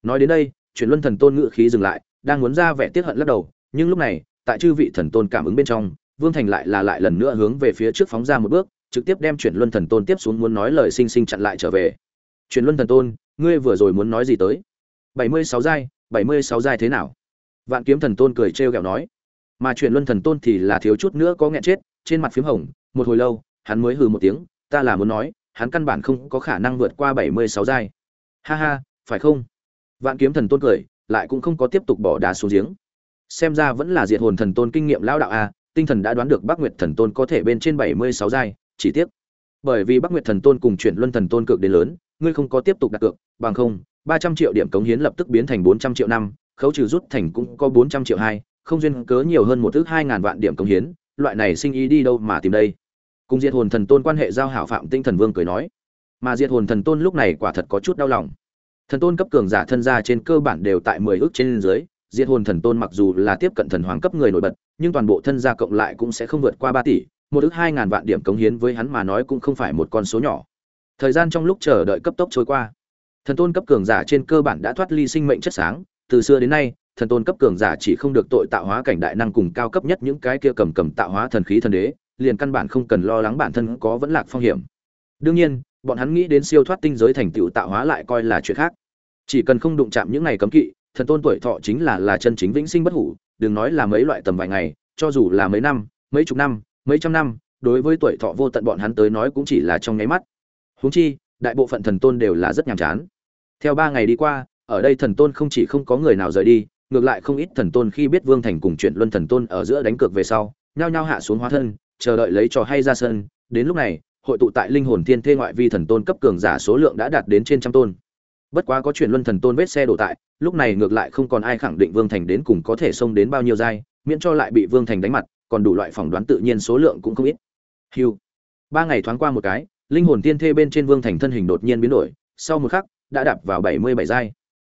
Nói đến đây chuyển luân thần tôn ngự khí dừng lại, đang muốn ra vẻ tiết hận lắc đầu, nhưng lúc này, tại chư vị thần tôn cảm ứng bên trong, vương thành lại là lại lần nữa hướng về phía trước phóng ra một bước, trực tiếp đem chuyển luân thần tôn tiếp xuống muốn nói lời xinh xinh chặn lại trở về. Chuyển luân thần tôn, ngươi vừa rồi muốn nói gì tới? Bảy mươi sáu giai, bảy mươi sáu giai thế nào? Vạn kiếm thần tôn cười trêu ghẹo nói. Mà chuyển luân thần tôn thì là thiếu chút nữa có nghẹn chết, trên mặt p h í m hồng, một hồi lâu, hắn mới hừ một tiếng, ta là muốn nói, hắn căn bản không có khả năng vượt qua bảy mươi sáu giai. Ha ha, phải không? Vạn kiếm thần tôn cười, lại cũng không có tiếp tục bỏ đá xuống giếng. Xem ra vẫn là diệt hồn thần tôn kinh nghiệm lão đạo a, tinh thần đã đoán được bắc nguyệt thần tôn có thể bên trên bảy mươi sáu giai, chỉ tiếc. Bởi vì bắc nguyệt thần tôn cùng chuyển luân thần tôn cực đến lớn, ngươi không có tiếp tục đặt cược, bằng không, ba trăm triệu điểm cống hiến lập tức biến thành bốn trăm triệu năm, khấu trừ rút thành cũng có bốn trăm triệu hai, không duyên cớ nhiều hơn một thước hai ngàn vạn điểm cống hiến, loại này sinh ý đi đâu mà tìm đây? Cùng diệt hồn thần tôn quan hệ giao hảo phạm tinh thần vương cười nói. Mà diệt hồn thần tôn lúc này quả thật có chút đau lòng thần tôn cấp cường giả thân gia trên cơ bản đều tại mười ước trên dưới, diệt hồn thần tôn mặc dù là tiếp cận thần hoàng cấp người nổi bật, nhưng toàn bộ thân gia cộng lại cũng sẽ không vượt qua ba tỷ, một ước hai ngàn vạn điểm cống hiến với hắn mà nói cũng không phải một con số nhỏ. Thời gian trong lúc chờ đợi cấp tốc trôi qua. Thần tôn cấp cường giả trên cơ bản đã thoát ly sinh mệnh chất sáng, từ xưa đến nay, thần tôn cấp cường giả chỉ không được tội tạo hóa cảnh đại năng cùng cao cấp nhất những cái kia cầm cầm tạo hóa thần khí thần đế, liền căn bản không cần lo lắng bản thân có vẫn lạc phong hiểm. Đương nhiên bọn hắn nghĩ đến siêu thoát tinh giới thành tựu tạo hóa lại coi là chuyện khác. Chỉ cần không đụng chạm những ngày cấm kỵ, thần tôn tuổi thọ chính là là chân chính vĩnh sinh bất hủ, đừng nói là mấy loại tầm vài ngày, cho dù là mấy năm, mấy chục năm, mấy trăm năm, đối với tuổi thọ vô tận bọn hắn tới nói cũng chỉ là trong nháy mắt. Huống chi, đại bộ phận thần tôn đều là rất nhàm chán. Theo ba ngày đi qua, ở đây thần tôn không chỉ không có người nào rời đi, ngược lại không ít thần tôn khi biết vương thành cùng chuyện luân thần tôn ở giữa đánh cược về sau, nhao nhao hạ xuống hóa thân, chờ đợi lấy trò hay ra sân. Đến lúc này hội tụ tại linh hồn thiên thê ngoại vi thần tôn cấp cường giả số lượng đã đạt đến trên trăm tôn. Bất quá có chuyện luân thần tôn vết xe đổ tại, lúc này ngược lại không còn ai khẳng định vương thành đến cùng có thể xông đến bao nhiêu giai, miễn cho lại bị vương thành đánh mặt, còn đủ loại phỏng đoán tự nhiên số lượng cũng không ít. Hiu ba ngày thoáng qua một cái, linh hồn tiên thê bên trên vương thành thân hình đột nhiên biến đổi, sau một khắc, đã đạp vào bảy mươi bảy giai.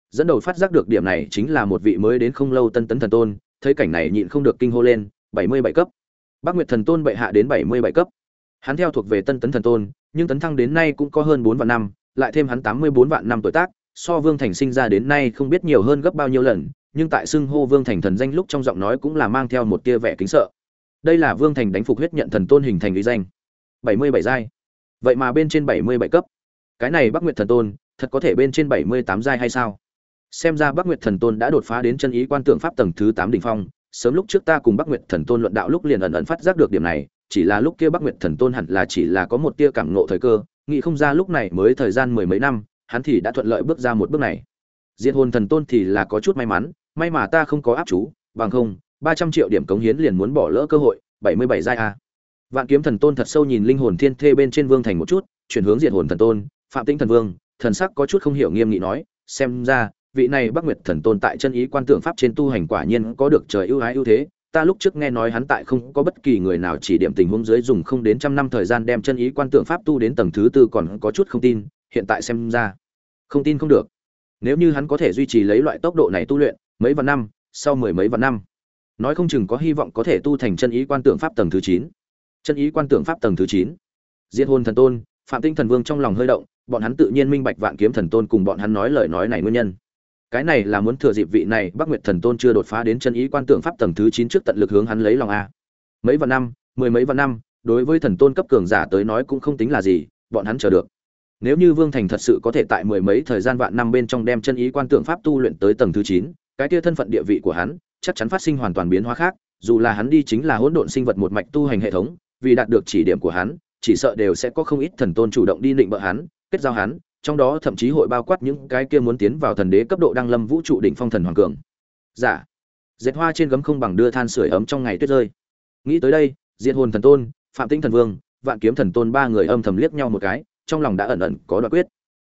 Dẫn đầu phát giác được điểm này chính là một vị mới đến không lâu tân tấn thần tôn, thấy cảnh này nhịn không được kinh hô lên, bảy mươi bảy cấp. Bắc nguyệt thần tôn bệ hạ đến bảy mươi bảy cấp hắn theo thuộc về tân tấn thần tôn, nhưng tấn thăng đến nay cũng có hơn bốn vạn năm, lại thêm hắn tám mươi bốn vạn năm tuổi tác, so vương thành sinh ra đến nay không biết nhiều hơn gấp bao nhiêu lần, nhưng tại xưng hô vương thành thần danh lúc trong giọng nói cũng là mang theo một tia vẻ kính sợ. Đây là vương thành đánh phục huyết nhận thần tôn hình thành uy danh. bảy mươi bảy giai. Vậy mà bên trên bảy mươi bảy cấp. Cái này bắc nguyệt thần tôn, thật có thể bên trên bảy mươi tám giai hay sao? Xem ra bắc nguyệt thần tôn đã đột phá đến chân ý quan tượng pháp tầng thứ tám đỉnh phong, sớm lúc trước ta cùng bắc nguyệt thần tôn luận đạo lúc liền ẩn ẩn phát giác được điểm này chỉ là lúc kia bắc nguyệt thần tôn hẳn là chỉ là có một tia cảm ngộ thời cơ, nghĩ không ra lúc này mới thời gian mười mấy năm, hắn thì đã thuận lợi bước ra một bước này. Diệt hồn thần tôn thì là có chút may mắn, may mà ta không có áp chú, bằng không, ba trăm triệu điểm cống hiến liền muốn bỏ lỡ cơ hội, bảy mươi bảy giai a. Vạn kiếm thần tôn thật sâu nhìn linh hồn thiên thê bên trên vương thành một chút, chuyển hướng diệt hồn thần tôn, phạm tĩnh thần vương, thần sắc có chút không hiểu nghiêm nghị nói, xem ra, vị này bắc nguyệt thần tôn tại chân ý quan tượng pháp trên tu hành quả nhiên có được trời ưu ái ưu thế ta lúc trước nghe nói hắn tại không có bất kỳ người nào chỉ điểm tình huống dưới dùng không đến trăm năm thời gian đem chân ý quan tượng pháp tu đến tầng thứ tư còn có chút không tin, hiện tại xem ra, không tin không được. Nếu như hắn có thể duy trì lấy loại tốc độ này tu luyện, mấy vạn năm, sau mười mấy vạn năm, nói không chừng có hy vọng có thể tu thành chân ý quan tượng pháp tầng thứ chín. Chân ý quan tượng pháp tầng thứ chín. Diệt hồn thần tôn, phạm tinh thần vương trong lòng hơi động, bọn hắn tự nhiên minh bạch vạn kiếm thần tôn cùng bọn hắn nói lời nói này nguyên nhân cái này là muốn thừa dịp vị này bắc nguyệt thần tôn chưa đột phá đến chân ý quan tượng pháp tầng thứ chín trước tận lực hướng hắn lấy lòng a. Mấy vạn năm, mười mấy vạn năm, đối với thần tôn cấp cường giả tới nói cũng không tính là gì, bọn hắn chờ được. Nếu như vương thành thật sự có thể tại mười mấy thời gian vạn năm bên trong đem chân ý quan tượng pháp tu luyện tới tầng thứ chín, cái kia thân phận địa vị của hắn chắc chắn phát sinh hoàn toàn biến hóa khác, dù là hắn đi chính là hỗn độn sinh vật một mạch tu hành hệ thống, vì đạt được chỉ điểm của hắn, chỉ sợ đều sẽ có không ít thần tôn chủ động đi định bợ hắn, kết giao hắn trong đó thậm chí hội bao quát những cái kia muốn tiến vào thần đế cấp độ đăng lâm vũ trụ đỉnh phong thần hoàng cường. Giả dạ. dệt hoa trên gấm không bằng đưa than sưởi ấm trong ngày tuyết rơi. Nghĩ tới đây, diệt hồn thần tôn, phạm tĩnh thần vương, vạn kiếm thần tôn ba người âm thầm liếc nhau một cái, trong lòng đã ẩn ẩn có đoạn quyết.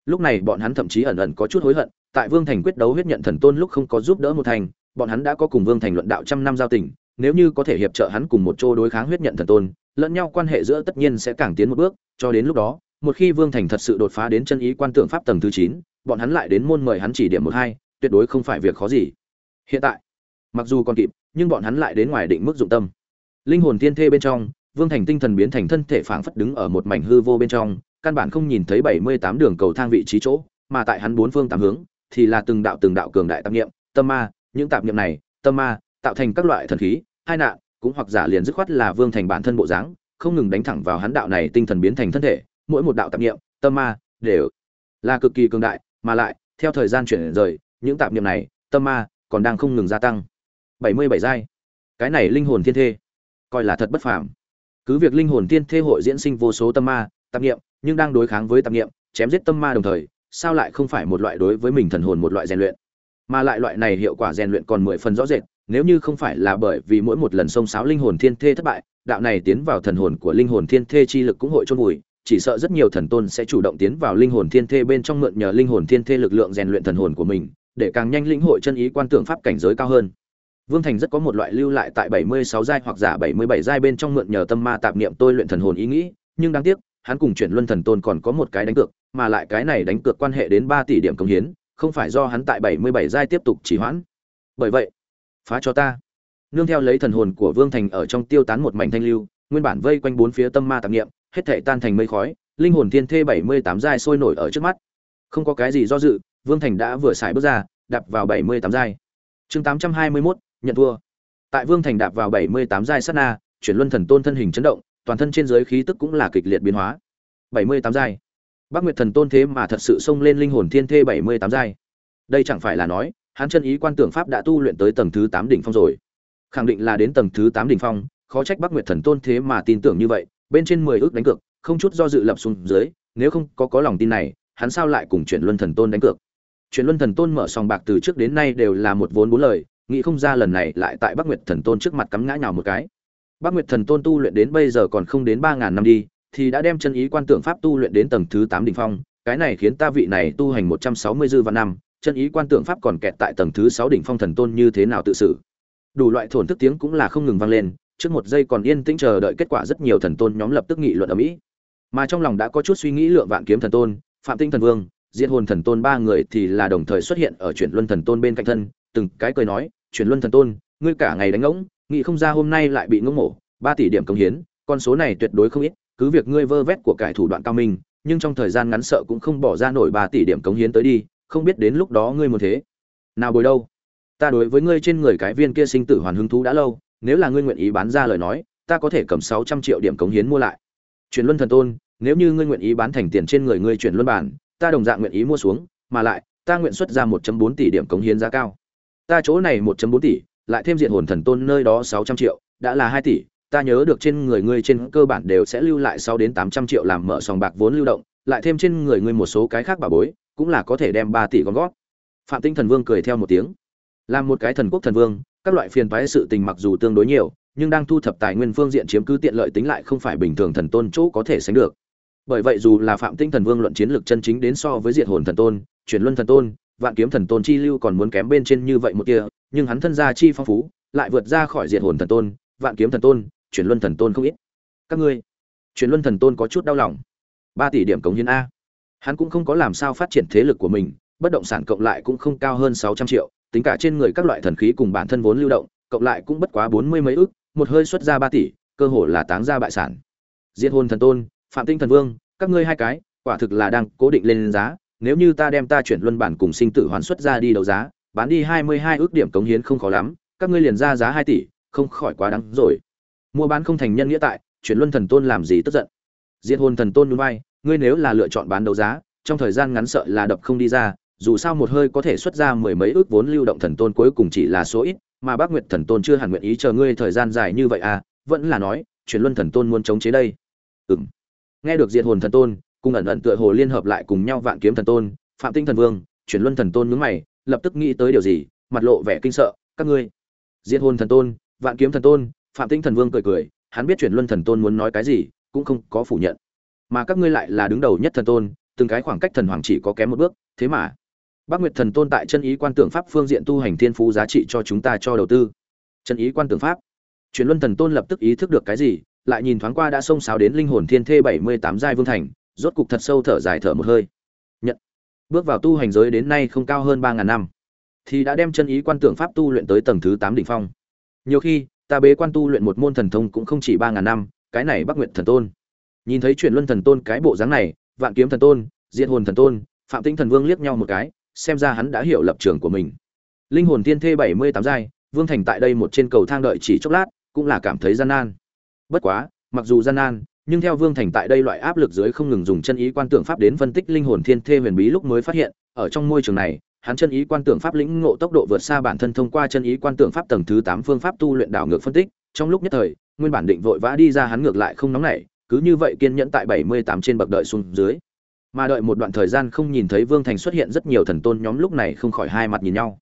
Lúc này bọn hắn thậm chí ẩn ẩn có chút hối hận, tại vương thành quyết đấu huyết nhận thần tôn lúc không có giúp đỡ một thành, bọn hắn đã có cùng vương thành luận đạo trăm năm giao tình, nếu như có thể hiệp trợ hắn cùng một chỗ đối kháng huyết nhận thần tôn, lẫn nhau quan hệ giữa tất nhiên sẽ càng tiến một bước, cho đến lúc đó một khi vương thành thật sự đột phá đến chân ý quan tượng pháp tầng thứ chín, bọn hắn lại đến môn mời hắn chỉ điểm một hai, tuyệt đối không phải việc khó gì. Hiện tại, mặc dù còn kịp, nhưng bọn hắn lại đến ngoài định mức dụng tâm. Linh hồn tiên thê bên trong, vương thành tinh thần biến thành thân thể phảng phất đứng ở một mảnh hư vô bên trong, căn bản không nhìn thấy bảy mươi tám đường cầu thang vị trí chỗ, mà tại hắn bốn phương tám hướng, thì là từng đạo từng đạo cường đại tạp niệm, tâm ma, những tạp niệm này, tâm ma, tạo thành các loại thần khí, hai nạn, cũng hoặc giả liền dứt khoát là vương thành bản thân bộ dáng, không ngừng đánh thẳng vào hắn đạo này tinh thần biến thành thân thể mỗi một đạo tạp niệm, tâm ma, đều là cực kỳ cường đại, mà lại, theo thời gian chuyển rời, những tạp niệm này, tâm ma, còn đang không ngừng gia tăng. Bảy mươi bảy giai. Cái này linh hồn thiên thê, coi là thật bất phàm. Cứ việc linh hồn thiên thê hội diễn sinh vô số tâm ma, tạp niệm, nhưng đang đối kháng với tạp niệm, chém giết tâm ma đồng thời, sao lại không phải một loại đối với mình thần hồn một loại rèn luyện? Mà lại loại này hiệu quả rèn luyện còn mười phần rõ rệt, nếu như không phải là bởi vì mỗi một lần xông xáo linh hồn thiên thê thất bại, đạo này tiến vào thần hồn của linh hồn thiên thê chi lực cũng hội chôn vùi chỉ sợ rất nhiều thần tôn sẽ chủ động tiến vào linh hồn thiên thê bên trong mượn nhờ linh hồn thiên thê lực lượng rèn luyện thần hồn của mình, để càng nhanh lĩnh hội chân ý quan tưởng pháp cảnh giới cao hơn. Vương thành rất có một loại lưu lại tại bảy mươi sáu giai hoặc giả bảy mươi bảy giai bên trong mượn nhờ tâm ma tạp niệm tôi luyện thần hồn ý nghĩ, nhưng đáng tiếc, hắn cùng chuyển luân thần tôn còn có một cái đánh cược, mà lại cái này đánh cược quan hệ đến ba tỷ điểm công hiến, không phải do hắn tại bảy mươi bảy giai tiếp tục trì hoãn. Bởi vậy, phá cho ta. Nương theo lấy thần hồn của vương thành ở trong tiêu tán một mảnh thanh lưu, nguyên bản vây quanh bốn phía tâm ma tạp niệm hết thảy tan thành mây khói linh hồn thiên thê bảy mươi tám giai sôi nổi ở trước mắt. Không có cái gì do dự vương thành đã vừa xài bước ra đạp vào bảy mươi tám giai. Chương tám trăm hai mươi mốt nhận thua. Tại vương thành đạp vào bảy mươi tám giai sát na chuyển luân thần tôn thân hình chấn động toàn thân trên giới khí tức cũng là kịch liệt biến hóa. bảy mươi tám giai. Bắc Nguyệt Thần Tôn thế mà thật sự xông lên linh hồn thiên thê 78 giai. Đây chẳng phải là nói, hắn chân ý quan tưởng pháp đã tu luyện tới tầng thứ 8 đỉnh phong rồi. Khẳng định là đến tầng thứ 8 đỉnh phong, khó trách Bắc Nguyệt Thần Tôn thế mà tin tưởng như vậy, bên trên 10 ước đánh cược, không chút do dự lập xuống dưới, nếu không có có lòng tin này, hắn sao lại cùng chuyển Luân Thần Tôn đánh cược. Chuyển Luân Thần Tôn mở sòng bạc từ trước đến nay đều là một vốn bốn lời, nghĩ không ra lần này lại tại Bắc Nguyệt Thần Tôn trước mặt cắm ngã nhào một cái. Bắc Nguyệt Thần Tôn tu luyện đến bây giờ còn không đến 3000 năm đi, thì đã đem chân ý quan tượng pháp tu luyện đến tầng thứ tám đỉnh phong, cái này khiến ta vị này tu hành một trăm sáu mươi dư vạn năm, chân ý quan tượng pháp còn kẹt tại tầng thứ sáu đỉnh phong thần tôn như thế nào tự xử. Đủ loại thổn thức tiếng cũng là không ngừng vang lên, trước một giây còn yên tĩnh chờ đợi kết quả rất nhiều thần tôn nhóm lập tức nghị luận ở mỹ. Mà trong lòng đã có chút suy nghĩ lượng vạn kiếm thần tôn, Phạm Tinh thần vương, Diệt hồn thần tôn ba người thì là đồng thời xuất hiện ở chuyển luân thần tôn bên cạnh thân, từng cái cười nói, "Chuyển luân thần tôn, ngươi cả ngày đánh ngỗng, nghị không ra hôm nay lại bị ngỗng mổ, ba tỷ điểm công hiến, con số này tuyệt đối không ít, cứ việc ngươi vơ vét của cải thủ đoạn cao minh, nhưng trong thời gian ngắn sợ cũng không bỏ ra nổi ba tỷ điểm cống hiến tới đi, không biết đến lúc đó ngươi muốn thế. Nào bồi đâu? Ta đối với ngươi trên người cái viên kia sinh tử hoàn hứng thú đã lâu, nếu là ngươi nguyện ý bán ra lời nói, ta có thể cầm 600 triệu điểm cống hiến mua lại. Chuyển Luân Thần Tôn, nếu như ngươi nguyện ý bán thành tiền trên người ngươi chuyển luân bản, ta đồng dạng nguyện ý mua xuống, mà lại, ta nguyện xuất ra 1.4 tỷ điểm cống hiến giá cao. Ta chỗ này 1.4 tỷ, lại thêm diện hồn thần tôn nơi đó 600 triệu, đã là 2 tỷ, ta nhớ được trên người ngươi trên cơ bản đều sẽ lưu lại sáu đến tám trăm triệu làm mở sòng bạc vốn lưu động, lại thêm trên người ngươi một số cái khác bà bối, cũng là có thể đem ba tỷ con gót. Phạm Tinh Thần Vương cười theo một tiếng. Làm một cái thần quốc thần vương, các loại phiền toái sự tình mặc dù tương đối nhiều, nhưng đang thu thập tài nguyên phương diện chiếm cứ tiện lợi tính lại không phải bình thường thần tôn chỗ có thể sánh được. Bởi vậy dù là Phạm Tinh Thần Vương luận chiến lược chân chính đến so với Diệt Hồn Thần Tôn, Chuyển Luân Thần Tôn, Vạn Kiếm Thần Tôn chi lưu còn muốn kém bên trên như vậy một kia, nhưng hắn thân gia chi phong phú, lại vượt ra khỏi Diệt Hồn Thần Tôn, Vạn Kiếm Thần Tôn, chuyển luân thần tôn không ít. Các ngươi chuyển luân thần tôn có chút đau lòng. Ba tỷ điểm cống hiến a. Hắn cũng không có làm sao phát triển thế lực của mình bất động sản cộng lại cũng không cao hơn sáu trăm triệu tính cả trên người các loại thần khí cùng bản thân vốn lưu động, cộng lại cũng bất quá bốn mươi mấy ước một hơi xuất ra ba tỷ, cơ hồ là táng ra bại sản. Diệt hồn thần tôn, phạm tinh thần vương, các ngươi hai cái, quả thực là đang cố định lên giá, nếu như ta đem ta chuyển luân bản cùng sinh tử hoàn xuất ra đi đấu giá, bán đi hai mươi hai ước điểm cống hiến không khó lắm, các ngươi liền ra giá hai tỷ, không khỏi quá đắng rồi. Mua bán không thành nhân nghĩa tại, chuyển luân thần tôn làm gì tức giận? Diệt hồn thần tôn núi bay ngươi nếu là lựa chọn bán đấu giá, trong thời gian ngắn sợ là đập không đi ra dù sao một hơi có thể xuất ra mười mấy ước vốn lưu động thần tôn cuối cùng chỉ là số ít, mà bác nguyệt thần tôn chưa hẳn nguyện ý chờ ngươi thời gian dài như vậy à vẫn là nói chuyển luân thần tôn muốn chống chế đây. Ừm. nghe được diệt hồn thần tôn, cùng ẩn ẩn tựa hồ liên hợp lại cùng nhau vạn kiếm thần tôn, phạm tinh thần vương chuyển luân thần tôn nhướng mày, lập tức nghĩ tới điều gì, mặt lộ vẻ kinh sợ, các ngươi. Diệt hồn thần tôn, vạn kiếm thần tôn, phạm tinh thần vương cười cười, hắn biết chuyển luân thần tôn muốn nói cái gì, cũng không có phủ nhận. Mà các ngươi lại là đứng đầu nhất thần tôn, từng cái khoảng cách thần hoàng chỉ có kém một bước, thế mà bác nguyệt thần tôn tại chân ý quan tưởng pháp phương diện tu hành thiên phú giá trị cho chúng ta cho đầu tư. Chân ý quan tưởng pháp. Truyền luân thần tôn lập tức ý thức được cái gì, lại nhìn thoáng qua đã xông xáo đến linh hồn thiên thê bảy mươi tám giai vương thành, rốt cục thật sâu thở dài thở một hơi. Nhận. Bước vào tu hành giới đến nay không cao hơn ba ngàn năm, thì đã đem chân ý quan tưởng pháp tu luyện tới tầng thứ tám đỉnh phong. Nhiều khi, ta bế quan tu luyện một môn thần thông cũng không chỉ ba ngàn năm, cái này bắc Nguyệt thần tôn. Nhìn thấy truyền luân thần tôn cái bộ dáng này, vạn kiếm thần tôn diện hồn thần tôn, phạm tĩnh thần vương liếc nhau một cái xem ra hắn đã hiểu lập trường của mình. Linh hồn tiên thê bảy mươi tám giai, vương thành tại đây một trên cầu thang đợi chỉ chốc lát, cũng là cảm thấy gian nan. Bất quá, mặc dù gian nan, nhưng theo vương thành tại đây loại áp lực dưới không ngừng dùng chân ý quan tưởng pháp đến phân tích linh hồn thiên thê huyền bí lúc mới phát hiện, ở trong môi trường này, hắn chân ý quan tưởng pháp lĩnh ngộ tốc độ vượt xa bản thân thông qua chân ý quan tưởng pháp tầng thứ tám phương pháp tu luyện đảo ngược phân tích, trong lúc nhất thời, nguyên bản định vội vã đi ra hắn ngược lại không nóng nảy, cứ như vậy kiên nhẫn tại bảy mươi tám trên bậc đợi xuống dưới mà đợi một đoạn thời gian không nhìn thấy vương thành xuất hiện, rất nhiều thần tôn nhóm lúc này không khỏi hai mặt nhìn nhau.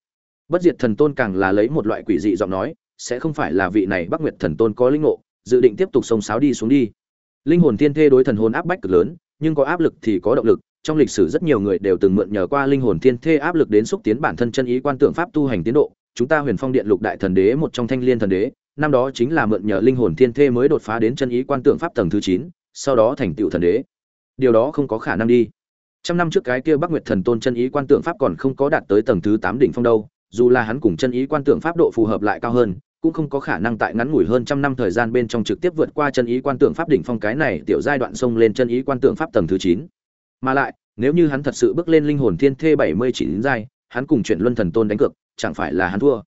Bất diệt thần tôn càng là lấy một loại quỷ dị giọng nói, sẽ không phải là vị này bắc nguyệt thần tôn có linh ngộ, dự định tiếp tục sông sáo đi xuống đi. Linh hồn Thiên thê đối thần hồn áp bách cực lớn, nhưng có áp lực thì có động lực, trong lịch sử rất nhiều người đều từng mượn nhờ qua linh hồn thiên thê áp lực đến xúc tiến bản thân chân ý quan tượng pháp tu hành tiến độ. Chúng ta huyền phong điện lục đại thần đế, một trong thanh liên thần đế, năm đó chính là mượn nhờ linh hồn thiên thê mới đột phá đến chân ý quan tượng pháp tầng thứ chín, sau đó thành tựu thần đế điều đó không có khả năng đi. Trăm năm trước cái kia bắc nguyệt thần tôn chân ý quan tượng pháp còn không có đạt tới tầng thứ tám đỉnh phong đâu, dù là hắn cùng chân ý quan tượng pháp độ phù hợp lại cao hơn, cũng không có khả năng tại ngắn ngủi hơn trăm năm thời gian bên trong trực tiếp vượt qua chân ý quan tượng pháp đỉnh phong cái này tiểu giai đoạn xông lên chân ý quan tượng pháp tầng thứ chín. Mà lại, nếu như hắn thật sự bước lên linh hồn thiên thê bảy mươi chín giai, hắn cùng chuyển luân thần tôn đánh cược, chẳng phải là hắn thua.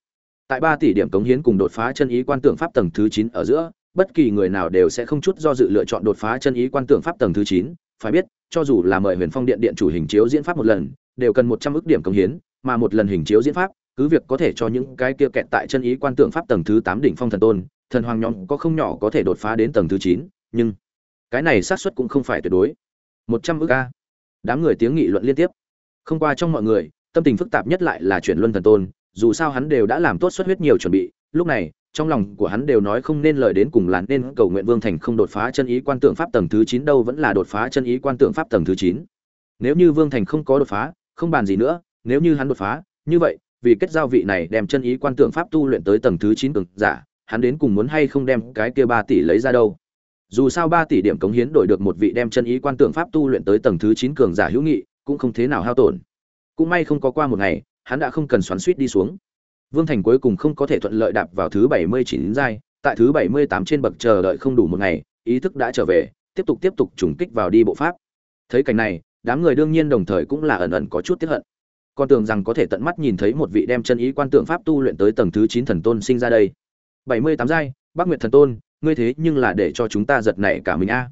Tại ba tỷ điểm cống hiến cùng đột phá chân ý quan tượng pháp tầng thứ chín ở giữa, bất kỳ người nào đều sẽ không chút do dự lựa chọn đột phá chân ý quan tượng pháp tầng thứ chín phải biết, cho dù là mời huyền phong điện điện chủ hình chiếu diễn pháp một lần, đều cần một trăm ước điểm công hiến, mà một lần hình chiếu diễn pháp, cứ việc có thể cho những cái kia kẹt tại chân ý quan tượng pháp tầng thứ tám đỉnh phong thần tôn, thần hoàng nhóm có không nhỏ có thể đột phá đến tầng thứ chín, nhưng cái này xác suất cũng không phải tuyệt đối. Một trăm ước a. Đám người tiếng nghị luận liên tiếp. Không qua trong mọi người, tâm tình phức tạp nhất lại là chuyển luân thần tôn, dù sao hắn đều đã làm tốt xuất huyết nhiều chuẩn bị, lúc này trong lòng của hắn đều nói không nên lời đến cùng là nên cầu nguyện vương thành không đột phá chân ý quan tượng pháp tầng thứ chín đâu vẫn là đột phá chân ý quan tượng pháp tầng thứ chín. Nếu như vương thành không có đột phá, không bàn gì nữa, nếu như hắn đột phá, như vậy, vì kết giao vị này đem chân ý quan tượng pháp tu luyện tới tầng thứ chín cường giả, hắn đến cùng muốn hay không đem cái kia ba tỷ lấy ra đâu? Dù sao ba tỷ điểm cống hiến đổi được một vị đem chân ý quan tượng pháp tu luyện tới tầng thứ chín cường giả hữu nghị, cũng không thế nào hao tổn. Cũng may không có qua một ngày, hắn đã không cần xoắn suýt đi xuống vương thành cuối cùng không có thể thuận lợi đạp vào thứ bảy mươi chín giai, tại thứ bảy mươi tám trên bậc chờ đợi không đủ một ngày, ý thức đã trở về, tiếp tục tiếp tục trùng kích vào đi bộ pháp. Thấy cảnh này, đám người đương nhiên đồng thời cũng là ẩn ẩn có chút tiếc hận. Con tưởng rằng có thể tận mắt nhìn thấy một vị đem chân ý quan tượng pháp tu luyện tới tầng thứ chín thần tôn sinh ra đây. bảy mươi tám giai, bắc nguyệt thần tôn, ngươi thế nhưng là để cho chúng ta giật nảy cả mình a.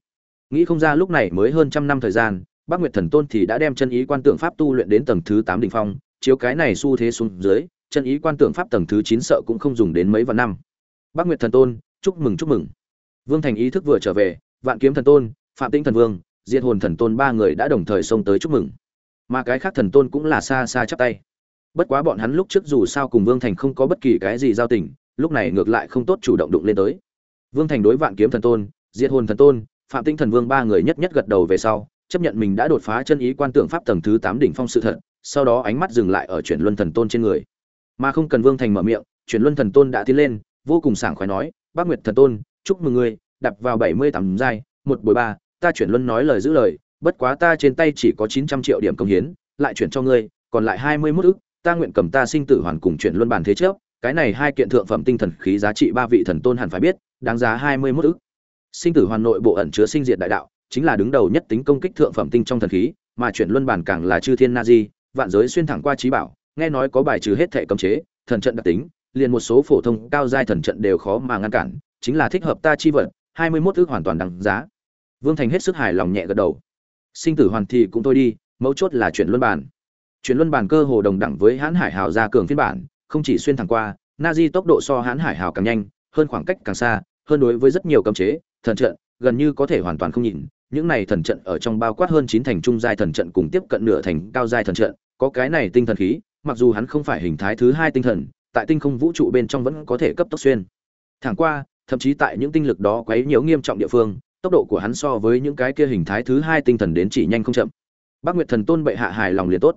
Nghĩ không ra lúc này mới hơn trăm năm thời gian, bắc nguyệt thần tôn thì đã đem chân ý quan tượng pháp tu luyện đến tầng thứ tám đỉnh phong, chiếu cái này xu thế xuống dưới chân ý quan tưởng pháp tầng thứ chín sợ cũng không dùng đến mấy vạn năm. Bắc nguyệt thần tôn, chúc mừng chúc mừng. Vương thành ý thức vừa trở về, vạn kiếm thần tôn, phạm tĩnh thần vương, diệt hồn thần tôn ba người đã đồng thời xông tới chúc mừng. Mà cái khác thần tôn cũng là xa xa chắp tay. Bất quá bọn hắn lúc trước dù sao cùng vương thành không có bất kỳ cái gì giao tình, lúc này ngược lại không tốt chủ động đụng lên tới. Vương thành đối vạn kiếm thần tôn, diệt hồn thần tôn, phạm Tĩnh thần vương ba người nhất nhất gật đầu về sau, chấp nhận mình đã đột phá chân ý quan tượng pháp tầng thứ tám đỉnh phong sự thật, sau đó ánh mắt dừng lại ở chuyển luân thần tôn trên người mà không cần vương thành mở miệng chuyển luân thần tôn đã tiến lên vô cùng sảng khoái nói bác nguyệt thần tôn chúc mừng ngươi đập vào bảy mươi tám giai một buổi ba ta chuyển luân nói lời giữ lời bất quá ta trên tay chỉ có chín trăm triệu điểm công hiến lại chuyển cho ngươi còn lại hai mươi mốt ức ta nguyện cầm ta sinh tử hoàn cùng chuyển luân bàn thế trước cái này hai kiện thượng phẩm tinh thần khí giá trị ba vị thần tôn hẳn phải biết đáng giá hai mươi mốt ức. Sinh tử hoàn nội bộ ẩn chứa sinh diệt đại đạo, chính là đứng đầu nhất tính công kích thượng phẩm tinh trong thần khí, mà chuyển luân bản càng là chư thiên na di, vạn giới xuyên thẳng qua trí bảo, nghe nói có bài trừ hết thể cấm chế, thần trận đặc tính, liền một số phổ thông cao giai thần trận đều khó mà ngăn cản, chính là thích hợp ta chi vật, 21 ức hoàn toàn đáng giá. Vương Thành hết sức hài lòng nhẹ gật đầu. Sinh tử hoàn thì cũng thôi đi, mấu chốt là chuyển luân bản. Chuyển luân bản cơ hồ đồng đẳng với Hán Hải Hào gia cường phiên bản, không chỉ xuyên thẳng qua, Nazi tốc độ so Hán Hải Hào càng nhanh, hơn khoảng cách càng xa, hơn đối với rất nhiều cấm chế, thần trận, gần như có thể hoàn toàn không nhìn, những này thần trận ở trong bao quát hơn chín thành trung giai thần trận cùng tiếp cận nửa thành cao giai thần trận, có cái này tinh thần khí, mặc dù hắn không phải hình thái thứ hai tinh thần, tại tinh không vũ trụ bên trong vẫn có thể cấp tốc xuyên. Thẳng qua, thậm chí tại những tinh lực đó quấy nhiễu nghiêm trọng địa phương, tốc độ của hắn so với những cái kia hình thái thứ hai tinh thần đến chỉ nhanh không chậm. Bác Nguyệt Thần Tôn bệ hạ hài lòng liền tốt.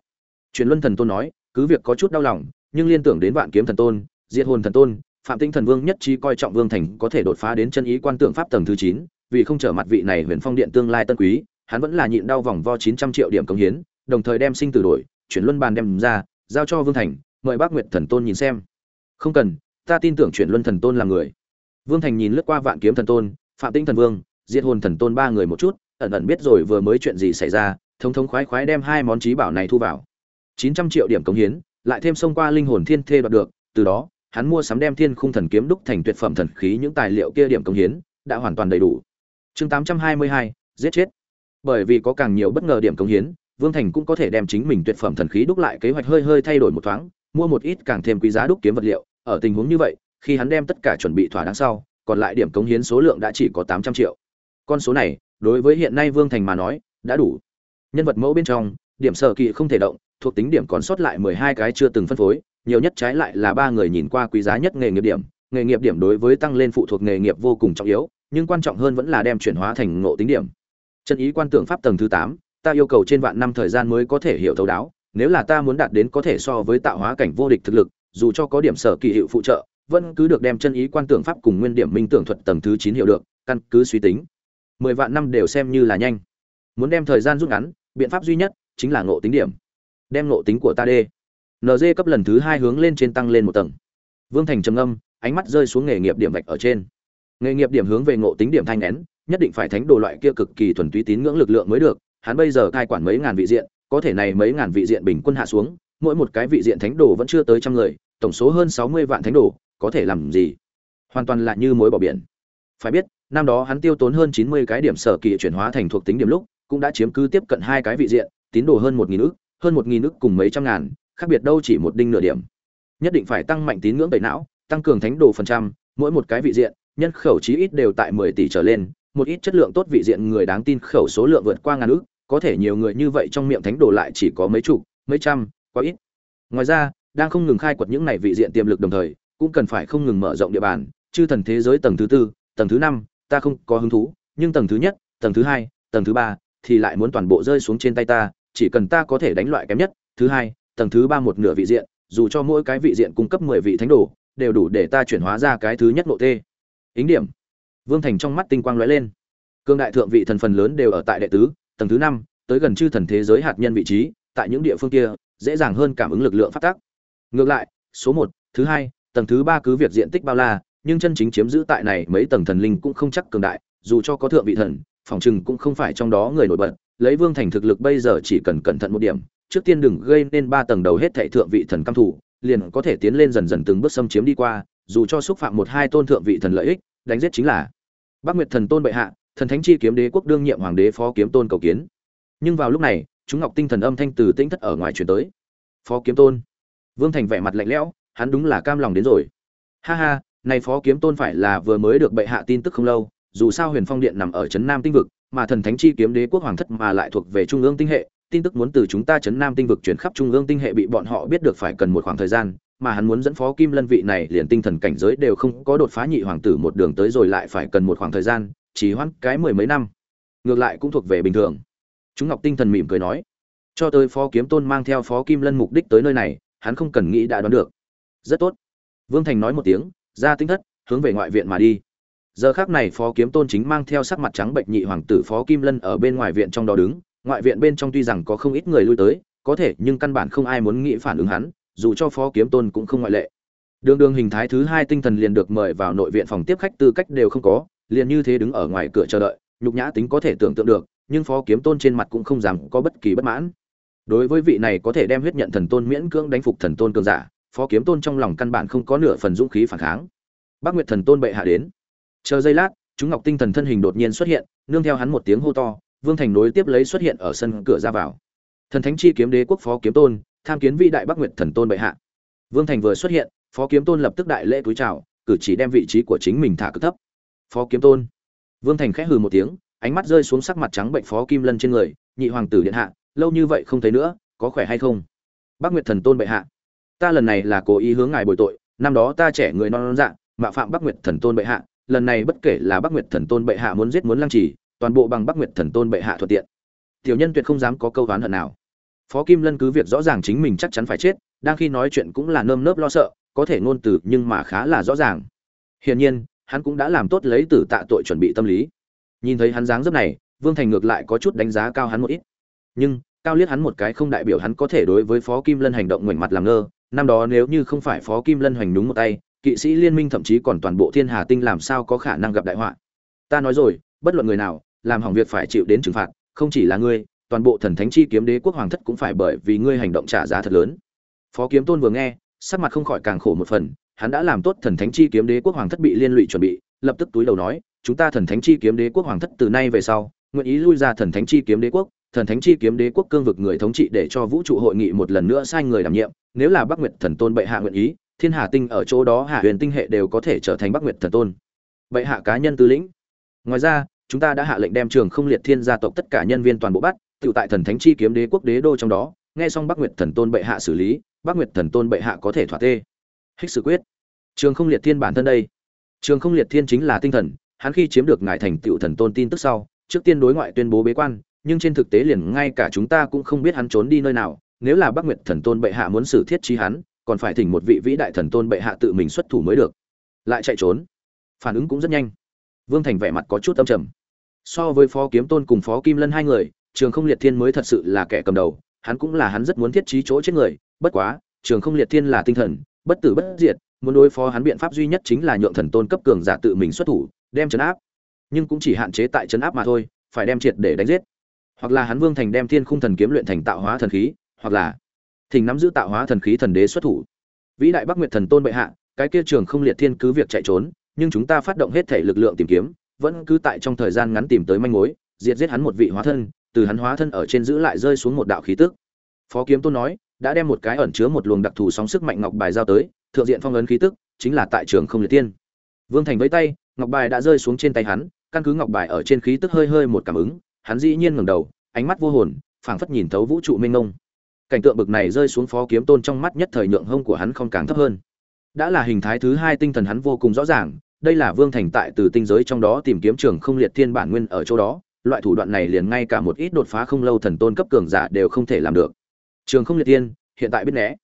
Truyền Luân Thần Tôn nói, cứ việc có chút đau lòng, nhưng liên tưởng đến Vạn Kiếm Thần Tôn, Diệt Hồn Thần Tôn, phạm tinh thần vương nhất trí coi trọng vương thành có thể đột phá đến chân ý quan tượng pháp tầng thứ chín vì không trở mặt vị này huyền phong điện tương lai tân quý hắn vẫn là nhịn đau vòng vo chín trăm triệu điểm công hiến đồng thời đem sinh tử đổi chuyển luân bàn đem ra giao cho vương thành, mời bác nguyệt thần tôn nhìn xem. Không cần, ta tin tưởng chuyển luân thần tôn là người. Vương thành nhìn lướt qua vạn kiếm thần tôn, phạm tĩnh thần vương, diệt hồn thần tôn ba người một chút, ẩn ẩn biết rồi vừa mới chuyện gì xảy ra, thống thống khoái khoái đem hai món trí bảo này thu vào. Chín trăm triệu điểm cống hiến, lại thêm xông qua linh hồn thiên thê đoạt được, từ đó, hắn mua sắm đem thiên khung thần kiếm đúc thành tuyệt phẩm thần khí những tài liệu kia điểm cống hiến, đã hoàn toàn đầy đủ. Chương tám trăm hai mươi hai, giết chết. Bởi vì có càng nhiều bất ngờ điểm cống hiến vương thành cũng có thể đem chính mình tuyệt phẩm thần khí đúc lại kế hoạch hơi hơi thay đổi một thoáng, mua một ít càng thêm quý giá đúc kiếm vật liệu. Ở tình huống như vậy, khi hắn đem tất cả chuẩn bị thỏa đáng sau, còn lại điểm cống hiến số lượng đã chỉ có tám trăm triệu. Con số này, đối với hiện nay vương thành mà nói, đã đủ. Nhân vật mẫu bên trong, điểm sở kỵ không thể động, thuộc tính điểm còn sót lại mười hai cái chưa từng phân phối, nhiều nhất trái lại là ba người nhìn qua quý giá nhất nghề nghiệp điểm. Nghề nghiệp điểm đối với tăng lên phụ thuộc nghề nghiệp vô cùng trọng yếu, nhưng quan trọng hơn vẫn là đem chuyển hóa thành ngộ tính điểm. Chân ý quan tưởng pháp tầng thứ tám ta yêu cầu trên vạn năm thời gian mới có thể hiểu thấu đáo, nếu là ta muốn đạt đến có thể so với tạo hóa cảnh vô địch thực lực, dù cho có điểm sở kỳ hiệu phụ trợ, vẫn cứ được đem chân ý quan tưởng pháp cùng nguyên điểm minh tưởng thuật tầng thứ chín hiểu được, căn cứ suy tính. Mười vạn năm đều xem như là nhanh. Muốn đem thời gian rút ngắn, biện pháp duy nhất chính là ngộ tính điểm. Đem ngộ tính của ta đê. Nd cấp lần thứ hai hướng lên trên tăng lên một tầng. Vương thành trầm âm ánh mắt rơi xuống nghề nghiệp điểm vạch ở trên. Nghề nghiệp điểm hướng về ngộ tính điểm thanh nén, nhất định phải thánh đồ loại kia cực kỳ thuần túy tín ngưỡng lực lượng mới được hắn bây giờ cai quản mấy ngàn vị diện, có thể này mấy ngàn vị diện bình quân hạ xuống, mỗi một cái vị diện thánh đồ vẫn chưa tới trăm người, tổng số hơn sáu mươi vạn thánh đồ, có thể làm gì? Hoàn toàn là như mối bỏ biển. Phải biết, năm đó hắn tiêu tốn hơn chín mươi cái điểm sở kỳ chuyển hóa thành thuộc tính điểm lúc, cũng đã chiếm cứ tiếp cận hai cái vị diện, tín đồ hơn một nghìn ức, hơn một nghìn ức cùng mấy trăm ngàn, khác biệt đâu chỉ một đinh nửa điểm. Nhất định phải tăng mạnh tín ngưỡng tẩy não, tăng cường thánh đồ phần trăm, mỗi một cái vị diện, nhân khẩu chí ít đều tại mười tỷ trở lên một ít chất lượng tốt vị diện người đáng tin khẩu số lượng vượt qua ngàn ước có thể nhiều người như vậy trong miệng thánh đồ lại chỉ có mấy chục, mấy trăm, quá ít. Ngoài ra, đang không ngừng khai quật những này vị diện tiềm lực đồng thời, cũng cần phải không ngừng mở rộng địa bàn, chư thần thế giới tầng thứ tư, tầng thứ năm, ta không có hứng thú, nhưng tầng thứ nhất, tầng thứ hai, tầng thứ ba thì lại muốn toàn bộ rơi xuống trên tay ta, chỉ cần ta có thể đánh loại kém nhất, thứ hai, tầng thứ ba một nửa vị diện, dù cho mỗi cái vị diện cung cấp mười vị thánh đồ, đều đủ để ta chuyển hóa ra cái thứ nhất nội tê. Ính điểm vương thành trong mắt tinh quang lóe lên. Cương đại thượng vị thần phần lớn đều ở tại đệ tứ, tầng thứ năm, tới gần chư thần thế giới hạt nhân vị trí, tại những địa phương kia, dễ dàng hơn cảm ứng lực lượng phát tác ngược lại, số một, thứ hai, tầng thứ ba cứ việc diện tích bao la, nhưng chân chính chiếm giữ tại này mấy tầng thần linh cũng không chắc cường đại, dù cho có thượng vị thần, phòng chừng cũng không phải trong đó người nổi bật. Lấy vương thành thực lực bây giờ chỉ cần cẩn thận một điểm, trước tiên đừng gây nên ba tầng đầu hết thảy thượng vị thần căm thủ liền có thể tiến lên dần dần từng bước xâm chiếm đi qua, dù cho xúc phạm một hai tôn thượng vị thần lợi ích, đánh giết chính là Bắc Nguyệt Thần Tôn bệ hạ, thần thánh chi kiếm đế quốc đương nhiệm hoàng đế phó kiếm tôn cầu kiến. Nhưng vào lúc này, chúng ngọc tinh thần âm thanh từ tĩnh thất ở ngoài truyền tới. Phó kiếm tôn. Vương Thành vẻ mặt lạnh lẽo, hắn đúng là cam lòng đến rồi. Ha ha, này phó kiếm tôn phải là vừa mới được bệ hạ tin tức không lâu, dù sao Huyền Phong điện nằm ở trấn Nam tinh vực, mà thần thánh chi kiếm đế quốc hoàng thất mà lại thuộc về trung ương tinh hệ, tin tức muốn từ chúng ta trấn Nam tinh vực chuyển khắp trung ương tinh hệ bị bọn họ biết được phải cần một khoảng thời gian, mà hắn muốn dẫn phó kim lân vị này liền tinh thần cảnh giới đều không có đột phá nhị hoàng tử một đường tới rồi lại phải cần một khoảng thời gian, chỉ hoãn cái mười mấy năm. Ngược lại cũng thuộc về bình thường. Chúng ngọc tinh thần mỉm cười nói, cho tới phó kiếm tôn mang theo phó kim lân mục đích tới nơi này, hắn không cần nghĩ đã đoán được. Rất tốt. Vương thành nói một tiếng, ra tinh thất, hướng về ngoại viện mà đi. Giờ khác này phó kiếm tôn chính mang theo sắc mặt trắng bệnh nhị hoàng tử phó kim lân ở bên ngoài viện trong đó đứng. Ngoại viện bên trong tuy rằng có không ít người lui tới, có thể nhưng căn bản không ai muốn nghĩ phản ứng hắn dù cho phó kiếm tôn cũng không ngoại lệ. Đường đường hình thái thứ hai tinh thần liền được mời vào nội viện phòng tiếp khách, tư cách đều không có, liền như thế đứng ở ngoài cửa chờ đợi, nhục nhã tính có thể tưởng tượng được, nhưng phó kiếm tôn trên mặt cũng không dám có bất kỳ bất mãn. Đối với vị này có thể đem huyết nhận thần tôn miễn cưỡng đánh phục thần tôn cường giả, phó kiếm tôn trong lòng căn bản không có nửa phần dũng khí phản kháng. Bác nguyệt thần tôn bệ hạ đến. Chờ giây lát, chúng ngọc tinh thần thân hình đột nhiên xuất hiện, nương theo hắn một tiếng hô to, vương thành nối tiếp lấy xuất hiện ở sân cửa ra vào. Thần thánh chi kiếm đế quốc phó kiếm tôn tham kiến vị đại bắc nguyệt thần tôn bệ hạ. Vương thành vừa xuất hiện, phó kiếm tôn lập tức đại lễ túi chào, cử chỉ đem vị trí của chính mình thả cực thấp. Phó kiếm tôn. Vương thành khẽ hừ một tiếng, ánh mắt rơi xuống sắc mặt trắng bệnh phó kim lân trên người, nhị hoàng tử điện hạ, lâu như vậy không thấy nữa, có khỏe hay không? Bắc nguyệt thần tôn bệ hạ, ta lần này là cố ý hướng ngài bồi tội, năm đó ta trẻ người non non dạng mạo phạm bắc nguyệt thần tôn bệ hạ, lần này bất kể là bắc nguyệt thần tôn bệ hạ muốn giết muốn lăng trì, toàn bộ bằng bắc nguyệt thần tôn bệ hạ thuận tiện. Tiểu nhân tuyệt không dám có câu đoán hận nào phó kim lân cứ việc rõ ràng chính mình chắc chắn phải chết, đang khi nói chuyện cũng là nơm nớp lo sợ, có thể ngôn từ nhưng mà khá là rõ ràng. Hiển nhiên, hắn cũng đã làm tốt lấy tử tạ tội chuẩn bị tâm lý. Nhìn thấy hắn dáng dấp này, vương thành ngược lại có chút đánh giá cao hắn một ít. Nhưng, cao liếc hắn một cái không đại biểu hắn có thể đối với phó kim lân hành động ngoảnh mặt làm ngơ. Năm đó nếu như không phải phó kim lân hoành đúng một tay, kỵ sĩ liên minh thậm chí còn toàn bộ thiên hà tinh làm sao có khả năng gặp đại họa? Ta nói rồi, bất luận người nào, làm hỏng việc phải chịu đến trừng phạt, không chỉ là ngươi toàn bộ thần thánh chi kiếm đế quốc hoàng thất cũng phải bởi vì ngươi hành động trả giá thật lớn. Phó kiếm tôn vừa nghe, sắc mặt không khỏi càng khổ một phần, hắn đã làm tốt thần thánh chi kiếm đế quốc hoàng thất bị liên lụy chuẩn bị, lập tức túi đầu nói, chúng ta thần thánh chi kiếm đế quốc hoàng thất từ nay về sau, nguyện ý lui ra thần thánh chi kiếm đế quốc, thần thánh chi kiếm đế quốc cương vực người thống trị để cho vũ trụ hội nghị một lần nữa sai người đảm nhiệm, nếu là bắc nguyệt thần tôn bệ hạ nguyện ý, thiên hà tinh ở chỗ đó hạ huyền tinh hệ đều có thể trở thành bắc nguyệt thần tôn. Bệ hạ cá nhân tư lĩnh. Ngoài ra, chúng ta đã hạ lệnh đem trường không liệt thiên gia tộc tất cả nhân viên toàn bộ bắt tự tại thần thánh chi kiếm đế quốc đế đô trong đó, nghe xong bắc nguyệt thần tôn bệ hạ xử lý, bắc nguyệt thần tôn bệ hạ có thể thỏa tê. Hích sự quyết. Trường không liệt thiên bản thân đây. Trường không liệt thiên chính là tinh thần, hắn khi chiếm được ngài thành tựu thần tôn tin tức sau, trước tiên đối ngoại tuyên bố bế quan, nhưng trên thực tế liền ngay cả chúng ta cũng không biết hắn trốn đi nơi nào, nếu là bắc nguyệt thần tôn bệ hạ muốn xử thiết trí hắn, còn phải thỉnh một vị vĩ đại thần tôn bệ hạ tự mình xuất thủ mới được. Lại chạy trốn. Phản ứng cũng rất nhanh. Vương thành vẻ mặt có chút âm trầm. So với phó kiếm tôn cùng phó kim lân hai người trường không liệt thiên mới thật sự là kẻ cầm đầu, hắn cũng là hắn rất muốn thiết trí chỗ chết người, bất quá, trường không liệt thiên là tinh thần, bất tử bất diệt, muốn đối phó hắn biện pháp duy nhất chính là nhượng thần tôn cấp cường giả tự mình xuất thủ, đem chấn áp. Nhưng cũng chỉ hạn chế tại chấn áp mà thôi, phải đem triệt để đánh giết. Hoặc là hắn vương thành đem thiên khung thần kiếm luyện thành tạo hóa thần khí, hoặc là thỉnh nắm giữ tạo hóa thần khí thần đế xuất thủ. Vĩ đại bắc nguyệt thần tôn bệ hạ, cái kia trường không liệt thiên cứ việc chạy trốn, nhưng chúng ta phát động hết thể lực lượng tìm kiếm, vẫn cứ tại trong thời gian ngắn tìm tới manh mối, diệt giết hắn một vị hóa thân từ hắn hóa thân ở trên giữ lại rơi xuống một đạo khí tức. Phó kiếm tôn nói, đã đem một cái ẩn chứa một luồng đặc thù sóng sức mạnh ngọc bài giao tới, thượng diện phong ấn khí tức, chính là tại trường không liệt tiên. Vương thành với tay, ngọc bài đã rơi xuống trên tay hắn, căn cứ ngọc bài ở trên khí tức hơi hơi một cảm ứng, hắn dĩ nhiên ngẩng đầu, ánh mắt vô hồn, phảng phất nhìn thấu vũ trụ mênh mông. Cảnh tượng bực này rơi xuống phó kiếm tôn trong mắt nhất thời nhượng hông của hắn không càng thấp hơn. Đã là hình thái thứ hai tinh thần hắn vô cùng rõ ràng, đây là vương thành tại từ tinh giới trong đó tìm kiếm trường không liệt thiên bản nguyên ở chỗ đó loại thủ đoạn này liền ngay cả một ít đột phá không lâu thần tôn cấp cường giả đều không thể làm được. Trường không liệt thiên, hiện tại biết né.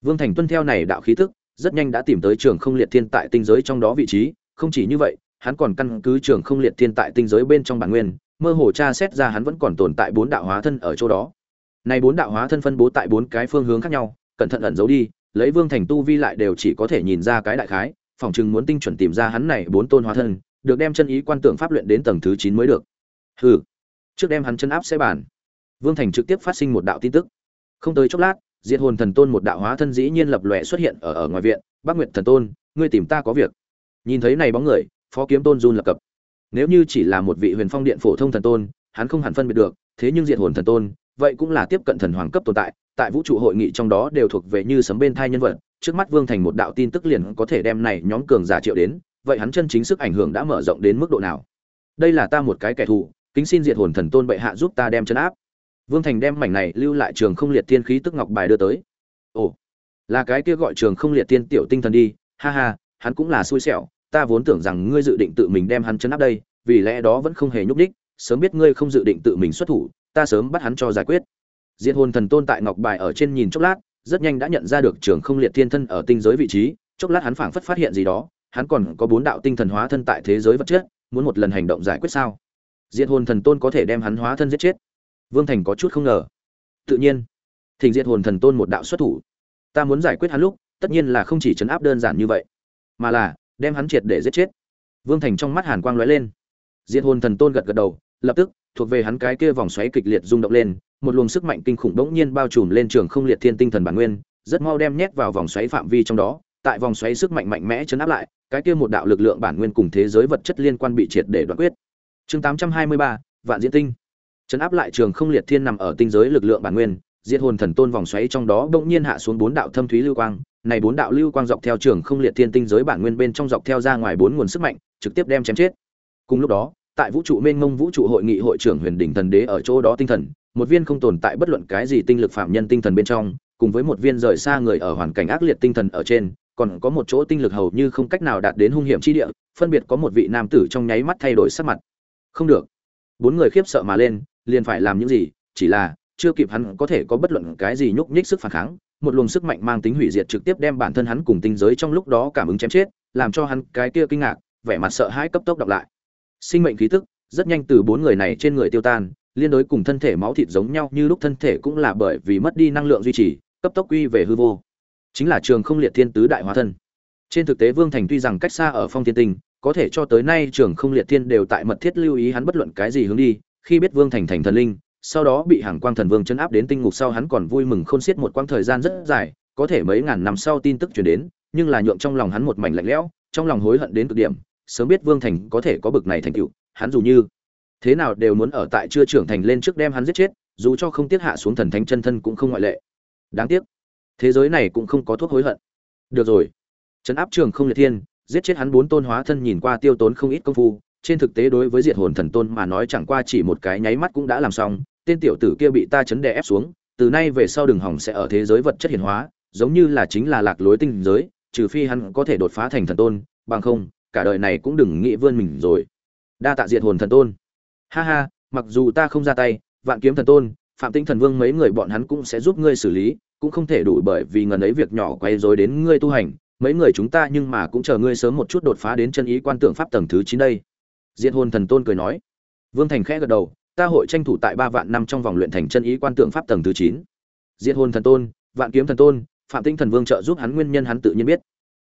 Vương thành tuân theo này đạo khí thức rất nhanh đã tìm tới trường không liệt thiên tại tinh giới trong đó vị trí. Không chỉ như vậy, hắn còn căn cứ trường không liệt thiên tại tinh giới bên trong bản nguyên, mơ hồ tra xét ra hắn vẫn còn tồn tại bốn đạo hóa thân ở chỗ đó. Này bốn đạo hóa thân phân bố tại bốn cái phương hướng khác nhau, cẩn thận ẩn giấu đi, lấy vương thành tu vi lại đều chỉ có thể nhìn ra cái đại khái, phòng chừng muốn tinh chuẩn tìm ra hắn này bốn tôn hóa thân, được đem chân ý quan tưởng pháp luyện đến tầng thứ chín mới được hừ. Trước đem hắn chân áp sẽ bàn. Vương thành trực tiếp phát sinh một đạo tin tức. Không tới chốc lát, diệt hồn thần tôn một đạo hóa thân dĩ nhiên lập lòe xuất hiện ở ở ngoài viện. Bắc nguyệt thần tôn, ngươi tìm ta có việc. Nhìn thấy này bóng người, phó kiếm tôn run lập cập. Nếu như chỉ là một vị huyền phong điện phổ thông thần tôn, hắn không hẳn phân biệt được, thế nhưng diệt hồn thần tôn, vậy cũng là tiếp cận thần hoàng cấp tồn tại tại vũ trụ hội nghị trong đó đều thuộc về như sấm bên thai nhân vật. Trước mắt vương thành một đạo tin tức liền có thể đem này nhóm cường giả triệu đến, vậy hắn chân chính sức ảnh hưởng đã mở rộng đến mức độ nào? Đây là ta một cái kẻ thù kính xin diệt hồn thần tôn bệ hạ giúp ta đem chân áp. Vương thành đem mảnh này lưu lại trường không liệt tiên khí tức ngọc bài đưa tới. Ồ, là cái kia gọi trường không liệt tiên tiểu tinh thần đi. Ha ha, hắn cũng là xui xẻo. Ta vốn tưởng rằng ngươi dự định tự mình đem hắn chân áp đây, vì lẽ đó vẫn không hề nhúc đích sớm biết ngươi không dự định tự mình xuất thủ, ta sớm bắt hắn cho giải quyết. Diệt hồn thần tôn tại ngọc bài ở trên nhìn chốc lát, rất nhanh đã nhận ra được trường không liệt thiên thân ở tinh giới vị trí. Chốc lát hắn phảng phất phát hiện gì đó, hắn còn có bốn đạo tinh thần hóa thân tại thế giới vật chất, muốn một lần hành động giải quyết sao? Diệt hồn thần tôn có thể đem hắn hóa thân giết chết. Vương thành có chút không ngờ. Tự nhiên thỉnh diệt hồn thần tôn một đạo xuất thủ. Ta muốn giải quyết hắn lúc tất nhiên là không chỉ chấn áp đơn giản như vậy mà là đem hắn triệt để giết chết. Vương thành trong mắt hàn quang lóe lên. Diệt hồn thần tôn gật gật đầu lập tức thuộc về hắn cái kia vòng xoáy kịch liệt rung động lên một luồng sức mạnh kinh khủng bỗng nhiên bao trùm lên trường không liệt thiên tinh thần bản nguyên, rất mau đem nhét vào vòng xoáy phạm vi trong đó, tại vòng xoáy sức mạnh mạnh mẽ chấn áp lại, cái kia một đạo lực lượng bản nguyên cùng thế giới vật chất liên quan bị triệt để đoạn quyết. Chương 823, Vạn Diễn Tinh. Chấn áp lại trường không liệt thiên nằm ở tinh giới lực lượng bản nguyên, diệt hồn thần tôn vòng xoáy trong đó đột nhiên hạ xuống bốn đạo thâm thúy lưu quang, này bốn đạo lưu quang dọc theo trường không liệt thiên tinh giới bản nguyên bên trong dọc theo ra ngoài bốn nguồn sức mạnh, trực tiếp đem chém chết. Cùng lúc đó, tại vũ trụ mênh mông vũ trụ hội nghị hội trưởng huyền đỉnh thần đế ở chỗ đó tinh thần một viên không tồn tại bất luận cái gì tinh lực phạm nhân tinh thần bên trong cùng với một viên rời xa người ở hoàn cảnh ác liệt tinh thần ở trên còn có một chỗ tinh lực hầu như không cách nào đạt đến hung hiểm chi địa phân biệt có một vị nam tử trong nháy mắt thay đổi sắc mặt không được. Bốn người khiếp sợ mà lên, liền phải làm những gì, chỉ là, chưa kịp hắn có thể có bất luận cái gì nhúc nhích sức phản kháng, một luồng sức mạnh mang tính hủy diệt trực tiếp đem bản thân hắn cùng tinh giới trong lúc đó cảm ứng chém chết, làm cho hắn cái kia kinh ngạc, vẻ mặt sợ hãi cấp tốc đọc lại. Sinh mệnh khí tức, rất nhanh từ bốn người này trên người tiêu tan, liên đối cùng thân thể máu thịt giống nhau như lúc thân thể cũng là bởi vì mất đi năng lượng duy trì, cấp tốc quy về hư vô. Chính là trường không liệt thiên tứ đại hóa thân. Trên thực tế vương thành tuy rằng cách xa ở phong thiên tinh có thể cho tới nay trường không liệt thiên đều tại mật thiết lưu ý hắn bất luận cái gì hướng đi, khi biết vương thành thành thần linh, sau đó bị hàng quang thần vương chấn áp đến tinh ngục sau hắn còn vui mừng khôn xiết một quãng thời gian rất dài, có thể mấy ngàn năm sau tin tức truyền đến, nhưng là nhượng trong lòng hắn một mảnh lạnh lẽo, trong lòng hối hận đến cực điểm, sớm biết vương thành có thể có bực này thành tựu, hắn dù như thế nào đều muốn ở tại chưa trưởng thành lên trước đem hắn giết chết, dù cho không tiết hạ xuống thần thánh chân thân cũng không ngoại lệ. Đáng tiếc, thế giới này cũng không có thuốc hối hận. Được rồi trấn áp trường không liệt thiên giết chết hắn bốn tôn hóa thân nhìn qua tiêu tốn không ít công phu, trên thực tế đối với diệt hồn thần tôn mà nói chẳng qua chỉ một cái nháy mắt cũng đã làm xong, tên tiểu tử kia bị ta chấn đè ép xuống, từ nay về sau đường hỏng sẽ ở thế giới vật chất hiển hóa, giống như là chính là lạc lối tinh giới, trừ phi hắn có thể đột phá thành thần tôn, bằng không, cả đời này cũng đừng nghĩ vươn mình rồi. Đa tạ diệt hồn thần tôn. Ha ha, mặc dù ta không ra tay, vạn kiếm thần tôn, phạm tinh thần vương mấy người bọn hắn cũng sẽ giúp ngươi xử lý, cũng không thể đủ bởi vì ngần ấy việc nhỏ quay dối đến ngươi tu hành mấy người chúng ta nhưng mà cũng chờ ngươi sớm một chút đột phá đến chân ý quan tượng pháp tầng thứ chín đây. Diệt hồn thần tôn cười nói. Vương thành khẽ gật đầu, ta hội tranh thủ tại ba vạn năm trong vòng luyện thành chân ý quan tượng pháp tầng thứ chín. Diệt hồn thần tôn, vạn kiếm thần tôn, phạm tinh thần vương trợ giúp hắn nguyên nhân hắn tự nhiên biết.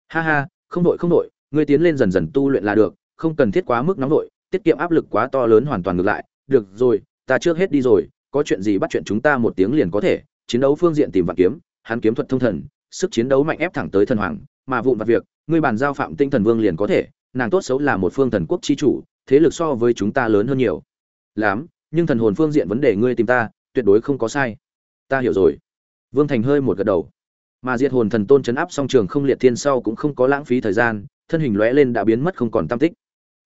Ha ha, không đội không đội, ngươi tiến lên dần dần tu luyện là được, không cần thiết quá mức nóng đội, tiết kiệm áp lực quá to lớn hoàn toàn ngược lại. Được rồi, ta trước hết đi rồi, có chuyện gì bắt chuyện chúng ta một tiếng liền có thể, chiến đấu phương diện tìm vạn kiếm, hắn kiếm thuật thông thần sức chiến đấu mạnh ép thẳng tới thần hoàng, mà vụn vặt việc, ngươi bàn giao phạm tinh thần vương liền có thể, nàng tốt xấu là một phương thần quốc chi chủ, thế lực so với chúng ta lớn hơn nhiều. Lắm, nhưng thần hồn phương diện vấn đề ngươi tìm ta, tuyệt đối không có sai. Ta hiểu rồi. Vương thành hơi một gật đầu. Mà diệt hồn thần tôn chấn áp song trường không liệt thiên sau cũng không có lãng phí thời gian, thân hình lóe lên đã biến mất không còn tam tích.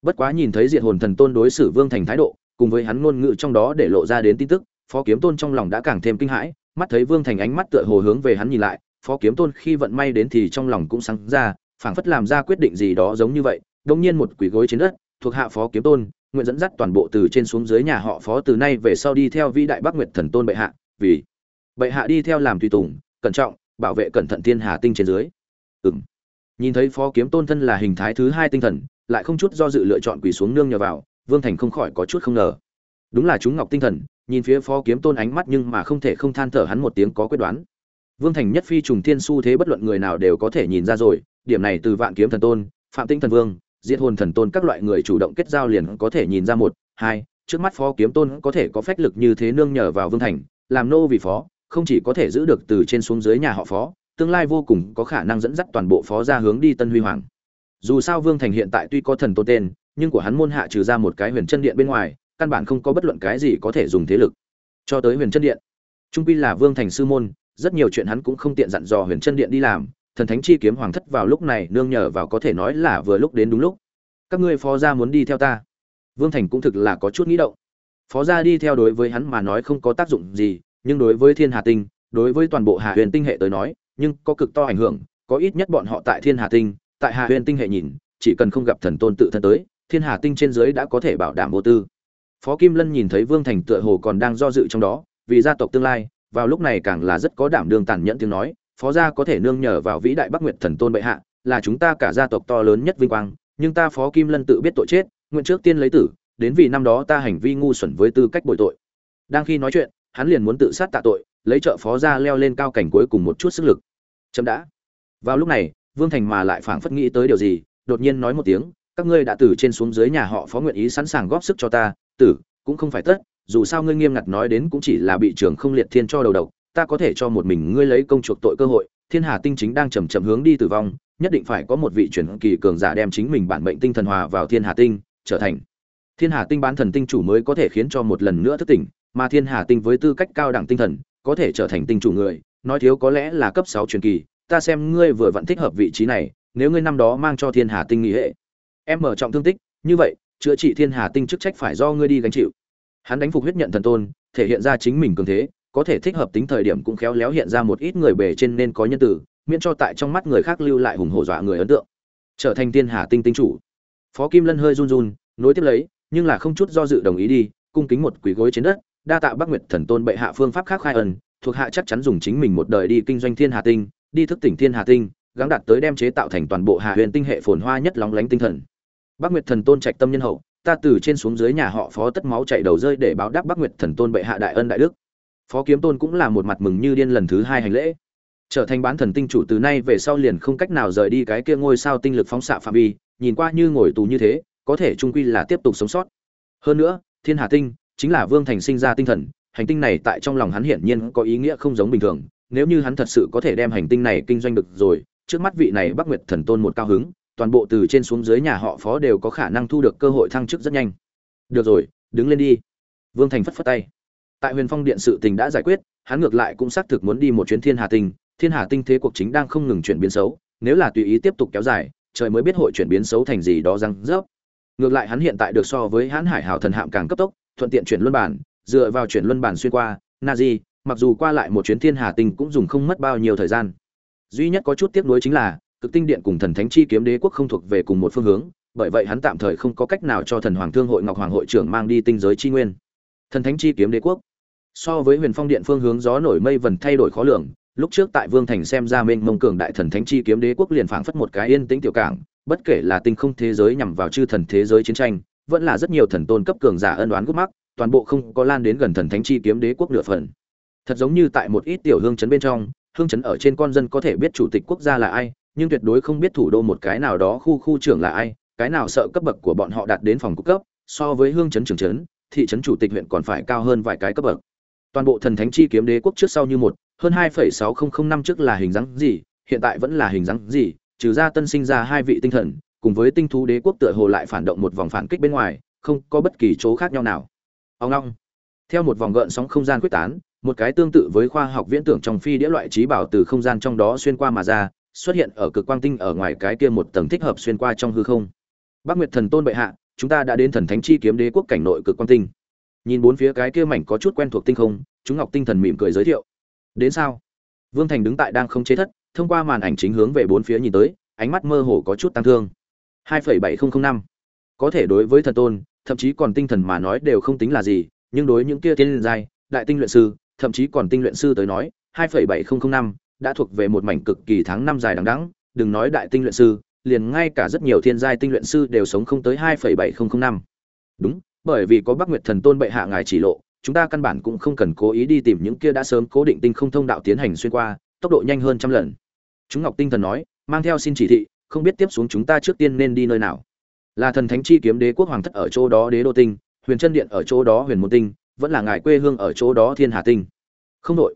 Bất quá nhìn thấy diệt hồn thần tôn đối xử vương thành thái độ, cùng với hắn ngôn ngữ trong đó để lộ ra đến tin tức, phó kiếm tôn trong lòng đã càng thêm kinh hãi, mắt thấy vương thành ánh mắt tựa hồ hướng về hắn nhìn lại phó kiếm tôn khi vận may đến thì trong lòng cũng sáng ra, phảng phất làm ra quyết định gì đó giống như vậy đông nhiên một quỷ gối trên đất, thuộc hạ phó kiếm tôn, nguyện dẫn dắt toàn bộ từ trên xuống dưới nhà họ phó từ nay về sau đi theo vĩ đại bắc nguyệt thần tôn bệ hạ, vì bệ hạ đi theo làm tùy tùng, cẩn trọng, bảo vệ cẩn thận thiên hà tinh trên dưới. Ừ m nhìn thấy phó kiếm tôn thân là hình thái thứ hai tinh thần, lại không chút do dự lựa chọn quỳ xuống nương nhờ vào, vương thành không khỏi có chút không ngờ. Đúng là chúng ngọc tinh thần, nhìn phía phó kiếm tôn ánh mắt nhưng mà không thể không than thở hắn một tiếng có quyết đoán vương thành nhất phi trùng thiên su thế bất luận người nào đều có thể nhìn ra rồi, điểm này từ vạn kiếm thần tôn, phạm tinh thần vương, diệt hồn thần tôn các loại người chủ động kết giao liền có thể nhìn ra một, hai, trước mắt phó kiếm tôn có thể có phách lực như thế nương nhờ vào vương thành, làm nô vì phó, không chỉ có thể giữ được từ trên xuống dưới nhà họ phó, tương lai vô cùng có khả năng dẫn dắt toàn bộ phó ra hướng đi tân huy hoàng. Dù sao vương thành hiện tại tuy có thần tôn tên, nhưng của hắn môn hạ trừ ra một cái huyền chân điện bên ngoài, căn bản không có bất luận cái gì có thể dùng thế lực. Cho tới huyền chân điện, trung quy là vương thành sư môn rất nhiều chuyện hắn cũng không tiện dặn dò huyền chân điện đi làm, thần thánh chi kiếm hoàng thất vào lúc này nương nhờ vào có thể nói là vừa lúc đến đúng lúc. Các ngươi phó gia muốn đi theo ta. Vương thành cũng thực là có chút nghĩ động. Phó gia đi theo đối với hắn mà nói không có tác dụng gì, nhưng đối với thiên hà tinh, đối với toàn bộ hà huyền tinh hệ tới nói, nhưng có cực to ảnh hưởng, có ít nhất bọn họ tại thiên hà tinh, tại hà huyền tinh hệ nhìn, chỉ cần không gặp thần tôn tự thân tới, thiên hà tinh trên dưới đã có thể bảo đảm vô tư. Phó kim lân nhìn thấy vương thành tựa hồ còn đang do dự trong đó, vì gia tộc tương lai vào lúc này càng là rất có đảm đương tàn nhẫn tiếng nói, phó gia có thể nương nhờ vào vĩ đại bắc nguyệt thần tôn bệ hạ, là chúng ta cả gia tộc to lớn nhất vinh quang, nhưng ta phó kim lân tự biết tội chết, nguyện trước tiên lấy tử, đến vì năm đó ta hành vi ngu xuẩn với tư cách bội tội. Đang khi nói chuyện, hắn liền muốn tự sát tạ tội, lấy trợ phó gia leo lên cao cảnh cuối cùng một chút sức lực. Chậm đã. Vào lúc này, vương thành mà lại phảng phất nghĩ tới điều gì, đột nhiên nói một tiếng, các ngươi đã từ trên xuống dưới nhà họ phó nguyện ý sẵn sàng góp sức cho ta, tử, cũng không phải tất dù sao ngươi nghiêm ngặt nói đến cũng chỉ là bị trưởng không liệt thiên cho đầu độc, ta có thể cho một mình ngươi lấy công chuộc tội cơ hội, thiên hà tinh chính đang chầm chậm hướng đi tử vong, nhất định phải có một vị truyền kỳ cường giả đem chính mình bản mệnh tinh thần hòa vào thiên hà tinh, trở thành. Thiên hà tinh bán thần tinh chủ mới có thể khiến cho một lần nữa thức tỉnh, mà thiên hà tinh với tư cách cao đẳng tinh thần, có thể trở thành tinh chủ người, nói thiếu có lẽ là cấp sáu truyền kỳ, ta xem ngươi vừa vẫn thích hợp vị trí này, nếu ngươi năm đó mang cho thiên hà tinh nghỉ hệ, em mở trọng thương tích, như vậy, chữa trị thiên hà tinh chức trách phải do ngươi đi gánh chịu hắn đánh phục huyết nhận thần tôn, thể hiện ra chính mình cường thế, có thể thích hợp tính thời điểm cũng khéo léo hiện ra một ít người bề trên nên có nhân tử, miễn cho tại trong mắt người khác lưu lại hùng hổ dọa người ấn tượng. Trở thành thiên hà tinh tinh chủ. Phó kim lân hơi run run, nối tiếp lấy, nhưng là không chút do dự đồng ý đi, cung kính một quỷ gối trên đất, đa tạ bắc nguyệt thần tôn bệ hạ phương pháp khác khai ân, thuộc hạ chắc chắn dùng chính mình một đời đi kinh doanh thiên hà tinh, đi thức tỉnh thiên hà tinh, gắng đạt tới đem chế tạo thành toàn bộ hà huyền tinh hệ phồn hoa nhất lóng lánh tinh thần. Bắc nguyệt thần tôn trạch tâm nhân hậu ta từ trên xuống dưới nhà họ phó tất máu chảy đầu rơi để báo đáp bắc nguyệt thần tôn bệ hạ đại ân đại đức. Phó kiếm tôn cũng là một mặt mừng như điên lần thứ hai hành lễ. Trở thành bán thần tinh chủ từ nay về sau liền không cách nào rời đi cái kia ngôi sao tinh lực phóng xạ phạm vi, nhìn qua như ngồi tù như thế, có thể trung quy là tiếp tục sống sót. Hơn nữa, thiên hà tinh chính là vương thành sinh ra tinh thần, hành tinh này tại trong lòng hắn hiển nhiên có ý nghĩa không giống bình thường, nếu như hắn thật sự có thể đem hành tinh này kinh doanh được rồi, trước mắt vị này bắc nguyệt thần tôn một cao hứng toàn bộ từ trên xuống dưới nhà họ phó đều có khả năng thu được cơ hội thăng chức rất nhanh. Được rồi, đứng lên đi. Vương thành phất phất tay. Tại huyền phong điện sự tình đã giải quyết, hắn ngược lại cũng xác thực muốn đi một chuyến thiên hà tinh. Thiên hà tinh thế cuộc chính đang không ngừng chuyển biến xấu, nếu là tùy ý tiếp tục kéo dài, trời mới biết hội chuyển biến xấu thành gì đó răng rớp. Ngược lại hắn hiện tại được so với hãn hải hào thần hạm càng cấp tốc, thuận tiện chuyển luân bản, dựa vào chuyển luân bản xuyên qua, na di, mặc dù qua lại một chuyến thiên hà tinh cũng dùng không mất bao nhiêu thời gian. Duy nhất có chút tiếc nuối chính là cực tinh điện cùng thần thánh chi kiếm đế quốc không thuộc về cùng một phương hướng, bởi vậy hắn tạm thời không có cách nào cho thần hoàng thương hội ngọc hoàng hội trưởng mang đi tinh giới chi nguyên. Thần thánh chi kiếm đế quốc. So với huyền phong điện phương hướng gió nổi mây vần thay đổi khó lường, lúc trước tại vương thành xem ra mênh mông cường đại thần thánh chi kiếm đế quốc liền phảng phất một cái yên tĩnh tiểu cảng, bất kể là tinh không thế giới nhằm vào chư thần thế giới chiến tranh, vẫn là rất nhiều thần tôn cấp cường giả ân đoán gút mắc, toàn bộ không có lan đến gần thần thánh chi kiếm đế quốc nửa phần. Thật giống như tại một ít tiểu hương chấn bên trong, hương chấn ở trên con dân có thể biết chủ tịch quốc gia là ai nhưng tuyệt đối không biết thủ đô một cái nào đó khu khu trưởng là ai, cái nào sợ cấp bậc của bọn họ đạt đến phòng cung cấp, so với hương trấn trưởng trấn, thị trấn chủ tịch huyện còn phải cao hơn vài cái cấp bậc. Toàn bộ thần thánh chi kiếm đế quốc trước sau như một, hơn hai sáu nghìn năm trước là hình dáng gì, hiện tại vẫn là hình dáng gì, trừ ra tân sinh ra hai vị tinh thần, cùng với tinh thú đế quốc tựa hồ lại phản động một vòng phản kích bên ngoài, không có bất kỳ chỗ khác nhau nào. Ông long, theo một vòng gợn sóng không gian quyết tán, một cái tương tự với khoa học viễn tưởng trong phi đĩa loại trí bảo từ không gian trong đó xuyên qua mà ra xuất hiện ở cực quang tinh ở ngoài cái kia một tầng thích hợp xuyên qua trong hư không. Bác nguyệt thần tôn bệ hạ, chúng ta đã đến thần thánh chi kiếm đế quốc cảnh nội cực quang tinh. Nhìn bốn phía cái kia mảnh có chút quen thuộc tinh không, chúng ngọc tinh thần mỉm cười giới thiệu. Đến sao? Vương thành đứng tại đang không chế thất, thông qua màn ảnh chính hướng về bốn phía nhìn tới, ánh mắt mơ hồ có chút tăng thương. 2.7005 có thể đối với thần tôn, thậm chí còn tinh thần mà nói đều không tính là gì, nhưng đối những kia tiên giai, đại tinh luyện sư, thậm chí còn tinh luyện sư tới nói 2.7005 đã thuộc về một mảnh cực kỳ tháng năm dài đằng đẵng đừng nói đại tinh luyện sư liền ngay cả rất nhiều thiên giai tinh luyện sư đều sống không tới 2.7005 đúng bởi vì có Bắc Nguyệt Thần Tôn bệ hạ ngài chỉ lộ, chúng ta căn bản cũng không cần cố ý đi tìm những kia đã sớm cố định tinh không thông đạo tiến hành xuyên qua, tốc độ nhanh hơn trăm lần. Chúng Ngọc Tinh Thần nói, mang theo xin chỉ thị, không biết tiếp xuống chúng ta trước tiên nên đi nơi nào. Là thần thánh chi kiếm đế quốc hoàng thất ở chỗ đó đế đô tinh, huyền chân điện ở chỗ đó huyền môn tinh, vẫn là ngài quê hương ở chỗ đó thiên hà tinh. Không đội.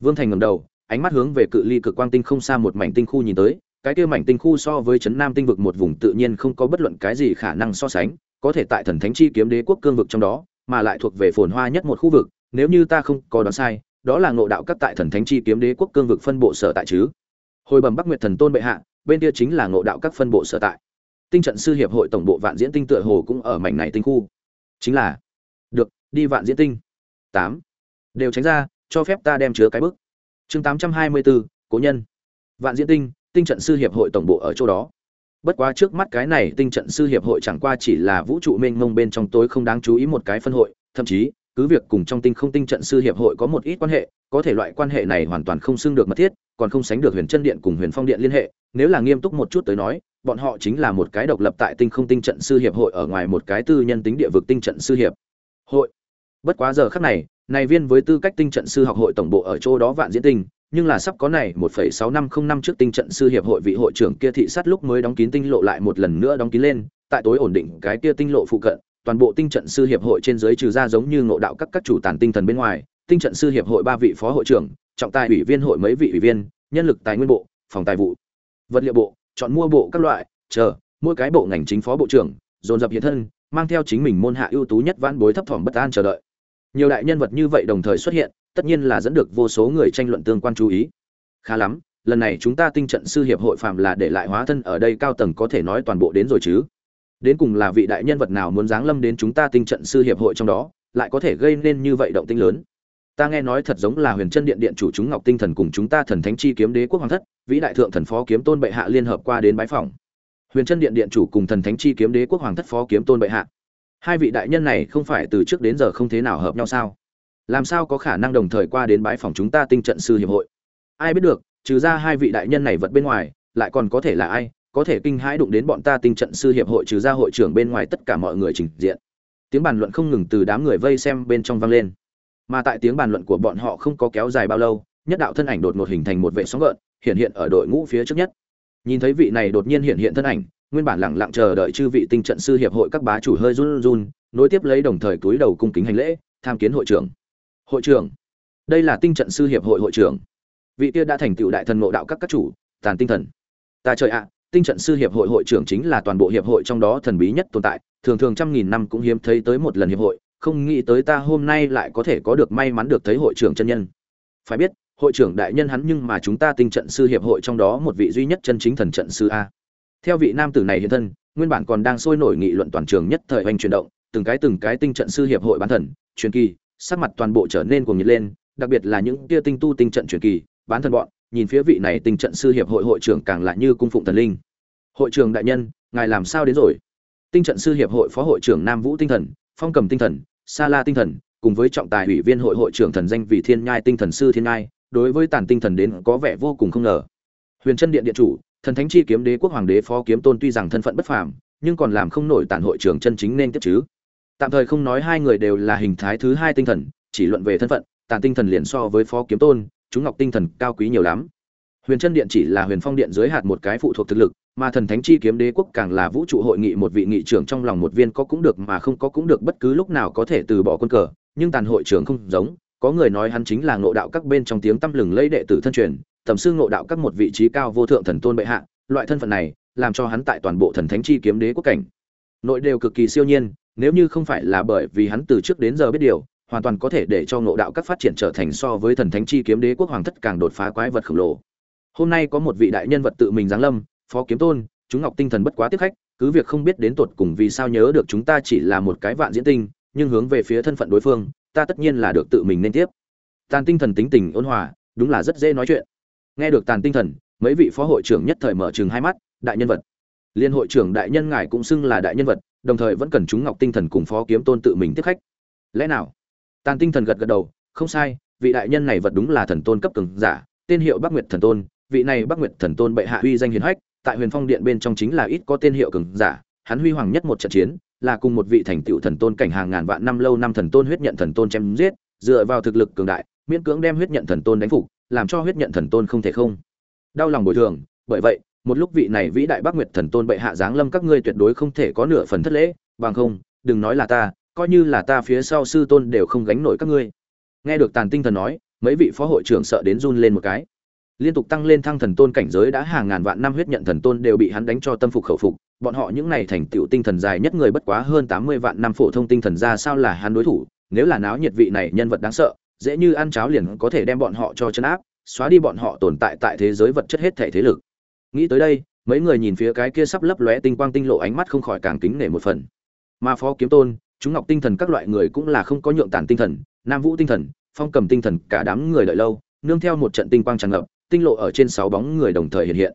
Vương Thành ngẩng đầu, ánh mắt hướng về cự ly cực quang tinh không xa một mảnh tinh khu nhìn tới, cái kia mảnh tinh khu so với chấn nam tinh vực một vùng tự nhiên không có bất luận cái gì khả năng so sánh, có thể tại thần thánh chi kiếm đế quốc cương vực trong đó, mà lại thuộc về phồn hoa nhất một khu vực, nếu như ta không có đoán sai, đó là ngộ đạo các tại thần thánh chi kiếm đế quốc cương vực phân bộ sở tại chứ. Hồi bẩm Bắc Nguyệt thần tôn bệ hạ, bên kia chính là ngộ đạo các phân bộ sở tại. Tinh trận sư hiệp hội tổng bộ Vạn Diễn Tinh tựa hồ cũng ở mảnh này tinh khu. Chính là Được, đi Vạn Diễn Tinh. tám Đều tránh ra, cho phép ta đem chứa cái bức. Chương tám trăm hai mươi bốn Cố nhân. Vạn Diễn Tinh, Tinh trận sư hiệp hội tổng bộ ở chỗ đó bất quá trước mắt cái này tinh trận sư hiệp hội chẳng qua chỉ là vũ trụ mênh mông bên trong tối không đáng chú ý một cái phân hội thậm chí cứ việc cùng trong tinh không tinh trận sư hiệp hội có một ít quan hệ có thể loại quan hệ này hoàn toàn không xưng được mật thiết còn không sánh được huyền chân điện cùng huyền phong điện liên hệ nếu là nghiêm túc một chút tới nói bọn họ chính là một cái độc lập tại tinh không tinh trận sư hiệp hội ở ngoài một cái tư nhân tính địa vực tinh trận sư hiệp hội bất quá giờ khắc này này viên với tư cách tinh trận sư học hội tổng bộ ở chỗ đó vạn diễn tinh nhưng là sắp có này 1.6505 năm trước tinh trận sư hiệp hội vị hội trưởng kia thị sát lúc mới đóng kín tinh lộ lại một lần nữa đóng kín lên, tại tối ổn định cái kia tinh lộ phụ cận, toàn bộ tinh trận sư hiệp hội trên dưới trừ ra giống như ngộ đạo các các chủ tàn tinh thần bên ngoài, tinh trận sư hiệp hội ba vị phó hội trưởng, trọng tài ủy viên hội mấy vị ủy viên, nhân lực tài nguyên bộ, phòng tài vụ, vật liệu bộ, chọn mua bộ các loại, chờ, mỗi cái bộ ngành chính phó bộ trưởng, dồn dập hiện thân, mang theo chính mình môn hạ ưu tú nhất vãn bối thấp thỏm bất an chờ đợi. Nhiều đại nhân vật như vậy đồng thời xuất hiện, tất nhiên là dẫn được vô số người tranh luận tương quan chú ý. Khá lắm lần này chúng ta tinh trận sư hiệp hội phạm là để lại hóa thân ở đây cao tầng có thể nói toàn bộ đến rồi chứ. Đến cùng là vị đại nhân vật nào muốn giáng lâm đến chúng ta tinh trận sư hiệp hội trong đó lại có thể gây nên như vậy động tinh lớn. Ta nghe nói thật giống là huyền chân điện điện chủ chúng ngọc tinh thần cùng chúng ta thần thánh chi kiếm đế quốc hoàng thất vĩ đại thượng thần phó kiếm tôn bệ hạ liên hợp qua đến bái phòng huyền chân điện điện chủ cùng thần thánh chi kiếm đế quốc hoàng thất phó kiếm tôn bệ hạ hai vị đại nhân này không phải từ trước đến giờ không thế nào hợp nhau sao? Làm sao có khả năng đồng thời qua đến bãi phòng chúng ta tinh trận sư hiệp hội? Ai biết được, trừ ra hai vị đại nhân này vật bên ngoài, lại còn có thể là ai, có thể kinh hãi đụng đến bọn ta tinh trận sư hiệp hội trừ ra hội trưởng bên ngoài tất cả mọi người trình diện. Tiếng bàn luận không ngừng từ đám người vây xem bên trong vang lên. Mà tại tiếng bàn luận của bọn họ không có kéo dài bao lâu, nhất đạo thân ảnh đột ngột hình thành một vệ sóng gợn, hiện hiện ở đội ngũ phía trước nhất. Nhìn thấy vị này đột nhiên hiện hiện thân ảnh nguyên bản lẳng lặng chờ đợi chư vị tinh trận sư hiệp hội các bá chủ hơi run run, nối tiếp lấy đồng thời túi đầu cung kính hành lễ, tham kiến hội trưởng. Hội trưởng? Đây là tinh trận sư hiệp hội hội trưởng. Vị kia đã thành tựu đại thần ngộ đạo các các chủ, tàn tinh thần. Ta trời ạ, tinh trận sư hiệp hội hội trưởng chính là toàn bộ hiệp hội trong đó thần bí nhất tồn tại, thường thường trăm nghìn năm cũng hiếm thấy tới một lần hiệp hội, không nghĩ tới ta hôm nay lại có thể có được may mắn được thấy hội trưởng chân nhân. Phải biết, hội trưởng đại nhân hắn nhưng mà chúng ta tinh trận sư hiệp hội trong đó một vị duy nhất chân chính thần trận sư a theo vị nam tử này hiện thân, nguyên bản còn đang sôi nổi nghị luận toàn trường nhất thời hoành chuyển động, từng cái từng cái tinh trận sư hiệp hội bán thần, truyền kỳ, sắc mặt toàn bộ trở nên cuồng nhiệt lên, đặc biệt là những kia tinh tu tinh trận truyền kỳ, bán thần bọn, nhìn phía vị này tinh trận sư hiệp hội hội trưởng càng lại như cung phụng thần linh. Hội trưởng đại nhân, ngài làm sao đến rồi? Tinh trận sư hiệp hội phó hội trưởng nam vũ tinh thần, phong cầm tinh thần, sa la tinh thần, cùng với trọng tài ủy viên hội hội trưởng thần danh vị thiên nhai tinh thần sư thiên nhai, đối với tàn tinh thần đến có vẻ vô cùng không ngờ. Huyền chân điện điện chủ thần thánh chi kiếm đế quốc hoàng đế phó kiếm tôn tuy rằng thân phận bất phàm, nhưng còn làm không nổi tản hội trưởng chân chính nên tiếp chứ. Tạm thời không nói hai người đều là hình thái thứ hai tinh thần, chỉ luận về thân phận, tàn tinh thần liền so với phó kiếm tôn, chúng ngọc tinh thần cao quý nhiều lắm. Huyền chân điện chỉ là huyền phong điện dưới hạt một cái phụ thuộc thực lực, mà thần thánh chi kiếm đế quốc càng là vũ trụ hội nghị một vị nghị trưởng trong lòng một viên có cũng được mà không có cũng được bất cứ lúc nào có thể từ bỏ quân cờ, nhưng tàn hội trưởng không giống, có người nói hắn chính là ngộ đạo các bên trong tiếng tăm lừng lấy đệ tử thân truyền tầm sư ngộ đạo các một vị trí cao vô thượng thần tôn bệ hạ, loại thân phận này, làm cho hắn tại toàn bộ thần thánh chi kiếm đế quốc cảnh. Nội đều cực kỳ siêu nhiên, nếu như không phải là bởi vì hắn từ trước đến giờ biết điều, hoàn toàn có thể để cho ngộ đạo các phát triển trở thành so với thần thánh chi kiếm đế quốc hoàng thất càng đột phá quái vật khổng lồ. Hôm nay có một vị đại nhân vật tự mình giáng lâm, phó kiếm tôn, chúng ngọc tinh thần bất quá tiếp khách, cứ việc không biết đến tột cùng vì sao nhớ được chúng ta chỉ là một cái vạn diễn tinh, nhưng hướng về phía thân phận đối phương, ta tất nhiên là được tự mình nên tiếp. Tàn tinh thần tính tình ôn hòa, đúng là rất dễ nói chuyện nghe được tàn tinh thần, mấy vị phó hội trưởng nhất thời mở chừng hai mắt, đại nhân vật. Liên hội trưởng đại nhân ngài cũng xưng là đại nhân vật, đồng thời vẫn cần chúng ngọc tinh thần cùng phó kiếm tôn tự mình tiếp khách. Lẽ nào? Tàn tinh thần gật gật đầu, không sai, vị đại nhân này vật đúng là thần tôn cấp cường giả, tên hiệu bắc nguyệt thần tôn, vị này bắc nguyệt thần tôn bệ hạ huy danh hiền hách, tại huyền phong điện bên trong chính là ít có tên hiệu cường giả, hắn huy hoàng nhất một trận chiến, là cùng một vị thành tựu thần tôn cảnh hàng ngàn vạn năm lâu năm thần tôn huyết nhận thần tôn chém giết, dựa vào thực lực cường đại, miễn cưỡng đem huyết nhận thần tôn đánh phục làm cho huyết nhận thần tôn không thể không. Đau lòng bồi thường, bởi vậy, một lúc vị này vĩ đại bắc nguyệt thần tôn bệ hạ giáng lâm các ngươi tuyệt đối không thể có nửa phần thất lễ, bằng không, đừng nói là ta, coi như là ta phía sau sư tôn đều không gánh nổi các ngươi. Nghe được tàn tinh thần nói, mấy vị phó hội trưởng sợ đến run lên một cái. Liên tục tăng lên thăng thần tôn cảnh giới đã hàng ngàn vạn năm huyết nhận thần tôn đều bị hắn đánh cho tâm phục khẩu phục, bọn họ những này thành tựu tinh thần dài nhất người bất quá hơn tám mươi vạn năm phổ thông tinh thần ra sao là hắn đối thủ, nếu là náo nhiệt vị này nhân vật đáng sợ dễ như ăn cháo liền có thể đem bọn họ cho chân áp, xóa đi bọn họ tồn tại tại thế giới vật chất hết thể thế lực. Nghĩ tới đây, mấy người nhìn phía cái kia sắp lấp lóe tinh quang tinh lộ ánh mắt không khỏi càng kính nể một phần. Mà phó kiếm tôn, chúng ngọc tinh thần các loại người cũng là không có nhượng tản tinh thần, nam vũ tinh thần, phong cầm tinh thần, cả đám người đợi lâu, nương theo một trận tinh quang tràn ngập, tinh lộ ở trên sáu bóng người đồng thời hiện hiện.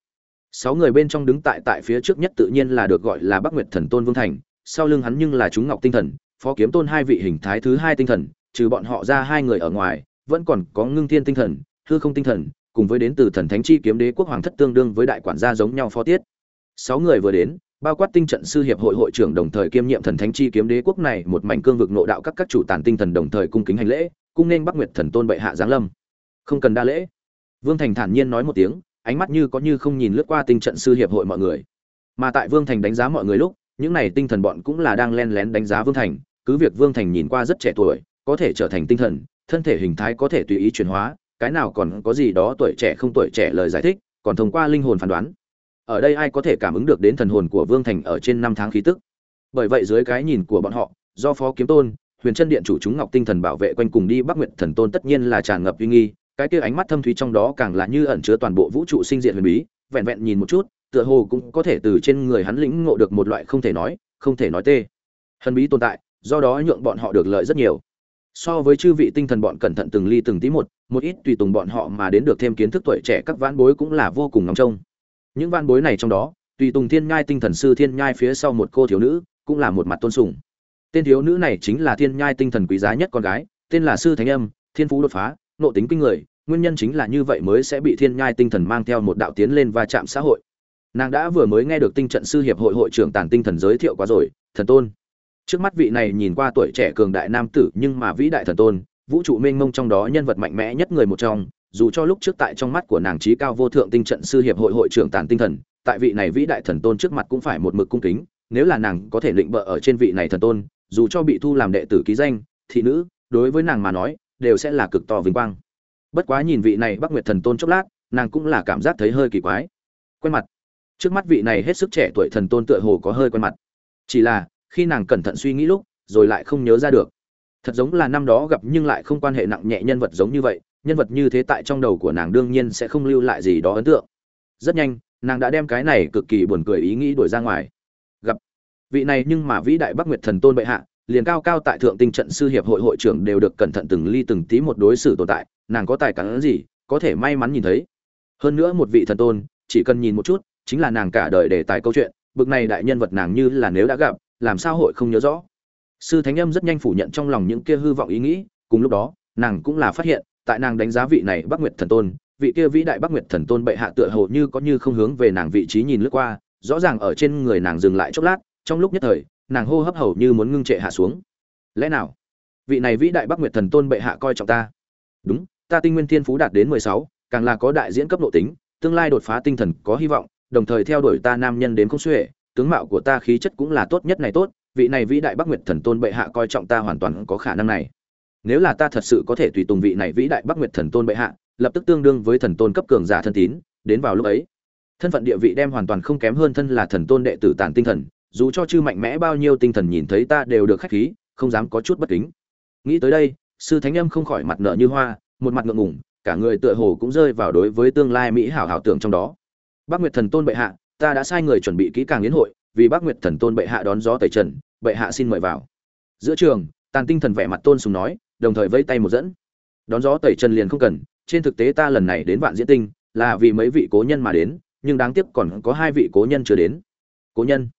Sáu người bên trong đứng tại tại phía trước nhất tự nhiên là được gọi là bắc nguyệt thần tôn vương thành, sau lưng hắn nhưng là chúng ngọc tinh thần, phó kiếm tôn hai vị hình thái thứ hai tinh thần trừ bọn họ ra hai người ở ngoài, vẫn còn có ngưng thiên tinh thần, hư không tinh thần, cùng với đến từ thần thánh chi kiếm đế quốc hoàng thất tương đương với đại quản gia giống nhau phó tiết. Sáu người vừa đến, bao quát tinh trận sư hiệp hội hội trưởng đồng thời kiêm nhiệm thần thánh chi kiếm đế quốc này một mảnh cương vực nội đạo các các chủ tàn tinh thần đồng thời cung kính hành lễ, cung nên bắc nguyệt thần tôn bệ hạ giáng lâm. Không cần đa lễ. Vương thành thản nhiên nói một tiếng, ánh mắt như có như không nhìn lướt qua tinh trận sư hiệp hội mọi người. Mà tại vương thành đánh giá mọi người lúc, những này tinh thần bọn cũng là đang lén lén đánh giá vương thành, cứ việc vương thành nhìn qua rất trẻ tuổi có thể trở thành tinh thần, thân thể hình thái có thể tùy ý chuyển hóa, cái nào còn có gì đó tuổi trẻ không tuổi trẻ lời giải thích, còn thông qua linh hồn phán đoán. Ở đây ai có thể cảm ứng được đến thần hồn của vương thành ở trên năm tháng khí tức? Bởi vậy dưới cái nhìn của bọn họ, do phó kiếm tôn, huyền chân điện chủ chúng ngọc tinh thần bảo vệ quanh cùng đi bắc Nguyệt thần tôn tất nhiên là tràn ngập uy nghi, cái kia ánh mắt thâm thúy trong đó càng là như ẩn chứa toàn bộ vũ trụ sinh diện huyền bí, vẹn vẹn nhìn một chút, tựa hồ cũng có thể từ trên người hắn lĩnh ngộ được một loại không thể nói, không thể nói tê. Huyền bí tồn tại, do đó nhượng bọn họ được lợi rất nhiều so với chư vị tinh thần bọn cẩn thận từng ly từng tí một một ít tùy tùng bọn họ mà đến được thêm kiến thức tuổi trẻ các vãn bối cũng là vô cùng ngóng trông. Những vãn bối này trong đó, tùy tùng thiên nhai tinh thần sư thiên nhai phía sau một cô thiếu nữ, cũng là một mặt tôn sùng. Tên thiếu nữ này chính là thiên nhai tinh thần quý giá nhất con gái, tên là sư thánh âm, thiên phú đột phá, nộ tính kinh người, nguyên nhân chính là như vậy mới sẽ bị thiên nhai tinh thần mang theo một đạo tiến lên va chạm xã hội. Nàng đã vừa mới nghe được tinh trận sư hiệp hội hội trưởng tàn tinh thần giới thiệu quá rồi, thần tôn trước mắt vị này nhìn qua tuổi trẻ cường đại nam tử nhưng mà vĩ đại thần tôn, vũ trụ mênh mông trong đó nhân vật mạnh mẽ nhất người một trong, dù cho lúc trước tại trong mắt của nàng trí cao vô thượng tinh trận sư hiệp hội hội trưởng tàn tinh thần, tại vị này vĩ đại thần tôn trước mặt cũng phải một mực cung kính, nếu là nàng có thể định bợ ở trên vị này thần tôn, dù cho bị thu làm đệ tử ký danh, thị nữ, đối với nàng mà nói, đều sẽ là cực to vinh quang. Bất quá nhìn vị này bắc nguyệt thần tôn chốc lát, nàng cũng là cảm giác thấy hơi kỳ quái. Quen mặt. Trước mắt vị này hết sức trẻ tuổi thần tôn tựa hồ có hơi quen mặt. Chỉ là khi nàng cẩn thận suy nghĩ lúc, rồi lại không nhớ ra được. Thật giống là năm đó gặp nhưng lại không quan hệ nặng nhẹ nhân vật giống như vậy, nhân vật như thế tại trong đầu của nàng đương nhiên sẽ không lưu lại gì đó ấn tượng. Rất nhanh, nàng đã đem cái này cực kỳ buồn cười ý nghĩ đuổi ra ngoài. Gặp vị này nhưng mà vĩ đại bắc nguyệt thần tôn bệ hạ, liền cao cao tại thượng tinh trận sư hiệp hội hội trưởng đều được cẩn thận từng ly từng tí một đối xử tồn tại, nàng có tài cản gì, có thể may mắn nhìn thấy. Hơn nữa một vị thần tôn, chỉ cần nhìn một chút, chính là nàng cả đời để tài câu chuyện, bực này đại nhân vật nàng như là nếu đã gặp làm sao hội không nhớ rõ? Sư thánh âm rất nhanh phủ nhận trong lòng những kia hư vọng ý nghĩ, cùng lúc đó, nàng cũng là phát hiện, tại nàng đánh giá vị này bắc nguyệt thần tôn, vị kia vĩ đại bắc nguyệt thần tôn bệ hạ tựa hồ như có như không hướng về nàng vị trí nhìn lướt qua, rõ ràng ở trên người nàng dừng lại chốc lát, trong lúc nhất thời, nàng hô hấp hầu như muốn ngưng trệ hạ xuống. Lẽ nào, vị này vĩ đại bắc nguyệt thần tôn bệ hạ coi trọng ta? Đúng, ta tinh nguyên thiên phú đạt đến mười sáu, càng là có đại diễn cấp độ tính, tương lai đột phá tinh thần có hy vọng, đồng thời theo đuổi ta nam nhân đến không xuể tướng mạo của ta khí chất cũng là tốt nhất này tốt, vị này vĩ đại bắc nguyệt thần tôn bệ hạ coi trọng ta hoàn toàn có khả năng này. Nếu là ta thật sự có thể tùy tùng vị này vĩ đại bắc nguyệt thần tôn bệ hạ, lập tức tương đương với thần tôn cấp cường giả thân tín, đến vào lúc ấy, thân phận địa vị đem hoàn toàn không kém hơn thân là thần tôn đệ tử tản tinh thần, dù cho chư mạnh mẽ bao nhiêu tinh thần nhìn thấy ta đều được khách khí, không dám có chút bất kính. Nghĩ tới đây, sư thánh âm không khỏi mặt nợ như hoa, một mặt ngượng ngủng cả người tựa hồ cũng rơi vào đối với tương lai mỹ hảo hảo tưởng trong đó. Bác nguyệt thần tôn bệ hạ ta đã sai người chuẩn bị kỹ càng yến hội, vì bác nguyệt thần tôn bệ hạ đón gió tẩy trần, bệ hạ xin mời vào. Giữa trường, tàn tinh thần vẻ mặt tôn sùng nói, đồng thời vẫy tay một dẫn. Đón gió tẩy trần liền không cần, trên thực tế ta lần này đến vạn diễn tinh, là vì mấy vị cố nhân mà đến, nhưng đáng tiếc còn có hai vị cố nhân chưa đến. Cố nhân.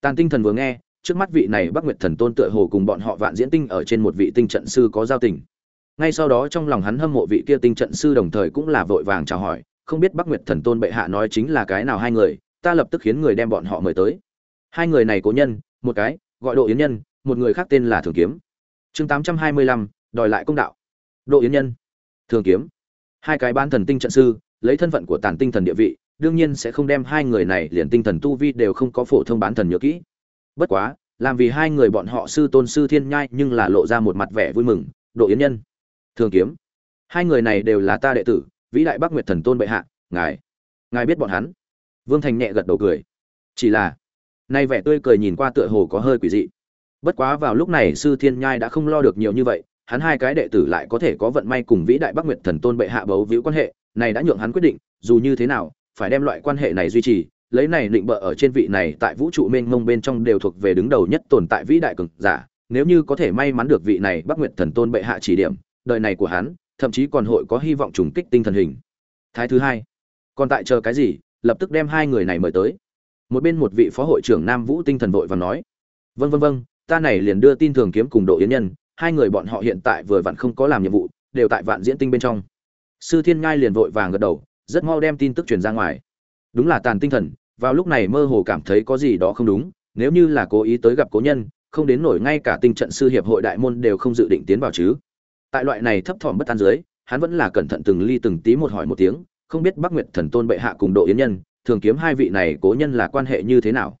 Tàn tinh thần vừa nghe, trước mắt vị này bắc nguyệt thần tôn tựa hồ cùng bọn họ vạn diễn tinh ở trên một vị tinh trận sư có giao tình. Ngay sau đó trong lòng hắn hâm mộ vị kia tinh trận sư đồng thời cũng là vội vàng chào hỏi, không biết bắc nguyệt thần tôn bệ hạ nói chính là cái nào hai người ta lập tức khiến người đem bọn họ mời tới. Hai người này cố nhân, một cái, gọi độ yến nhân, một người khác tên là thường kiếm. Chương tám trăm hai mươi lăm, đòi lại công đạo. Độ yến nhân. Thường kiếm. Hai cái ban thần tinh trận sư, lấy thân phận của tàn tinh thần địa vị, đương nhiên sẽ không đem hai người này liền tinh thần tu vi đều không có phổ thông bán thần nhớ kỹ. Bất quá, làm vì hai người bọn họ sư tôn sư thiên nhai nhưng là lộ ra một mặt vẻ vui mừng, độ yến nhân. Thường kiếm. Hai người này đều là ta đệ tử, vĩ đại bắc nguyệt thần tôn bệ hạ, ngài. Ngài biết bọn hắn vương thành nhẹ gật đầu cười. Chỉ là, nay vẻ tươi cười nhìn qua tựa hồ có hơi quỷ dị. Bất quá vào lúc này sư thiên nhai đã không lo được nhiều như vậy, hắn hai cái đệ tử lại có thể có vận may cùng vĩ đại bắc nguyệt thần tôn bệ hạ bấu víu quan hệ, này đã nhượng hắn quyết định, dù như thế nào, phải đem loại quan hệ này duy trì, lấy này định bợ ở trên vị này tại vũ trụ mênh mông bên trong đều thuộc về đứng đầu nhất tồn tại vĩ đại cực giả, nếu như có thể may mắn được vị này bắc nguyệt thần tôn bệ hạ chỉ điểm, đời này của hắn, thậm chí còn hội có hy vọng trùng kích tinh thần hình. Thái thứ hai, còn tại chờ cái gì? Lập tức đem hai người này mời tới. Một bên một vị phó hội trưởng nam vũ tinh thần vội và nói vâng vâng vâng ta này liền đưa tin thường kiếm cùng độ yến nhân, hai người bọn họ hiện tại vừa vặn không có làm nhiệm vụ, đều tại vạn diễn tinh bên trong. Sư thiên ngai liền vội vàng gật đầu, rất mau đem tin tức truyền ra ngoài. Đúng là tàn tinh thần, vào lúc này mơ hồ cảm thấy có gì đó không đúng, nếu như là cố ý tới gặp cố nhân, không đến nổi ngay cả tinh trận sư hiệp hội đại môn đều không dự định tiến vào chứ. Tại loại này thấp thỏm bất an dưới, hắn vẫn là cẩn thận từng ly từng tí một hỏi một tiếng không biết bắc nguyệt thần tôn bệ hạ cùng độ yến nhân thường kiếm hai vị này cố nhân là quan hệ như thế nào.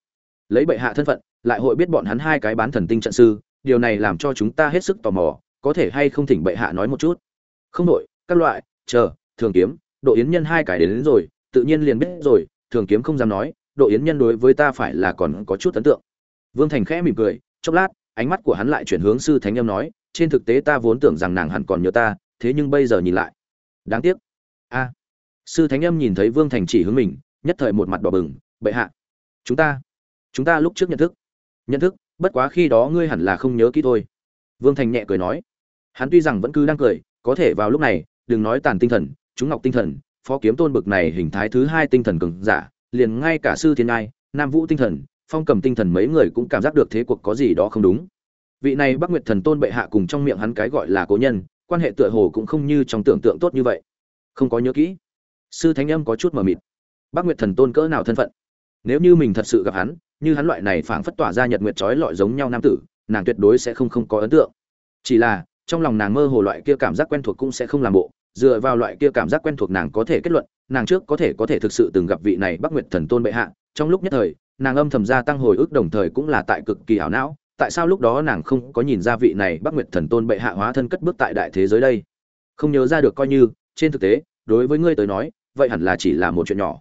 Lấy bệ hạ thân phận lại hội biết bọn hắn hai cái bán thần tinh trận sư điều này làm cho chúng ta hết sức tò mò có thể hay không thỉnh bệ hạ nói một chút. Không đội các loại chờ thường kiếm độ yến nhân hai cái đến, đến rồi tự nhiên liền biết rồi thường kiếm không dám nói độ yến nhân đối với ta phải là còn có chút ấn tượng. Vương thành khẽ mỉm cười chốc lát ánh mắt của hắn lại chuyển hướng sư thánh âm nói trên thực tế ta vốn tưởng rằng nàng hẳn còn nhớ ta thế nhưng bây giờ nhìn lại. Đáng tiếc. A sư thánh âm nhìn thấy vương thành chỉ hướng mình, nhất thời một mặt đỏ bừng, bệ hạ, chúng ta chúng ta lúc trước nhận thức nhận thức, bất quá khi đó ngươi hẳn là không nhớ kỹ thôi. Vương thành nhẹ cười nói. Hắn tuy rằng vẫn cứ đang cười, có thể vào lúc này, đừng nói tàn tinh thần, chúng ngọc tinh thần, phó kiếm tôn bực này hình thái thứ hai tinh thần cường giả, liền ngay cả sư thiên ngai, nam vũ tinh thần, phong cầm tinh thần mấy người cũng cảm giác được thế cuộc có gì đó không đúng. Vị này bắc nguyệt thần tôn bệ hạ cùng trong miệng hắn cái gọi là cố nhân, quan hệ tựa hồ cũng không như trong tưởng tượng tốt như vậy. Không có nhớ kỹ sư thánh âm có chút mờ mịt. Bắc nguyệt thần tôn cỡ nào thân phận? Nếu như mình thật sự gặp hắn, như hắn loại này phảng phất tỏa ra nhật nguyệt trói lọi giống nhau nam tử, nàng tuyệt đối sẽ không không có ấn tượng. Chỉ là, trong lòng nàng mơ hồ loại kia cảm giác quen thuộc cũng sẽ không làm bộ, dựa vào loại kia cảm giác quen thuộc nàng có thể kết luận, nàng trước có thể có thể thực sự từng gặp vị này bắc nguyệt thần tôn bệ hạ, trong lúc nhất thời, nàng âm thầm gia tăng hồi ức đồng thời cũng là tại cực kỳ ảo não, tại sao lúc đó nàng không có nhìn ra vị này bắc nguyệt thần tôn bệ hạ hóa thân cất bước tại đại thế giới đây? Không nhớ ra được coi như, trên thực tế, đối với ngươi tới nói vậy hẳn là chỉ là một chuyện nhỏ.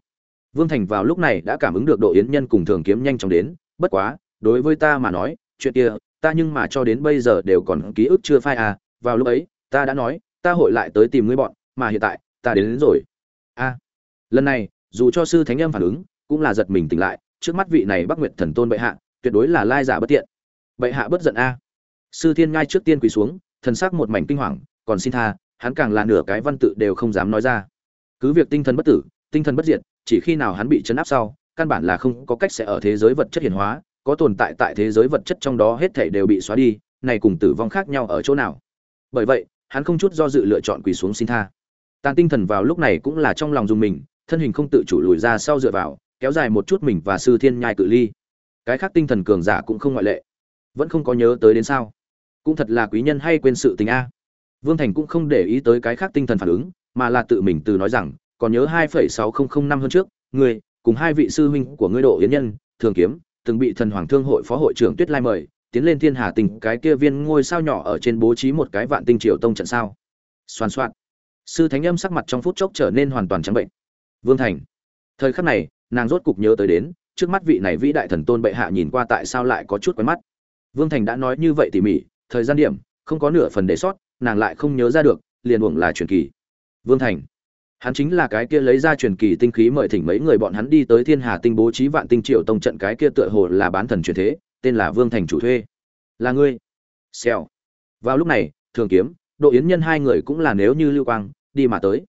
Vương thành vào lúc này đã cảm ứng được độ yến nhân cùng thường kiếm nhanh chóng đến bất quá đối với ta mà nói chuyện kia ta nhưng mà cho đến bây giờ đều còn ký ức chưa phai à vào lúc ấy ta đã nói ta hội lại tới tìm ngươi bọn mà hiện tại ta đến, đến rồi. A lần này dù cho sư thánh âm phản ứng cũng là giật mình tỉnh lại trước mắt vị này bắc nguyệt thần tôn bệ hạ tuyệt đối là lai giả bất tiện. Bệ hạ bất giận a. Sư thiên ngay trước tiên quỳ xuống thần sắc một mảnh kinh hoàng còn xin tha hắn càng là nửa cái văn tự đều không dám nói ra cứ việc tinh thần bất tử, tinh thần bất diệt, chỉ khi nào hắn bị chấn áp sau, căn bản là không có cách sẽ ở thế giới vật chất hiển hóa, có tồn tại tại thế giới vật chất trong đó hết thảy đều bị xóa đi, này cùng tử vong khác nhau ở chỗ nào? Bởi vậy, hắn không chút do dự lựa chọn quỳ xuống xin tha. Tàn tinh thần vào lúc này cũng là trong lòng dùng mình, thân hình không tự chủ lùi ra sau dựa vào, kéo dài một chút mình và sư thiên nhai cự ly. Cái khác tinh thần cường giả cũng không ngoại lệ. Vẫn không có nhớ tới đến sao? Cũng thật là quý nhân hay quên sự tình a. Vương thành cũng không để ý tới cái khác tinh thần phản ứng mà là tự mình từ nói rằng, còn nhớ hai phẩy sáu không không năm hơn trước, ngươi, cùng hai vị sư huynh của ngươi độ yến nhân, thường kiếm, từng bị thần hoàng thương hội phó hội trưởng tuyết lai mời, tiến lên thiên hà tình, cái kia viên ngôi sao nhỏ ở trên bố trí một cái vạn tinh triều tông trận sao. Xoan xoạn. Sư thánh âm sắc mặt trong phút chốc trở nên hoàn toàn trắng bệnh. Vương thành. Thời khắc này, nàng rốt cục nhớ tới đến, trước mắt vị này vĩ đại thần tôn bệ hạ nhìn qua tại sao lại có chút quen mắt. Vương thành đã nói như vậy tỉ mỉ, thời gian điểm, không có nửa phần để sót, nàng lại không nhớ ra được, liền uổng là truyền kỳ vương thành. Hắn chính là cái kia lấy ra truyền kỳ tinh khí mời thỉnh mấy người bọn hắn đi tới thiên hà tinh bố trí vạn tinh triệu tông trận cái kia tựa hồ là bán thần truyền thế, tên là vương thành chủ thuê. Là ngươi? Xèo. Vào lúc này, thường kiếm, độ yến nhân hai người cũng là nếu như lưu quang, đi mà tới.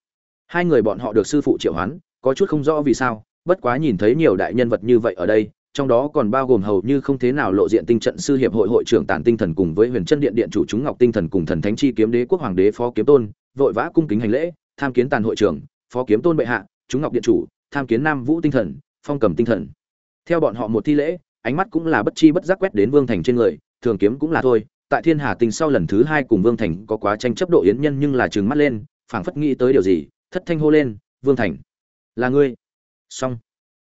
Hai người bọn họ được sư phụ triệu hoán, có chút không rõ vì sao, bất quá nhìn thấy nhiều đại nhân vật như vậy ở đây, trong đó còn bao gồm hầu như không thế nào lộ diện tinh trận sư hiệp hội hội trưởng tản tinh thần cùng với huyền chân điện điện chủ chúng ngọc tinh thần cùng thần thánh chi kiếm đế quốc hoàng đế phó kiếm tôn, vội vã cung kính hành lễ tham kiến tàn hội trưởng phó kiếm tôn bệ hạ, chúng ngọc điện chủ, tham kiến nam vũ tinh thần, phong cầm tinh thần. Theo bọn họ một thi lễ, ánh mắt cũng là bất chi bất giác quét đến vương thành trên người, thường kiếm cũng là thôi. Tại thiên hà tinh sau lần thứ hai cùng vương thành có quá tranh chấp độ yến nhân nhưng là trừng mắt lên, phảng phất nghĩ tới điều gì, thất thanh hô lên, vương thành, là ngươi. Xong.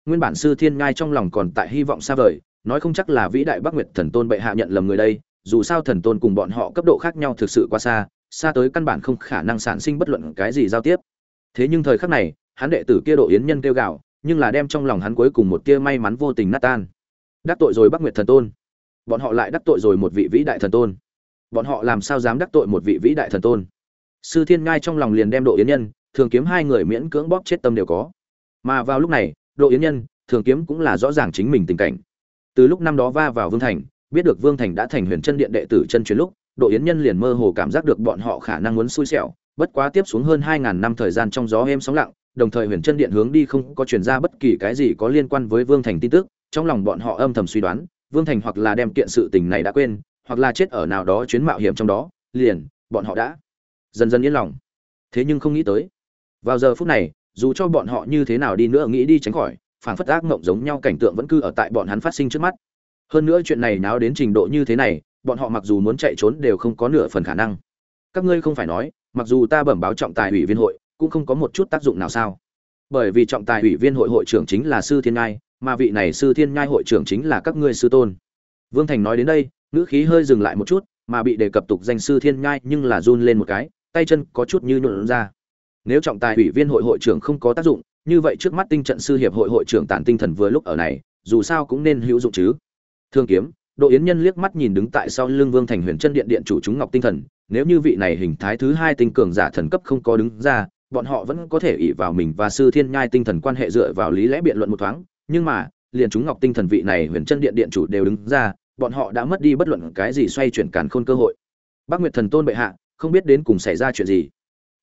Nguyên bản sư thiên ngai trong lòng còn tại hy vọng xa vời, nói không chắc là vĩ đại bắc nguyệt thần tôn bệ hạ nhận lầm người đây, dù sao thần tôn cùng bọn họ cấp độ khác nhau thực sự quá xa xa tới căn bản không khả năng sản sinh bất luận cái gì giao tiếp. Thế nhưng thời khắc này, hắn đệ tử kia độ yến nhân kêu gào, nhưng là đem trong lòng hắn cuối cùng một tia may mắn vô tình nát tan. Đắc tội rồi bắc nguyệt thần tôn. Bọn họ lại đắc tội rồi một vị vĩ đại thần tôn. Bọn họ làm sao dám đắc tội một vị vĩ đại thần tôn? Sư thiên ngai trong lòng liền đem độ yến nhân, thường kiếm hai người miễn cưỡng bóp chết tâm đều có. Mà vào lúc này, độ yến nhân, thường kiếm cũng là rõ ràng chính mình tình cảnh. Từ lúc năm đó va vào vương thành, biết được vương thành đã thành huyền chân điện đệ tử chân truyền lúc độ yến nhân liền mơ hồ cảm giác được bọn họ khả năng muốn xui xẻo, bất quá tiếp xuống hơn hai ngàn năm thời gian trong gió êm sóng lặng, đồng thời huyền chân điện hướng đi không có chuyển ra bất kỳ cái gì có liên quan với vương thành tin tức, trong lòng bọn họ âm thầm suy đoán, vương thành hoặc là đem kiện sự tình này đã quên, hoặc là chết ở nào đó chuyến mạo hiểm trong đó, liền, bọn họ đã dần dần yên lòng. Thế nhưng không nghĩ tới, vào giờ phút này, dù cho bọn họ như thế nào đi nữa nghĩ đi tránh khỏi phản phất ác mộng giống nhau cảnh tượng vẫn cứ ở tại bọn hắn phát sinh trước mắt. Hơn nữa chuyện này náo đến trình độ như thế này bọn họ mặc dù muốn chạy trốn đều không có nửa phần khả năng. Các ngươi không phải nói, mặc dù ta bẩm báo trọng tài ủy viên hội, cũng không có một chút tác dụng nào sao? Bởi vì trọng tài ủy viên hội hội trưởng chính là sư thiên ngai, mà vị này sư thiên ngai hội trưởng chính là các ngươi sư tôn. Vương thành nói đến đây, ngữ khí hơi dừng lại một chút, mà bị đề cập tục danh sư thiên ngai nhưng là run lên một cái, tay chân có chút như nhuộn ra. Nếu trọng tài ủy viên hội hội trưởng không có tác dụng, như vậy trước mắt tinh trận sư hiệp hội hội trưởng tản tinh thần vừa lúc ở này, dù sao cũng nên hữu dụng chứ. Thương kiếm độ yến nhân liếc mắt nhìn đứng tại sau lưng vương thành huyền chân điện điện chủ chúng ngọc tinh thần, nếu như vị này hình thái thứ hai tinh cường giả thần cấp không có đứng ra, bọn họ vẫn có thể ỷ vào mình và sư thiên nhai tinh thần quan hệ dựa vào lý lẽ biện luận một thoáng. Nhưng mà, liền chúng ngọc tinh thần vị này huyền chân điện điện chủ đều đứng ra, bọn họ đã mất đi bất luận cái gì xoay chuyển càn khôn cơ hội. Bác nguyệt thần tôn bệ hạ, không biết đến cùng xảy ra chuyện gì.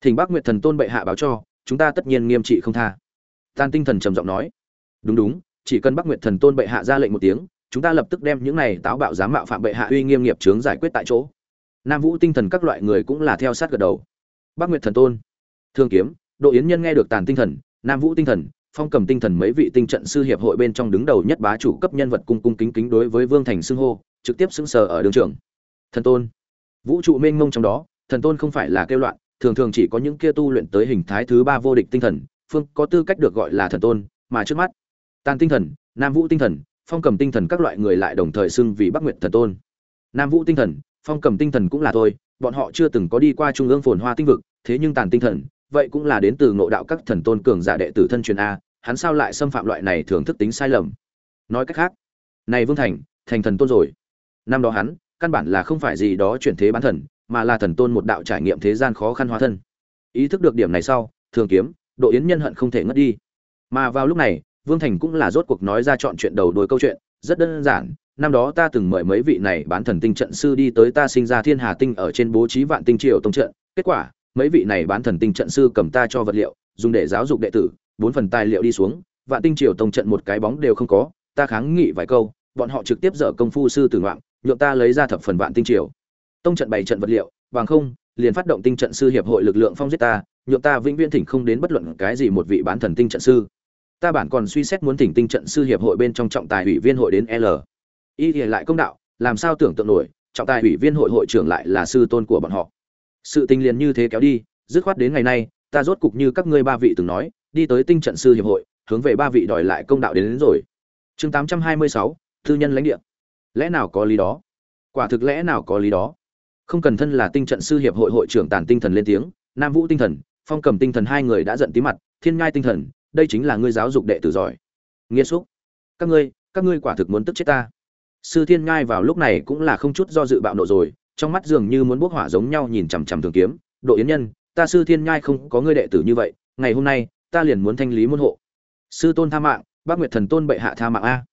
Thỉnh bác nguyệt thần tôn bệ hạ báo cho, chúng ta tất nhiên nghiêm trị không tha. Tan tinh thần trầm giọng nói. Đúng đúng, chỉ cần bác nguyệt thần tôn bệ hạ ra lệnh một tiếng chúng ta lập tức đem những này táo bạo dám mạo phạm bệ hạ uy nghiêm nghiệp chướng giải quyết tại chỗ. Nam vũ tinh thần các loại người cũng là theo sát gật đầu. Bác nguyệt thần tôn, thương kiếm, độ yến nhân nghe được tàn tinh thần, nam vũ tinh thần, phong cầm tinh thần mấy vị tinh trận sư hiệp hội bên trong đứng đầu nhất bá chủ cấp nhân vật cung cung kính kính đối với vương thành xưng hô, trực tiếp xưng sờ ở đường trường. Thần tôn, vũ trụ mênh mông trong đó, thần tôn không phải là kêu loạn, thường thường chỉ có những kia tu luyện tới hình thái thứ ba vô địch tinh thần, phương có tư cách được gọi là thần tôn, mà trước mắt, tàn tinh thần, nam vũ tinh thần phong cầm tinh thần các loại người lại đồng thời xưng vì bắc nguyệt thần tôn. Nam vũ tinh thần, phong cầm tinh thần cũng là thôi, bọn họ chưa từng có đi qua trung ương phồn hoa tinh vực, thế nhưng tàn tinh thần, vậy cũng là đến từ ngộ đạo các thần tôn cường giả đệ tử thân truyền a, hắn sao lại xâm phạm loại này thường thức tính sai lầm? Nói cách khác, này vương thành thành thần tôn rồi. Năm đó hắn, căn bản là không phải gì đó chuyển thế bán thần, mà là thần tôn một đạo trải nghiệm thế gian khó khăn hóa thân. Ý thức được điểm này sau, thường kiếm, độ yến nhân hận không thể ngất đi. Mà vào lúc này vương thành cũng là rốt cuộc nói ra chọn chuyện đầu đuôi câu chuyện, rất đơn giản, năm đó ta từng mời mấy vị này bán thần tinh trận sư đi tới ta sinh ra thiên hà tinh ở trên bố trí vạn tinh triều tông trận, kết quả, mấy vị này bán thần tinh trận sư cầm ta cho vật liệu, dùng để giáo dục đệ tử, bốn phần tài liệu đi xuống, vạn tinh triều tông trận một cái bóng đều không có, ta kháng nghị vài câu, bọn họ trực tiếp dở công phu sư tử ngoạn, nhượng ta lấy ra thập phần vạn tinh triều. Tông trận bày trận vật liệu, bằng không, liền phát động tinh trận sư hiệp hội lực lượng phong giết ta, nhượng ta vĩnh viễn thỉnh không đến bất luận cái gì một vị bán thần tinh trận sư ta bản còn suy xét muốn thỉnh tinh trận sư hiệp hội bên trong trọng tài ủy viên hội đến l. Y thì lại công đạo làm sao tưởng tượng nổi trọng tài ủy viên hội hội trưởng lại là sư tôn của bọn họ. Sự tình liền như thế kéo đi dứt khoát đến ngày nay ta rốt cục như các ngươi ba vị từng nói đi tới tinh trận sư hiệp hội hướng về ba vị đòi lại công đạo đến, đến rồi. Chương tám trăm hai mươi sáu thư nhân lãnh địa. Lẽ nào có lý đó? Quả thực lẽ nào có lý đó? Không cần thân là tinh trận sư hiệp hội hội trưởng tàn tinh thần lên tiếng nam vũ tinh thần phong cầm tinh thần hai người đã giận tí mặt thiên ngai tinh thần đây chính là ngươi giáo dục đệ tử giỏi. Nghĩa xúc các ngươi các ngươi quả thực muốn tức chết ta. Sư thiên ngai vào lúc này cũng là không chút do dự bạo nộ rồi, trong mắt dường như muốn bốc hỏa giống nhau nhìn chằm chằm thường kiếm. Độ yến nhân, ta sư thiên nhai không có ngươi đệ tử như vậy, ngày hôm nay, ta liền muốn thanh lý môn hộ. Sư tôn tha mạng, bác nguyệt thần tôn bệ hạ tha mạng a.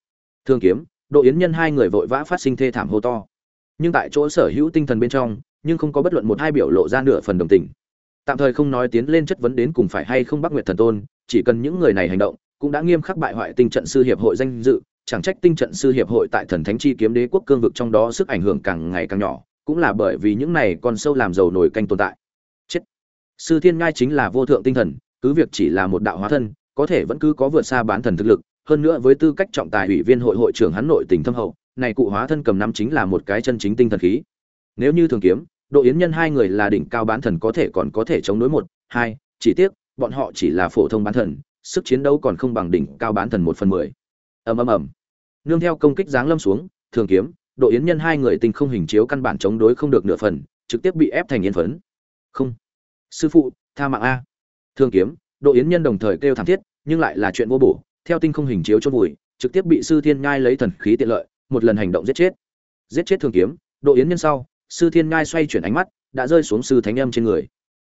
Thương kiếm, độ yến nhân hai người vội vã phát sinh thê thảm hô to. Nhưng tại chỗ sở hữu tinh thần bên trong, nhưng không có bất luận một hai biểu lộ ra nửa phần đồng tình. Tạm thời không nói tiến lên chất vấn đến cùng phải hay không bác nguyệt thần tôn chỉ cần những người này hành động, cũng đã nghiêm khắc bại hoại tinh trận sư hiệp hội danh dự, chẳng trách tinh trận sư hiệp hội tại thần thánh chi kiếm đế quốc cương vực trong đó sức ảnh hưởng càng ngày càng nhỏ, cũng là bởi vì những này con sâu làm dầu nổi canh tồn tại. Chết. Sư thiên ngai chính là vô thượng tinh thần, cứ việc chỉ là một đạo hóa thân, có thể vẫn cứ có vượt xa bán thần thực lực, hơn nữa với tư cách trọng tài ủy viên hội hội trưởng hắn nội tình thâm hậu, này cụ hóa thân cầm năm chính là một cái chân chính tinh thần khí. Nếu như thường kiếm, độ yến nhân hai người là đỉnh cao bán thần có thể còn có thể chống đối một, hai, chỉ tiếc bọn họ chỉ là phổ thông bán thần, sức chiến đấu còn không bằng đỉnh cao bán thần một phần mười. Ầm ầm ầm. Nương theo công kích giáng lâm xuống, thường kiếm, độ yến nhân hai người tinh không hình chiếu căn bản chống đối không được nửa phần, trực tiếp bị ép thành yên phấn. Không. Sư phụ, tha mạng a. Thương kiếm, độ yến nhân đồng thời kêu thảm thiết, nhưng lại là chuyện vô bổ, theo tinh không hình chiếu chôn vùi, trực tiếp bị sư thiên ngai lấy thần khí tiện lợi, một lần hành động giết chết. Giết chết thương kiếm, độ yến nhân sau, sư thiên ngai xoay chuyển ánh mắt, đã rơi xuống sư thánh âm trên người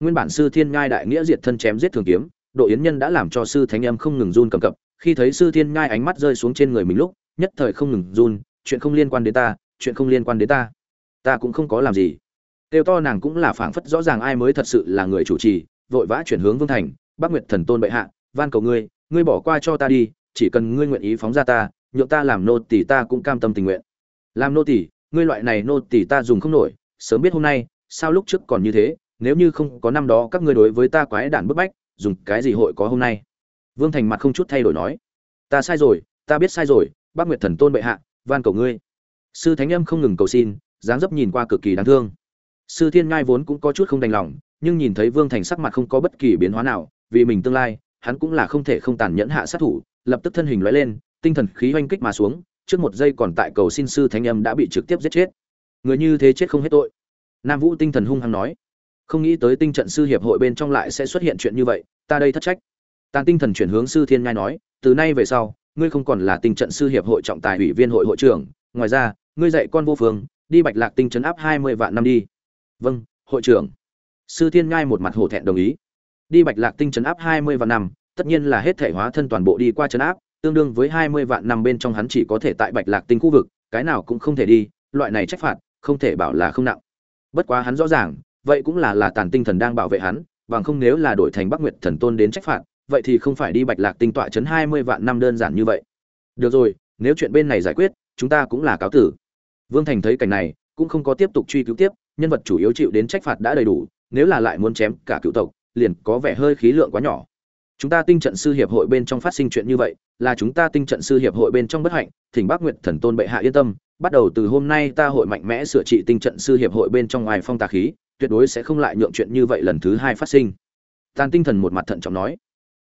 nguyên bản sư thiên ngai đại nghĩa diệt thân chém giết thường kiếm, độ yến nhân đã làm cho sư thánh em không ngừng run cầm cập. Khi thấy sư thiên ngai ánh mắt rơi xuống trên người mình lúc, nhất thời không ngừng run, chuyện không liên quan đến ta, chuyện không liên quan đến ta. Ta cũng không có làm gì. Tiêu to nàng cũng là phảng phất rõ ràng ai mới thật sự là người chủ trì, vội vã chuyển hướng vương thành. Bác nguyệt thần tôn bệ hạ, van cầu ngươi ngươi bỏ qua cho ta đi, chỉ cần ngươi nguyện ý phóng ra ta, nhượng ta làm nô tỷ ta cũng cam tâm tình nguyện. Làm nô tỷ ngươi loại này nô tỷ ta dùng không nổi, sớm biết hôm nay, sao lúc trước còn như thế? Nếu như không có năm đó các ngươi đối với ta quái đản bức bách, dùng cái gì hội có hôm nay? Vương thành mặt không chút thay đổi nói, ta sai rồi, ta biết sai rồi, bác nguyệt thần tôn bệ hạ, van cầu ngươi. Sư thánh âm không ngừng cầu xin, dáng dấp nhìn qua cực kỳ đáng thương. Sư thiên ngai vốn cũng có chút không đành lòng, nhưng nhìn thấy vương thành sắc mặt không có bất kỳ biến hóa nào, vì mình tương lai, hắn cũng là không thể không tàn nhẫn hạ sát thủ, lập tức thân hình lóe lên, tinh thần khí oanh kích mà xuống, trước một giây còn tại cầu xin sư thánh âm đã bị trực tiếp giết chết. Người như thế chết không hết tội. Nam vũ tinh thần hung hăng nói không nghĩ tới tinh trận sư hiệp hội bên trong lại sẽ xuất hiện chuyện như vậy, ta đây thất trách. Tàn tinh thần chuyển hướng sư thiên ngai nói, từ nay về sau, ngươi không còn là tinh trận sư hiệp hội trọng tài ủy viên hội hội trưởng, ngoài ra, ngươi dạy con vô phương, đi bạch lạc tinh trấn áp hai mươi vạn năm đi. Vâng hội trưởng. Sư thiên ngai một mặt hổ thẹn đồng ý. Đi bạch lạc tinh trấn áp hai mươi vạn năm, tất nhiên là hết thể hóa thân toàn bộ đi qua trấn áp, tương đương với hai mươi vạn năm bên trong hắn chỉ có thể tại bạch lạc tinh khu vực, cái nào cũng không thể đi, loại này trách phạt, không thể bảo là không nặng. Bất quá hắn rõ ràng vậy cũng là là tàn tinh thần đang bảo vệ hắn, bằng không nếu là đổi thành bắc nguyệt thần tôn đến trách phạt, vậy thì không phải đi bạch lạc tinh tọa chấn hai mươi vạn năm đơn giản như vậy. Được rồi, nếu chuyện bên này giải quyết, chúng ta cũng là cáo tử. Vương thành thấy cảnh này, cũng không có tiếp tục truy cứu tiếp, nhân vật chủ yếu chịu đến trách phạt đã đầy đủ, nếu là lại muốn chém cả cựu tộc, liền có vẻ hơi khí lượng quá nhỏ. Chúng ta tinh trận sư hiệp hội bên trong phát sinh chuyện như vậy, là chúng ta tinh trận sư hiệp hội bên trong bất hạnh, thỉnh bác nguyệt thần tôn bệ hạ yên tâm, bắt đầu từ hôm nay ta hội mạnh mẽ sửa trị tinh trận sư hiệp hội bên trong ngoài phong tà khí tuyệt đối sẽ không lại nhượng chuyện như vậy lần thứ hai phát sinh. Tàn tinh thần một mặt thận trọng nói.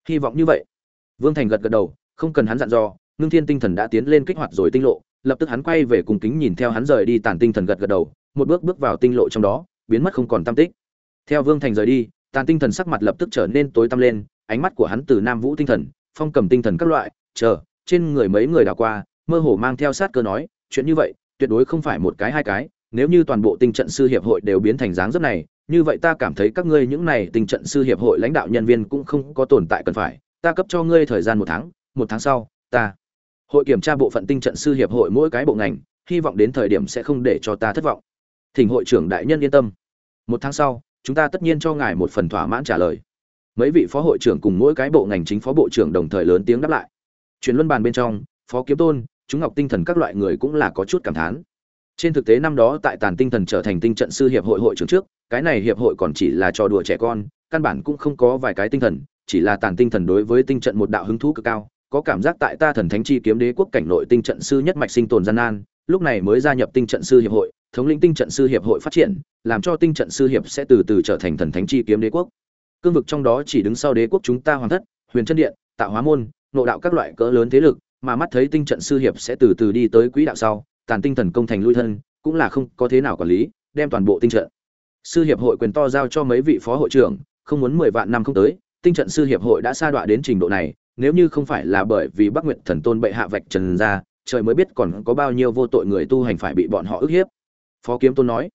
Hy vọng như vậy. Vương thành gật gật đầu, không cần hắn dặn dò, ngưng thiên tinh thần đã tiến lên kích hoạt rồi tinh lộ, lập tức hắn quay về cùng kính nhìn theo hắn rời đi tàn tinh thần gật gật đầu, một bước bước vào tinh lộ trong đó, biến mất không còn tam tích. Theo vương thành rời đi, tàn tinh thần sắc mặt lập tức trở nên tối tăm lên, ánh mắt của hắn từ nam vũ tinh thần, phong cầm tinh thần các loại, chờ, trên người mấy người đảo qua, mơ hồ mang theo sát cơ nói, chuyện như vậy, tuyệt đối không phải một cái hai cái nếu như toàn bộ tinh trận sư hiệp hội đều biến thành dáng dấp này, như vậy ta cảm thấy các ngươi những này tinh trận sư hiệp hội lãnh đạo nhân viên cũng không có tồn tại cần phải. Ta cấp cho ngươi thời gian một tháng một tháng sau, ta hội kiểm tra bộ phận tinh trận sư hiệp hội mỗi cái bộ ngành, hy vọng đến thời điểm sẽ không để cho ta thất vọng. Thỉnh hội trưởng đại nhân yên tâm. Một tháng sau, chúng ta tất nhiên cho ngài một phần thỏa mãn trả lời. Mấy vị phó hội trưởng cùng mỗi cái bộ ngành chính phó bộ trưởng đồng thời lớn tiếng đáp lại. Chuyển luân bàn bên trong, phó kiếm tôn, chúng ngọc tinh thần các loại người cũng là có chút cảm thán trên thực tế năm đó tại tàn tinh thần trở thành tinh trận sư hiệp hội hội trưởng trước, cái này hiệp hội còn chỉ là trò đùa trẻ con, căn bản cũng không có vài cái tinh thần, chỉ là tàn tinh thần đối với tinh trận một đạo hứng thú cực cao, có cảm giác tại ta thần thánh chi kiếm đế quốc cảnh nội tinh trận sư nhất mạch sinh tồn gian nan, lúc này mới gia nhập tinh trận sư hiệp hội, thống lĩnh tinh trận sư hiệp hội phát triển, làm cho tinh trận sư hiệp sẽ từ từ trở thành thần thánh chi kiếm đế quốc. Cương vực trong đó chỉ đứng sau đế quốc chúng ta hoàn thất, huyền chân điện, tạo hóa môn nội đạo các loại cỡ lớn thế lực, mà mắt thấy tinh trận sư hiệp sẽ từ từ đi tới quỹ đạo sau tàn tinh thần công thành lui thân, cũng là không có thế nào quản lý, đem toàn bộ tinh trận. Sư hiệp hội quyền to giao cho mấy vị phó hội trưởng, không muốn mười vạn năm không tới, tinh trận sư hiệp hội đã sa đọa đến trình độ này, nếu như không phải là bởi vì bắc nguyện thần tôn bệ hạ vạch trần ra, trời mới biết còn có bao nhiêu vô tội người tu hành phải bị bọn họ ức hiếp. Phó kiếm tôn nói,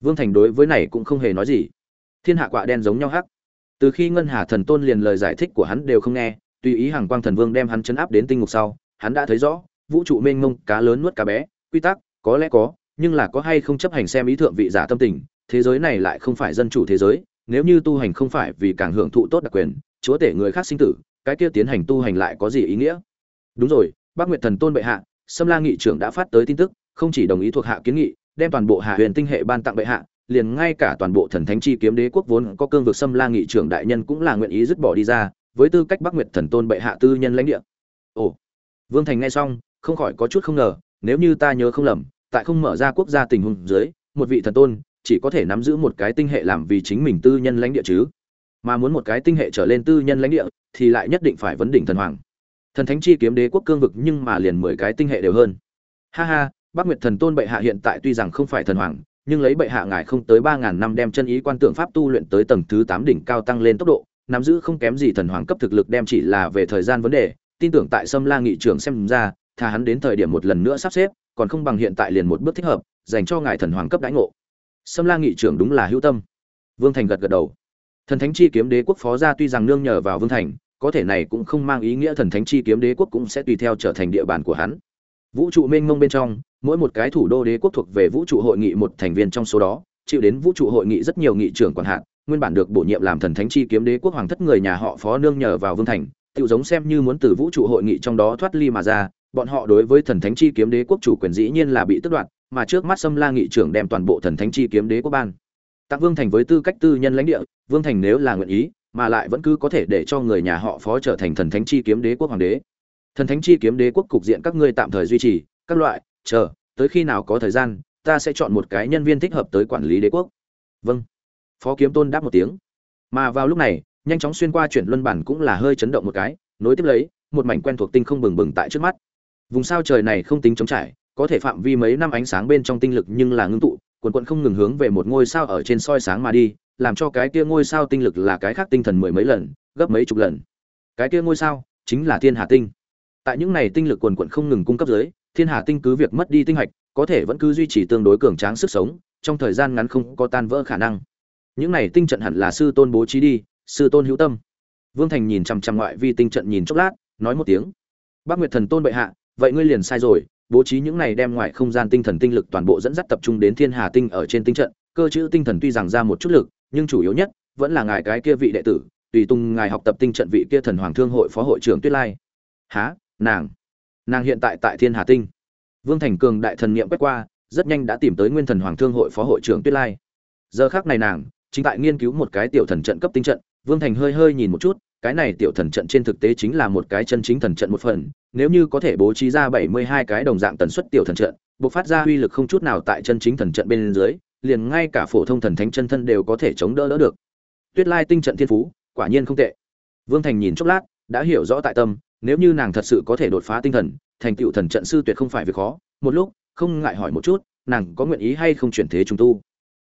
vương thành đối với này cũng không hề nói gì. Thiên hạ quạ đen giống nhau hắc. Từ khi ngân hà thần tôn liền lời giải thích của hắn đều không nghe, tùy ý hàng quang thần vương đem hắn chấn áp đến tinh ngục sau, hắn đã thấy rõ, vũ trụ mênh mông, cá lớn nuốt cá bé quy tắc, có lẽ có, nhưng là có hay không chấp hành xem ý thượng vị giả tâm tình, thế giới này lại không phải dân chủ thế giới, nếu như tu hành không phải vì càng hưởng thụ tốt đặc quyền, chúa tể người khác sinh tử, cái kia tiến hành tu hành lại có gì ý nghĩa? Đúng rồi, bác nguyệt thần tôn bệ hạ, sâm la nghị trưởng đã phát tới tin tức, không chỉ đồng ý thuộc hạ kiến nghị, đem toàn bộ hạ huyền tinh hệ ban tặng bệ hạ, liền ngay cả toàn bộ thần thánh chi kiếm đế quốc vốn có cương vực sâm la nghị trưởng đại nhân cũng là nguyện ý dứt bỏ đi ra, với tư cách bắc nguyệt thần tôn bệ hạ tư nhân lãnh địa. Ồ, vương thành nghe xong, không khỏi có chút không ngờ nếu như ta nhớ không lầm, tại không mở ra quốc gia tình huống dưới, một vị thần tôn chỉ có thể nắm giữ một cái tinh hệ làm vì chính mình tư nhân lãnh địa chứ. Mà muốn một cái tinh hệ trở lên tư nhân lãnh địa thì lại nhất định phải vấn đỉnh thần hoàng. Thần thánh chi kiếm đế quốc cương vực nhưng mà liền mười cái tinh hệ đều hơn. Ha ha bác nguyệt thần tôn bệ hạ hiện tại tuy rằng không phải thần hoàng, nhưng lấy bệ hạ ngài không tới ba ngàn năm đem chân ý quan tượng pháp tu luyện tới tầng thứ tám đỉnh cao tăng lên tốc độ, nắm giữ không kém gì thần hoàng cấp thực lực đem chỉ là về thời gian vấn đề. Tin tưởng tại sâm la nghị trưởng xem ra thà hắn đến thời điểm một lần nữa sắp xếp, còn không bằng hiện tại liền một bước thích hợp, dành cho ngài thần hoàng cấp đãi ngộ. Sâm la nghị trưởng đúng là hữu tâm. Vương thành gật gật đầu. Thần thánh chi kiếm đế quốc phó gia tuy rằng nương nhờ vào vương thành, có thể này cũng không mang ý nghĩa thần thánh chi kiếm đế quốc cũng sẽ tùy theo trở thành địa bàn của hắn. Vũ trụ mênh mông bên trong, mỗi một cái thủ đô đế quốc thuộc về vũ trụ hội nghị một thành viên trong số đó, chịu đến vũ trụ hội nghị rất nhiều nghị trưởng quản hạn nguyên bản được bổ nhiệm làm thần thánh chi kiếm đế quốc hoàng thất người nhà họ phó nương nhờ vào vương thành tự giống xem như muốn từ vũ trụ hội nghị trong đó thoát ly mà ra bọn họ đối với thần thánh chi kiếm đế quốc chủ quyền dĩ nhiên là bị tước đoạt, mà trước mắt Sâm la nghị trưởng đem toàn bộ thần thánh chi kiếm đế quốc ban. Tặng vương thành với tư cách tư nhân lãnh địa, vương thành nếu là nguyện ý, mà lại vẫn cứ có thể để cho người nhà họ phó trở thành thần thánh chi kiếm đế quốc hoàng đế. Thần thánh chi kiếm đế quốc cục diện các ngươi tạm thời duy trì, các loại, chờ, tới khi nào có thời gian, ta sẽ chọn một cái nhân viên thích hợp tới quản lý đế quốc. Vâng. Phó kiếm tôn đáp một tiếng. Mà vào lúc này, nhanh chóng xuyên qua chuyển luân bản cũng là hơi chấn động một cái, nối tiếp lấy, một mảnh quen thuộc tinh không bừng bừng tại trước mắt vùng sao trời này không tính chống trải, có thể phạm vi mấy năm ánh sáng bên trong tinh lực nhưng là ngưng tụ, quần quận không ngừng hướng về một ngôi sao ở trên soi sáng mà đi, làm cho cái kia ngôi sao tinh lực là cái khác tinh thần mười mấy lần, gấp mấy chục lần. Cái kia ngôi sao chính là thiên hà tinh. Tại những này tinh lực quần quận không ngừng cung cấp dưới, thiên hà tinh cứ việc mất đi tinh hạch, có thể vẫn cứ duy trì tương đối cường tráng sức sống, trong thời gian ngắn không có tan vỡ khả năng. Những này tinh trận hẳn là sư tôn bố trí đi, sư tôn hữu tâm. Vương thành nhìn chằm chằm ngoại vi tinh trận nhìn chốc lát, nói một tiếng. Bác nguyệt thần tôn bệ hạ vậy ngươi liền sai rồi bố trí những này đem ngoại không gian tinh thần tinh lực toàn bộ dẫn dắt tập trung đến thiên hà tinh ở trên tinh trận cơ chữ tinh thần tuy rằng ra một chút lực nhưng chủ yếu nhất vẫn là ngài cái kia vị đệ tử tùy tung ngài học tập tinh trận vị kia thần hoàng thương hội phó hội trưởng tuyết lai. Há nàng? Nàng hiện tại tại thiên hà tinh. Vương thành cường đại thần niệm quét qua rất nhanh đã tìm tới nguyên thần hoàng thương hội phó hội trưởng tuyết lai. Giờ khác này nàng chính tại nghiên cứu một cái tiểu thần trận cấp tinh trận vương thành hơi hơi nhìn một chút cái này tiểu thần trận trên thực tế chính là một cái chân chính thần trận một phần, nếu như có thể bố trí ra 72 cái đồng dạng tần suất tiểu thần trận, bộc phát ra uy lực không chút nào tại chân chính thần trận bên dưới, liền ngay cả phổ thông thần thánh chân thân đều có thể chống đỡ đỡ được. Tuyết Lai tinh trận thiên phú, quả nhiên không tệ. Vương Thành nhìn chốc lát, đã hiểu rõ tại tâm, nếu như nàng thật sự có thể đột phá tinh thần, thành tựu thần trận sư tuyệt không phải việc khó, một lúc, không ngại hỏi một chút, nàng có nguyện ý hay không chuyển thế trùng tu.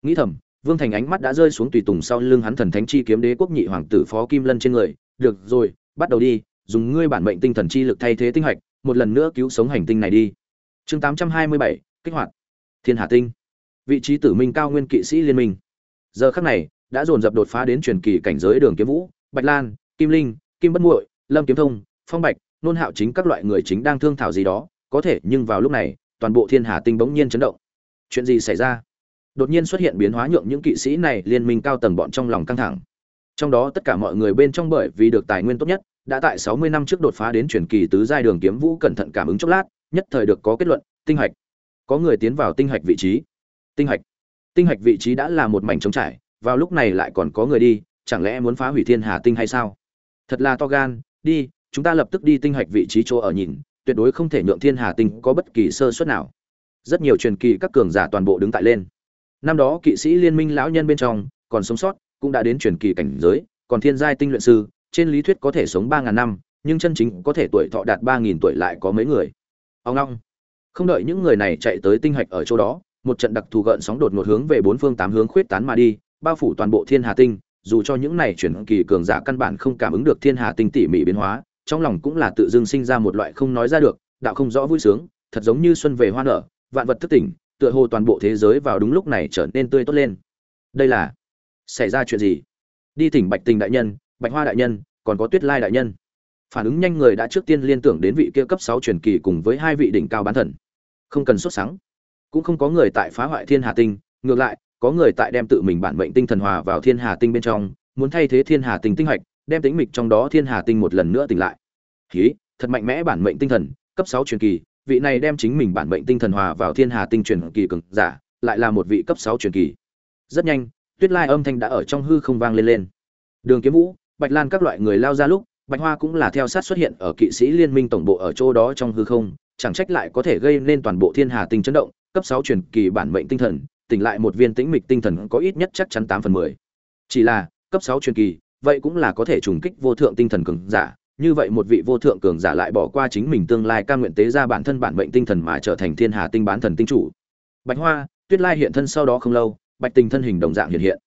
Nghĩ thầm, Vương Thành ánh mắt đã rơi xuống tùy tùng sau lưng hắn thần thánh chi kiếm đế quốc nhị hoàng tử Phó Kim Lân trên người, được rồi, bắt đầu đi, dùng ngươi bản mệnh tinh thần chi lực thay thế tinh hạch, một lần nữa cứu sống hành tinh này đi. Chương 827, kích hoạt. Thiên Hà Tinh. Vị trí tử minh cao nguyên kỵ sĩ liên minh. Giờ khắc này, đã dồn dập đột phá đến truyền kỳ cảnh giới Đường Kiếm Vũ, Bạch Lan, Kim Linh, Kim Bất Muội, Lâm Kiếm Thông, Phong Bạch, nôn hạo chính các loại người chính đang thương thảo gì đó, có thể, nhưng vào lúc này, toàn bộ Thiên Hà Tinh bỗng nhiên chấn động. Chuyện gì xảy ra? Đột nhiên xuất hiện biến hóa nhượng những kỵ sĩ này liên minh cao tầng bọn trong lòng căng thẳng. Trong đó tất cả mọi người bên trong bởi vì được tài nguyên tốt nhất, đã tại 60 năm trước đột phá đến truyền kỳ tứ giai đường kiếm vũ cẩn thận cảm ứng chốc lát, nhất thời được có kết luận, tinh hạch. Có người tiến vào tinh hạch vị trí. Tinh hạch. Tinh hạch vị trí đã là một mảnh trống trải, vào lúc này lại còn có người đi, chẳng lẽ muốn phá hủy Thiên Hà tinh hay sao? Thật là to gan, đi, chúng ta lập tức đi tinh hạch vị trí chỗ ở nhìn, tuyệt đối không thể nhượng Thiên Hà tinh có bất kỳ sơ suất nào. Rất nhiều truyền kỳ các cường giả toàn bộ đứng tại lên. Năm đó kỵ sĩ liên minh lão nhân bên trong, còn sống sót, cũng đã đến truyền kỳ cảnh giới, còn thiên giai tinh luyện sư, trên lý thuyết có thể sống ba ngàn năm, nhưng chân chính có thể tuổi thọ đạt ba nghìn tuổi lại có mấy người. Ông long Không đợi những người này chạy tới tinh hạch ở chỗ đó, một trận đặc thù gợn sóng đột ngột hướng về bốn phương tám hướng khuyết tán mà đi, bao phủ toàn bộ Thiên Hà tinh, dù cho những này chuyển kỳ cường giả căn bản không cảm ứng được Thiên Hà tinh tỉ mỉ biến hóa, trong lòng cũng là tự dưng sinh ra một loại không nói ra được, đạo không rõ vui sướng, thật giống như xuân về hoa nở, vạn vật thức tỉnh, tựa hồ toàn bộ thế giới vào đúng lúc này trở nên tươi tốt lên. Đây là xảy ra chuyện gì? Đi tỉnh Bạch Tình đại nhân, Bạch Hoa đại nhân, còn có Tuyết Lai đại nhân. Phản ứng nhanh người đã trước tiên liên tưởng đến vị kia cấp sáu truyền kỳ cùng với hai vị đỉnh cao bán thần. Không cần xuất sáng, cũng không có người tại phá hoại Thiên Hà Tinh, ngược lại, có người tại đem tự mình bản mệnh tinh thần hòa vào Thiên Hà Tinh bên trong, muốn thay thế Thiên Hà Tinh tinh hạch, đem tính mịch trong đó Thiên Hà Tinh một lần nữa tỉnh lại. Hí, thật mạnh mẽ bản mệnh tinh thần, cấp sáu truyền kỳ, vị này đem chính mình bản mệnh tinh thần hòa vào Thiên Hà Tinh truyền kỳ cường giả, lại là một vị cấp sáu truyền kỳ. Rất nhanh, Tuyết Lai âm thanh đã ở trong hư không vang lên lên. Đường Kiếm Vũ, Bạch Lan các loại người lao ra lúc, Bạch Hoa cũng là theo sát xuất hiện ở kỵ sĩ liên minh tổng bộ ở chỗ đó trong hư không, chẳng trách lại có thể gây nên toàn bộ thiên hà tinh chấn động, cấp sáu truyền kỳ bản mệnh tinh thần, tỉnh lại một viên tĩnh mịch tinh thần có ít nhất chắc chắn tám phần 10. Chỉ là, cấp sáu truyền kỳ, vậy cũng là có thể trùng kích vô thượng tinh thần cường giả, như vậy một vị vô thượng cường giả lại bỏ qua chính mình tương lai cam nguyện tế ra bản thân bản mệnh tinh thần mà trở thành thiên hà tinh bán thần tinh chủ. Bạch Hoa, Tuyết Lai hiện thân sau đó không lâu, Bạch Tình thân hình đồng dạng hiện hiện.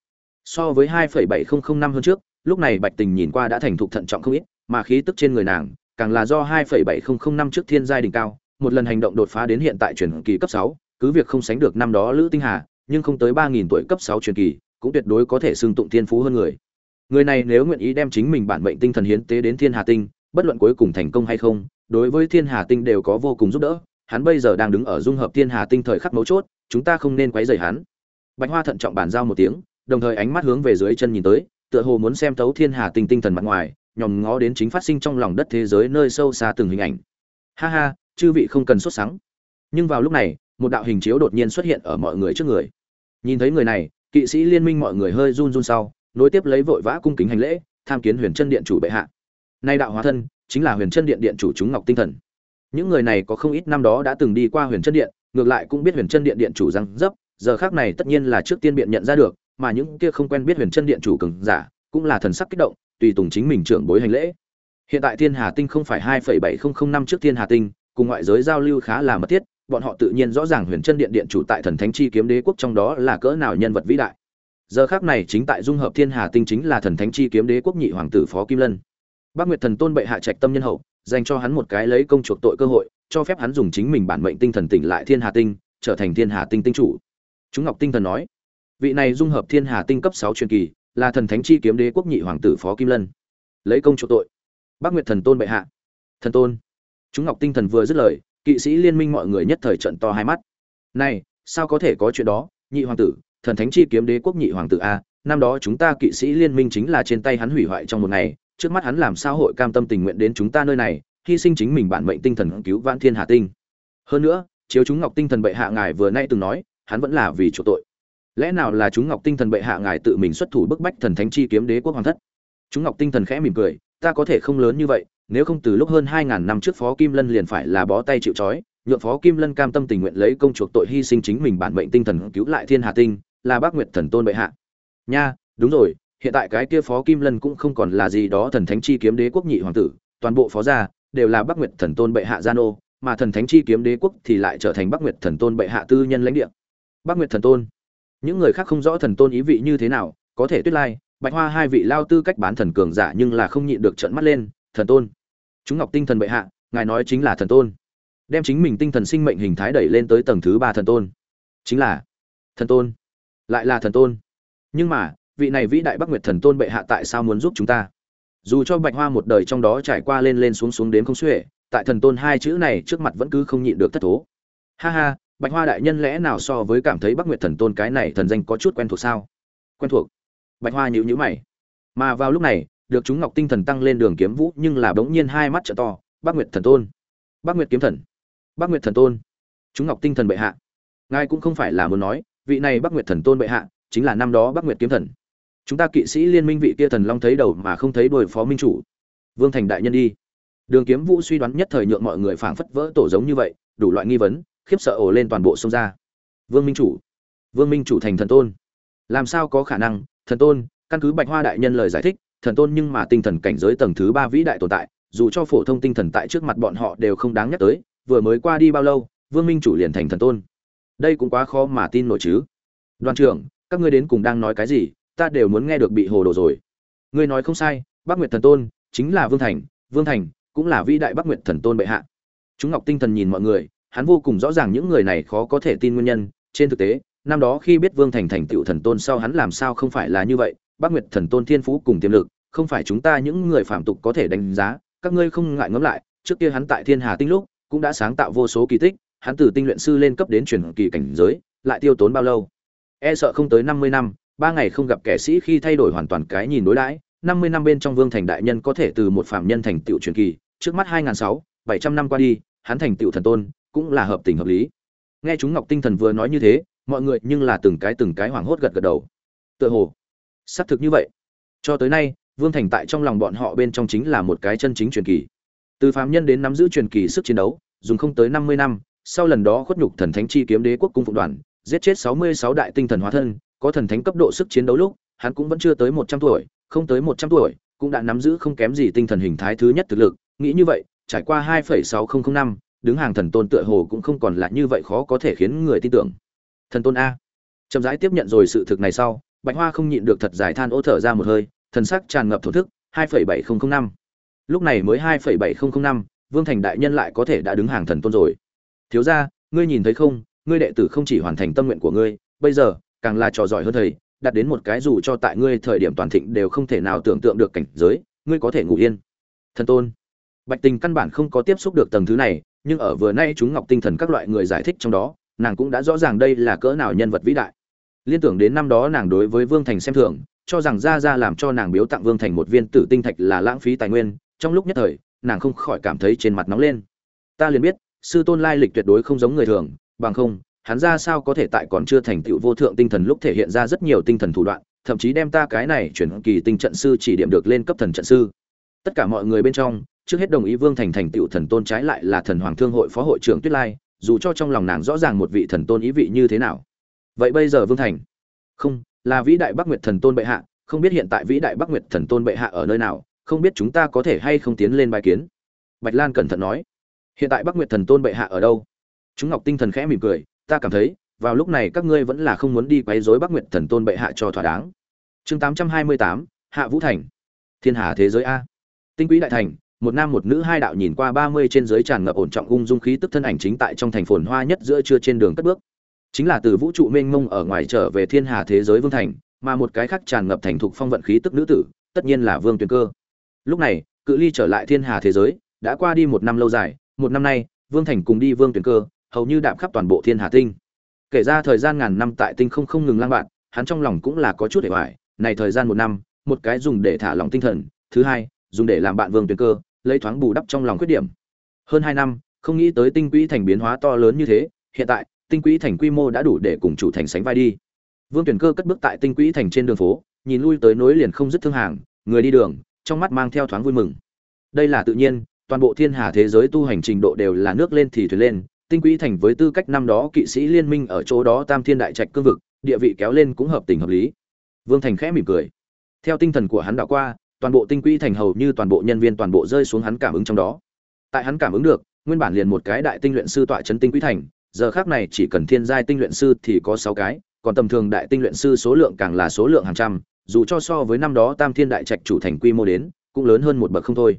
So với 2.7005 năm hơn trước, lúc này Bạch Tình nhìn qua đã thành thục thận trọng không ít, mà khí tức trên người nàng càng là do 2.7005 năm trước thiên giai đỉnh cao, một lần hành động đột phá đến hiện tại truyền kỳ cấp 6, cứ việc không sánh được năm đó Lữ Tinh Hà, nhưng không tới 3000 tuổi cấp 6 truyền kỳ, cũng tuyệt đối có thể xưng tụng thiên phú hơn người. Người này nếu nguyện ý đem chính mình bản mệnh tinh thần hiến tế đến Thiên Hà Tinh, bất luận cuối cùng thành công hay không, đối với Thiên Hà Tinh đều có vô cùng giúp đỡ, hắn bây giờ đang đứng ở dung hợp Thiên Hà Tinh thời khắc mấu chốt, chúng ta không nên quấy rầy hắn. Bạch Hoa thận trọng bàn giao một tiếng, đồng thời ánh mắt hướng về dưới chân nhìn tới, tựa hồ muốn xem thấu thiên hà tinh tinh thần mặt ngoài, nhòm ngó đến chính phát sinh trong lòng đất thế giới nơi sâu xa từng hình ảnh. Ha ha, chư vị không cần sốt sắng. Nhưng vào lúc này, một đạo hình chiếu đột nhiên xuất hiện ở mọi người trước người. Nhìn thấy người này, kỵ sĩ liên minh mọi người hơi run run sau, nối tiếp lấy vội vã cung kính hành lễ, tham kiến huyền chân điện chủ bệ hạ. Nay đạo hóa thân, chính là huyền chân điện điện chủ chúng ngọc tinh thần. Những người này có không ít năm đó đã từng đi qua huyền chân điện, ngược lại cũng biết huyền chân điện điện chủ răng dấp, giờ khác này tất nhiên là trước tiên biện nhận ra được mà những kia không quen biết huyền chân điện chủ cường giả cũng là thần sắc kích động, tùy tùng chính mình trưởng bối hành lễ. Hiện tại thiên hà tinh không phải hai phẩy bảy không không năm trước thiên hà tinh, cùng ngoại giới giao lưu khá là mật thiết, bọn họ tự nhiên rõ ràng huyền chân điện điện chủ tại thần thánh chi kiếm đế quốc trong đó là cỡ nào nhân vật vĩ đại. Giờ khác này chính tại dung hợp thiên hà tinh chính là thần thánh chi kiếm đế quốc nhị hoàng tử phó kim lân. Bác nguyệt thần tôn bệ hạ trạch tâm nhân hậu, dành cho hắn một cái lấy công chuộc tội cơ hội, cho phép hắn dùng chính mình bản mệnh tinh thần tỉnh lại thiên hà tinh, trở thành thiên hà tinh tinh chủ. Chúng ngọc tinh thần nói vị này dung hợp thiên hà tinh cấp sáu truyền kỳ, là thần thánh chi kiếm đế quốc nhị hoàng tử phó kim lân. Lấy công chỗ tội. Bác nguyệt thần tôn bệ hạ. Thần tôn. Chúng ngọc tinh thần vừa dứt lời, kỵ sĩ liên minh mọi người nhất thời trận to hai mắt. Này, sao có thể có chuyện đó? Nhị hoàng tử, thần thánh chi kiếm đế quốc nhị hoàng tử a, năm đó chúng ta kỵ sĩ liên minh chính là trên tay hắn hủy hoại trong một ngày, trước mắt hắn làm sao hội cam tâm tình nguyện đến chúng ta nơi này, hy sinh chính mình bản mệnh tinh thần cứu vãn thiên hà tinh. Hơn nữa, chiếu chúng ngọc tinh thần bệ hạ ngài vừa nay từng nói, hắn vẫn là vì chỗ tội lẽ nào là chúng ngọc tinh thần bệ hạ ngài tự mình xuất thủ bức bách thần thánh chi kiếm đế quốc hoàng thất? Chúng ngọc tinh thần khẽ mỉm cười, ta có thể không lớn như vậy, nếu không từ lúc hơn hai ngàn năm trước phó kim lân liền phải là bó tay chịu trói, nhượng phó kim lân cam tâm tình nguyện lấy công chuộc tội hy sinh chính mình bản mệnh tinh thần cứu lại thiên hà tinh, là bác nguyệt thần tôn bệ hạ. Nha, đúng rồi, hiện tại cái kia phó kim lân cũng không còn là gì đó thần thánh chi kiếm đế quốc nhị hoàng tử, toàn bộ phó gia đều là bác nguyệt thần tôn bệ hạ gia nô, mà thần thánh chi kiếm đế quốc thì lại trở thành bác nguyệt thần tôn bệ hạ tư nhân lãnh địa. Bác nguyệt thần tôn những người khác không rõ thần tôn ý vị như thế nào, có thể tuyết lai, bạch hoa hai vị lao tư cách bán thần cường giả nhưng là không nhịn được trận mắt lên, thần tôn, chúng ngọc tinh thần bệ hạ, ngài nói chính là thần tôn. Đem chính mình tinh thần sinh mệnh hình thái đẩy lên tới tầng thứ ba thần tôn. Chính là thần tôn, lại là thần tôn. Nhưng mà, vị này vĩ đại bắc nguyệt thần tôn bệ hạ tại sao muốn giúp chúng ta? Dù cho bạch hoa một đời trong đó trải qua lên lên xuống xuống đến không xuể, tại thần tôn hai chữ này trước mặt vẫn cứ không nhịn được thất thố. Ha ha bạch hoa đại nhân lẽ nào so với cảm thấy bắc nguyệt thần tôn cái này thần danh có chút quen thuộc sao? Quen thuộc. Bạch hoa nhíu nhíu mày. Mà vào lúc này, được chúng ngọc tinh thần tăng lên đường kiếm vũ, nhưng là bỗng nhiên hai mắt trợ to. Bắc nguyệt thần tôn. Bắc nguyệt kiếm thần. Bắc nguyệt thần tôn. Chúng ngọc tinh thần bệ hạ. Ngài cũng không phải là muốn nói, vị này bắc nguyệt thần tôn bệ hạ, chính là năm đó bắc nguyệt kiếm thần. Chúng ta kỵ sĩ liên minh vị kia thần long thấy đầu mà không thấy đuôi phó minh chủ. Vương thành đại nhân đi. Đường kiếm vũ suy đoán nhất thời nhượng mọi người phảng phất vỡ tổ giống như vậy, đủ loại nghi vấn khiếp sợ ổ lên toàn bộ sông ra. Vương minh chủ. Vương minh chủ thành thần tôn. Làm sao có khả năng? Thần tôn, căn cứ bạch hoa đại nhân lời giải thích, thần tôn nhưng mà tinh thần cảnh giới tầng thứ ba vĩ đại tồn tại, dù cho phổ thông tinh thần tại trước mặt bọn họ đều không đáng nhắc tới, vừa mới qua đi bao lâu, vương minh chủ liền thành thần tôn. Đây cũng quá khó mà tin nổi chứ. Đoàn trưởng, các ngươi đến cùng đang nói cái gì? Ta đều muốn nghe được bị hồ đồ rồi. Ngươi nói không sai, bắc nguyệt thần tôn chính là vương thành vương thành cũng là vĩ đại bắc nguyệt thần tôn bệ hạ. Chúng ngọc tinh thần nhìn mọi người hắn vô cùng rõ ràng những người này khó có thể tin nguyên nhân. Trên thực tế, năm đó khi biết vương thành thành tựu thần tôn sau hắn làm sao không phải là như vậy? Bắc nguyệt thần tôn thiên phú cùng tiềm lực, không phải chúng ta những người phạm tục có thể đánh giá. Các ngươi không ngại ngẫm lại, trước kia hắn tại thiên hà tinh lúc, cũng đã sáng tạo vô số kỳ tích, hắn từ tinh luyện sư lên cấp đến truyền kỳ cảnh giới, lại tiêu tốn bao lâu? E sợ không tới năm mươi năm, ba ngày không gặp kẻ sĩ khi thay đổi hoàn toàn cái nhìn đối đãi. Năm mươi năm bên trong vương thành đại nhân có thể từ một phạm nhân thành tựu truyền kỳ, trước mắt hai sáu, bảy trăm năm qua đi, hắn thành tựu thần tôn cũng là hợp tình hợp lý. Nghe chúng ngọc tinh thần vừa nói như thế, mọi người nhưng là từng cái từng cái hoảng hốt gật gật đầu. Tựa hồ, xác thực như vậy. Cho tới nay, vương thành tại trong lòng bọn họ bên trong chính là một cái chân chính truyền kỳ. Từ phạm nhân đến nắm giữ truyền kỳ sức chiến đấu, dùng không tới năm mươi năm, sau lần đó khuất nhục thần thánh chi kiếm đế quốc cung phụng đoàn, giết chết sáu mươi sáu đại tinh thần hóa thân, có thần thánh cấp độ sức chiến đấu lúc, hắn cũng vẫn chưa tới một trăm tuổi, không tới một trăm tuổi, cũng đã nắm giữ không kém gì tinh thần hình thái thứ nhất thực lực. Nghĩ như vậy, trải qua hai phẩy sáu không năm đứng hàng thần tôn tựa hồ cũng không còn là như vậy khó có thể khiến người tin tưởng. Thần tôn a. Chậm rãi tiếp nhận rồi sự thực này sau, bạch hoa không nhịn được thật dài than ô thở ra một hơi, thần sắc tràn ngập thổ thức, hai phẩy bảy không năm. Lúc này mới hai phẩy bảy không năm, vương thành đại nhân lại có thể đã đứng hàng thần tôn rồi. Thiếu ra ngươi nhìn thấy không, ngươi đệ tử không chỉ hoàn thành tâm nguyện của ngươi, bây giờ, càng là trò giỏi hơn thầy, đạt đến một cái dù cho tại ngươi thời điểm toàn thịnh đều không thể nào tưởng tượng được cảnh giới, ngươi có thể ngủ yên. Thần tôn. Bạch tình căn bản không có tiếp xúc được tầng thứ này nhưng ở vừa nay chúng ngọc tinh thần các loại người giải thích trong đó, nàng cũng đã rõ ràng đây là cỡ nào nhân vật vĩ đại. Liên tưởng đến năm đó nàng đối với vương thành xem thường, cho rằng ra ra làm cho nàng biếu tặng vương thành một viên tử tinh thạch là lãng phí tài nguyên, trong lúc nhất thời, nàng không khỏi cảm thấy trên mặt nóng lên. Ta liền biết, sư tôn lai lịch tuyệt đối không giống người thường, bằng không, hắn ra sao có thể tại còn chưa thành tựu vô thượng tinh thần lúc thể hiện ra rất nhiều tinh thần thủ đoạn, thậm chí đem ta cái này chuyển kỳ tinh trận sư chỉ điểm được lên cấp thần trận sư tất cả mọi người bên trong, trước hết đồng ý vương thành thành tựu thần tôn trái lại là thần hoàng thương hội phó hội trưởng tuyết lai, dù cho trong lòng nàng rõ ràng một vị thần tôn ý vị như thế nào. Vậy bây giờ vương thành? Không, là vĩ đại bắc nguyệt thần tôn bệ hạ, không biết hiện tại vĩ đại bắc nguyệt thần tôn bệ hạ ở nơi nào, không biết chúng ta có thể hay không tiến lên bài kiến? Bạch lan cẩn thận nói. Hiện tại bắc nguyệt thần tôn bệ hạ ở đâu? Chúng ngọc tinh thần khẽ mỉm cười, ta cảm thấy, vào lúc này các ngươi vẫn là không muốn đi quấy rối bắc nguyệt thần tôn bệ hạ cho thỏa đáng. Chương tám trăm hai mươi tám, hạ vũ thành. Thiên hà thế giới a tinh Quý đại thành, một nam một nữ hai đạo nhìn qua ba mươi trên dưới tràn ngập ổn trọng ung dung khí tức thân ảnh chính tại trong thành phồn hoa nhất giữa trưa trên đường cất bước. Chính là từ vũ trụ mênh mông ở ngoài trở về thiên hà thế giới vương thành, mà một cái khác tràn ngập thành thục phong vận khí tức nữ tử, tất nhiên là vương tuyền cơ. Lúc này, cự ly trở lại thiên hà thế giới, đã qua đi một năm lâu dài, một năm nay, vương thành cùng đi vương tuyền cơ, hầu như đạp khắp toàn bộ thiên hà tinh. Kể ra thời gian ngàn năm tại tinh không không ngừng lang bạn hắn trong lòng cũng là có chút để hoài này thời gian một năm, một cái dùng để thả lòng tinh thần, thứ hai dùng để làm bạn vương tuyền cơ, lấy thoáng bù đắp trong lòng khuyết điểm. Hơn hai năm, không nghĩ tới tinh quỹ thành biến hóa to lớn như thế, hiện tại, tinh quỹ thành quy mô đã đủ để cùng chủ thành sánh vai đi. Vương tuyển cơ cất bước tại tinh quỹ thành trên đường phố, nhìn lui tới nối liền không dứt thương hàng, người đi đường, trong mắt mang theo thoáng vui mừng. Đây là tự nhiên, toàn bộ thiên hà thế giới tu hành trình độ đều là nước lên thì thuyền lên, tinh quỹ thành với tư cách năm đó kỵ sĩ liên minh ở chỗ đó tam thiên đại trạch cương vực, địa vị kéo lên cũng hợp tình hợp lý. Vương thành khẽ mỉm cười. Theo tinh thần của hắn đảo qua toàn bộ tinh quỹ thành hầu như toàn bộ nhân viên toàn bộ rơi xuống hắn cảm ứng trong đó. Tại hắn cảm ứng được, nguyên bản liền một cái đại tinh luyện sư tọa chấn tinh quỹ thành, giờ khác này chỉ cần thiên giai tinh luyện sư thì có sáu cái, còn tầm thường đại tinh luyện sư số lượng càng là số lượng hàng trăm, dù cho so với năm đó tam thiên đại trạch chủ thành quy mô đến, cũng lớn hơn một bậc không thôi.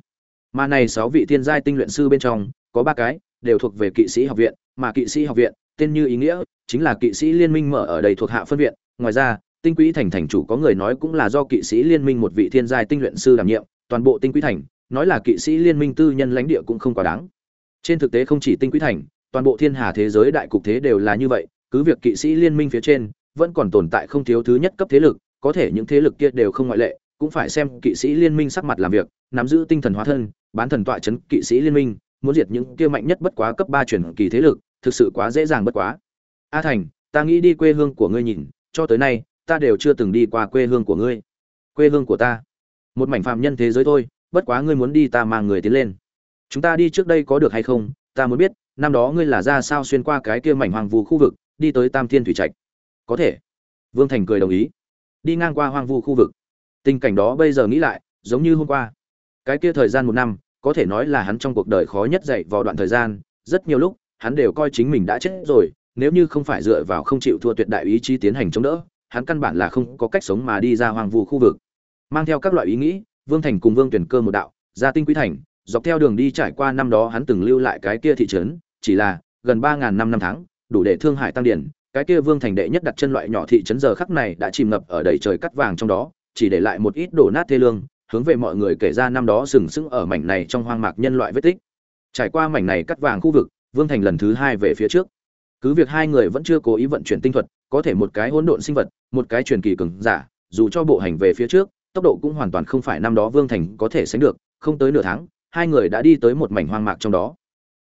Mà này sáu vị thiên giai tinh luyện sư bên trong, có ba cái đều thuộc về kỵ sĩ học viện, mà kỵ sĩ học viện, tên như ý nghĩa, chính là kỵ sĩ liên minh mở ở đây thuộc hạ phân viện. Ngoài ra tinh quỹ thành thành chủ có người nói cũng là do kỵ sĩ liên minh một vị thiên giai tinh luyện sư đảm nhiệm, toàn bộ tinh quỹ thành, nói là kỵ sĩ liên minh tư nhân lãnh địa cũng không quá đáng. Trên thực tế không chỉ tinh quỹ thành, toàn bộ thiên hà thế giới đại cục thế đều là như vậy, cứ việc kỵ sĩ liên minh phía trên vẫn còn tồn tại không thiếu thứ nhất cấp thế lực, có thể những thế lực kia đều không ngoại lệ, cũng phải xem kỵ sĩ liên minh sắc mặt làm việc, nắm giữ tinh thần hóa thân, bán thần tọa chấn kỵ sĩ liên minh, muốn diệt những kia mạnh nhất bất quá cấp ba chuyển kỳ thế lực, thực sự quá dễ dàng bất quá. A thành, ta nghĩ đi quê hương của ngươi nhìn, cho tới nay ta đều chưa từng đi qua quê hương của ngươi. Quê hương của ta. Một mảnh phạm nhân thế giới thôi, bất quá ngươi muốn đi ta mang người tiến lên. Chúng ta đi trước đây có được hay không, ta muốn biết, năm đó ngươi là ra sao xuyên qua cái kia mảnh hoang vu khu vực, đi tới tam thiên thủy trạch. Có thể. Vương thành cười đồng ý. Đi ngang qua hoang vu khu vực. Tình cảnh đó bây giờ nghĩ lại, giống như hôm qua. Cái kia thời gian một năm, có thể nói là hắn trong cuộc đời khó nhất dậy vào đoạn thời gian, rất nhiều lúc, hắn đều coi chính mình đã chết rồi, nếu như không phải dựa vào không chịu thua tuyệt đại ý chí tiến hành chống đỡ hắn căn bản là không có cách sống mà đi ra hoang vu khu vực. Mang theo các loại ý nghĩ, vương thành cùng vương tuyển cơ một đạo, ra tinh quý thành, dọc theo đường đi trải qua năm đó hắn từng lưu lại cái kia thị trấn, chỉ là gần ba ngàn năm năm tháng, đủ để thương Hải tăng điển. Cái kia vương thành đệ nhất đặt chân loại nhỏ thị trấn giờ khắc này đã chìm ngập ở đầy trời cắt vàng trong đó, chỉ để lại một ít đổ nát thê lương, hướng về mọi người kể ra năm đó sừng sững ở mảnh này trong hoang mạc nhân loại vết tích. Trải qua mảnh này cắt vàng khu vực, vương thành lần thứ hai về phía trước. Cứ việc hai người vẫn chưa cố ý vận chuyển tinh thuật có thể một cái hỗn độn sinh vật, một cái truyền kỳ cường giả, dù cho bộ hành về phía trước, tốc độ cũng hoàn toàn không phải năm đó vương thành có thể sánh được, không tới nửa tháng, hai người đã đi tới một mảnh hoang mạc trong đó.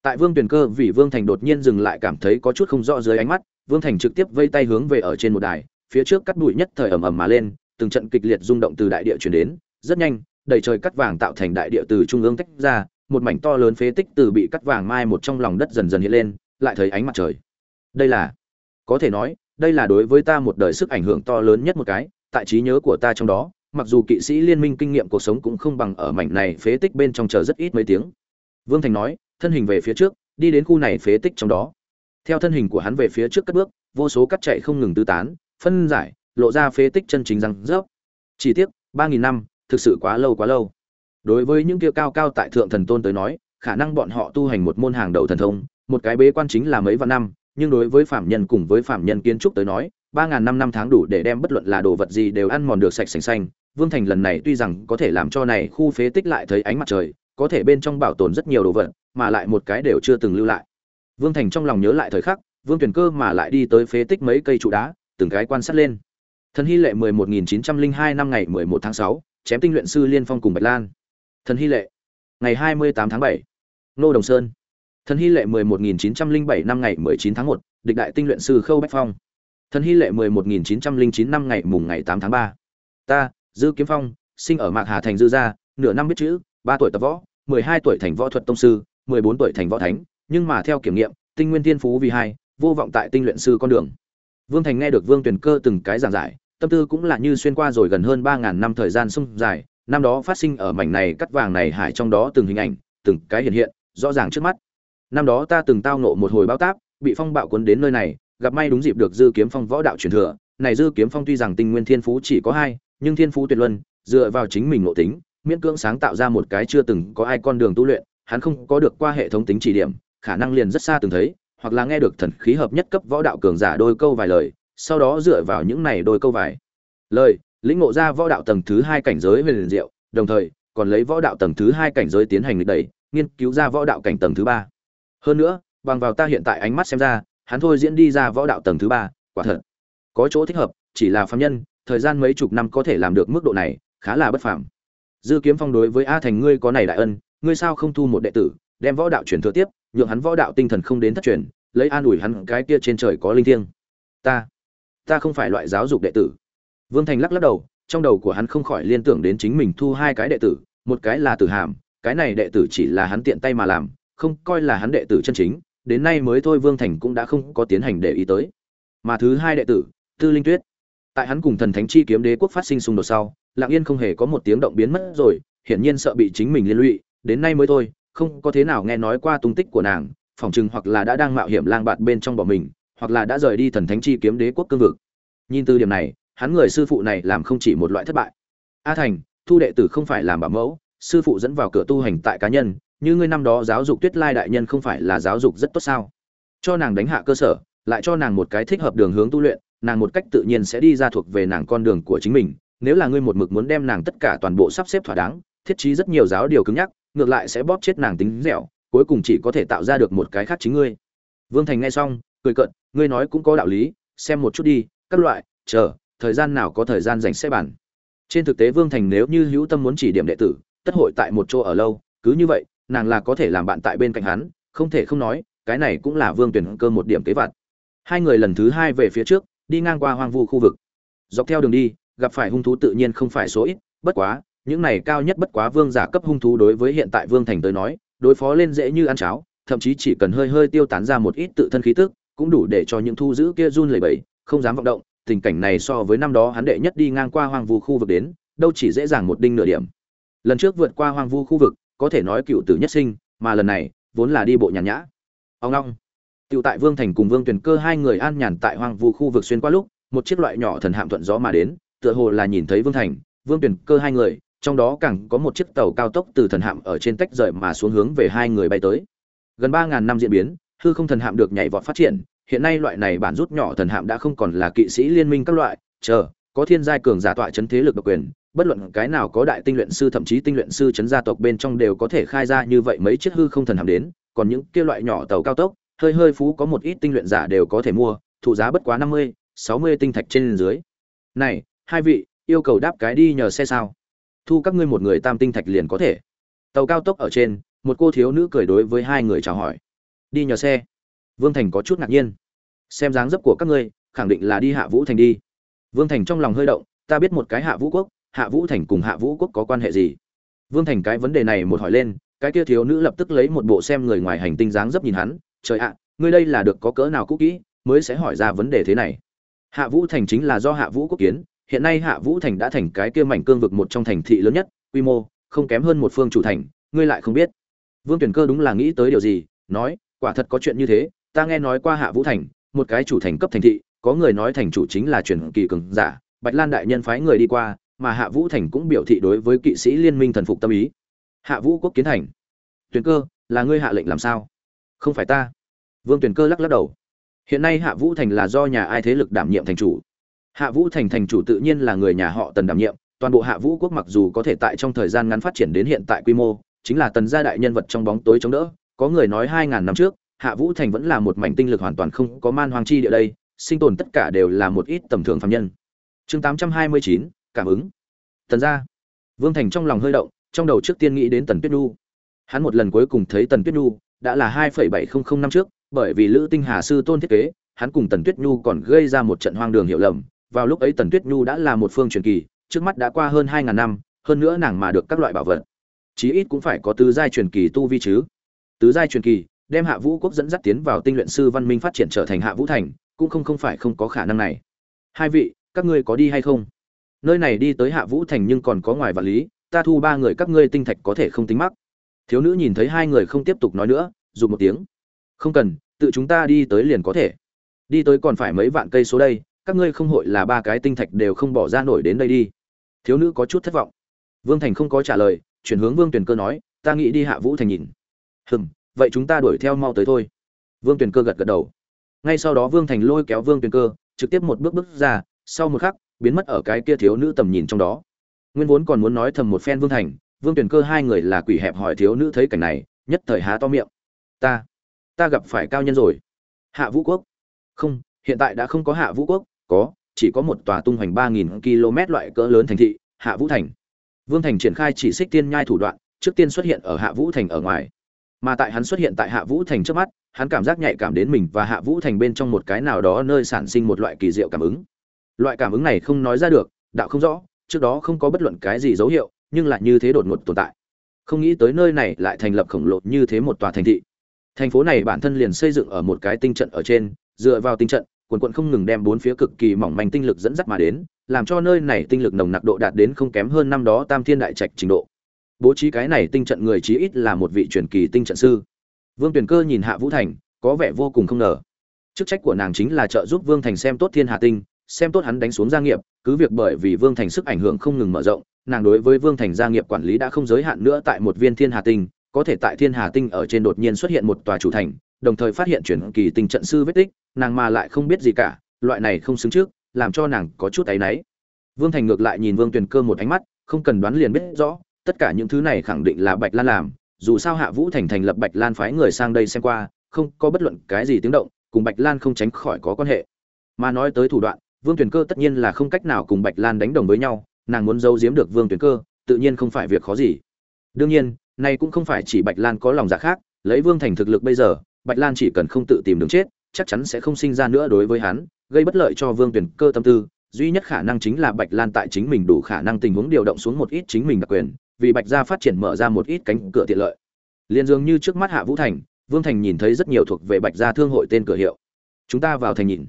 Tại vương tuyển cơ vì vương thành đột nhiên dừng lại cảm thấy có chút không rõ dưới ánh mắt, vương thành trực tiếp vây tay hướng về ở trên một đài, phía trước cắt bụi nhất thời ầm ầm mà lên, từng trận kịch liệt rung động từ đại địa chuyển đến, rất nhanh, đầy trời cắt vàng tạo thành đại địa từ trung ương tách ra, một mảnh to lớn phế tích từ bị cắt vàng mai một trong lòng đất dần dần hiện lên, lại thấy ánh mặt trời. Đây là, có thể nói đây là đối với ta một đời sức ảnh hưởng to lớn nhất một cái, tại trí nhớ của ta trong đó, mặc dù kỵ sĩ liên minh kinh nghiệm cuộc sống cũng không bằng ở mảnh này phế tích bên trong chờ rất ít mấy tiếng. Vương thành nói, thân hình về phía trước, đi đến khu này phế tích trong đó. Theo thân hình của hắn về phía trước cất bước, vô số cắt chạy không ngừng tứ tán, phân giải, lộ ra phế tích chân chính răng rớp. Chỉ tiếc, ba nghìn năm, thực sự quá lâu quá lâu. Đối với những kia cao cao tại thượng thần tôn tới nói, khả năng bọn họ tu hành một môn hàng đầu thần thông, một cái bế quan chính là mấy vạn năm nhưng đối với phạm nhân cùng với phạm nhân kiến trúc tới nói, ba ngàn năm năm tháng đủ để đem bất luận là đồ vật gì đều ăn mòn được sạch sành xanh. Vương thành lần này tuy rằng có thể làm cho này khu phế tích lại thấy ánh mặt trời, có thể bên trong bảo tồn rất nhiều đồ vật, mà lại một cái đều chưa từng lưu lại. Vương thành trong lòng nhớ lại thời khắc, vương tuyển cơ mà lại đi tới phế tích mấy cây trụ đá, từng cái quan sát lên. Thần hy lệ mười một nghìn chín trăm linh hai năm ngày mười một tháng sáu, chém tinh luyện sư liên phong cùng bạch lan. Thần hy lệ, ngày hai mươi tám tháng bảy. Nô đồng sơn thần hy lệ mười một nghìn chín trăm linh bảy năm ngày mười chín tháng một, địch đại tinh luyện sư khâu bách phong. Thần hy lệ mười một nghìn chín trăm linh chín năm ngày mùng ngày tám tháng ba. Ta, dư kiếm phong, sinh ở mạc hà thành dư gia, nửa năm biết chữ, ba tuổi tập võ, mười hai tuổi thành võ thuật tông sư, mười bốn tuổi thành võ thánh, nhưng mà theo kiểm nghiệm, tinh nguyên thiên phú vì hai, vô vọng tại tinh luyện sư con đường. Vương thành nghe được vương tuyền cơ từng cái giảng giải, tâm tư cũng là như xuyên qua rồi gần hơn ba ngàn năm thời gian sông dài, năm đó phát sinh ở mảnh này cắt vàng này hải trong đó từng hình ảnh, từng cái hiện hiện, rõ ràng trước mắt năm đó ta từng tao nộ một hồi bao táp, bị phong bạo cuốn đến nơi này, gặp may đúng dịp được dư kiếm phong võ đạo truyền thừa. Này dư kiếm phong tuy rằng tinh nguyên thiên phú chỉ có hai, nhưng thiên phú tuyệt luân, dựa vào chính mình nội tính, miễn cưỡng sáng tạo ra một cái chưa từng có ai con đường tu luyện, hắn không có được qua hệ thống tính chỉ điểm, khả năng liền rất xa từng thấy, hoặc là nghe được thần khí hợp nhất cấp võ đạo cường giả đôi câu vài lời, sau đó dựa vào những này đôi câu vài lời, lĩnh ngộ ra võ đạo tầng thứ hai cảnh giới về liền diệu, đồng thời còn lấy võ đạo tầng thứ hai cảnh giới tiến hành đẩy, nghiên cứu ra võ đạo cảnh tầng thứ ba hơn nữa, bằng vào ta hiện tại ánh mắt xem ra, hắn thôi diễn đi ra võ đạo tầng thứ ba, quả thật. Có chỗ thích hợp, chỉ là phạm nhân, thời gian mấy chục năm có thể làm được mức độ này, khá là bất phàm. Dư kiếm phong đối với a thành ngươi có này đại ân, ngươi sao không thu một đệ tử, đem võ đạo truyền thừa tiếp, nhượng hắn võ đạo tinh thần không đến thất truyền, lấy an ủi hắn cái kia trên trời có linh thiêng. Ta ta không phải loại giáo dục đệ tử. Vương thành lắc lắc đầu, trong đầu của hắn không khỏi liên tưởng đến chính mình thu hai cái đệ tử, một cái là tử hàm, cái này đệ tử chỉ là hắn tiện tay mà làm không coi là hắn đệ tử chân chính, đến nay mới thôi vương thành cũng đã không có tiến hành để ý tới. Mà thứ hai đệ tử, tư linh tuyết, tại hắn cùng thần thánh chi kiếm đế quốc phát sinh xung đột sau lạng yên không hề có một tiếng động biến mất rồi, hiển nhiên sợ bị chính mình liên lụy, đến nay mới thôi, không có thế nào nghe nói qua tung tích của nàng, phỏng chừng hoặc là đã đang mạo hiểm lang bạt bên trong bọn mình, hoặc là đã rời đi thần thánh chi kiếm đế quốc cương vực. Nhìn từ điểm này, hắn người sư phụ này làm không chỉ một loại thất bại. A thành, thu đệ tử không phải làm bảo mẫu, sư phụ dẫn vào cửa tu hành tại cá nhân như ngươi năm đó giáo dục tuyết lai đại nhân không phải là giáo dục rất tốt sao? Cho nàng đánh hạ cơ sở, lại cho nàng một cái thích hợp đường hướng tu luyện, nàng một cách tự nhiên sẽ đi ra thuộc về nàng con đường của chính mình. Nếu là ngươi một mực muốn đem nàng tất cả toàn bộ sắp xếp thỏa đáng, thiết trí rất nhiều giáo điều cứng nhắc, ngược lại sẽ bóp chết nàng tính dẻo, cuối cùng chỉ có thể tạo ra được một cái khác chính ngươi. Vương thành nghe xong, cười cận ngươi nói cũng có đạo lý, xem một chút đi, các loại, chờ, thời gian nào có thời gian dành xe bàn. Trên thực tế vương thành nếu như hữu tâm muốn chỉ điểm đệ tử, tất hội tại một chỗ ở lâu, cứ như vậy nàng là có thể làm bạn tại bên cạnh hắn, không thể không nói, cái này cũng là vương tuyển cơ một điểm kế vặt. Hai người lần thứ hai về phía trước, đi ngang qua hoang vu khu vực. Dọc theo đường đi, gặp phải hung thú tự nhiên không phải số ít, bất quá, những này cao nhất bất quá vương giả cấp hung thú đối với hiện tại vương thành tới nói, đối phó lên dễ như ăn cháo, thậm chí chỉ cần hơi hơi tiêu tán ra một ít tự thân khí tức, cũng đủ để cho những thu giữ kia run lẩy bẩy, không dám vọng động, tình cảnh này so với năm đó hắn đệ nhất đi ngang qua hoang vu khu vực đến, đâu chỉ dễ dàng một đinh nửa điểm. Lần trước vượt qua hoang vu khu vực có thể nói cựu tử nhất sinh mà lần này vốn là đi bộ nhàn nhã ông long tựu tại Vương Thành cùng Vương Tuyền Cơ hai người an nhàn tại hoang vu khu vực xuyên qua lúc, một chiếc loại nhỏ thần hạm thuận gió mà đến, tựa hồ là nhìn thấy Vương Thành, Vương Tuyền Cơ hai người, trong đó càng có một chiếc tàu cao tốc từ thần hạm ở trên tách rời mà xuống hướng về hai người bay tới. Gần ba ngàn năm diễn biến, hư không thần hạm được nhảy vọt phát triển, hiện nay loại này bản rút nhỏ thần hạm đã không còn là kỵ sĩ liên minh các loại, chờ, có thiên giai cường giả tọa chấn thế lực độc quyền, bất luận cái nào có đại tinh luyện sư thậm chí tinh luyện sư chấn gia tộc bên trong đều có thể khai ra như vậy mấy chiếc hư không thần hàm đến, còn những kia loại nhỏ tàu cao tốc, hơi hơi phú có một ít tinh luyện giả đều có thể mua, thụ giá bất quá năm mươi, sáu mươi tinh thạch trên dưới. Này, hai vị, yêu cầu đáp cái đi nhờ xe sao? Thu các ngươi một người tam tinh thạch liền có thể. Tàu cao tốc ở trên, một cô thiếu nữ cười đối với hai người chào hỏi. Đi nhờ xe. Vương Thành có chút ngạc nhiên. Xem dáng dấp của các ngươi, khẳng định là đi Hạ Vũ Thành đi. Vương Thành trong lòng hơi động, ta biết một cái Hạ Vũ quốc, Hạ Vũ Thành cùng Hạ Vũ quốc có quan hệ gì? Vương Thành cái vấn đề này một hỏi lên, cái kia thiếu nữ lập tức lấy một bộ xem người ngoài hành tinh dáng dấp nhìn hắn, trời ạ ngươi đây là được có cỡ nào cũ kỹ mới sẽ hỏi ra vấn đề thế này hạ vũ thành chính là do hạ vũ quốc kiến hiện nay hạ vũ thành đã thành cái kia mảnh cương vực một trong thành thị lớn nhất quy mô không kém hơn một phương chủ thành ngươi lại không biết vương tuyển cơ đúng là nghĩ tới điều gì nói quả thật có chuyện như thế ta nghe nói qua hạ vũ thành một cái chủ thành cấp thành thị có người nói thành chủ chính là truyền kỳ cường giả bạch lan đại nhân phái người đi qua mà Hạ Vũ Thành cũng biểu thị đối với kỵ sĩ liên minh thần phục tâm ý. Hạ Vũ quốc kiến thành. Tuyển cơ, là ngươi hạ lệnh làm sao? Không phải ta. Vương Tuyển cơ lắc lắc đầu. Hiện nay Hạ Vũ Thành là do nhà ai thế lực đảm nhiệm thành chủ? Hạ Vũ Thành thành chủ tự nhiên là người nhà họ Tần đảm nhiệm, toàn bộ Hạ Vũ quốc mặc dù có thể tại trong thời gian ngắn phát triển đến hiện tại quy mô, chính là Tần gia đại nhân vật trong bóng tối chống đỡ, có người nói 2000 năm trước, Hạ Vũ Thành vẫn là một mảnh tinh lực hoàn toàn không có man hoang chi địa đây, sinh tồn tất cả đều là một ít tầm thường phàm nhân. Chương 829, cảm ứng tần gia vương thành trong lòng hơi động trong đầu trước tiên nghĩ đến tần tuyết nhu hắn một lần cuối cùng thấy tần tuyết nhu đã là 2.700 năm trước, bởi vì Lữ Tinh Hà sư tôn thiết kế, hắn cùng Tần Tuyết Nhu còn gây ra một trận hoang đường hiểu lầm. Vào lúc ấy Tần Tuyết Nhu đã là một phương truyền kỳ, trước mắt đã qua hơn 2000 năm, hơn nữa nàng mà được các loại bảo vật. Chí ít cũng phải có tứ giai truyền kỳ tu vi chứ. Tứ giai truyền kỳ, đem Hạ Vũ quốc dẫn dắt tiến vào tinh luyện sư văn minh phát triển trở thành Hạ Vũ thành, cũng không không phải không có khả năng này. Hai vị, các ngươi có đi hay không? Nơi này đi tới Hạ Vũ thành nhưng còn có ngoài vạn lý, ta thu ba người các ngươi tinh thạch có thể không tính mắc. Thiếu nữ nhìn thấy hai người không tiếp tục nói nữa dùng một tiếng. Không cần tự chúng ta đi tới liền có thể. Đi tới còn phải mấy vạn cây số đây các ngươi không hội là ba cái tinh thạch đều không bỏ ra nổi đến đây đi. Thiếu nữ có chút thất vọng. Vương thành không có trả lời chuyển hướng vương tuyền cơ nói ta nghĩ đi hạ vũ thành nhìn. Hừm vậy chúng ta đuổi theo mau tới thôi. Vương tuyền cơ gật gật đầu. Ngay sau đó vương thành lôi kéo vương tuyền cơ trực tiếp một bước bước ra sau một khắc biến mất ở cái kia thiếu nữ tầm nhìn trong đó. Nguyên vốn còn muốn nói thầm một phen vương thành, vương tuyển cơ hai người là quỷ hẹp hỏi thiếu nữ thấy cảnh này, nhất thời há to miệng. Ta ta gặp phải cao nhân rồi. Hạ vũ quốc. Không, hiện tại đã không có hạ vũ quốc, có, chỉ có một tòa tung hoành ba nghìn km loại cỡ lớn thành thị, hạ vũ thành. Vương thành triển khai chỉ xích tiên nhai thủ đoạn, trước tiên xuất hiện ở hạ vũ thành ở ngoài. Mà tại hắn xuất hiện tại hạ vũ thành trước mắt, hắn cảm giác nhạy cảm đến mình và hạ vũ thành bên trong một cái nào đó nơi sản sinh một loại kỳ diệu cảm ứng loại cảm ứng này không nói ra được, đạo không rõ, trước đó không có bất luận cái gì dấu hiệu, nhưng lại như thế đột ngột tồn tại. Không nghĩ tới nơi này lại thành lập khổng lồ như thế một tòa thành thị. Thành phố này bản thân liền xây dựng ở một cái tinh trận ở trên, dựa vào tinh trận, quần quận không ngừng đem bốn phía cực kỳ mỏng manh tinh lực dẫn dắt mà đến, làm cho nơi này tinh lực nồng nặc độ đạt đến không kém hơn năm đó tam thiên đại trạch trình độ. Bố trí cái này tinh trận người chí ít là một vị truyền kỳ tinh trận sư. Vương tuyền cơ nhìn hạ vũ thành, có vẻ vô cùng không ngờ. Chức trách của nàng chính là trợ giúp vương thành xem tốt thiên hà tinh xem tốt hắn đánh xuống gia nghiệp, cứ việc bởi vì vương thành sức ảnh hưởng không ngừng mở rộng, nàng đối với vương thành gia nghiệp quản lý đã không giới hạn nữa tại một viên thiên hà tinh, có thể tại thiên hà tinh ở trên đột nhiên xuất hiện một tòa chủ thành, đồng thời phát hiện chuyển kỳ tình trận sư vết tích, nàng mà lại không biết gì cả, loại này không xứng trước, làm cho nàng có chút ấy náy. Vương thành ngược lại nhìn vương tuyền cơ một ánh mắt, không cần đoán liền biết rõ, tất cả những thứ này khẳng định là bạch lan làm, dù sao hạ vũ thành thành lập bạch lan phái người sang đây xem qua, không có bất luận cái gì tiếng động, cùng bạch lan không tránh khỏi có quan hệ. Mà nói tới thủ đoạn vương tuyền cơ tất nhiên là không cách nào cùng bạch lan đánh đồng với nhau, nàng muốn giấu giếm được vương tuyền cơ, tự nhiên không phải việc khó gì. Đương nhiên, này cũng không phải chỉ bạch lan có lòng dạ khác, lấy vương thành thực lực bây giờ, bạch lan chỉ cần không tự tìm đường chết, chắc chắn sẽ không sinh ra nữa đối với hắn, gây bất lợi cho vương tuyền cơ tâm tư, duy nhất khả năng chính là bạch lan tại chính mình đủ khả năng tình huống điều động xuống một ít chính mình đặc quyền, vì bạch gia phát triển mở ra một ít cánh cửa tiện lợi. Liền dường như trước mắt hạ vũ thành, vương thành nhìn thấy rất nhiều thuộc về bạch gia thương hội tên cửa hiệu. Chúng ta vào thành nhìn.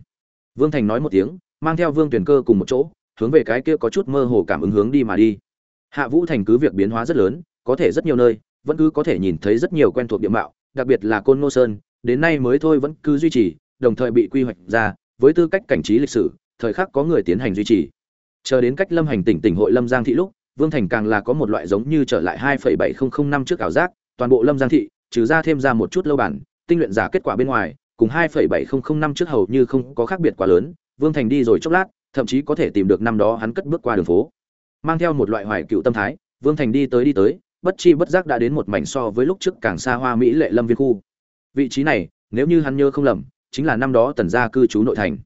Vương thành nói một tiếng mang theo vương tuyển cơ cùng một chỗ, hướng về cái kia có chút mơ hồ cảm ứng hướng đi mà đi. Hạ vũ thành cứ việc biến hóa rất lớn, có thể rất nhiều nơi, vẫn cứ có thể nhìn thấy rất nhiều quen thuộc địa mạo, đặc biệt là côn ngô sơn, đến nay mới thôi vẫn cứ duy trì, đồng thời bị quy hoạch ra, với tư cách cảnh trí lịch sử, thời khắc có người tiến hành duy trì. Chờ đến cách lâm hành tỉnh tỉnh hội lâm giang thị lúc, vương thành càng là có một loại giống như trở lại 2.7005 năm trước ảo giác, toàn bộ lâm giang thị, trừ ra thêm ra một chút lâu bản, tinh luyện giả kết quả bên ngoài, cùng 2.7005 năm trước hầu như không có khác biệt quá lớn vương thành đi rồi chốc lát, thậm chí có thể tìm được năm đó hắn cất bước qua đường phố. Mang theo một loại hoài cựu tâm thái, vương thành đi tới đi tới, bất chi bất giác đã đến một mảnh so với lúc trước càng xa hoa mỹ lệ lâm viên khu. Vị trí này, nếu như hắn nhớ không lầm, chính là năm đó tần gia cư trú nội thành.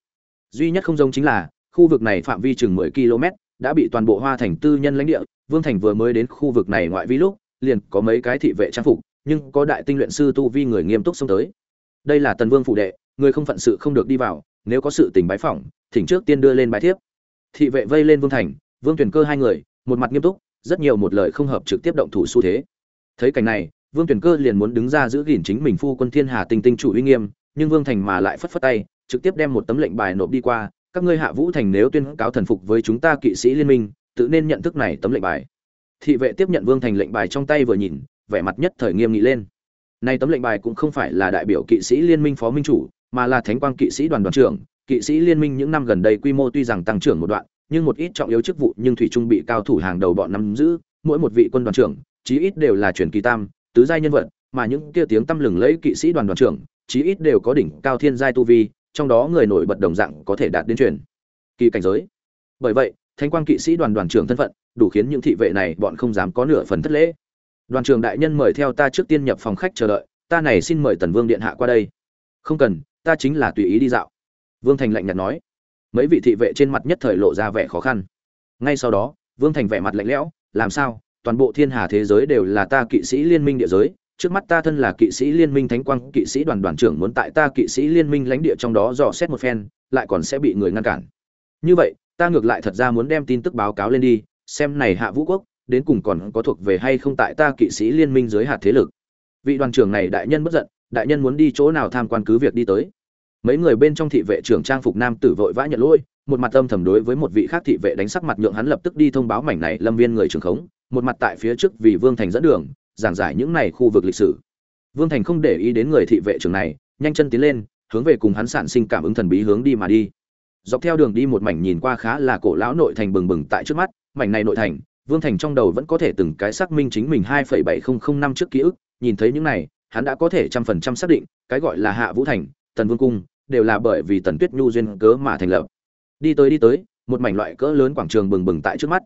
Duy nhất không giống chính là, khu vực này phạm vi chừng 10 km, đã bị toàn bộ hoa thành tư nhân lãnh địa. Vương thành vừa mới đến khu vực này ngoại vi lúc, liền có mấy cái thị vệ trang phục, nhưng có đại tinh luyện sư tu vi người nghiêm túc xông tới. Đây là tần vương phụ đệ, người không phận sự không được đi vào nếu có sự tình bái phỏng, thỉnh trước tiên đưa lên bài thiếp. Thị vệ vây lên vương thành, vương tuyển cơ hai người, một mặt nghiêm túc, rất nhiều một lời không hợp trực tiếp động thủ xu thế. Thấy cảnh này, vương tuyển cơ liền muốn đứng ra giữ gìn chính mình phu quân thiên hà tinh tinh chủ uy nghiêm, nhưng vương thành mà lại phất phất tay, trực tiếp đem một tấm lệnh bài nộp đi qua, các ngươi hạ vũ thành nếu tuyên cáo thần phục với chúng ta kỵ sĩ liên minh, tự nên nhận thức này tấm lệnh bài. Thị vệ tiếp nhận vương thành lệnh bài trong tay vừa nhìn, vẻ mặt nhất thời nghiêm nghị lên. Nay tấm lệnh bài cũng không phải là đại biểu kỵ sĩ liên minh phó minh chủ mà là thánh quang kỵ sĩ đoàn đoàn trưởng, kỵ sĩ liên minh những năm gần đây quy mô tuy rằng tăng trưởng một đoạn, nhưng một ít trọng yếu chức vụ nhưng thủy trung bị cao thủ hàng đầu bọn nắm giữ, mỗi một vị quân đoàn trưởng, chí ít đều là truyền kỳ tam, tứ giai nhân vật, mà những kia tiếng tâm lừng lẫy kỵ sĩ đoàn đoàn trưởng, chí ít đều có đỉnh cao thiên giai tu vi, trong đó người nổi bật đồng dạng có thể đạt đến truyền kỳ cảnh giới. Bởi vậy, thánh quang kỵ sĩ đoàn đoàn trưởng thân phận, đủ khiến những thị vệ này bọn không dám có nửa phần thất lễ. Đoàn trưởng đại nhân mời theo ta trước tiên nhập phòng khách chờ đợi, ta này xin mời tần vương điện hạ qua đây. Không cần ta chính là tùy ý đi dạo. Vương thành lạnh nhạt nói. Mấy vị thị vệ trên mặt nhất thời lộ ra vẻ khó khăn. Ngay sau đó, vương thành vẻ mặt lạnh lẽo, làm sao? Toàn bộ thiên hà thế giới đều là ta kỵ sĩ liên minh địa giới, trước mắt ta thân là kỵ sĩ liên minh thánh quang, kỵ sĩ đoàn đoàn trưởng muốn tại ta kỵ sĩ liên minh lãnh địa trong đó dò xét một phen, lại còn sẽ bị người ngăn cản. Như vậy, ta ngược lại thật ra muốn đem tin tức báo cáo lên đi, xem này hạ vũ quốc, đến cùng còn có thuộc về hay không tại ta kỵ sĩ liên minh dưới hạt thế lực. Vị đoàn trưởng này đại nhân bất giận đại nhân muốn đi chỗ nào tham quan cứ việc đi tới. Mấy người bên trong thị vệ trưởng trang phục nam tử vội vã nhận lỗi, một mặt âm thầm đối với một vị khác thị vệ đánh sắc mặt nhượng hắn lập tức đi thông báo mảnh này lâm viên người trường khống, một mặt tại phía trước vì vương thành dẫn đường, giảng giải những này khu vực lịch sử. Vương thành không để ý đến người thị vệ trưởng này, nhanh chân tiến lên, hướng về cùng hắn sản sinh cảm ứng thần bí hướng đi mà đi. Dọc theo đường đi một mảnh nhìn qua khá là cổ lão nội thành bừng bừng tại trước mắt, mảnh này nội thành, vương thành trong đầu vẫn có thể từng cái xác minh chính mình hai phẩy bảy không không năm trước ký ức, nhìn thấy những này hắn đã có thể trăm phần trăm xác định, cái gọi là hạ vũ thành, tần vương cung, đều là bởi vì tần tuyết nhu duyên cớ mà thành lập. Đi tới đi tới, một mảnh loại cỡ lớn quảng trường bừng bừng tại trước mắt.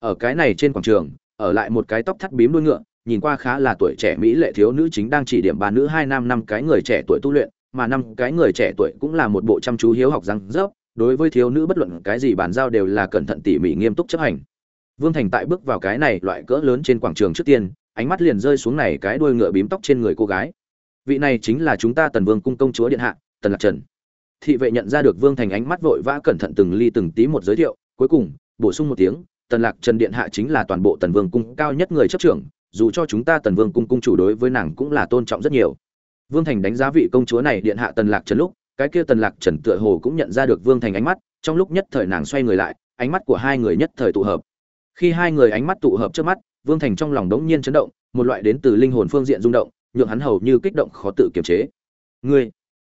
Ở cái này trên quảng trường, ở lại một cái tóc thắt bím đuôi ngựa, nhìn qua khá là tuổi trẻ mỹ lệ thiếu nữ chính đang chỉ điểm ba nữ hai nam năm cái người trẻ tuổi tu luyện, mà năm cái người trẻ tuổi cũng là một bộ chăm chú hiếu học răng rớp, đối với thiếu nữ bất luận cái gì bàn giao đều là cẩn thận tỉ mỉ nghiêm túc chấp hành. Vương thành tại bước vào cái này loại cỡ lớn trên quảng trường trước tiên ánh mắt liền rơi xuống này cái đuôi ngựa bím tóc trên người cô gái. Vị này chính là chúng ta tần vương cung công chúa điện hạ, tần lạc trần. Thị vệ nhận ra được vương thành ánh mắt vội vã cẩn thận từng ly từng tí một giới thiệu, cuối cùng, bổ sung một tiếng, tần lạc trần điện hạ chính là toàn bộ tần vương cung cao nhất người chấp trưởng, dù cho chúng ta tần vương cung cung chủ đối với nàng cũng là tôn trọng rất nhiều. Vương thành đánh giá vị công chúa này điện hạ tần lạc trần lúc, cái kia tần lạc trần tựa hồ cũng nhận ra được vương thành ánh mắt, trong lúc nhất thời nàng xoay người lại, ánh mắt của hai người nhất thời tụ hợp. Khi hai người ánh mắt tụ hợp trước mắt vương thành trong lòng đống nhiên chấn động, một loại đến từ linh hồn phương diện rung động, nhượng hắn hầu như kích động khó tự kiềm chế. Ngươi,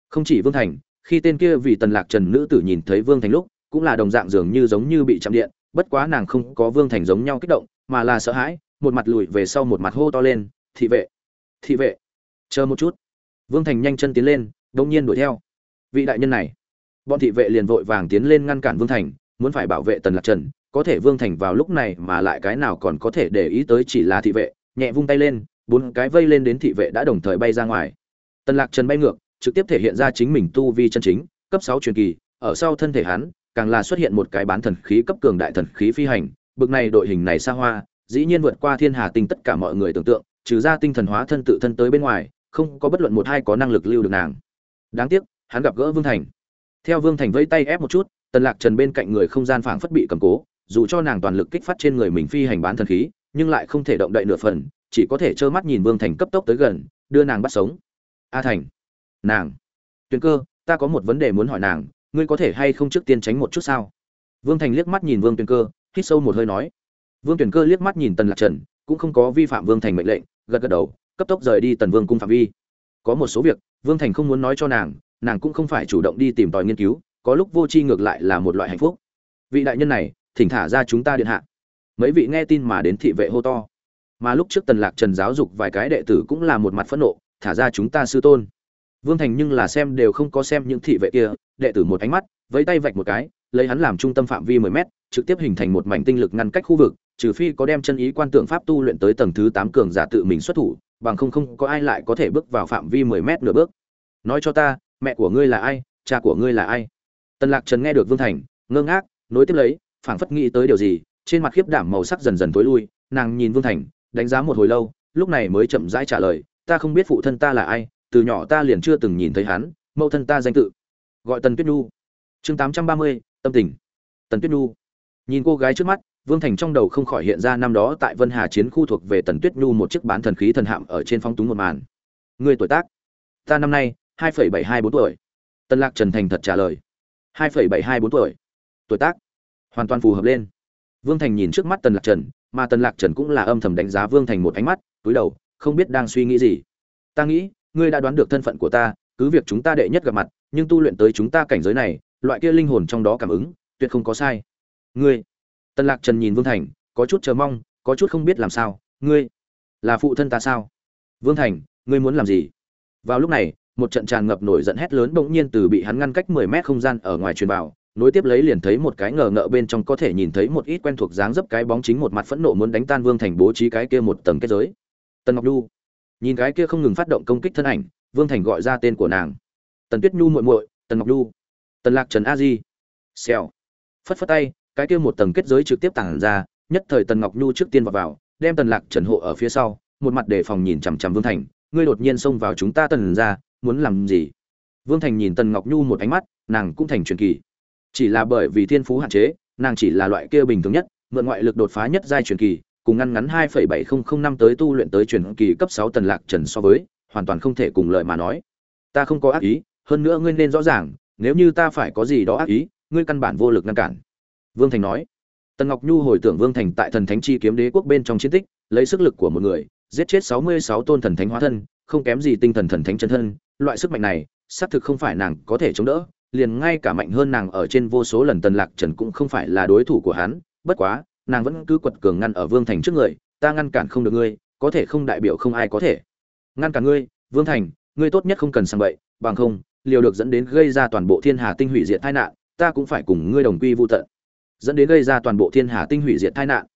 không chỉ vương thành, khi tên kia vì tần lạc trần nữ tử nhìn thấy vương thành lúc, cũng là đồng dạng dường như giống như bị chạm điện, bất quá nàng không có vương thành giống nhau kích động, mà là sợ hãi, một mặt lùi về sau một mặt hô to lên, thị vệ thị vệ, chờ một chút. Vương thành nhanh chân tiến lên đông nhiên đuổi theo. Vị đại nhân này, bọn thị vệ liền vội vàng tiến lên ngăn cản vương thành, muốn phải bảo vệ tần lạc trần có thể vương thành vào lúc này mà lại cái nào còn có thể để ý tới chỉ là thị vệ, nhẹ vung tay lên, bốn cái vây lên đến thị vệ đã đồng thời bay ra ngoài. Tần lạc trần bay ngược, trực tiếp thể hiện ra chính mình tu vi chân chính, cấp sáu truyền kỳ, ở sau thân thể hắn, càng là xuất hiện một cái bán thần khí cấp cường đại thần khí phi hành, bực này đội hình này xa hoa, dĩ nhiên vượt qua thiên hà tinh tất cả mọi người tưởng tượng, trừ ra tinh thần hóa thân tự thân tới bên ngoài, không có bất luận một hai có năng lực lưu được nàng. Đáng tiếc, hắn gặp gỡ vương thành. Theo vương thành vẫy tay ép một chút, tần lạc trần bên cạnh người không gian phảng phất bị cầm cố dù cho nàng toàn lực kích phát trên người mình phi hành bán thần khí, nhưng lại không thể động đậy nửa phần, chỉ có thể trơ mắt nhìn vương thành cấp tốc tới gần, đưa nàng bắt sống. A thành, nàng, tuyền cơ, ta có một vấn đề muốn hỏi nàng, ngươi có thể hay không trước tiên tránh một chút sao? Vương thành liếc mắt nhìn vương tuyền cơ, hít sâu một hơi nói. Vương tuyền cơ liếc mắt nhìn tần lạc trần, cũng không có vi phạm vương thành mệnh lệnh, gật gật đầu, cấp tốc rời đi tần vương cung phạm vi. Có một số việc, vương thành không muốn nói cho nàng nàng cũng không phải chủ động đi tìm tòi nghiên cứu, có lúc vô tri ngược lại là một loại hạnh phúc. Vị đại nhân này thỉnh thả ra chúng ta điện hạ. Mấy vị nghe tin mà đến thị vệ hô to. Mà lúc trước tần lạc trần giáo dục vài cái đệ tử cũng là một mặt phẫn nộ, thả ra chúng ta sư tôn. Vương thành nhưng là xem đều không có xem những thị vệ kia, đệ tử một ánh mắt, vẫy tay vạch một cái, lấy hắn làm trung tâm phạm vi mười mét, trực tiếp hình thành một mảnh tinh lực ngăn cách khu vực, trừ phi có đem chân ý quan tượng pháp tu luyện tới tầng thứ tám cường giả tự mình xuất thủ, bằng không không có ai lại có thể bước vào phạm vi mười mét nửa bước. Nói cho ta, mẹ của ngươi là ai, cha của ngươi là ai? Tần lạc trần nghe được vương thành, ngơ ngác, nối tiếp lấy phảng phất nghĩ tới điều gì, trên mặt khiếp đảm màu sắc dần dần tối lui, nàng nhìn vương thành, đánh giá một hồi lâu, lúc này mới chậm rãi trả lời, ta không biết phụ thân ta là ai, từ nhỏ ta liền chưa từng nhìn thấy hắn, mẫu thân ta danh tự. Gọi tần tuyết nhu. Chương tám trăm ba mươi, tâm tình. Tần tuyết nhu. Nhìn cô gái trước mắt, vương thành trong đầu không khỏi hiện ra năm đó tại vân hà chiến khu thuộc về tần tuyết nhu một chiếc bán thần khí thần hạm ở trên phong túng một màn. Người tuổi tác, ta năm nay hai phẩy bảy hai bốn tuổi. Tân lạc trần thành thật trả lời. Hai phẩy bảy hai bốn tuổi. Tuổi tác? Hoàn toàn phù hợp lên. Vương thành nhìn trước mắt tần lạc trần, mà tần lạc trần cũng là âm thầm đánh giá vương thành một ánh mắt, túi đầu, không biết đang suy nghĩ gì. Ta nghĩ, ngươi đã đoán được thân phận của ta, cứ việc chúng ta đệ nhất gặp mặt, nhưng tu luyện tới chúng ta cảnh giới này, loại kia linh hồn trong đó cảm ứng, tuyệt không có sai. Ngươi? Tần lạc trần nhìn vương thành, có chút chờ mong, có chút không biết làm sao. Ngươi là phụ thân ta sao? Vương thành, ngươi muốn làm gì? Vào lúc này, một trận tràn ngập nổi giận hét lớn bỗng nhiên từ bị hắn ngăn cách mười mét không gian ở ngoài truyền vào nối tiếp lấy liền thấy một cái ngờ ngợ bên trong có thể nhìn thấy một ít quen thuộc dáng dấp cái bóng chính một mặt phẫn nộ muốn đánh tan vương thành bố trí cái kia một tầng kết giới. Tần ngọc nhu. Nhìn cái kia không ngừng phát động công kích thân ảnh, vương thành gọi ra tên của nàng. Tần tuyết nhu muội muội, tần ngọc nhu. Tần lạc trần a di. Xèo. Phất phất tay, cái kia một tầng kết giới trực tiếp tản ra, nhất thời tần ngọc nhu trước tiên vào vào, đem tần lạc trần hộ ở phía sau, một mặt đề phòng nhìn chằm chằm vương thành, ngươi đột nhiên xông vào chúng ta tần ra, muốn làm gì? Vương thành nhìn tần ngọc nhu một ánh mắt, nàng cũng thành truyền kỳ chỉ là bởi vì thiên phú hạn chế, nàng chỉ là loại kia bình thường nhất, mượn ngoại lực đột phá nhất giai truyền kỳ, cùng ngăn ngắn hai phẩy bảy không không năm tới tu luyện tới truyền kỳ cấp sáu tần lạc trần so với, hoàn toàn không thể cùng lợi mà nói. Ta không có ác ý, hơn nữa ngươi nên rõ ràng, nếu như ta phải có gì đó ác ý, ngươi căn bản vô lực ngăn cản. Vương thành nói. Tần ngọc nhu hồi tưởng vương thành tại thần thánh chi kiếm đế quốc bên trong chiến tích, lấy sức lực của một người, giết chết sáu mươi sáu tôn thần thánh hóa thân, không kém gì tinh thần thần thánh chân thân, loại sức mạnh này, xác thực không phải nàng có thể chống đỡ liền ngay cả mạnh hơn nàng ở trên vô số lần tần lạc trần cũng không phải là đối thủ của hắn, bất quá, nàng vẫn cứ quật cường ngăn ở vương thành trước người, ta ngăn cản không được ngươi, có thể không đại biểu không ai có thể. Ngăn cản ngươi, vương thành, ngươi tốt nhất không cần sang bậy, bằng không, liều được dẫn đến gây ra toàn bộ thiên hà tinh hủy diệt tai nạn, ta cũng phải cùng ngươi đồng quy vô tận. Dẫn đến gây ra toàn bộ thiên hà tinh hủy diệt tai nạn.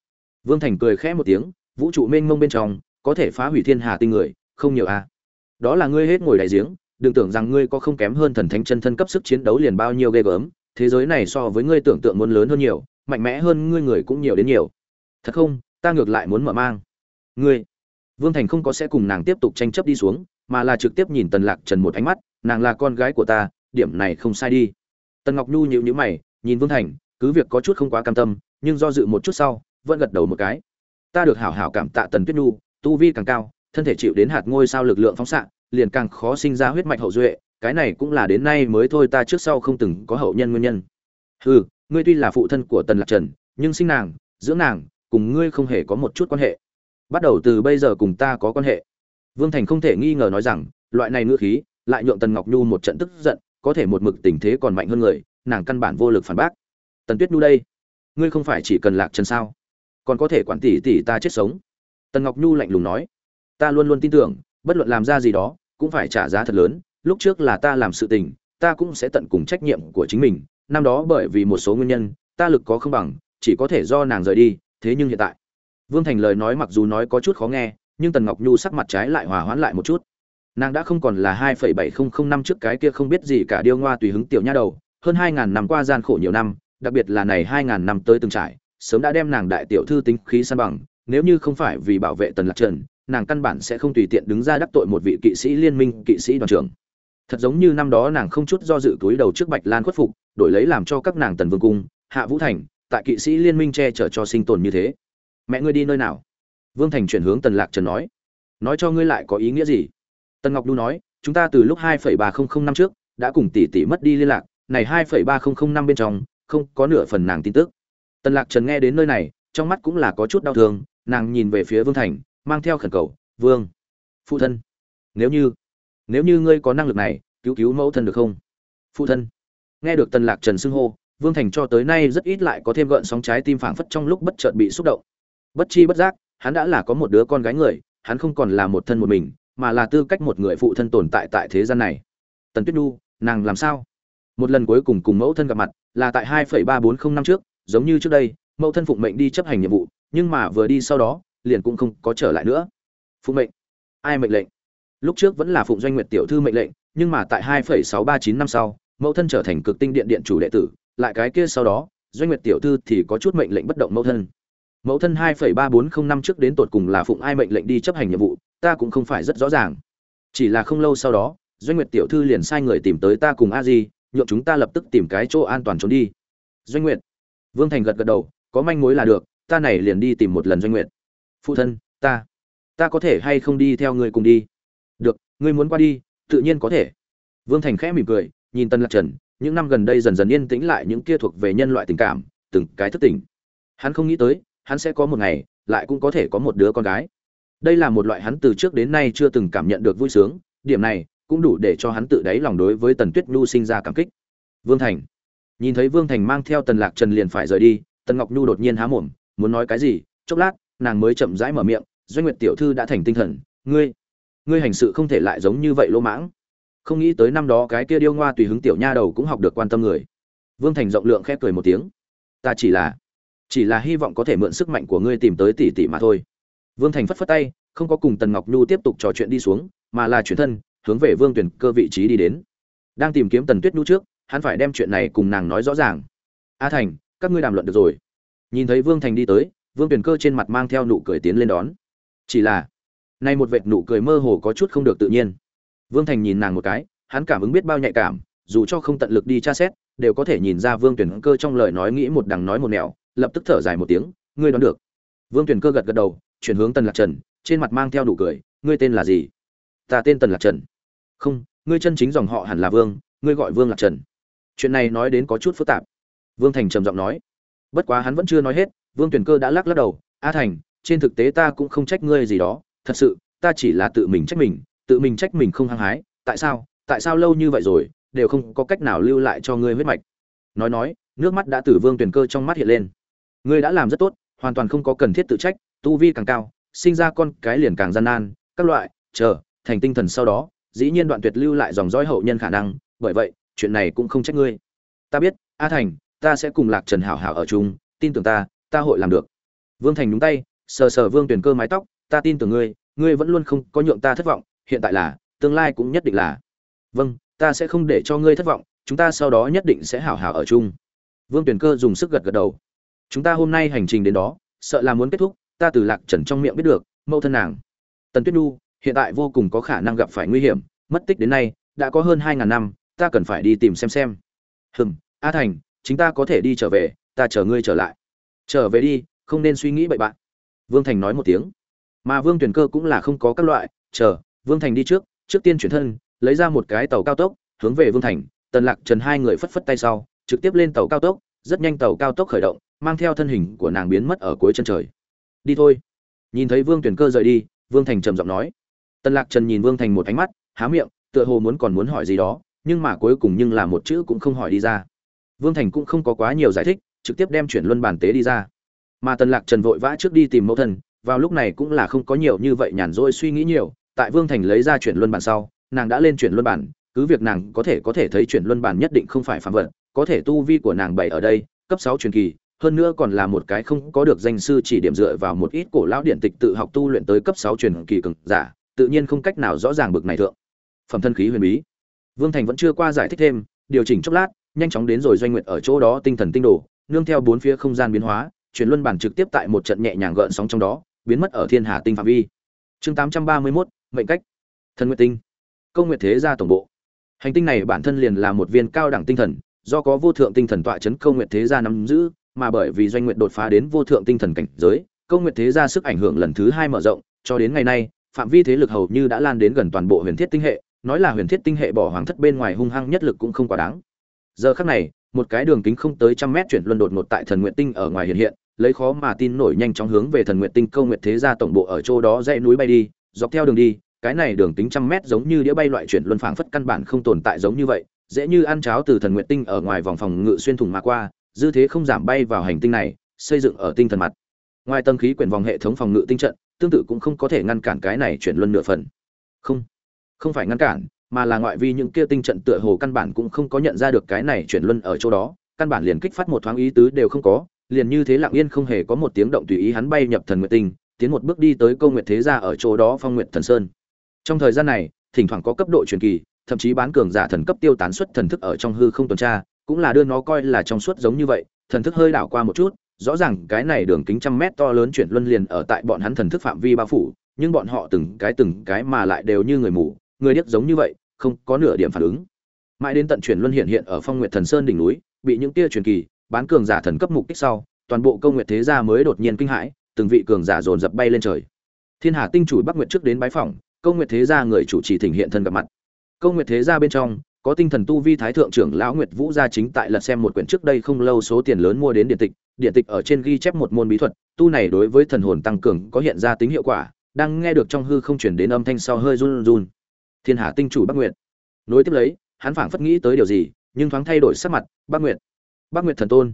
Vương thành cười khẽ một tiếng, vũ trụ mênh mông bên trong, có thể phá hủy thiên hà tinh người, không nhiều à. Đó là ngươi hết ngồi đại giếng đừng tưởng rằng ngươi có không kém hơn thần thánh chân thân cấp sức chiến đấu liền bao nhiêu ghê gớm, thế giới này so với ngươi tưởng tượng muốn lớn hơn nhiều, mạnh mẽ hơn ngươi người cũng nhiều đến nhiều. Thật không? Ta ngược lại muốn mở mang. Ngươi. Vương thành không có sẽ cùng nàng tiếp tục tranh chấp đi xuống, mà là trực tiếp nhìn tần lạc trần một ánh mắt, nàng là con gái của ta, điểm này không sai đi. Tần ngọc nhu nhịu nhữ mày, nhìn vương thành, cứ việc có chút không quá cam tâm, nhưng do dự một chút sau, vẫn gật đầu một cái. Ta được hảo hảo cảm tạ tần tuyết nhu, tu vi càng cao, thân thể chịu đến hạt ngôi sao lực lượng phóng xạ liền càng khó sinh ra huyết mạch hậu duệ, cái này cũng là đến nay mới thôi ta trước sau không từng có hậu nhân nguyên nhân. Hừ, ngươi tuy là phụ thân của tần lạc trần, nhưng sinh nàng, dưỡng nàng, cùng ngươi không hề có một chút quan hệ. Bắt đầu từ bây giờ cùng ta có quan hệ. Vương thành không thể nghi ngờ nói rằng, loại này ngữ khí, lại nhượng tần ngọc nhu một trận tức giận, có thể một mực tình thế còn mạnh hơn người, nàng căn bản vô lực phản bác. Tần tuyết nhu đây, ngươi không phải chỉ cần lạc trần sao? Còn có thể quản tỷ tỷ ta chết sống. Tần ngọc nhu lạnh lùng nói, ta luôn luôn tin tưởng, bất luận làm ra gì đó cũng phải trả giá thật lớn, lúc trước là ta làm sự tình, ta cũng sẽ tận cùng trách nhiệm của chính mình, năm đó bởi vì một số nguyên nhân, ta lực có không bằng, chỉ có thể do nàng rời đi, thế nhưng hiện tại, vương thành lời nói mặc dù nói có chút khó nghe, nhưng tần ngọc nhu sắc mặt trái lại hòa hoãn lại một chút. Nàng đã không còn là hai phẩy bảy không không năm trước cái kia không biết gì cả điêu ngoa tùy hứng tiểu nha đầu, hơn hai ngàn năm qua gian khổ nhiều năm, đặc biệt là này hai ngàn năm tới từng trải, sớm đã đem nàng đại tiểu thư tính khí san bằng, nếu như không phải vì bảo vệ tần lạc trần nàng căn bản sẽ không tùy tiện đứng ra đắc tội một vị kỵ sĩ liên minh, kỵ sĩ đoàn trưởng. Thật giống như năm đó nàng không chút do dự túi đầu trước bạch lan khuất phục, đổi lấy làm cho các nàng tần vương cung, hạ vũ thành, tại kỵ sĩ liên minh che chở cho sinh tồn như thế. Mẹ ngươi đi nơi nào? Vương thành chuyển hướng tần lạc trần nói. Nói cho ngươi lại có ý nghĩa gì? Tần ngọc đu nói, chúng ta từ lúc hai phẩy ba không không năm trước, đã cùng tỷ tỷ mất đi liên lạc, này hai phẩy ba không không năm bên trong, không có nửa phần nàng tin tức. Tần lạc trần nghe đến nơi này, trong mắt cũng là có chút đau thương, nàng nhìn về phía vương thành mang theo khẩn cầu, vương, phụ thân, nếu như nếu như ngươi có năng lực này, cứu cứu mẫu thân được không? Phụ thân. Nghe được tần lạc trần xưng hô, vương thành cho tới nay rất ít lại có thêm gợn sóng trái tim phảng phất trong lúc bất chợt bị xúc động. Bất chi bất giác, hắn đã là có một đứa con gái người, hắn không còn là một thân một mình, mà là tư cách một người phụ thân tồn tại tại thế gian này. Tần tuyết nhu, nàng làm sao? Một lần cuối cùng cùng mẫu thân gặp mặt, là tại hai phẩy ba bốn không năm trước, giống như trước đây, mẫu thân phụng mệnh đi chấp hành nhiệm vụ, nhưng mà vừa đi sau đó liền cũng không có trở lại nữa. Phụng mệnh. Ai mệnh lệnh? Lúc trước vẫn là phụng doanh nguyệt tiểu thư mệnh lệnh, nhưng mà tại hai phẩy sáu ba chín năm sau, mẫu thân trở thành cực tinh điện điện chủ đệ tử, lại cái kia sau đó, doanh nguyệt tiểu thư thì có chút mệnh lệnh bất động mẫu thân. Mẫu thân hai phẩy ba bốn không năm trước đến tột cùng là phụng ai mệnh lệnh đi chấp hành nhiệm vụ, ta cũng không phải rất rõ ràng. Chỉ là không lâu sau đó, doanh nguyệt tiểu thư liền sai người tìm tới ta cùng a di, nhượng chúng ta lập tức tìm cái chỗ an toàn trốn đi. Doanh nguyệt. Vương thành gật gật đầu, có manh mối là được, ta này liền đi tìm một lần doanh nguyệt phụ thân, ta ta có thể hay không đi theo người cùng đi? Được, ngươi muốn qua đi, tự nhiên có thể. Vương thành khẽ mỉm cười, nhìn tân lạc trần, những năm gần đây dần dần yên tĩnh lại những kia thuộc về nhân loại tình cảm, từng cái thức tỉnh. Hắn không nghĩ tới, hắn sẽ có một ngày, lại cũng có thể có một đứa con gái. Đây là một loại hắn từ trước đến nay chưa từng cảm nhận được vui sướng, điểm này cũng đủ để cho hắn tự đáy lòng đối với tần tuyết nhu sinh ra cảm kích. Vương thành, nhìn thấy vương thành mang theo tần lạc trần liền phải rời đi, tần ngọc nhu đột nhiên há mồm, muốn nói cái gì, chốc lát nàng mới chậm rãi mở miệng, doanh nguyệt tiểu thư đã thành tinh thần, ngươi ngươi hành sự không thể lại giống như vậy lỗ mãng. Không nghĩ tới năm đó cái kia điêu ngoa tùy hứng tiểu nha đầu cũng học được quan tâm người. Vương thành rộng lượng khép cười một tiếng. Ta chỉ là chỉ là hy vọng có thể mượn sức mạnh của ngươi tìm tới tỷ tỷ mà thôi. Vương thành phất phất tay, không có cùng tần ngọc nhu tiếp tục trò chuyện đi xuống, mà là chuyển thân, hướng về vương tuyển cơ vị trí đi đến. Đang tìm kiếm tần tuyết nhu trước, hắn phải đem chuyện này cùng nàng nói rõ ràng. A thành, các ngươi đàm luận được rồi. Nhìn thấy vương thành đi tới vương tuyển cơ trên mặt mang theo nụ cười tiến lên đón. Chỉ là, nay một vệt nụ cười mơ hồ có chút không được tự nhiên. Vương thành nhìn nàng một cái, hắn cảm ứng biết bao nhạy cảm, dù cho không tận lực đi tra xét, đều có thể nhìn ra vương tuyển cơ trong lời nói nghĩ một đằng nói một nẻo, lập tức thở dài một tiếng, ngươi đoán được. Vương tuyển cơ gật gật đầu, chuyển hướng tần lạc trần, trên mặt mang theo nụ cười, ngươi tên là gì? Ta tên tần lạc trần. Không, ngươi chân chính dòng họ hẳn là vương, ngươi gọi vương lạc trần. Chuyện này nói đến có chút phức tạp. Vương thành trầm giọng nói. Bất quá hắn vẫn chưa nói hết vương tuyển cơ đã lắc lắc đầu, a thành, trên thực tế ta cũng không trách ngươi gì đó, thật sự, ta chỉ là tự mình trách mình, tự mình trách mình không hăng hái, tại sao tại sao lâu như vậy rồi, đều không có cách nào lưu lại cho ngươi huyết mạch. Nói nói, nước mắt đã từ vương tuyển cơ trong mắt hiện lên. Ngươi đã làm rất tốt, hoàn toàn không có cần thiết tự trách, tu vi càng cao, sinh ra con cái liền càng gian nan, các loại, chờ, thành tinh thần sau đó, dĩ nhiên đoạn tuyệt lưu lại dòng dõi hậu nhân khả năng, bởi vậy, chuyện này cũng không trách ngươi. Ta biết, a thành, ta sẽ cùng lạc trần hảo hảo ở chung, tin tưởng ta ta hội làm được. Vương thành nhúng tay, sờ sờ vương tuyển cơ mái tóc, ta tin tưởng ngươi ngươi vẫn luôn không có nhượng ta thất vọng, hiện tại là, tương lai cũng nhất định là. Vâng ta sẽ không để cho ngươi thất vọng, chúng ta sau đó nhất định sẽ hảo hảo ở chung. Vương tuyển cơ dùng sức gật gật đầu. Chúng ta hôm nay hành trình đến đó, sợ là muốn kết thúc, ta từ lạc trần trong miệng biết được, mẫu thân nàng. Tần tuyết nhu, hiện tại vô cùng có khả năng gặp phải nguy hiểm, mất tích đến nay, đã có hơn hai ngàn năm, ta cần phải đi tìm xem xem. Hừm, a thành, chính ta có thể đi trở về, ta chờ ngươi trở lại trở về đi, không nên suy nghĩ bậy bạn. Vương thành nói một tiếng. Mà vương tuyển cơ cũng là không có các loại, chờ, vương thành đi trước trước tiên chuyển thân, lấy ra một cái tàu cao tốc, hướng về vương thành, tần lạc trần hai người phất phất tay sau, trực tiếp lên tàu cao tốc, rất nhanh tàu cao tốc khởi động, mang theo thân hình của nàng biến mất ở cuối chân trời. Đi thôi. Nhìn thấy vương tuyển cơ rời đi, vương thành trầm giọng nói. Tần lạc trần nhìn vương thành một ánh mắt, há miệng, tựa hồ muốn còn muốn hỏi gì đó, nhưng mà cuối cùng nhưng là một chữ cũng không hỏi đi ra. Vương thành cũng không có quá nhiều giải thích trực tiếp đem chuyển luân bản tế đi ra. Mà tần lạc trần vội vã trước đi tìm mẫu thân, vào lúc này cũng là không có nhiều như vậy nhàn rỗi suy nghĩ nhiều, tại vương thành lấy ra chuyển luân bản sau, nàng đã lên chuyển luân bản cứ việc nàng có thể có thể thấy chuyển luân bản nhất định không phải phạm vật, có thể tu vi của nàng bảy ở đây, cấp sáu truyền kỳ, hơn nữa còn là một cái không có được danh sư chỉ điểm dựa vào một ít cổ lão điện tịch tự học tu luyện tới cấp sáu truyền kỳ cường giả, tự nhiên không cách nào rõ ràng bực này thượng. Phẩm thân khí huyền bí. Vương thành vẫn chưa qua giải thích thêm, điều chỉnh chốc lát, nhanh chóng đến rồi doanh nguyện ở chỗ đó tinh thần tinh đồ nương theo bốn phía không gian biến hóa chuyển luân bản trực tiếp tại một trận nhẹ nhàng gợn sóng trong đó biến mất ở thiên hà tinh phạm vi. Chương tám trăm ba mươi 831, mệnh cách. Thần nguyệt tinh. Công nguyệt thế gia tổng bộ. Hành tinh này bản thân liền là một viên cao đẳng tinh thần do có vô thượng tinh thần tọa chấn công nguyệt thế gia nắm giữ mà bởi vì doanh nguyệt đột phá đến vô thượng tinh thần cảnh giới công nguyệt thế gia sức ảnh hưởng lần thứ hai mở rộng cho đến ngày nay phạm vi thế lực hầu như đã lan đến gần toàn bộ huyền thiết tinh hệ nói là huyền thiết tinh hệ bỏ hoàng thất bên ngoài hung hăng nhất lực cũng không quá đáng. Giờ khắc này một cái đường kính không tới trăm mét chuyển luân đột ngột tại thần nguyện tinh ở ngoài hiện hiện, lấy khó mà tin nổi nhanh chóng hướng về thần nguyện tinh câu nguyện thế gia tổng bộ ở chỗ đó dãy núi bay đi, dọc theo đường đi, cái này đường kính trăm mét giống như đĩa bay loại chuyển luân phảng phất căn bản không tồn tại giống như vậy, dễ như ăn cháo từ thần nguyện tinh ở ngoài vòng phòng ngự xuyên thủng mà qua, dư thế không giảm bay vào hành tinh này, xây dựng ở tinh thần mặt. Ngoài tầng khí quyển vòng hệ thống phòng ngự tinh trận, tương tự cũng không có thể ngăn cản cái này chuyển luân nửa phần. Không không phải ngăn cản mà là ngoại vi những kia tinh trận tựa hồ căn bản cũng không có nhận ra được cái này chuyển luân ở chỗ đó, căn bản liền kích phát một thoáng ý tứ đều không có, liền như thế lặng yên không hề có một tiếng động tùy ý hắn bay nhập thần nguyệt tinh, tiến một bước đi tới câu nguyệt thế gia ở chỗ đó phong nguyệt thần sơn. Trong thời gian này, thỉnh thoảng có cấp độ truyền kỳ, thậm chí bán cường giả thần cấp tiêu tán xuất thần thức ở trong hư không tuần tra, cũng là đưa nó coi là trong suốt giống như vậy, thần thức hơi đảo qua một chút, rõ ràng cái này đường kính trăm mét to lớn chuyển luân liền ở tại bọn hắn thần thức phạm vi bao phủ, nhưng bọn họ từng cái từng cái mà lại đều như người mù, người điếc giống như vậy không có nửa điểm phản ứng. Mãi đến tận chuyển luân hiện hiện ở phong nguyệt thần sơn đỉnh núi, bị những tia truyền kỳ, bán cường giả thần cấp mục kích sau, toàn bộ công nguyệt thế gia mới đột nhiên kinh hãi, từng vị cường giả dồn dập bay lên trời. Thiên hà tinh chủ bắc nguyệt trước đến bái phỏng, công nguyệt thế gia người chủ trì thỉnh hiện thân gặp mặt. Công nguyệt thế gia bên trong, có tinh thần tu vi thái thượng trưởng lão nguyệt vũ gia chính tại lật xem một quyển trước đây không lâu số tiền lớn mua đến điện tịch điện tịch ở trên ghi chép một môn bí thuật, tu này đối với thần hồn tăng cường có hiện ra tính hiệu quả, đang nghe được trong hư không chuyển đến âm thanh sau hơi run run thiên hà tinh chủ bắc nguyệt. Nối tiếp lấy, hắn phảng phất nghĩ tới điều gì, nhưng thoáng thay đổi sắc mặt, bắc nguyệt bắc nguyệt thần tôn.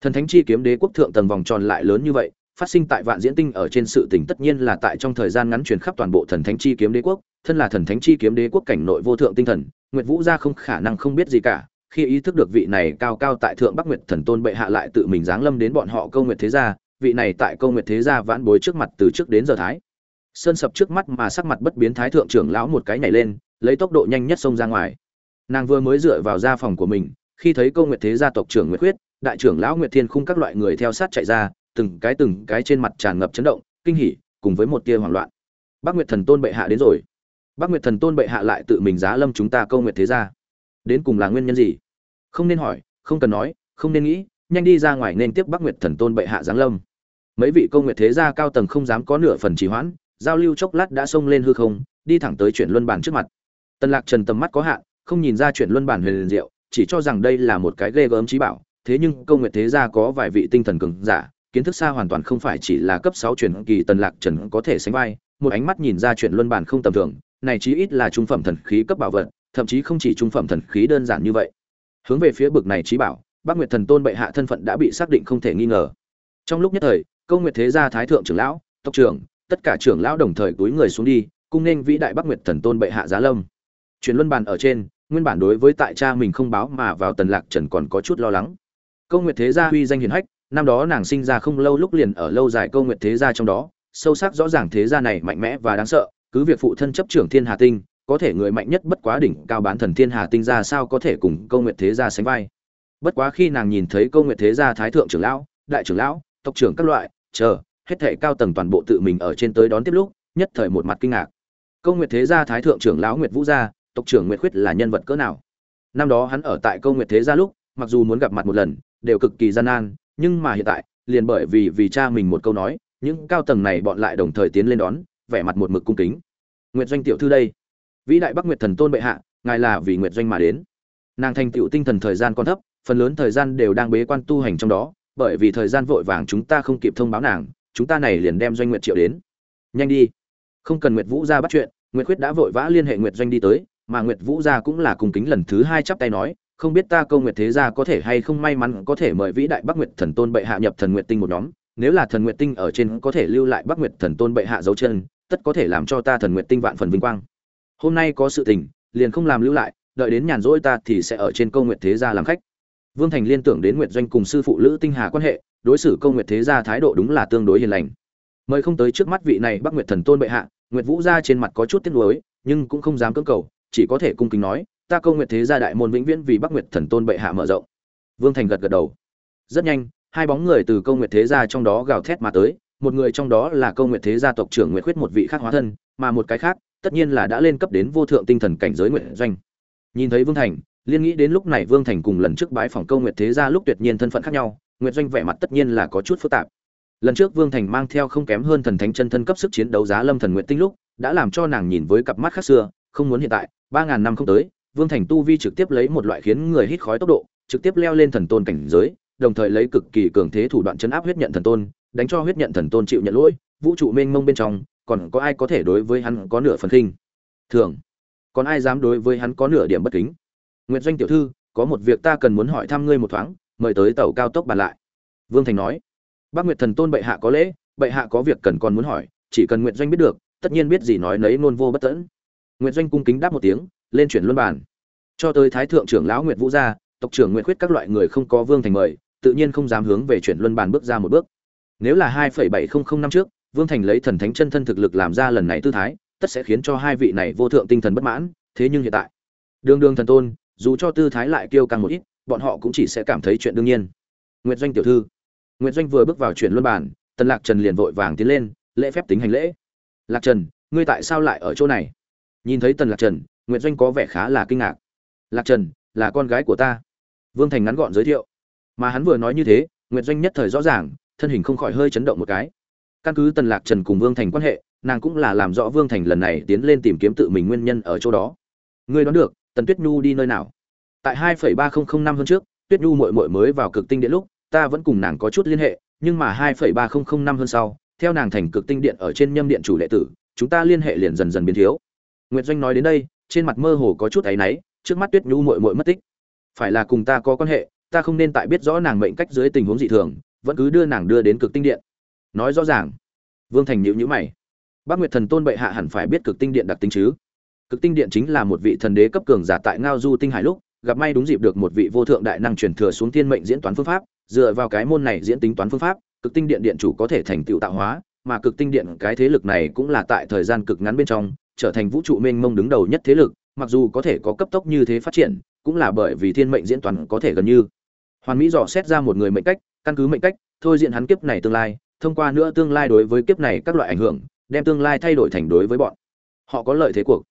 Thần thánh chi kiếm đế quốc thượng tầng vòng tròn lại lớn như vậy, phát sinh tại vạn diễn tinh ở trên sự tình tất nhiên là tại trong thời gian ngắn truyền khắp toàn bộ thần thánh chi kiếm đế quốc, thân là thần thánh chi kiếm đế quốc cảnh nội vô thượng tinh thần, nguyệt vũ gia không khả năng không biết gì cả, khi ý thức được vị này cao cao tại thượng bắc nguyệt thần tôn bệ hạ lại tự mình giáng lâm đến bọn họ câu nguyệt thế gia, vị này tại câu nguyệt thế gia vãn bối trước mặt từ trước đến giờ thái sơn sập trước mắt mà sắc mặt bất biến thái thượng trưởng lão một cái nhảy lên, lấy tốc độ nhanh nhất xông ra ngoài. Nàng vừa mới dựa vào gia phòng của mình, khi thấy câu nguyệt thế gia tộc trưởng nguyệt huyết đại trưởng lão nguyệt thiên khung các loại người theo sát chạy ra, từng cái từng cái trên mặt tràn ngập chấn động, kinh hỉ, cùng với một tia hoảng loạn. Bác nguyệt thần tôn bệ hạ đến rồi. Bác nguyệt thần tôn bệ hạ lại tự mình giá lâm chúng ta câu nguyệt thế gia. Đến cùng là nguyên nhân gì? Không nên hỏi, không cần nói, không nên nghĩ, nhanh đi ra ngoài nên tiếp bác nguyệt thần tôn bệ hạ giáng lâm. Mấy vị câu nguyệt thế gia cao tầng không dám có nửa phần trì hoãn giao lưu chốc lát đã xông lên hư không, đi thẳng tới chuyện luân bản trước mặt. Tần lạc trần tầm mắt có hạn, không nhìn ra chuyện luân bản huyền liền diệu, chỉ cho rằng đây là một cái ghê gớm trí bảo, thế nhưng câu nguyệt thế gia có vài vị tinh thần cường giả, kiến thức xa hoàn toàn không phải chỉ là cấp sáu truyền kỳ tần lạc trần có thể sánh vai, một ánh mắt nhìn ra chuyện luân bản không tầm thường, này chí ít là trung phẩm thần khí cấp bảo vật, thậm chí không chỉ trung phẩm thần khí đơn giản như vậy. Hướng về phía bực này trí bảo, bác nguyệt thần tôn bệ hạ thân phận đã bị xác định không thể nghi ngờ. Trong lúc nhất thời, câu nguyệt thế gia thái thượng trưởng lão, tộc trưởng tất cả trưởng lão đồng thời túi người xuống đi, cung nên vĩ đại bắc nguyệt thần tôn bệ hạ giá lâm. Truyền luân bàn ở trên, nguyên bản đối với tại cha mình không báo mà vào tần lạc trần còn có chút lo lắng. Câu nguyệt thế gia huy danh hiển hách, năm đó nàng sinh ra không lâu lúc liền ở lâu dài câu nguyệt thế gia trong đó, sâu sắc rõ ràng thế gia này mạnh mẽ và đáng sợ, cứ việc phụ thân chấp trưởng thiên hà tinh, có thể người mạnh nhất bất quá đỉnh cao bán thần thiên hà tinh ra sao có thể cùng câu nguyệt thế gia sánh vai. Bất quá khi nàng nhìn thấy câu nguyệt thế gia thái thượng trưởng lão, đại trưởng lão, tộc trưởng các loại, chờ hết thệ cao tầng toàn bộ tự mình ở trên tới đón tiếp lúc, nhất thời một mặt kinh ngạc. Câu nguyệt thế gia thái thượng trưởng lão nguyệt vũ gia, tộc trưởng nguyệt khuyết là nhân vật cỡ nào? Năm đó hắn ở tại câu nguyệt thế gia lúc, mặc dù muốn gặp mặt một lần, đều cực kỳ gian nan, nhưng mà hiện tại, liền bởi vì vì cha mình một câu nói, những cao tầng này bọn lại đồng thời tiến lên đón, vẻ mặt một mực cung kính. Nguyệt doanh tiểu thư đây. Vĩ đại bắc nguyệt thần tôn bệ hạ, ngài là vì nguyệt doanh mà đến. Nàng thành tựu tinh thần thời gian còn thấp, phần lớn thời gian đều đang bế quan tu hành trong đó, bởi vì thời gian vội vàng chúng ta không kịp thông báo nàng chúng ta này liền đem doanh nguyệt triệu đến. Nhanh đi. Không cần nguyệt vũ ra bắt chuyện, nguyệt khuyết đã vội vã liên hệ nguyệt doanh đi tới, mà nguyệt vũ ra cũng là cùng kính lần thứ hai chắp tay nói, không biết ta câu nguyệt thế gia có thể hay không may mắn có thể mời vĩ đại bắc nguyệt thần tôn bệ hạ nhập thần nguyệt tinh một nhóm. Nếu là thần nguyệt tinh ở trên có thể lưu lại bắc nguyệt thần tôn bệ hạ dấu chân, tất có thể làm cho ta thần nguyệt tinh vạn phần vinh quang. Hôm nay có sự tình, liền không làm lưu lại, đợi đến nhàn rỗi ta thì sẽ ở trên câu nguyệt thế gia làm khách vương thành liên tưởng đến nguyệt doanh cùng sư phụ lữ tinh hà quan hệ, đối xử câu nguyệt thế gia thái độ đúng là tương đối hiền lành. Mời không tới trước mắt vị này bắc nguyệt thần tôn bệ hạ, nguyệt vũ gia trên mặt có chút tiếc nuối, nhưng cũng không dám cưỡng cầu, chỉ có thể cung kính nói, ta câu nguyệt thế gia đại môn vĩnh viễn vì bắc nguyệt thần tôn bệ hạ mở rộng. Vương thành gật gật đầu. Rất nhanh, hai bóng người từ câu nguyệt thế gia trong đó gào thét mà tới, một người trong đó là câu nguyệt thế gia tộc trưởng nguyệt khuyết một vị khác hóa thân, mà một cái khác, tất nhiên là đã lên cấp đến vô thượng tinh thần cảnh giới nguyệt doanh. Nhìn thấy vương thành liên nghĩ đến lúc này vương thành cùng lần trước bái phòng câu nguyệt thế gia lúc tuyệt nhiên thân phận khác nhau, nguyệt doanh vẻ mặt tất nhiên là có chút phức tạp. Lần trước vương thành mang theo không kém hơn thần thánh chân thân cấp sức chiến đấu giá lâm thần nguyện tinh lúc, đã làm cho nàng nhìn với cặp mắt khác xưa, không muốn hiện tại, ba ngàn năm không tới, vương thành tu vi trực tiếp lấy một loại khiến người hít khói tốc độ, trực tiếp leo lên thần tôn cảnh giới, đồng thời lấy cực kỳ cường thế thủ đoạn chấn áp huyết nhận thần tôn, đánh cho huyết nhận thần tôn chịu nhận lỗi, vũ trụ mênh mông bên trong, còn có ai có thể đối với hắn có nửa phần khinh? Thường. Còn ai dám đối với hắn có nửa điểm bất kính? Nguyệt doanh tiểu thư, có một việc ta cần muốn hỏi thăm ngươi một thoáng, mời tới tàu cao tốc bàn lại. Vương thành nói. Bác nguyệt thần tôn bệ hạ có lễ, bệ hạ có việc cần còn muốn hỏi, chỉ cần nguyệt doanh biết được, tất nhiên biết gì nói nấy nôn vô bất tẫn nguyệt doanh cung kính đáp một tiếng, lên chuyển luân bàn. Cho tới thái thượng trưởng lão nguyệt vũ gia, tộc trưởng nguyệt khuyết các loại người không có vương thành mời, tự nhiên không dám hướng về chuyển luân bàn bước ra một bước. Nếu là hai phẩy bảy không không năm trước, vương thành lấy thần thánh chân thân thực lực làm ra lần này tư thái, tất sẽ khiến cho hai vị này vô thượng tinh thần bất mãn, thế nhưng hiện tại, đường đường thần tôn dù cho tư thái lại kiêu căng một ít bọn họ cũng chỉ sẽ cảm thấy chuyện đương nhiên. Nguyệt doanh tiểu thư. Nguyệt doanh vừa bước vào chuyện luân bản, tần lạc trần liền vội vàng tiến lên lễ phép tính hành lễ. Lạc trần ngươi tại sao lại ở chỗ này? Nhìn thấy tần lạc trần nguyệt doanh có vẻ khá là kinh ngạc. Lạc trần là con gái của ta. Vương thành ngắn gọn giới thiệu. Mà hắn vừa nói như thế nguyệt doanh nhất thời rõ ràng thân hình không khỏi hơi chấn động một cái. Căn cứ tần lạc trần cùng vương thành quan hệ nàng cũng là làm rõ vương thành lần này tiến lên tìm kiếm tự mình nguyên nhân ở chỗ đó. Ngươi đoán được tần tuyết nhu đi nơi nào? Tại hai phẩy ba không không năm hơn trước, tuyết nhu mội mội mới vào cực tinh điện lúc, ta vẫn cùng nàng có chút liên hệ, nhưng mà hai phẩy ba không không năm hơn sau, theo nàng thành cực tinh điện ở trên nhâm điện chủ đệ tử, chúng ta liên hệ liền dần dần biến thiếu. Nguyệt doanh nói đến đây, trên mặt mơ hồ có chút áy náy, trước mắt tuyết nhu mội mội mất tích. Phải là cùng ta có quan hệ, ta không nên tại biết rõ nàng mệnh cách dưới tình huống dị thường, vẫn cứ đưa nàng đưa đến cực tinh điện. Nói rõ ràng. Vương thành nhịu nhữ mày. Bác nguyệt thần tôn bệ hạ hẳn phải biết cực tinh điện đặc tính chứ? Cực tinh điện chính là một vị thần đế cấp cường giả tại ngao du tinh hải lúc, gặp may đúng dịp được một vị vô thượng đại năng truyền thừa xuống thiên mệnh diễn toán phương pháp, dựa vào cái môn này diễn tính toán phương pháp, cực tinh điện điện chủ có thể thành tựu tạo hóa, mà cực tinh điện cái thế lực này cũng là tại thời gian cực ngắn bên trong, trở thành vũ trụ mênh mông đứng đầu nhất thế lực, mặc dù có thể có cấp tốc như thế phát triển, cũng là bởi vì thiên mệnh diễn toán có thể gần như. Hoàn mỹ dò xét ra một người mệnh cách, căn cứ mệnh cách, thôi diện hắn kiếp này tương lai, thông qua nữa tương lai đối với kiếp này các loại ảnh hưởng, đem tương lai thay đổi thành đối với bọn. Họ có lợi thế cuộc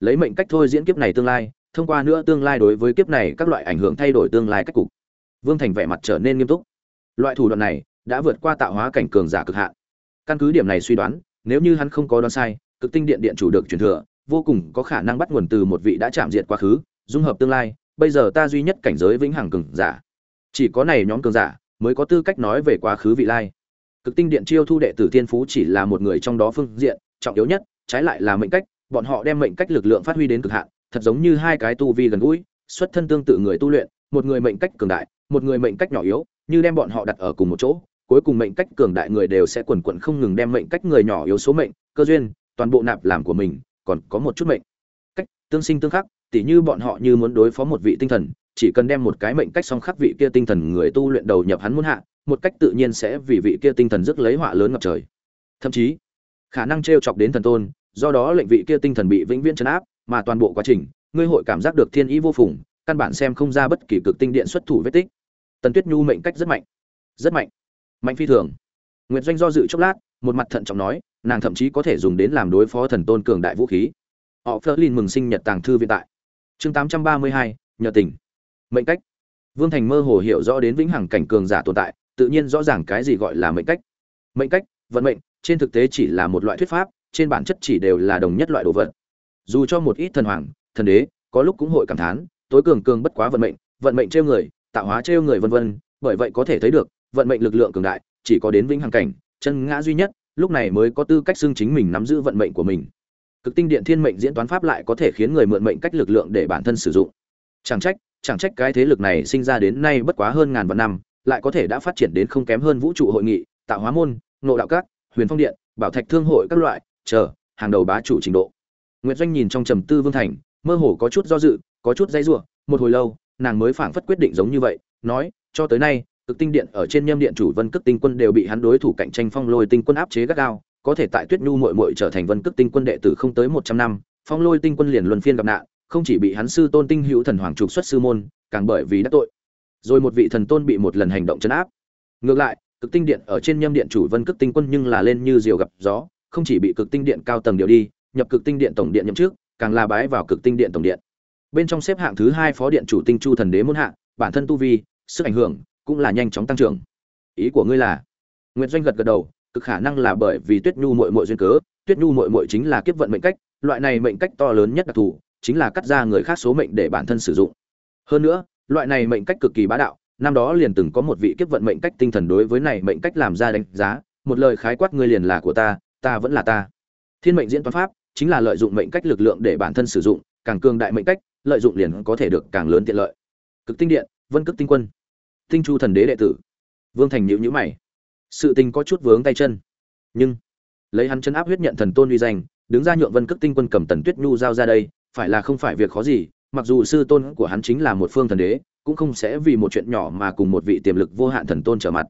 lấy mệnh cách thôi diễn kiếp này tương lai, thông qua nữa tương lai đối với kiếp này các loại ảnh hưởng thay đổi tương lai cách cục. Vương thành vẻ mặt trở nên nghiêm túc. Loại thủ đoạn này đã vượt qua tạo hóa cảnh cường giả cực hạn. Căn cứ điểm này suy đoán, nếu như hắn không có đoán sai, cực tinh điện điện chủ được truyền thừa, vô cùng có khả năng bắt nguồn từ một vị đã chạm diệt quá khứ, dung hợp tương lai, bây giờ ta duy nhất cảnh giới vĩnh hằng cường giả. Chỉ có này nhóm cường giả mới có tư cách nói về quá khứ vị lai. Cực tinh điện chiêu thu đệ tử thiên phú chỉ là một người trong đó phương diện, trọng yếu nhất, trái lại là mệnh cách bọn họ đem mệnh cách lực lượng phát huy đến cực hạn, thật giống như hai cái tu vi gần gũi, xuất thân tương tự người tu luyện, một người mệnh cách cường đại, một người mệnh cách nhỏ yếu, như đem bọn họ đặt ở cùng một chỗ, cuối cùng mệnh cách cường đại người đều sẽ quần quật không ngừng đem mệnh cách người nhỏ yếu số mệnh, cơ duyên, toàn bộ nạp làm của mình, còn có một chút mệnh. Cách, tương sinh tương khắc, tỉ như bọn họ như muốn đối phó một vị tinh thần, chỉ cần đem một cái mệnh cách song khắc vị kia tinh thần người tu luyện đầu nhập hắn muốn hạ, một cách tự nhiên sẽ vì vị kia tinh thần rước lấy họa lớn ngập trời. Thậm chí, khả năng trêu chọc đến thần tôn do đó lệnh vị kia tinh thần bị vĩnh viễn chấn áp, mà toàn bộ quá trình, ngươi hội cảm giác được thiên ý vô phùng, căn bản xem không ra bất kỳ cực tinh điện xuất thủ vết tích. Tần tuyết nhu mệnh cách rất mạnh. Rất mạnh. Mạnh phi thường. Nguyệt doanh do dự chốc lát, một mặt thận trọng nói, nàng thậm chí có thể dùng đến làm đối phó thần tôn cường đại vũ khí. Họ phớt lên mừng sinh nhật tàng thư viện tại. Chương tám trăm ba mươi hai, nhờ tỉnh. Mệnh cách. Vương thành mơ hồ hiểu rõ đến vĩnh hằng cảnh cường giả tồn tại, tự nhiên rõ ràng cái gì gọi là mệnh cách. Mệnh cách, vận mệnh, trên thực tế chỉ là một loại thuyết pháp trên bản chất chỉ đều là đồng nhất loại đồ vật. Dù cho một ít thần hoàng, thần đế, có lúc cũng hội cảm thán, tối cường cường bất quá vận mệnh vận mệnh trêu người, tạo hóa trêu người vân vân, bởi vậy có thể thấy được, vận mệnh lực lượng cường đại, chỉ có đến vĩnh hằng cảnh, chân ngã duy nhất, lúc này mới có tư cách xưng chính mình nắm giữ vận mệnh của mình. Cực tinh điện thiên mệnh diễn toán pháp lại có thể khiến người mượn mệnh cách lực lượng để bản thân sử dụng. Chẳng trách chẳng trách cái thế lực này sinh ra đến nay bất quá hơn ngàn vạn năm, lại có thể đã phát triển đến không kém hơn vũ trụ hội nghị, tạo hóa môn nộ đạo các, huyền phong điện, bảo thạch thương hội các loại chờ, hàng đầu bá chủ trình độ. Nguyệt doanh nhìn trong trầm tư vương thành, mơ hồ có chút do dự, có chút dãy rủa, một hồi lâu, nàng mới phảng phất quyết định giống như vậy, nói, cho tới nay, cực tinh điện ở trên nhâm điện chủ vân cước tinh quân đều bị hắn đối thủ cạnh tranh phong lôi tinh quân áp chế gắt gao, có thể tại tuyết nhu mội mội trở thành vân cước tinh quân đệ tử không tới một trăm năm, phong lôi tinh quân liền luân phiên gặp nạn, không chỉ bị hắn sư tôn tinh hữu thần hoàng trục xuất sư môn, càng bởi vì đắc tội. Rồi một vị thần tôn bị một lần hành động chấn áp. Ngược lại, cực tinh điện ở trên nhâm điện chủ vân cước tinh quân nhưng là lên như diều gặp gió không chỉ bị cực tinh điện cao tầng điều đi nhập cực tinh điện tổng điện nhậm chức, càng là bái vào cực tinh điện tổng điện. Bên trong xếp hạng thứ hai phó điện chủ tinh chu thần đế muôn hạ bản thân tu vi sức ảnh hưởng cũng là nhanh chóng tăng trưởng. Ý của ngươi là? Nguyệt doanh gật gật đầu cực khả năng là bởi vì tuyết nhu muội muội duyên cớ tuyết nhu muội muội chính là kiếp vận mệnh cách loại này mệnh cách to lớn nhất đặc thù chính là cắt ra người khác số mệnh để bản thân sử dụng. Hơn nữa loại này mệnh cách cực kỳ bá đạo năm đó liền từng có một vị kiếp vận mệnh cách tinh thần đối với này mệnh cách làm ra đánh giá một lời khái quát ngươi liền là của ta ta vẫn là ta. Thiên mệnh diễn toán pháp chính là lợi dụng mệnh cách lực lượng để bản thân sử dụng, càng cường đại mệnh cách, lợi dụng liền có thể được càng lớn tiện lợi. Cực tinh điện, vân cực tinh quân. Tinh chu thần đế đệ tử. Vương thành nhữ nhữ mày. Sự tình có chút vướng tay chân. Nhưng, lấy hắn chân áp huyết nhận thần tôn uy danh, đứng ra nhượng vân cực tinh quân cầm tần tuyết nhu giao ra đây, phải là không phải việc khó gì, mặc dù sư tôn của hắn chính là một phương thần đế, cũng không sẽ vì một chuyện nhỏ mà cùng một vị tiềm lực vô hạn thần tôn trở mặt.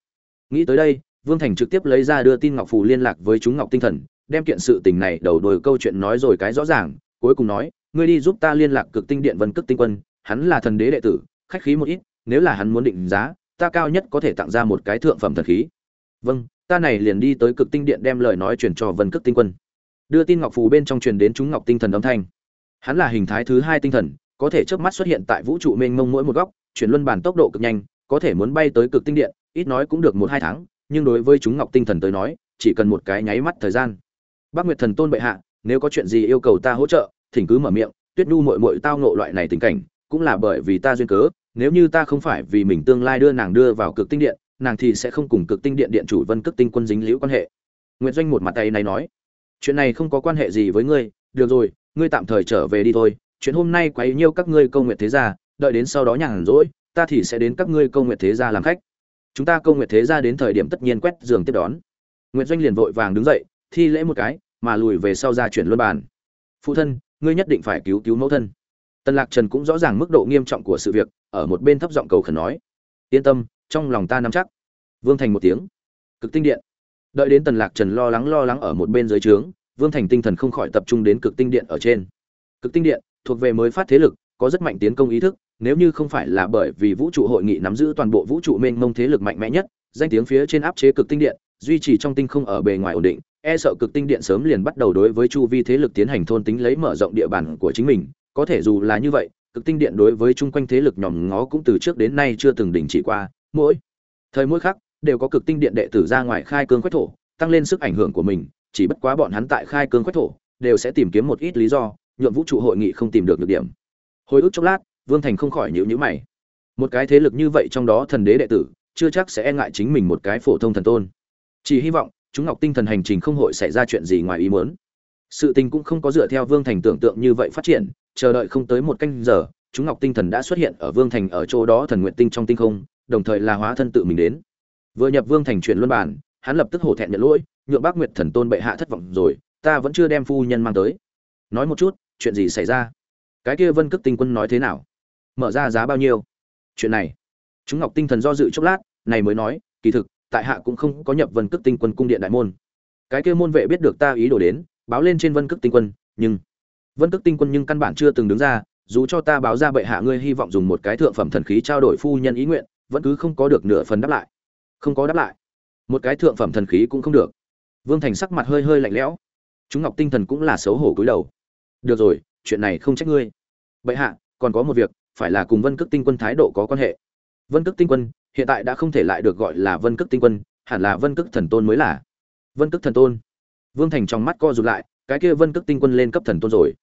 Nghĩ tới đây vương thành trực tiếp lấy ra đưa tin ngọc phù liên lạc với chúng ngọc tinh thần, đem kiện sự tình này đầu đuôi câu chuyện nói rồi cái rõ ràng, cuối cùng nói, ngươi đi giúp ta liên lạc cực tinh điện vân cực tinh quân, hắn là thần đế đệ tử, khách khí một ít, nếu là hắn muốn định giá, ta cao nhất có thể tặng ra một cái thượng phẩm thần khí. Vâng ta này liền đi tới cực tinh điện đem lời nói truyền cho vân cực tinh quân. Đưa tin ngọc phù bên trong truyền đến chúng ngọc tinh thần âm thanh. Hắn là hình thái thứ hai tinh thần, có thể chớp mắt xuất hiện tại vũ trụ mênh mông mỗi một góc, chuyển luân bản tốc độ cực nhanh, có thể muốn bay tới cực tinh điện, ít nói cũng được một hai tháng nhưng đối với chúng ngọc tinh thần tới nói, chỉ cần một cái nháy mắt thời gian. Bác nguyệt thần tôn bệ hạ, nếu có chuyện gì yêu cầu ta hỗ trợ, thỉnh cứ mở miệng, tuyết nhu mội mội tao ngộ loại này tình cảnh, cũng là bởi vì ta duyên cớ, nếu như ta không phải vì mình tương lai đưa nàng đưa vào cực tinh điện, nàng thì sẽ không cùng cực tinh điện điện chủ vân cực tinh quân dính liễu quan hệ. Nguyễn doanh một mặt tay này nói, chuyện này không có quan hệ gì với ngươi, được rồi, ngươi tạm thời trở về đi thôi, chuyện hôm nay quấy nhiêu các ngươi câu nguyện thế gia, đợi đến sau đó nhàn rỗi, ta thì sẽ đến các ngươi câu nguyện thế gia làm khách chúng ta câu nguyệt thế gia đến thời điểm tất nhiên quét giường tiếp đón. Nguyễn doanh liền vội vàng đứng dậy, thi lễ một cái, mà lùi về sau ra chuyển luân bàn. Phụ thân, ngươi nhất định phải cứu cứu mẫu thân. Tần lạc trần cũng rõ ràng mức độ nghiêm trọng của sự việc, ở một bên thấp giọng cầu khẩn nói. Yên tâm, trong lòng ta nắm chắc. Vương thành một tiếng. Cực tinh điện. Đợi đến tần lạc trần lo lắng lo lắng ở một bên dưới trướng, vương thành tinh thần không khỏi tập trung đến cực tinh điện ở trên. Cực tinh điện thuộc về mới phát thế lực, có rất mạnh tiến công ý thức nếu như không phải là bởi vì vũ trụ hội nghị nắm giữ toàn bộ vũ trụ mênh mông thế lực mạnh mẽ nhất, danh tiếng phía trên áp chế cực tinh điện, duy trì trong tinh không ở bề ngoài ổn định e sợ cực tinh điện sớm liền bắt đầu đối với chu vi thế lực tiến hành thôn tính lấy mở rộng địa bàn của chính mình. Có thể dù là như vậy, cực tinh điện đối với chung quanh thế lực nhòm ngó cũng từ trước đến nay chưa từng đình chỉ qua. Mỗi thời mỗi khắc, đều có cực tinh điện đệ tử ra ngoài khai cương quách thổ, tăng lên sức ảnh hưởng của mình, chỉ bất quá bọn hắn tại khai cương quách thổ, đều sẽ tìm kiếm một ít lý do, nhuộm vũ trụ hội nghị không tìm được được điểm. Hồi ức chốc lát vương thành không khỏi nhíu nhíu mày. Một cái thế lực như vậy trong đó thần đế đệ tử, chưa chắc sẽ e ngại chính mình một cái phổ thông thần tôn. Chỉ hy vọng, chúng ngọc tinh thần hành trình không hội xảy ra chuyện gì ngoài ý muốn. Sự tình cũng không có dựa theo vương thành tưởng tượng như vậy phát triển, chờ đợi không tới một canh giờ, chúng ngọc tinh thần đã xuất hiện ở vương thành ở chỗ đó thần nguyện tinh trong tinh không, đồng thời là hóa thân tự mình đến. Vừa nhập vương thành chuyện luân bản hắn lập tức hổ thẹn nhận lỗi, nhượng bác nguyệt thần tôn bệ hạ thất vọng rồi, ta vẫn chưa đem phu nhân mang tới. Nói một chút, chuyện gì xảy ra? Cái kia vân Cực tinh quân nói thế nào? Mở ra giá bao nhiêu? Chuyện này. Chúng ngọc tinh thần do dự chốc lát, này mới nói, kỳ thực, tại hạ cũng không có nhập vân cước tinh quân cung điện đại môn. Cái kia môn vệ biết được ta ý đồ đến, báo lên trên vân cước tinh quân, nhưng vân cước tinh quân nhưng căn bản chưa từng đứng ra, dù cho ta báo ra bệ hạ ngươi hy vọng dùng một cái thượng phẩm thần khí trao đổi phu nhân ý nguyện, vẫn cứ không có được nửa phần đáp lại. Không có đáp lại. Một cái thượng phẩm thần khí cũng không được. Vương thành sắc mặt hơi hơi lạnh lẽo. Chúng ngọc tinh thần cũng là xấu hổ cúi đầu. Được rồi, chuyện này không trách ngươi. Bệ hạ, còn có một việc phải là cùng vân cước tinh quân thái độ có quan hệ. Vân cước tinh quân hiện tại đã không thể lại được gọi là vân cức tinh quân, hẳn là vân cức thần tôn mới là. Vân cức thần tôn. Vương thành trong mắt co rụt lại, cái kia vân cức tinh quân lên cấp thần tôn rồi.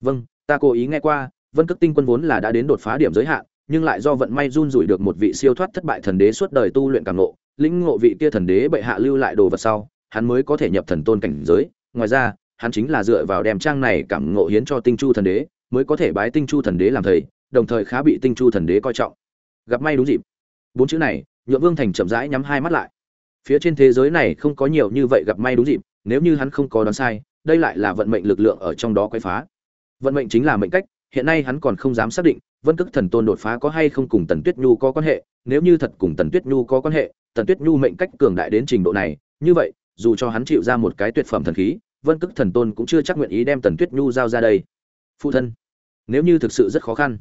Vâng ta cố ý nghe qua, vân cức tinh quân vốn là đã đến đột phá điểm giới hạn, nhưng lại do vận may run rủi được một vị siêu thoát thất bại thần đế suốt đời tu luyện cảm ngộ, lĩnh ngộ vị kia thần đế bệ hạ lưu lại đồ vật sau, hắn mới có thể nhập thần tôn cảnh giới. Ngoài ra, hắn chính là dựa vào đem trang này cảm ngộ hiến cho tinh chu thần đế, mới có thể bái tinh chu thần đế làm thầy đồng thời khá bị tinh chu thần đế coi trọng. Gặp may đúng dịp. Bốn chữ này, nhượng vương thành chậm rãi nhắm hai mắt lại. Phía trên thế giới này không có nhiều như vậy gặp may đúng dịp, nếu như hắn không có đoán sai, đây lại là vận mệnh lực lượng ở trong đó quay phá. Vận mệnh chính là mệnh cách, hiện nay hắn còn không dám xác định, vân cức thần tôn đột phá có hay không cùng tần tuyết nhu có quan hệ, nếu như thật cùng tần tuyết nhu có quan hệ, tần tuyết nhu mệnh cách cường đại đến trình độ này, như vậy, dù cho hắn chịu ra một cái tuyệt phẩm thần khí, vân cức thần tôn cũng chưa chắc nguyện ý đem tần tuyết nhu giao ra đây. Phụ thân, nếu như thực sự rất khó khăn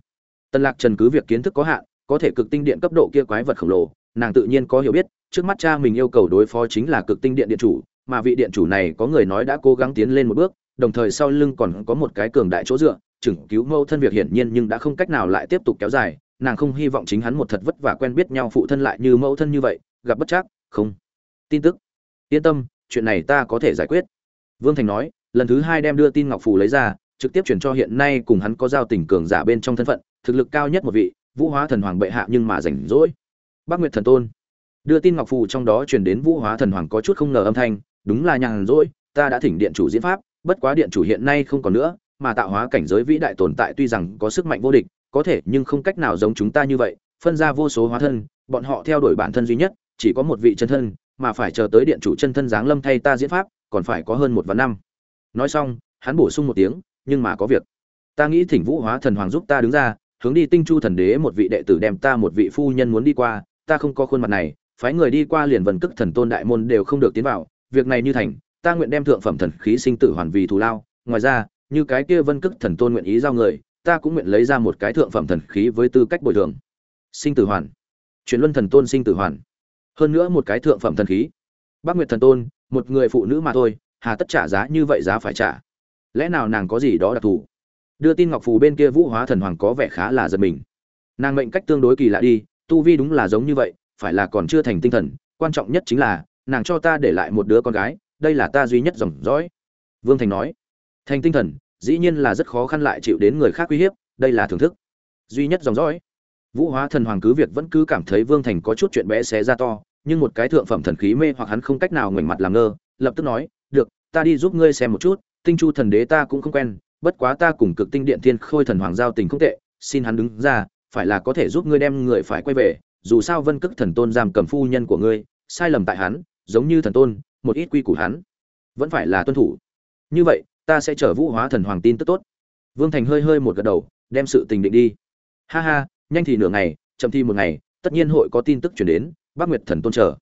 tần lạc trần cứ việc kiến thức có hạn có thể cực tinh điện cấp độ kia quái vật khổng lồ nàng tự nhiên có hiểu biết trước mắt cha mình yêu cầu đối phó chính là cực tinh điện điện chủ mà vị điện chủ này có người nói đã cố gắng tiến lên một bước đồng thời sau lưng còn có một cái cường đại chỗ dựa chừng cứu mâu thân việc hiển nhiên nhưng đã không cách nào lại tiếp tục kéo dài nàng không hy vọng chính hắn một thật vất vả quen biết nhau phụ thân lại như mẫu thân như vậy gặp bất trắc, không. Tin tức. Yên tâm chuyện này ta có thể giải quyết. Vương thành nói lần thứ hai đem đưa tin ngọc phù lấy ra trực tiếp chuyển cho hiện nay cùng hắn có giao tình cường giả bên trong thân phận thực lực cao nhất một vị, vũ hóa thần hoàng bệ hạ nhưng mà rảnh rỗi. Bác nguyệt thần tôn. Đưa tin ngọc phù trong đó truyền đến vũ hóa thần hoàng có chút không ngờ âm thanh, đúng là nhàn rỗi, ta đã thỉnh điện chủ diễn pháp, bất quá điện chủ hiện nay không còn nữa, mà tạo hóa cảnh giới vĩ đại tồn tại tuy rằng có sức mạnh vô địch, có thể nhưng không cách nào giống chúng ta như vậy, phân ra vô số hóa thân, bọn họ theo đuổi bản thân duy nhất, chỉ có một vị chân thân, mà phải chờ tới điện chủ chân thân giáng lâm thay ta diễn pháp, còn phải có hơn một vạn năm. Nói xong, hắn bổ sung một tiếng, nhưng mà có việc. Ta nghĩ thỉnh vũ hóa thần hoàng giúp ta đứng ra hướng đi tinh chu thần đế một vị đệ tử đem ta một vị phu nhân muốn đi qua, ta không có khuôn mặt này, phái người đi qua liền vần cức thần tôn đại môn đều không được tiến vào, việc này như thành, ta nguyện đem thượng phẩm thần khí sinh tử hoàn vì thù lao. Ngoài ra, như cái kia vân cức thần tôn nguyện ý giao người, ta cũng nguyện lấy ra một cái thượng phẩm thần khí với tư cách bồi thường. Sinh tử hoàn. Chuyển luân thần tôn sinh tử hoàn. Hơn nữa một cái thượng phẩm thần khí. Bác nguyệt thần tôn, một người phụ nữ mà thôi, hà tất trả giá như vậy giá phải trả. Lẽ nào nàng có gì đó đặc thù? Đưa tin ngọc phù bên kia vũ hóa thần hoàng có vẻ khá là giật mình. Nàng mệnh cách tương đối kỳ lạ đi, tu vi đúng là giống như vậy, phải là còn chưa thành tinh thần, quan trọng nhất chính là, nàng cho ta để lại một đứa con gái, đây là ta duy nhất dòng dõi. Vương thành nói, thành tinh thần, dĩ nhiên là rất khó khăn lại chịu đến người khác uy hiếp, đây là thưởng thức. Duy nhất dòng dõi. Vũ hóa thần hoàng cứ việc vẫn cứ cảm thấy vương thành có chút chuyện bé xé ra to, nhưng một cái thượng phẩm thần khí mê hoặc hắn không cách nào ngoảnh mặt làm ngơ, lập tức nói, được, ta đi giúp ngươi xem một chút, tinh chu thần đế ta cũng không quen bất quá ta cùng cực tinh điện thiên khôi thần hoàng giao tình không tệ, xin hắn đứng ra, phải là có thể giúp ngươi đem người phải quay về, dù sao vân cức thần tôn giam cầm phu nhân của ngươi, sai lầm tại hắn, giống như thần tôn, một ít quy củ hắn, vẫn phải là tuân thủ. Như vậy, ta sẽ chở vũ hóa thần hoàng tin tức tốt. Vương thành hơi hơi một gật đầu, đem sự tình định đi. Ha ha, nhanh thì nửa ngày, chậm thi một ngày, tất nhiên hội có tin tức chuyển đến, bác nguyệt thần tôn chờ.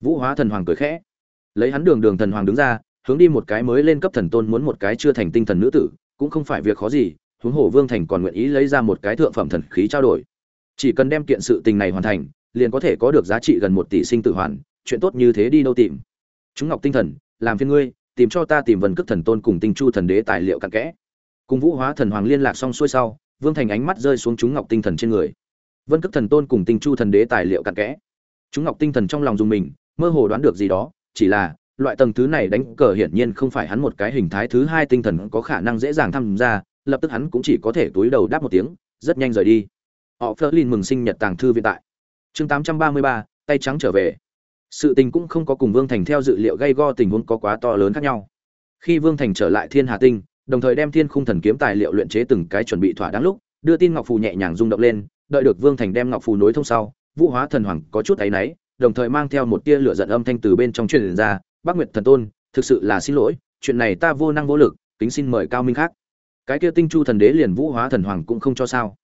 Vũ hóa thần hoàng cười khẽ. Lấy hắn đường đường thần hoàng đứng ra, hướng đi một cái mới lên cấp thần tôn muốn một cái chưa thành tinh thần nữ tử cũng không phải việc khó gì, huống hồ vương thành còn nguyện ý lấy ra một cái thượng phẩm thần khí trao đổi. Chỉ cần đem kiện sự tình này hoàn thành, liền có thể có được giá trị gần một tỷ sinh tử hoàn, chuyện tốt như thế đi đâu tìm. Chúng ngọc tinh thần, làm phiên ngươi, tìm cho ta tìm vần cước thần tôn cùng tinh chu thần đế tài liệu cặn kẽ. Cùng vũ hóa thần hoàng liên lạc xong xuôi sau, vương thành ánh mắt rơi xuống chúng ngọc tinh thần trên người. Vân cước thần tôn cùng tinh chu thần đế tài liệu cặn kẽ. Chúng ngọc tinh thần trong lòng dùng mình, mơ hồ đoán được gì đó, chỉ là loại tầng thứ này đánh cờ hiển nhiên không phải hắn một cái hình thái thứ hai tinh thần có khả năng dễ dàng tham gia, lập tức hắn cũng chỉ có thể túi đầu đáp một tiếng, rất nhanh rời đi. Họ phơ lin mừng sinh nhật tàng thư viện tại. Chương tám trăm ba mươi ba, tay trắng trở về. Sự tình cũng không có cùng vương thành theo dự liệu gây go, tình huống có quá to lớn khác nhau. Khi vương thành trở lại thiên hà tinh, đồng thời đem thiên khung thần kiếm tài liệu luyện chế từng cái chuẩn bị thỏa đáng lúc, đưa tin ngọc phù nhẹ nhàng rung động lên, đợi được vương thành đem ngọc phù nối thông sau, vũ hóa thần hoàng có chút áy náy, đồng thời mang theo một tia lửa giận âm thanh từ bên trong truyền ra bác nguyệt thần tôn, thực sự là xin lỗi, chuyện này ta vô năng vô lực, kính xin mời cao minh khác. Cái kia tinh chu thần đế liền vũ hóa thần hoàng cũng không cho sao.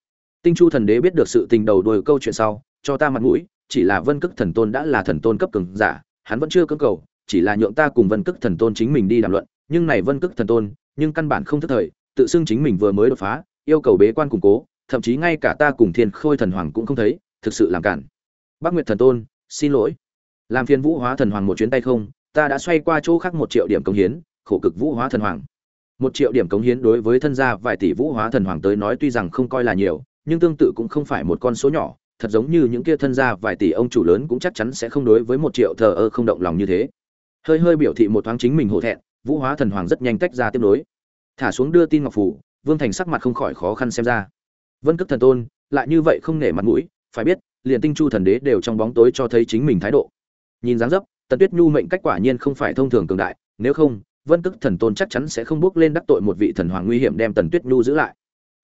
Tinh chu thần đế biết được sự tình đầu đuôi câu chuyện sau, cho ta mặt mũi, chỉ là vân cức thần tôn đã là thần tôn cấp cường giả, hắn vẫn chưa cưỡng cầu, chỉ là nhượng ta cùng vân cức thần tôn chính mình đi đàm luận, nhưng này vân cức thần tôn, nhưng căn bản không thất thời, tự xưng chính mình vừa mới đột phá, yêu cầu bế quan củng cố, thậm chí ngay cả ta cùng thiên khôi thần hoàng cũng không thấy, thực sự làm cản. Bác nguyệt thần tôn, xin lỗi. Làm phiền vũ hóa thần hoàng một chuyến tay không ta đã xoay qua chỗ khác một triệu điểm cống hiến, khổ cực vũ hóa thần hoàng. Một triệu điểm cống hiến đối với thân gia vài tỷ vũ hóa thần hoàng tới nói tuy rằng không coi là nhiều, nhưng tương tự cũng không phải một con số nhỏ, thật giống như những kia thân gia vài tỷ ông chủ lớn cũng chắc chắn sẽ không đối với một triệu thờ ơ không động lòng như thế. Hơi hơi biểu thị một thoáng chính mình hổ thẹn, vũ hóa thần hoàng rất nhanh tách ra tiếp nối. Thả xuống đưa tin ngọc phủ, vương thành sắc mặt không khỏi khó khăn xem ra. Vân cước thần tôn, lại như vậy không nể mặt mũi, phải biết, liền tinh chu thần đế đều trong bóng tối cho thấy chính mình thái độ. Nhìn dáng dấp tần tuyết nhu mệnh cách quả nhiên không phải thông thường cường đại, nếu không, vân tức thần tôn chắc chắn sẽ không bước lên đắc tội một vị thần hoàng nguy hiểm đem tần tuyết nhu giữ lại.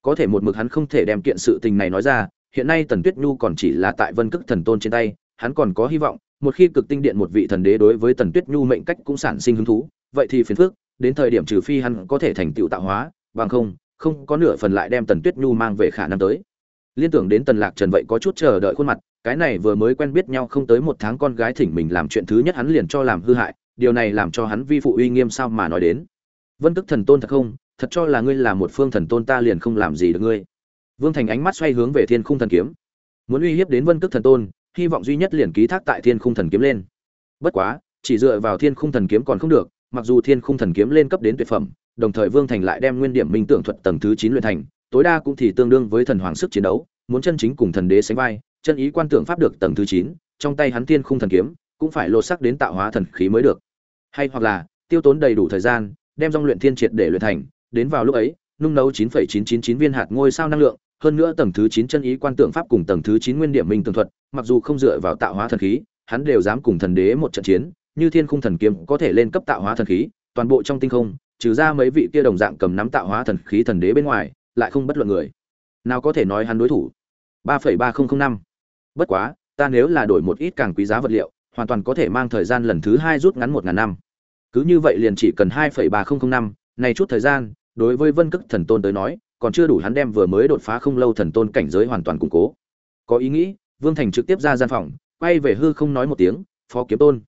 Có thể một mực hắn không thể đem kiện sự tình này nói ra, hiện nay tần tuyết nhu còn chỉ là tại vân cức thần tôn trên tay, hắn còn có hy vọng, một khi cực tinh điện một vị thần đế đối với tần tuyết nhu mệnh cách cũng sản sinh hứng thú, vậy thì phiền phước đến thời điểm trừ phi hắn có thể thành tựu tạo hóa, bằng không không có nửa phần lại đem tần tuyết nhu mang về khả năng tới. Liên tưởng đến tần lạc trần vậy có chút chờ đợi khuôn mặt cái này vừa mới quen biết nhau không tới một tháng con gái thỉnh mình làm chuyện thứ nhất hắn liền cho làm hư hại, điều này làm cho hắn vi phụ uy nghiêm sao mà nói đến. Vân tức thần tôn thật không? Thật cho là ngươi là một phương thần tôn ta liền không làm gì được ngươi. Vương thành ánh mắt xoay hướng về thiên khung thần kiếm. Muốn uy hiếp đến vân tức thần tôn, hy vọng duy nhất liền ký thác tại thiên khung thần kiếm lên. Bất quá, chỉ dựa vào thiên khung thần kiếm còn không được, mặc dù thiên khung thần kiếm lên cấp đến tuyệt phẩm, đồng thời vương thành lại đem nguyên điểm minh tưởng thuật tầng thứ chín luyện thành, tối đa cũng thì tương đương với thần hoàng sức chiến đấu, muốn chân chính cùng thần đế sánh vai chân ý quan tưởng pháp được tầng thứ chín trong tay hắn thiên khung thần kiếm cũng phải lột sắc đến tạo hóa thần khí mới được. Hay hoặc là tiêu tốn đầy đủ thời gian đem dòng luyện thiên triệt để luyện thành đến vào lúc ấy nung nấu 9,999 viên hạt ngôi sao năng lượng hơn nữa tầng thứ 9 chân ý quan tượng pháp cùng tầng thứ 9 nguyên điểm minh tường thuật mặc dù không dựa vào tạo hóa thần khí hắn đều dám cùng thần đế một trận chiến như thiên khung thần kiếm có thể lên cấp tạo hóa thần khí toàn bộ trong tinh không trừ ra mấy vị kia đồng dạng cầm nắm tạo hóa thần khí thần đế bên ngoài lại không bất luận người. Nào có thể nói hắn đối thủ? 3,3005 bất quá ta nếu là đổi một ít càng quý giá vật liệu hoàn toàn có thể mang thời gian lần thứ hai rút ngắn một ngàn năm. Cứ như vậy liền chỉ cần 2,3005 này chút thời gian đối với vân cức thần tôn tới nói còn chưa đủ hắn đem vừa mới đột phá không lâu thần tôn cảnh giới hoàn toàn củng cố. Có ý nghĩ vương thành trực tiếp ra gian phòng quay về hư không nói một tiếng phó kiếm tôn.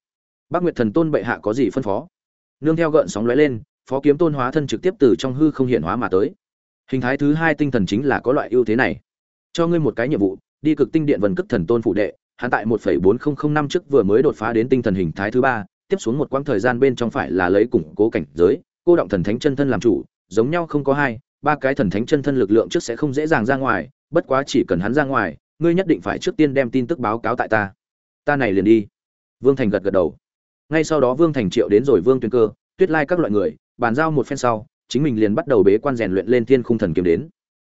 Bác nguyệt thần tôn bệ hạ có gì phân phó? Nương theo gợn sóng lóe lên phó kiếm tôn hóa thân trực tiếp từ trong hư không hiện hóa mà tới. Hình thái thứ hai tinh thần chính là có loại ưu thế này. Cho ngươi một cái nhiệm vụ đi cực tinh điện vần cức thần tôn phụ đệ, hắn tại 1.4005 năm trước vừa mới đột phá đến tinh thần hình thái thứ ba, tiếp xuống một quãng thời gian bên trong phải là lấy củng cố cảnh giới, cô động thần thánh chân thân làm chủ, giống nhau không có hai, ba cái thần thánh chân thân lực lượng trước sẽ không dễ dàng ra ngoài, bất quá chỉ cần hắn ra ngoài, ngươi nhất định phải trước tiên đem tin tức báo cáo tại ta. Ta này liền đi. Vương thành gật gật đầu. Ngay sau đó vương thành triệu đến rồi vương tuyên cơ, tuyết lai các loại người, bàn giao một phen sau, chính mình liền bắt đầu bế quan rèn luyện lên thiên khung thần kiếm đến.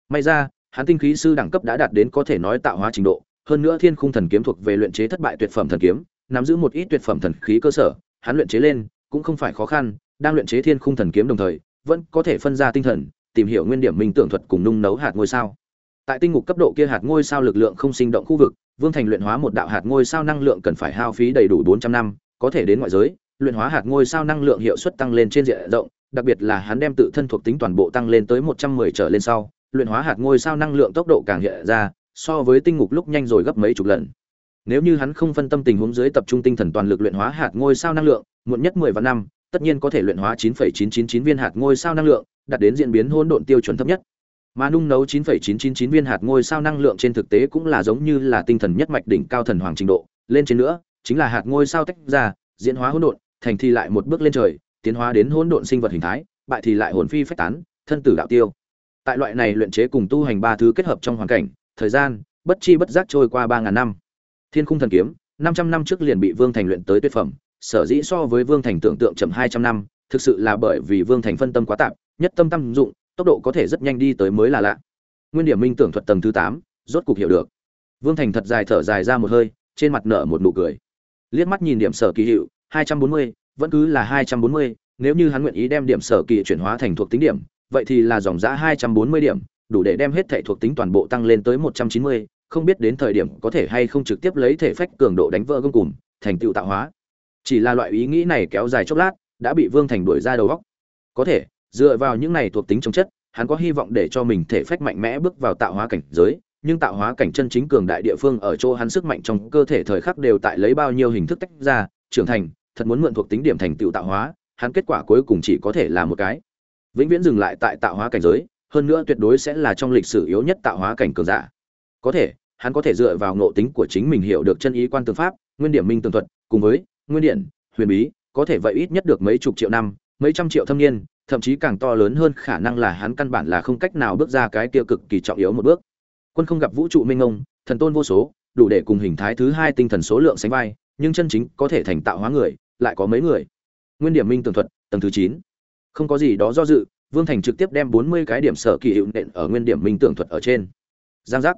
May ra hắn tinh khí sư đẳng cấp đã đạt đến có thể nói tạo hóa trình độ, hơn nữa thiên khung thần kiếm thuộc về luyện chế thất bại tuyệt phẩm thần kiếm, nắm giữ một ít tuyệt phẩm thần khí cơ sở, hắn luyện chế lên, cũng không phải khó khăn, đang luyện chế thiên khung thần kiếm đồng thời, vẫn có thể phân ra tinh thần, tìm hiểu nguyên điểm minh tưởng thuật cùng nung nấu hạt ngôi sao. Tại tinh ngục cấp độ kia hạt ngôi sao lực lượng không sinh động khu vực, vương thành luyện hóa một đạo hạt ngôi sao năng lượng cần phải hao phí đầy đủ bốn trăm năm, có thể đến ngoại giới, luyện hóa hạt ngôi sao năng lượng hiệu suất tăng lên trên diện rộng, đặc biệt là hắn đem tự thân thuộc tính toàn bộ tăng lên tới một trăm mười trở lên sau luyện hóa hạt ngôi sao năng lượng tốc độ càng hiện ra so với tinh ngục lúc nhanh rồi gấp mấy chục lần nếu như hắn không phân tâm tình huống dưới tập trung tinh thần toàn lực luyện hóa hạt ngôi sao năng lượng muộn nhất mười vạn năm tất nhiên có thể luyện hóa 9,999 viên hạt ngôi sao năng lượng, đạt đến diễn biến hỗn độn tiêu chuẩn thấp nhất. Mà nung nấu 9,999 viên hạt ngôi sao năng lượng trên thực tế cũng là giống như là tinh thần nhất mạch đỉnh cao thần hoàng trình độ, lên trên nữa, chính là hạt ngôi sao tách ra, diễn hóa hỗn độn, thành thì lại một bước lên trời, tiến hóa đến hỗn độn sinh vật hình thái, bại thì lại hồn phi phách tán, thân tử đạo tiêu. Tại loại này luyện chế cùng tu hành ba thứ kết hợp trong hoàn cảnh, thời gian, bất chi bất giác trôi qua ba ngàn năm. Thiên khung thần kiếm, 500 năm trước liền bị Vương Thành luyện tới tuyệt phẩm, sở dĩ so với Vương Thành tưởng tượng chậm 200 năm, thực sự là bởi vì Vương Thành phân tâm quá tạp, nhất tâm tâm dụng, tốc độ có thể rất nhanh đi tới mới là lạ. Nguyên điểm minh tưởng thuật tầng thứ tám, rốt cục hiểu được. Vương Thành thật dài thở dài ra một hơi, trên mặt nở một nụ cười. Liếc mắt nhìn điểm sở kỳ hiệu, 240, vẫn cứ là 240, nếu như hắn nguyện ý đem điểm sở kỳ chuyển hóa thành thuộc tính điểm, vậy thì là dòng giá 240 điểm, đủ để đem hết thể thuộc tính toàn bộ tăng lên tới 190, không biết đến thời điểm có thể hay không trực tiếp lấy thể phách cường độ đánh vỡ gông cùm, thành tựu tạo hóa. Chỉ là loại ý nghĩ này kéo dài chốc lát đã bị vương thành đuổi ra đầu góc. Có thể dựa vào những này thuộc tính chống chất hắn có hy vọng để cho mình thể phách mạnh mẽ bước vào tạo hóa cảnh giới nhưng tạo hóa cảnh chân chính cường đại địa phương ở chỗ hắn sức mạnh trong cơ thể thời khắc đều tại lấy bao nhiêu hình thức tách ra trưởng thành thật muốn mượn thuộc tính điểm thành tựu tạo hóa hắn kết quả cuối cùng chỉ có thể là một cái vĩnh viễn dừng lại tại tạo hóa cảnh giới, hơn nữa tuyệt đối sẽ là trong lịch sử yếu nhất tạo hóa cảnh cường giả. Có thể, hắn có thể dựa vào ngộ tính của chính mình hiểu được chân ý quan tư pháp, nguyên điểm minh tường thuật, cùng với nguyên điện, huyền bí, có thể vậy ít nhất được mấy chục triệu năm, mấy trăm triệu thâm niên, thậm chí càng to lớn hơn khả năng là hắn căn bản là không cách nào bước ra cái kia cực kỳ trọng yếu một bước. Quân không gặp vũ trụ minh ông thần tôn vô số, đủ để cùng hình thái thứ hai tinh thần số lượng sánh vai, nhưng chân chính có thể thành tạo hóa người, lại có mấy người. Nguyên điểm minh tường thuật, tầng thứ chín không có gì đó do dự, vương thành trực tiếp đem bốn mươi cái điểm sở kỳ hiệu nện ở nguyên điểm minh tưởng thuật ở trên. Giang giác.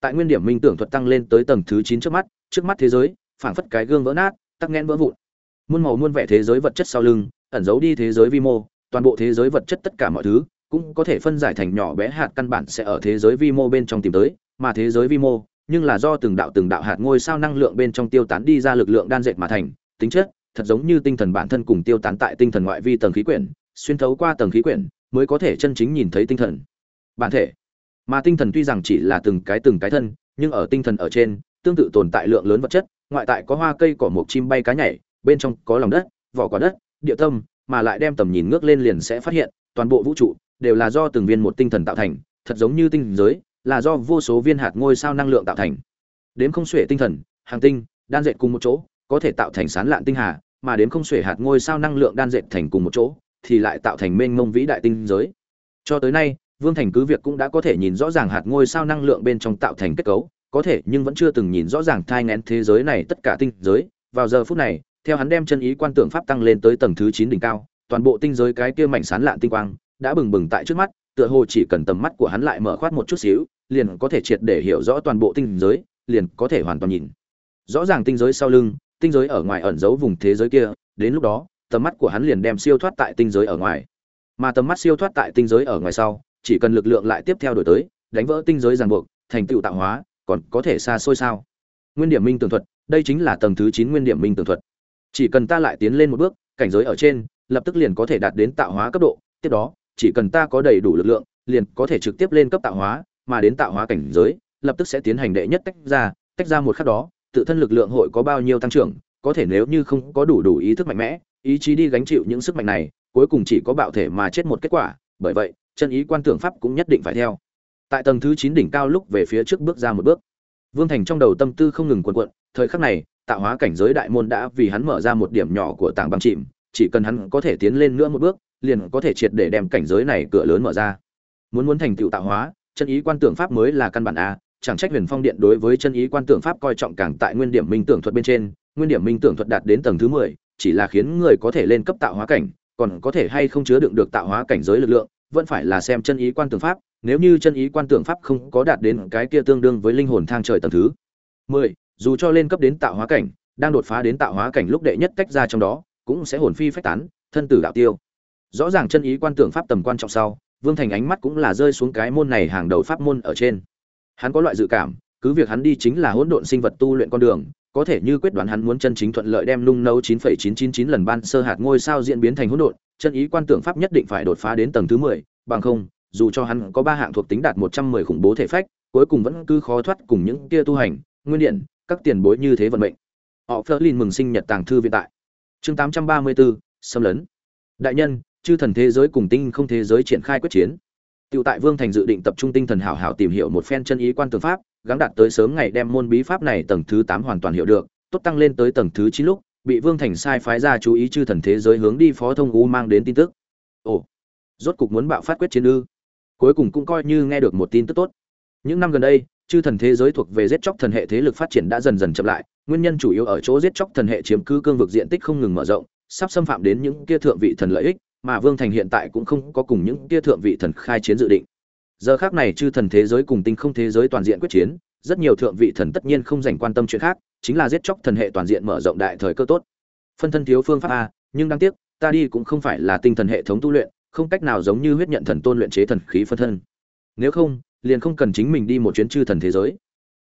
Tại nguyên điểm minh tưởng thuật tăng lên tới tầng thứ chín trước mắt trước mắt thế giới, phảng phất cái gương vỡ nát, tắc nghẽn vỡ vụn. Muôn màu muôn vẻ thế giới vật chất sau lưng, ẩn giấu đi thế giới vi mô, toàn bộ thế giới vật chất tất cả mọi thứ, cũng có thể phân giải thành nhỏ bé hạt căn bản sẽ ở thế giới vi mô bên trong tìm tới, mà thế giới vi mô, nhưng là do từng đạo từng đạo hạt ngôi sao năng lượng bên trong tiêu tán đi ra lực lượng đan dệt mà thành, tính chất, thật giống như tinh thần bản thân cùng tiêu tán tại tinh thần ngoại vi tầng khí quyển xuyên thấu qua tầng khí quyển, mới có thể chân chính nhìn thấy tinh thần. Bản thể. Mà tinh thần tuy rằng chỉ là từng cái từng cái thân, nhưng ở tinh thần ở trên, tương tự tồn tại lượng lớn vật chất, ngoại tại có hoa cây, cỏ mộc, chim bay, cá nhảy, bên trong có lòng đất, vỏ, quả đất, địa tâm, mà lại đem tầm nhìn ngước lên liền sẽ phát hiện, toàn bộ vũ trụ đều là do từng viên một tinh thần tạo thành, thật giống như tinh giới, là do vô số viên hạt ngôi sao năng lượng tạo thành. Đến không xuể tinh thần, hàng tinh, đan dệt cùng một chỗ, có thể tạo thành sán lạn tinh hà, mà đến không xuể hạt ngôi sao năng lượng đan dệt thành cùng một chỗ thì lại tạo thành mênh mông vĩ đại tinh giới. Cho tới nay, vương thành cứ việc cũng đã có thể nhìn rõ ràng hạt ngôi sao năng lượng bên trong tạo thành kết cấu, có thể nhưng vẫn chưa từng nhìn rõ ràng thai ngén thế giới này tất cả tinh giới. Vào giờ phút này, theo hắn đem chân ý quan tưởng pháp tăng lên tới tầng thứ chín đỉnh cao, toàn bộ tinh giới cái kia mảnh sán lạn tinh quang đã bừng bừng tại trước mắt, tựa hồ chỉ cần tầm mắt của hắn lại mở khoát một chút xíu, liền có thể triệt để hiểu rõ toàn bộ tinh giới, liền có thể hoàn toàn nhìn. Rõ ràng tinh giới sau lưng, tinh giới ở ngoài ẩn giấu vùng thế giới kia, đến lúc đó tầm mắt của hắn liền đem siêu thoát tại tinh giới ở ngoài. Mà tầm mắt siêu thoát tại tinh giới ở ngoài sau, chỉ cần lực lượng lại tiếp theo đổi tới, đánh vỡ tinh giới ràng buộc, thành tựu tạo hóa, còn có thể xa xôi sao? Nguyên điểm minh tường thuật, đây chính là tầng thứ chín nguyên điểm minh tường thuật. Chỉ cần ta lại tiến lên một bước, cảnh giới ở trên, lập tức liền có thể đạt đến tạo hóa cấp độ, tiếp đó, chỉ cần ta có đầy đủ lực lượng, liền có thể trực tiếp lên cấp tạo hóa, mà đến tạo hóa cảnh giới, lập tức sẽ tiến hành đệ nhất tách ra tách ra một khắc đó, tự thân lực lượng hội có bao nhiêu tăng trưởng có thể nếu như không có đủ đủ ý thức mạnh mẽ, ý chí đi gánh chịu những sức mạnh này, cuối cùng chỉ có bạo thể mà chết một kết quả, bởi vậy, chân ý quan tưởng pháp cũng nhất định phải theo. Tại tầng thứ chín đỉnh cao lúc về phía trước bước ra một bước. Vương thành trong đầu tâm tư không ngừng cuộn cuộn, thời khắc này, tạo hóa cảnh giới đại môn đã vì hắn mở ra một điểm nhỏ của tảng băng chìm, chỉ cần hắn có thể tiến lên nữa một bước, liền có thể triệt để đem cảnh giới này cửa lớn mở ra. Muốn muốn thành tựu tạo hóa, chân ý quan tưởng pháp mới là căn bản a, chẳng trách huyền phong điện đối với chân ý quan tưởng pháp coi trọng càng tại nguyên điểm minh tưởng thuật bên trên nguyên điểm minh tưởng thuật đạt đến tầng thứ mười, chỉ là khiến người có thể lên cấp tạo hóa cảnh, còn có thể hay không chứa đựng được tạo hóa cảnh giới lực lượng, vẫn phải là xem chân ý quan tưởng pháp, nếu như chân ý quan tưởng pháp không có đạt đến cái kia tương đương với linh hồn thang trời tầng thứ mười, dù cho lên cấp đến tạo hóa cảnh, đang đột phá đến tạo hóa cảnh lúc đệ nhất tách ra trong đó, cũng sẽ hồn phi phách tán, thân tử đạo tiêu. Rõ ràng chân ý quan tưởng pháp tầm quan trọng sau, vương thành ánh mắt cũng là rơi xuống cái môn này hàng đầu pháp môn ở trên. Hắn có loại dự cảm, cứ việc hắn đi chính là hỗn độn sinh vật tu luyện con đường có thể như quyết đoán hắn muốn chân chính thuận lợi đem nung nấu 9.999 lần ban sơ hạt ngôi sao diễn biến thành hỗn độn, chân ý quan tưởng pháp nhất định phải đột phá đến tầng thứ 10, bằng không, dù cho hắn có ba hạng thuộc tính đạt 110 khủng bố thể phách, cuối cùng vẫn cứ khó thoát cùng những kia tu hành, nguyên điện, các tiền bối như thế vận mệnh. Họ Flerlin mừng sinh nhật tàng thư viện tại. Chương 834, xâm lấn. Đại nhân, chư thần thế giới cùng tinh không thế giới triển khai quyết chiến. Tiểu tại Vương Thành dự định tập trung tinh thần hảo hảo tìm hiểu một phen chân ý quan tưởng pháp, gắng đạt tới sớm ngày đem môn bí pháp này tầng thứ 8 hoàn toàn hiểu được, tốt tăng lên tới tầng thứ 9 lúc, bị Vương Thành sai phái ra chú ý chư thần thế giới hướng đi Phó Thông U mang đến tin tức. Ồ, rốt cục muốn bạo phát quyết chiến ư? Cuối cùng cũng coi như nghe được một tin tức tốt. Những năm gần đây, chư thần thế giới thuộc về giết chóc thần hệ thế lực phát triển đã dần dần chậm lại, nguyên nhân chủ yếu ở chỗ giết chóc thần hệ chiếm cứ cương vực diện tích không ngừng mở rộng, sắp xâm phạm đến những kia thượng vị thần lợi ích, mà Vương Thành hiện tại cũng không có cùng những kia thượng vị thần khai chiến dự định giờ khác này chư thần thế giới cùng tinh không thế giới toàn diện quyết chiến, rất nhiều thượng vị thần tất nhiên không dành quan tâm chuyện khác, chính là giết chóc thần hệ toàn diện mở rộng đại thời cơ tốt. Phân thân thiếu phương pháp a, nhưng đáng tiếc, ta đi cũng không phải là tinh thần hệ thống tu luyện, không cách nào giống như huyết nhận thần tôn luyện chế thần khí phân thân. Nếu không, liền không cần chính mình đi một chuyến chư thần thế giới.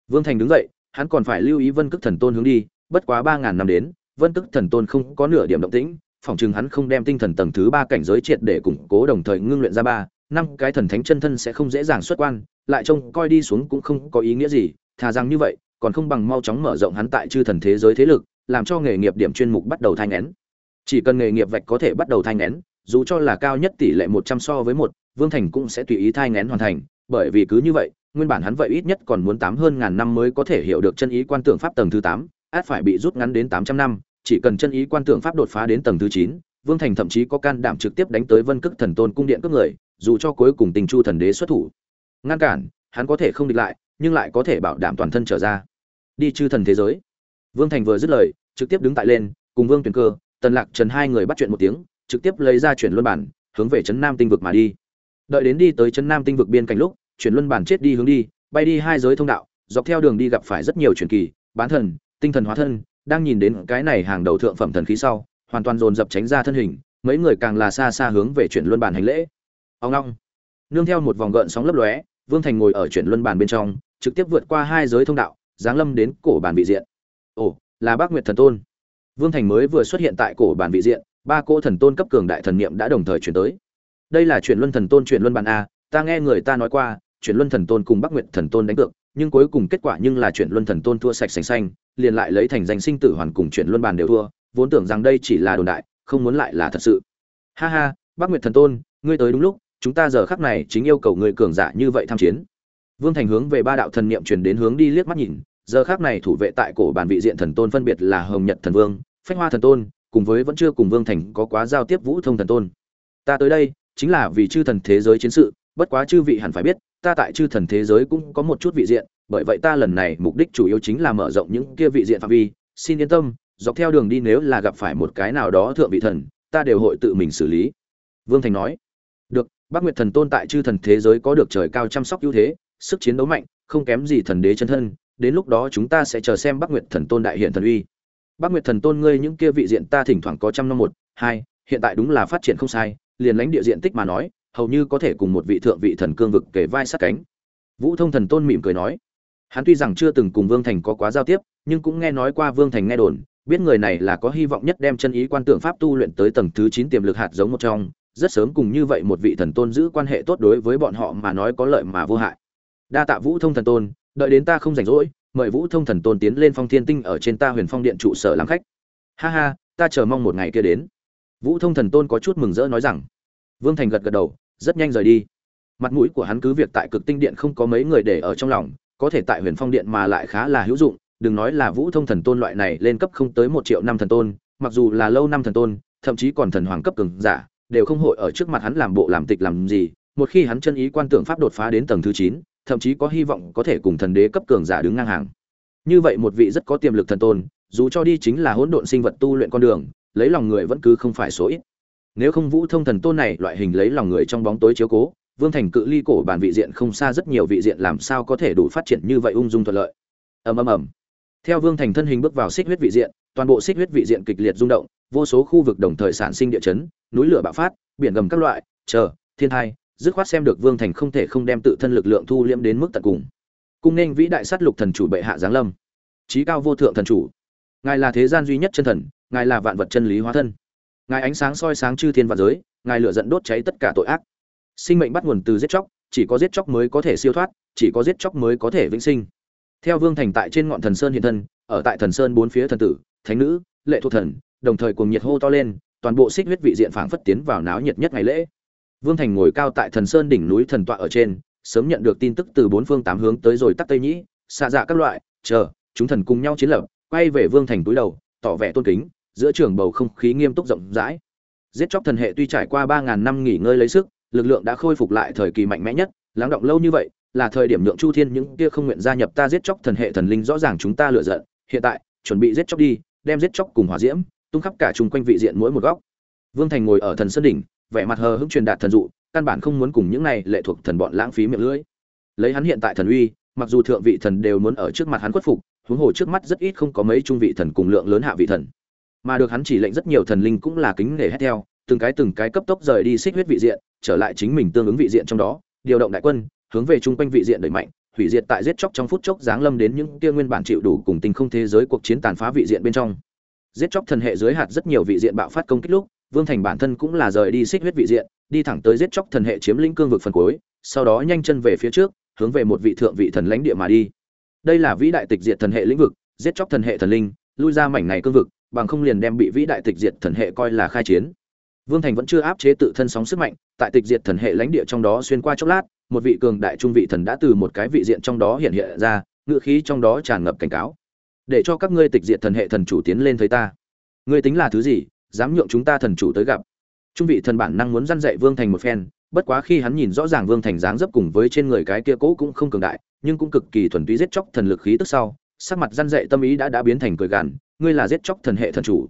Vương thành đứng dậy, hắn còn phải lưu ý vân cức thần tôn hướng đi, bất quá ba ngàn năm đến, vân cức thần tôn không có nửa điểm động tĩnh, phỏng chừng hắn không đem tinh thần tầng thứ ba cảnh giới triệt để củng cố đồng thời ngưng luyện ra ba năm cái thần thánh chân thân sẽ không dễ dàng xuất quan, lại trông coi đi xuống cũng không có ý nghĩa gì, thà rằng như vậy, còn không bằng mau chóng mở rộng hắn tại chư thần thế giới thế lực, làm cho nghề nghiệp điểm chuyên mục bắt đầu thanh nén. Chỉ cần nghề nghiệp vạch có thể bắt đầu thanh nén, dù cho là cao nhất tỷ lệ một trăm so với một, Vương Thành cũng sẽ tùy ý thai nén hoàn thành, bởi vì cứ như vậy, nguyên bản hắn vậy ít nhất còn muốn tám hơn ngàn năm mới có thể hiểu được chân ý quan tưởng pháp tầng thứ tám, át phải bị rút ngắn đến tám trăm năm, chỉ cần chân ý quan tưởng pháp đột phá đến tầng thứ chín, Vương Thành thậm chí có can đảm trực tiếp đánh tới Vân Cức Thần Tôn cung điện cướp người, dù cho cuối cùng tình chu thần đế xuất thủ. Ngăn cản, hắn có thể không địch lại, nhưng lại có thể bảo đảm toàn thân trở ra. Đi chư thần thế giới. Vương thành vừa dứt lời, trực tiếp đứng tại lên, cùng vương tuyền cơ, tần lạc trần hai người bắt chuyện một tiếng, trực tiếp lấy ra chuyển luân bản, hướng về trấn nam tinh vực mà đi. Đợi đến đi tới trấn nam tinh vực biên cảnh lúc, chuyển luân bản chết đi hướng đi, bay đi hai giới thông đạo, dọc theo đường đi gặp phải rất nhiều truyền kỳ, bán thần, tinh thần hóa thân, đang nhìn đến cái này hàng đầu thượng phẩm thần khí sau, hoàn toàn dồn dập tránh ra thân hình, mấy người càng là xa xa hướng về chuyển luân bản hành lễ ông long nương theo một vòng gợn sóng lấp lóe, vương thành ngồi ở chuyển luân bàn bên trong, trực tiếp vượt qua hai giới thông đạo, giáng lâm đến cổ bàn vị diện. Ồ, là bác nguyệt thần tôn. Vương thành mới vừa xuất hiện tại cổ bàn vị diện, ba cỗ thần tôn cấp cường đại thần niệm đã đồng thời chuyển tới. Đây là chuyển luân thần tôn chuyển luân bàn a, ta nghe người ta nói qua, chuyển luân thần tôn cùng bắc nguyệt thần tôn đánh cược, nhưng cuối cùng kết quả nhưng là chuyển luân thần tôn thua sạch sành xanh, liền lại lấy thành danh sinh tử hoàn cùng chuyển luân bàn đều thua, vốn tưởng rằng đây chỉ là đồn đại, không muốn lại là thật sự. Ha ha bắc nguyệt thần tôn, ngươi tới đúng lúc chúng ta giờ khắc này chính yêu cầu người cường giả như vậy tham chiến. Vương thành hướng về ba đạo thần niệm truyền đến hướng đi liếc mắt nhìn, giờ khắc này thủ vệ tại cổ bản vị diện thần tôn phân biệt là hồng nhật thần vương, phách hoa thần tôn, cùng với vẫn chưa cùng vương thành có quá giao tiếp vũ thông thần tôn. Ta tới đây, chính là vì chư thần thế giới chiến sự, bất quá chư vị hẳn phải biết, ta tại chư thần thế giới cũng có một chút vị diện, bởi vậy ta lần này mục đích chủ yếu chính là mở rộng những kia vị diện phạm vi. Xin yên tâm, dọc theo đường đi nếu là gặp phải một cái nào đó thượng vị thần, ta đều hội tự mình xử lý. Vương thành nói. Bắc nguyệt thần tôn tại chư thần thế giới có được trời cao chăm sóc ưu thế, sức chiến đấu mạnh, không kém gì thần đế chân thân, đến lúc đó chúng ta sẽ chờ xem Bắc nguyệt thần tôn đại hiện thần uy. Bắc nguyệt thần tôn ngươi những kia vị diện ta thỉnh thoảng có trăm năm một, hai, hiện tại đúng là phát triển không sai, liền lãnh địa diện tích mà nói, hầu như có thể cùng một vị thượng vị thần cương vực kể vai sát cánh. Vũ thông thần tôn mỉm cười nói, hắn tuy rằng chưa từng cùng vương thành có quá giao tiếp, nhưng cũng nghe nói qua vương thành nghe đồn, biết người này là có hy vọng nhất đem chân ý quan tưởng pháp tu luyện tới tầng thứ chín tiềm lực hạt giống một trong rất sớm cùng như vậy một vị thần tôn giữ quan hệ tốt đối với bọn họ mà nói có lợi mà vô hại. Đa tạ vũ thông thần tôn, đợi đến ta không rảnh rỗi, mời vũ thông thần tôn tiến lên phong thiên tinh ở trên ta huyền phong điện trụ sở làm khách. Ha ha, ta chờ mong một ngày kia đến. Vũ thông thần tôn có chút mừng rỡ nói rằng. Vương thành gật gật đầu, rất nhanh rời đi. Mặt mũi của hắn cứ việc tại cực tinh điện không có mấy người để ở trong lòng, có thể tại huyền phong điện mà lại khá là hữu dụng. Đừng nói là vũ thông thần tôn loại này lên cấp không tới một triệu năm thần tôn, mặc dù là lâu năm thần tôn, thậm chí còn thần hoàng cấp cường giả đều không hội ở trước mặt hắn làm bộ làm tịch làm gì, một khi hắn chân ý quan tưởng pháp đột phá đến tầng thứ chín, thậm chí có hy vọng có thể cùng thần đế cấp cường giả đứng ngang hàng. Như vậy một vị rất có tiềm lực thần tôn, dù cho đi chính là hỗn độn sinh vật tu luyện con đường, lấy lòng người vẫn cứ không phải số ít. Nếu không vũ thông thần tôn này loại hình lấy lòng người trong bóng tối chiếu cố, vương thành cự ly cổ bản vị diện không xa rất nhiều vị diện làm sao có thể đủ phát triển như vậy ung dung thuận lợi. Ầm ầm ầm. Theo vương thành thân hình bước vào xích huyết vị diện, toàn bộ xích huyết vị diện kịch liệt rung động vô số khu vực đồng thời sản sinh địa chấn núi lửa bạo phát biển gầm các loại chờ thiên tai, dứt khoát xem được vương thành không thể không đem tự thân lực lượng thu liễm đến mức tận cùng. Cung nên vĩ đại sát lục thần chủ bệ hạ giáng lâm. Chí cao vô thượng thần chủ. Ngài là thế gian duy nhất chân thần ngài là vạn vật chân lý hóa thân. Ngài ánh sáng soi sáng chư thiên và giới ngài lửa giận đốt cháy tất cả tội ác. Sinh mệnh bắt nguồn từ giết chóc chỉ có giết chóc mới có thể siêu thoát chỉ có giết chóc mới có thể vĩnh sinh. Theo vương thành tại trên ngọn thần sơn hiện thân ở tại thần sơn bốn phía thần tử thánh nữ lệ thuộc thần đồng thời cùng nhiệt hô to lên, toàn bộ xích huyết vị diện phảng phất tiến vào náo nhiệt nhất ngày lễ. Vương thành ngồi cao tại thần sơn đỉnh núi thần tọa ở trên, sớm nhận được tin tức từ bốn phương tám hướng tới rồi tắc tây nhĩ xạ dạ các loại, chờ, chúng thần cùng nhau chiến lập, quay về vương thành túi đầu, tỏ vẻ tôn kính, giữa trường bầu không khí nghiêm túc rộng rãi. Giết chóc thần hệ tuy trải qua ba ngàn năm nghỉ ngơi lấy sức, lực lượng đã khôi phục lại thời kỳ mạnh mẽ nhất, lắng động lâu như vậy, là thời điểm nhượng chu thiên những kia không nguyện gia nhập ta giết chóc thần hệ thần linh rõ ràng chúng ta lựa giận, hiện tại, chuẩn bị giết chóc đi, đem giết chóc cùng hỏa diễm tung khắp cả chung quanh vị diện mỗi một góc. Vương thành ngồi ở thần sơn đỉnh, vẻ mặt hờ hững truyền đạt thần dụ, căn bản không muốn cùng những này lệ thuộc thần bọn lãng phí miệng lưỡi. Lấy hắn hiện tại thần uy, mặc dù thượng vị thần đều muốn ở trước mặt hắn khuất phục, huống hồ trước mắt rất ít không có mấy trung vị thần cùng lượng lớn hạ vị thần. Mà được hắn chỉ lệnh rất nhiều thần linh cũng là kính nể hết theo, từng cái từng cái cấp tốc rời đi xích huyết vị diện, trở lại chính mình tương ứng vị diện trong đó, điều động đại quân, hướng về chung quanh vị diện đẩy mạnh, hủy diệt tại giết chóc trong phút chốc giáng lâm đến những kia nguyên bản chịu đủ cùng tình không thế giới cuộc chiến tàn phá vị diện bên trong giết chóc thần hệ dưới hạt rất nhiều vị diện bạo phát công kích lúc, vương thành bản thân cũng là rời đi xích huyết vị diện, đi thẳng tới giết chóc thần hệ chiếm lĩnh cương vực phần cuối, sau đó nhanh chân về phía trước, hướng về một vị thượng vị thần lãnh địa mà đi. Đây là vĩ đại tịch diệt thần hệ lĩnh vực, giết chóc thần hệ thần linh, lui ra mảnh này cương vực, bằng không liền đem bị vĩ đại tịch diệt thần hệ coi là khai chiến. Vương thành vẫn chưa áp chế tự thân sóng sức mạnh, tại tịch diệt thần hệ lãnh địa trong đó xuyên qua chốc lát, một vị cường đại trung vị thần đã từ một cái vị diện trong đó hiện hiện ra ngự khí trong đó tràn ngập cảnh cáo để cho các ngươi tịch diệt thần hệ thần chủ tiến lên thấy ta. Ngươi tính là thứ gì, dám nhượng chúng ta thần chủ tới gặp? Trung vị thần bản năng muốn dăn dạy vương thành một phen, bất quá khi hắn nhìn rõ ràng vương thành dáng dấp cùng với trên người cái kia cũ cũng không cường đại, nhưng cũng cực kỳ thuần túy giết chóc thần lực khí tức sau, sắc mặt răn dạy tâm ý đã đã biến thành cười gằn, ngươi là giết chóc thần hệ thần chủ?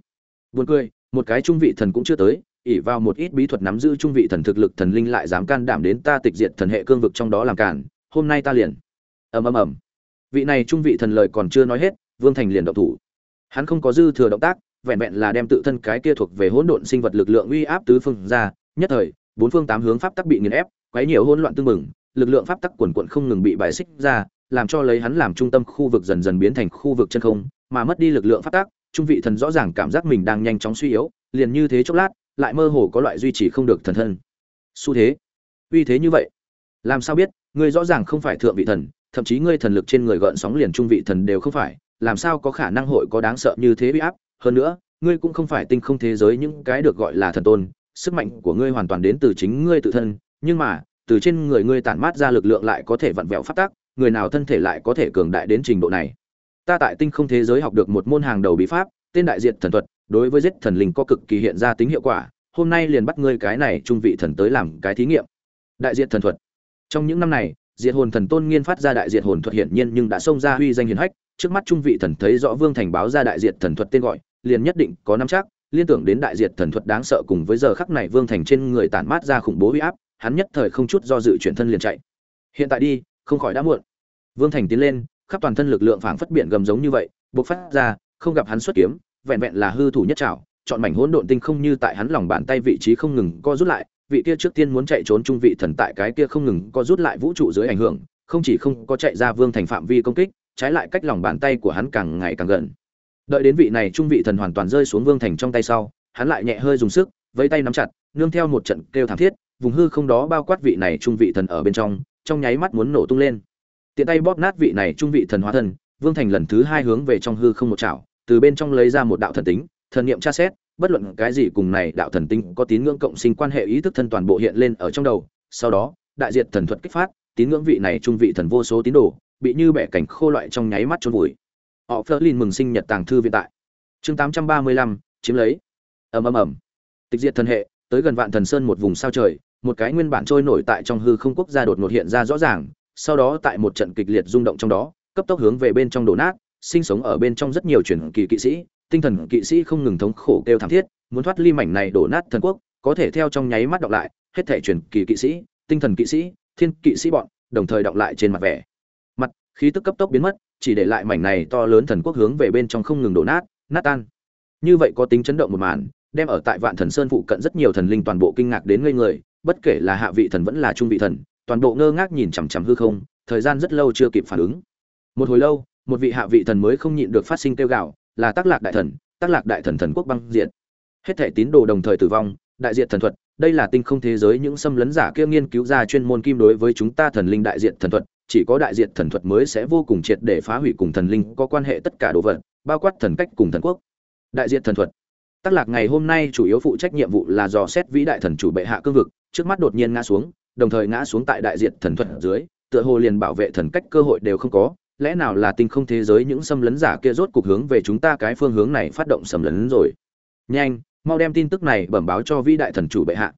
Buồn cười, một cái trung vị thần cũng chưa tới ỉ vào một ít bí thuật nắm giữ trung vị thần thực lực thần linh lại dám can đảm đến ta tịch diệt thần hệ cương vực trong đó làm cản, hôm nay ta liền. Ầm ầm ầm. Vị này trung vị thần lời còn chưa nói hết vương thành liền động thủ. Hắn không có dư thừa động tác, vẹn vẹn là đem tự thân cái kia thuộc về hỗn độn sinh vật lực lượng uy áp tứ phương ra, nhất thời, bốn phương tám hướng pháp tắc bị nghiền ép, quấy nhiều hỗn loạn tương mừng lực lượng pháp tắc quần quận không ngừng bị bài xích ra, làm cho lấy hắn làm trung tâm khu vực dần dần biến thành khu vực chân không, mà mất đi lực lượng pháp tắc, trung vị thần rõ ràng cảm giác mình đang nhanh chóng suy yếu, liền như thế chốc lát, lại mơ hồ có loại duy trì không được thần thân. Xu thế. Uy thế như vậy. Làm sao biết, ngươi rõ ràng không phải thượng vị thần, thậm chí ngươi thần lực trên người gợn sóng liền trung vị thần đều không phải làm sao có khả năng hội có đáng sợ như thế uy áp? Hơn nữa, ngươi cũng không phải tinh không thế giới những cái được gọi là thần tôn, sức mạnh của ngươi hoàn toàn đến từ chính ngươi tự thân, nhưng mà, từ trên người ngươi tản mát ra lực lượng lại có thể vặn vẹo phát tác, người nào thân thể lại có thể cường đại đến trình độ này? Ta tại tinh không thế giới học được một môn hàng đầu bí pháp, tên đại diện thần thuật, đối với giết thần linh có cực kỳ hiện ra tính hiệu quả, hôm nay liền bắt ngươi cái này trung vị thần tới làm cái thí nghiệm. Đại diện thần thuật. Trong những năm này, diệt hồn thần tôn nghiên phát ra đại diện hồn thuật hiển nhiên nhưng đã xông ra huy danh hiển hách trước mắt trung vị thần thấy rõ vương thành báo ra đại Diệt thần thuật tên gọi, liền nhất định có năm chắc, liên tưởng đến đại Diệt thần thuật đáng sợ cùng với giờ khắc này vương thành trên người tản mát ra khủng bố uy áp, hắn nhất thời không chút do dự chuyển thân liền chạy. Hiện tại đi, không khỏi đã muộn. Vương thành tiến lên, khắp toàn thân lực lượng phảng phất biển gầm giống như vậy, bộc phát ra, không gặp hắn xuất kiếm, vẹn vẹn là hư thủ nhất trảo, chọn mảnh hỗn độn tinh không như tại hắn lòng bàn tay vị trí không ngừng co rút lại, vị kia trước tiên muốn chạy trốn trung vị thần tại cái kia không ngừng co rút lại vũ trụ dưới ảnh hưởng, không chỉ không có chạy ra vương thành phạm vi công kích trái lại cách lòng bàn tay của hắn càng ngày càng gần. Đợi đến vị này trung vị thần hoàn toàn rơi xuống vương thành trong tay sau hắn lại nhẹ hơi dùng sức với tay nắm chặt nương theo một trận kêu thảm thiết vùng hư không đó bao quát vị này trung vị thần ở bên trong trong nháy mắt muốn nổ tung lên. Tiện tay bóp nát vị này trung vị thần hóa thần, vương thành lần thứ hai hướng về trong hư không một chảo từ bên trong lấy ra một đạo thần tính thần niệm tra xét bất luận cái gì cùng này đạo thần tính có tín ngưỡng cộng sinh quan hệ ý thức thân toàn bộ hiện lên ở trong đầu sau đó đại diện thần thuật kích phát tín ngưỡng vị này trung vị thần vô số tín đồ bị như bẻ cảnh khô loại trong nháy mắt chôn vùi. Họ Flerlin mừng sinh nhật tàng thư viện tại. Chương 835, chiếm lấy. Ầm ầm ầm. Tịch diệt thần hệ tới gần vạn thần sơn một vùng sao trời một cái nguyên bản trôi nổi tại trong hư không quốc gia đột ngột hiện ra rõ ràng sau đó tại một trận kịch liệt rung động trong đó cấp tốc hướng về bên trong đổ nát sinh sống ở bên trong rất nhiều truyền kỳ kỵ sĩ tinh thần kỵ sĩ không ngừng thống khổ kêu thảm thiết muốn thoát ly mảnh này đổ nát thần quốc có thể theo trong nháy mắt đọc lại hết thể truyền kỳ kỵ sĩ tinh thần kỵ sĩ thiên kỵ sĩ bọn đồng thời đọc lại trên mặt vẻ khí tức cấp tốc biến mất, chỉ để lại mảnh này to lớn thần quốc hướng về bên trong không ngừng đổ nát nát tan. Như vậy có tính chấn động một màn, đem ở tại vạn thần sơn phụ cận rất nhiều thần linh toàn bộ kinh ngạc đến ngây người, bất kể là hạ vị thần vẫn là trung vị thần, toàn bộ ngơ ngác nhìn chằm chằm hư không, thời gian rất lâu chưa kịp phản ứng. Một hồi lâu, một vị hạ vị thần mới không nhịn được phát sinh kêu gạo là tác lạc đại thần tác lạc đại thần thần quốc băng diện hết thể tín đồ đồng thời tử vong, đại diện thần thuật, đây là tinh không thế giới những xâm lấn giả kia nghiên cứu ra chuyên môn kim đối với chúng ta thần linh đại diện thần thuật chỉ có đại diện thần thuật mới sẽ vô cùng triệt để phá hủy cùng thần linh có quan hệ tất cả đồ vật, bao quát thần cách cùng thần quốc. Đại diện thần thuật. Tác lạc ngày hôm nay chủ yếu phụ trách nhiệm vụ là dò xét vĩ đại thần chủ bệ hạ cương vực, trước mắt đột nhiên ngã xuống, đồng thời ngã xuống tại đại diện thần thuật dưới, tựa hồ liền bảo vệ thần cách cơ hội đều không có, lẽ nào là tinh không thế giới những xâm lấn giả kia rốt cục hướng về chúng ta cái phương hướng này phát động xâm lấn rồi? Nhanh, mau đem tin tức này bẩm báo cho vĩ đại thần chủ bệ hạ.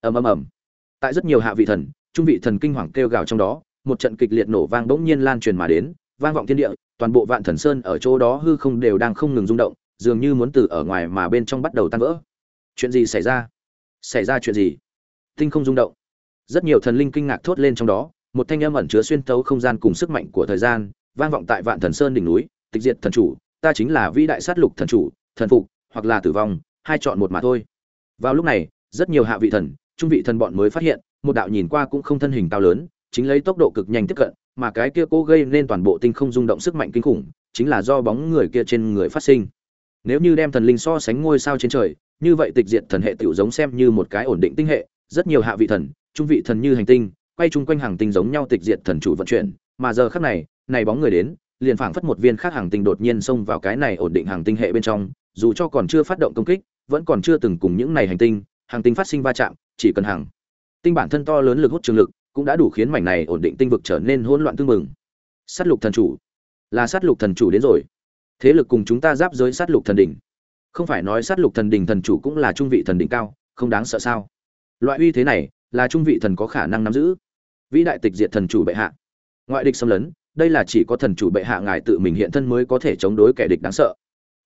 Ầm ầm ầm. Tại rất nhiều hạ vị thần, trung vị thần kinh hoàng kêu gào trong đó một trận kịch liệt nổ vang bỗng nhiên lan truyền mà đến, vang vọng thiên địa, toàn bộ vạn thần sơn ở chỗ đó hư không đều đang không ngừng rung động, dường như muốn từ ở ngoài mà bên trong bắt đầu tan vỡ. Chuyện gì xảy ra? Xảy ra chuyện gì? Tinh không rung động. Rất nhiều thần linh kinh ngạc thốt lên trong đó, một thanh âm ẩn chứa xuyên thấu không gian cùng sức mạnh của thời gian, vang vọng tại vạn thần sơn đỉnh núi, tịch diệt thần chủ, ta chính là vĩ đại sát lục thần chủ, thần phục, hoặc là tử vong, hai chọn một mà thôi. Vào lúc này, rất nhiều hạ vị thần, trung vị thần bọn mới phát hiện, một đạo nhìn qua cũng không thân hình cao lớn chính lấy tốc độ cực nhanh tiếp cận, mà cái kia cố gây nên toàn bộ tinh không rung động sức mạnh kinh khủng, chính là do bóng người kia trên người phát sinh. Nếu như đem thần linh so sánh ngôi sao trên trời, như vậy tịch diệt thần hệ tiểu giống xem như một cái ổn định tinh hệ, rất nhiều hạ vị thần, trung vị thần như hành tinh, quay chung quanh hàng tinh giống nhau tịch diệt thần chủ vận chuyển, mà giờ khắc này này bóng người đến, liền phảng phất một viên khác hàng tinh đột nhiên xông vào cái này ổn định hàng tinh hệ bên trong, dù cho còn chưa phát động công kích, vẫn còn chưa từng cùng những này hành tinh, hàng tinh phát sinh va chạm, chỉ cần hàng tinh bản thân to lớn lực hút trường lực cũng đã đủ khiến mảnh này ổn định tinh vực trở nên hỗn loạn tương mừng sát lục thần chủ. Là sát lục thần chủ đến rồi. Thế lực cùng chúng ta giáp giới sát lục thần đỉnh. Không phải nói sát lục thần đỉnh thần chủ cũng là trung vị thần đỉnh cao, không đáng sợ sao? Loại uy thế này, là trung vị thần có khả năng nắm giữ. Vĩ đại tịch diệt thần chủ bệ hạ. Ngoại địch xâm lấn, đây là chỉ có thần chủ bệ hạ ngài tự mình hiện thân mới có thể chống đối kẻ địch đáng sợ.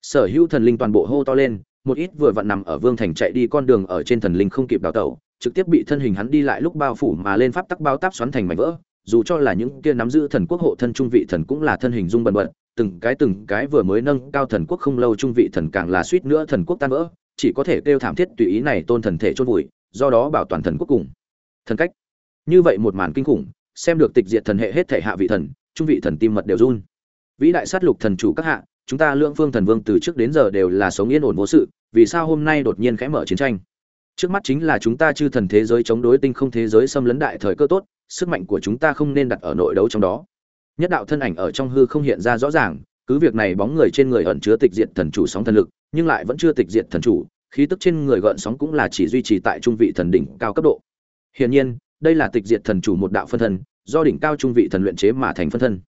Sở hữu thần linh toàn bộ hô to lên một ít vừa vặn nằm ở vương thành chạy đi con đường ở trên thần linh không kịp đào tẩu, trực tiếp bị thân hình hắn đi lại lúc bao phủ mà lên pháp tắc bao táp xoắn thành mảnh vỡ, dù cho là những kia nắm giữ thần quốc hộ thân trung vị thần cũng là thân hình dung bần bật, từng cái từng cái vừa mới nâng cao thần quốc không lâu trung vị thần càng là suýt nữa thần quốc tan vỡ, chỉ có thể kêu thảm thiết tùy ý này tôn thần thể chôn vùi, do đó bảo toàn thần quốc cùng thần cách. Như vậy một màn kinh khủng, xem được tịch diệt thần hệ hết thể hạ vị thần, trung vị thần tim mật đều run. Vĩ đại sát lục thần chủ các hạ chúng ta lưỡng phương thần vương từ trước đến giờ đều là sống yên ổn vô sự, vì sao hôm nay đột nhiên khẽ mở chiến tranh? Trước mắt chính là chúng ta chư thần thế giới chống đối tinh không thế giới xâm lấn đại thời cơ tốt, sức mạnh của chúng ta không nên đặt ở nội đấu trong đó. Nhất đạo thân ảnh ở trong hư không hiện ra rõ ràng, cứ việc này bóng người trên người ẩn chứa tịch diệt thần chủ sóng thần lực, nhưng lại vẫn chưa tịch diệt thần chủ, khí tức trên người gợn sóng cũng là chỉ duy trì tại trung vị thần đỉnh cao cấp độ. Hiển nhiên, đây là tịch diệt thần chủ một đạo phân thân, do đỉnh cao trung vị thần luyện chế mà thành phân thân.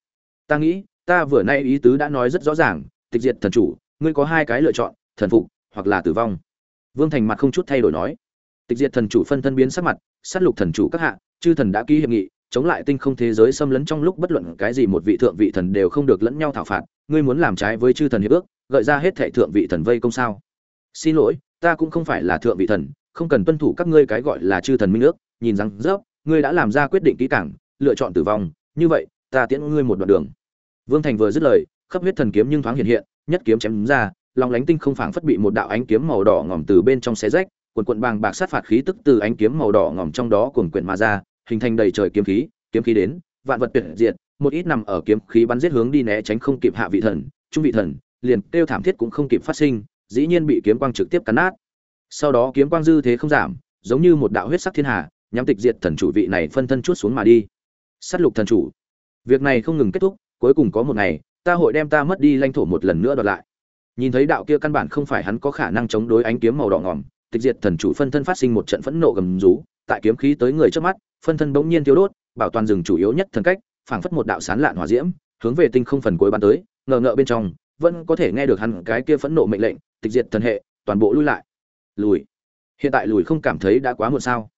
Ta nghĩ ta vừa nay ý tứ đã nói rất rõ ràng, tịch diệt thần chủ, ngươi có hai cái lựa chọn, thần phục hoặc là tử vong. Vương thành mặt không chút thay đổi nói. Tịch diệt thần chủ phân thân biến sắc mặt, sát lục thần chủ các hạ, chư thần đã ký hiệp nghị, chống lại tinh không thế giới xâm lấn trong lúc bất luận cái gì một vị thượng vị thần đều không được lẫn nhau thảo phạt, ngươi muốn làm trái với chư thần hiệp ước, gợi ra hết thệ thượng vị thần vây công sao? Xin lỗi, ta cũng không phải là thượng vị thần, không cần tuân thủ các ngươi cái gọi là chư thần minh ước, nhìn rằng rớp ngươi đã làm ra quyết định kỹ càng, lựa chọn tử vong, như vậy, ta tiễn ngươi một đoạn đường vương thành vừa dứt lời, khắp huyết thần kiếm nhưng thoáng hiện hiện, nhất kiếm chém ra, lòng lánh tinh không phảng phất bị một đạo ánh kiếm màu đỏ ngòm từ bên trong xé rách quần quần bàng bạc sát phạt khí tức từ ánh kiếm màu đỏ ngòm trong đó cuồn quyển mà ra, hình thành đầy trời kiếm khí kiếm khí đến, vạn vật tuyệt diệt, một ít nằm ở kiếm khí bắn giết hướng đi né tránh không kịp hạ vị thần, trung vị thần, liền kêu thảm thiết cũng không kịp phát sinh, dĩ nhiên bị kiếm quang trực tiếp cắn nát. Sau đó kiếm quang dư thế không giảm, giống như một đạo huyết sắc thiên hà, nhắm tịch diệt thần chủ vị này phân thân chuốt xuống mà đi. Sát lục thần chủ. Việc này không ngừng kết thúc cuối cùng có một ngày, ta hội đem ta mất đi lãnh thổ một lần nữa đoạt lại. Nhìn thấy đạo kia căn bản không phải hắn có khả năng chống đối ánh kiếm màu đỏ ngỏm tịch diệt thần chủ phân thân phát sinh một trận phẫn nộ gầm rú, tại kiếm khí tới người trước mắt, phân thân bỗng nhiên thiếu đốt, bảo toàn rừng chủ yếu nhất thần cách, phảng phất một đạo sán lạn hỏa diễm, hướng về tinh không phần cuối bắn tới, ngờ ngợ bên trong, vẫn có thể nghe được hắn cái kia phẫn nộ mệnh lệnh, tịch diệt thần hệ, toàn bộ lui lại. Lùi. Hiện tại lùi không cảm thấy đã quá muộn sao?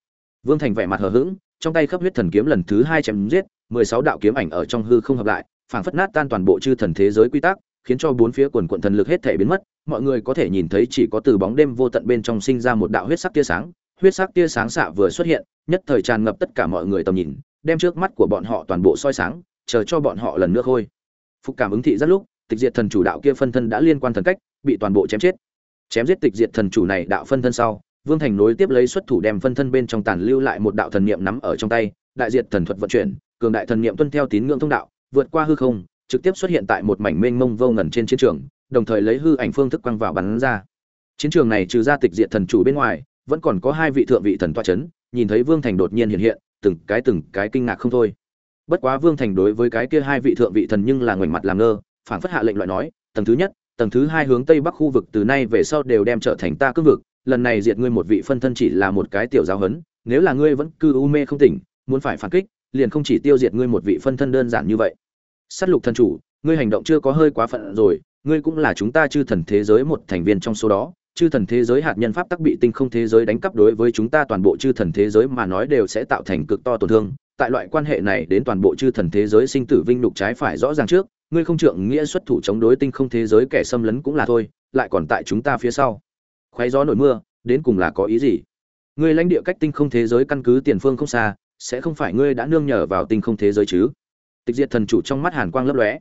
Vương thành vẻ mặt hờ hững, trong tay khắp huyết thần kiếm lần thứ hai chém giết, mười sáu đạo kiếm ảnh ở trong hư không hợp lại phảng phất nát tan toàn bộ chư thần thế giới quy tắc, khiến cho bốn phía quần quần thần lực hết thể biến mất, mọi người có thể nhìn thấy chỉ có từ bóng đêm vô tận bên trong sinh ra một đạo huyết sắc tia sáng, huyết sắc tia sáng xạ vừa xuất hiện, nhất thời tràn ngập tất cả mọi người tầm nhìn, đem trước mắt của bọn họ toàn bộ soi sáng, chờ cho bọn họ lần nữa thôi phục cảm ứng thị rất lúc, tịch diệt thần chủ đạo kia phân thân đã liên quan thần cách, bị toàn bộ chém chết. Chém giết tịch diệt thần chủ này đạo phân thân sau, vương thành nối tiếp lấy xuất thủ đem phân thân bên trong tàn lưu lại một đạo thần niệm nắm ở trong tay, đại diệt thần thuật vận chuyển, cường đại thần niệm tuân theo tín ngưỡng thông đạo vượt qua hư không, trực tiếp xuất hiện tại một mảnh mênh mông vô ngần trên chiến trường, đồng thời lấy hư ảnh phương thức quăng vào bắn ra. Chiến trường này trừ ra tịch diệt thần chủ bên ngoài, vẫn còn có hai vị thượng vị thần tọa chấn, nhìn thấy vương thành đột nhiên hiện hiện, từng cái từng cái kinh ngạc không thôi. Bất quá vương thành đối với cái kia hai vị thượng vị thần nhưng là ngoảnh mặt làm ngơ phản phất hạ lệnh loại nói, tầng thứ nhất, tầng thứ hai hướng tây bắc khu vực từ nay về sau đều đem trở thành ta cương vực, lần này diệt ngươi một vị phân thân chỉ là một cái tiểu giáo hấn nếu là ngươi vẫn cư u mê không tỉnh, muốn phải phản kích, liền không chỉ tiêu diệt ngươi một vị phân thân đơn giản như vậy sát lục thần chủ, ngươi hành động chưa có hơi quá phận rồi, ngươi cũng là chúng ta chư thần thế giới một thành viên trong số đó. Chư thần thế giới hạt nhân pháp tắc bị tinh không thế giới đánh cắp đối với chúng ta toàn bộ chư thần thế giới mà nói đều sẽ tạo thành cực to tổn thương. Tại loại quan hệ này đến toàn bộ chư thần thế giới sinh tử vinh nhục trái phải rõ ràng trước, ngươi không trượng nghĩa xuất thủ chống đối tinh không thế giới kẻ xâm lấn cũng là thôi, lại còn tại chúng ta phía sau. Khoáy gió nổi mưa, đến cùng là có ý gì? Ngươi lãnh địa cách tinh không thế giới căn cứ tiền phương không xa, sẽ không phải ngươi đã nương nhờ vào tinh không thế giới chứ? Tịch diệt thần chủ trong mắt hàn quang lấp lóe.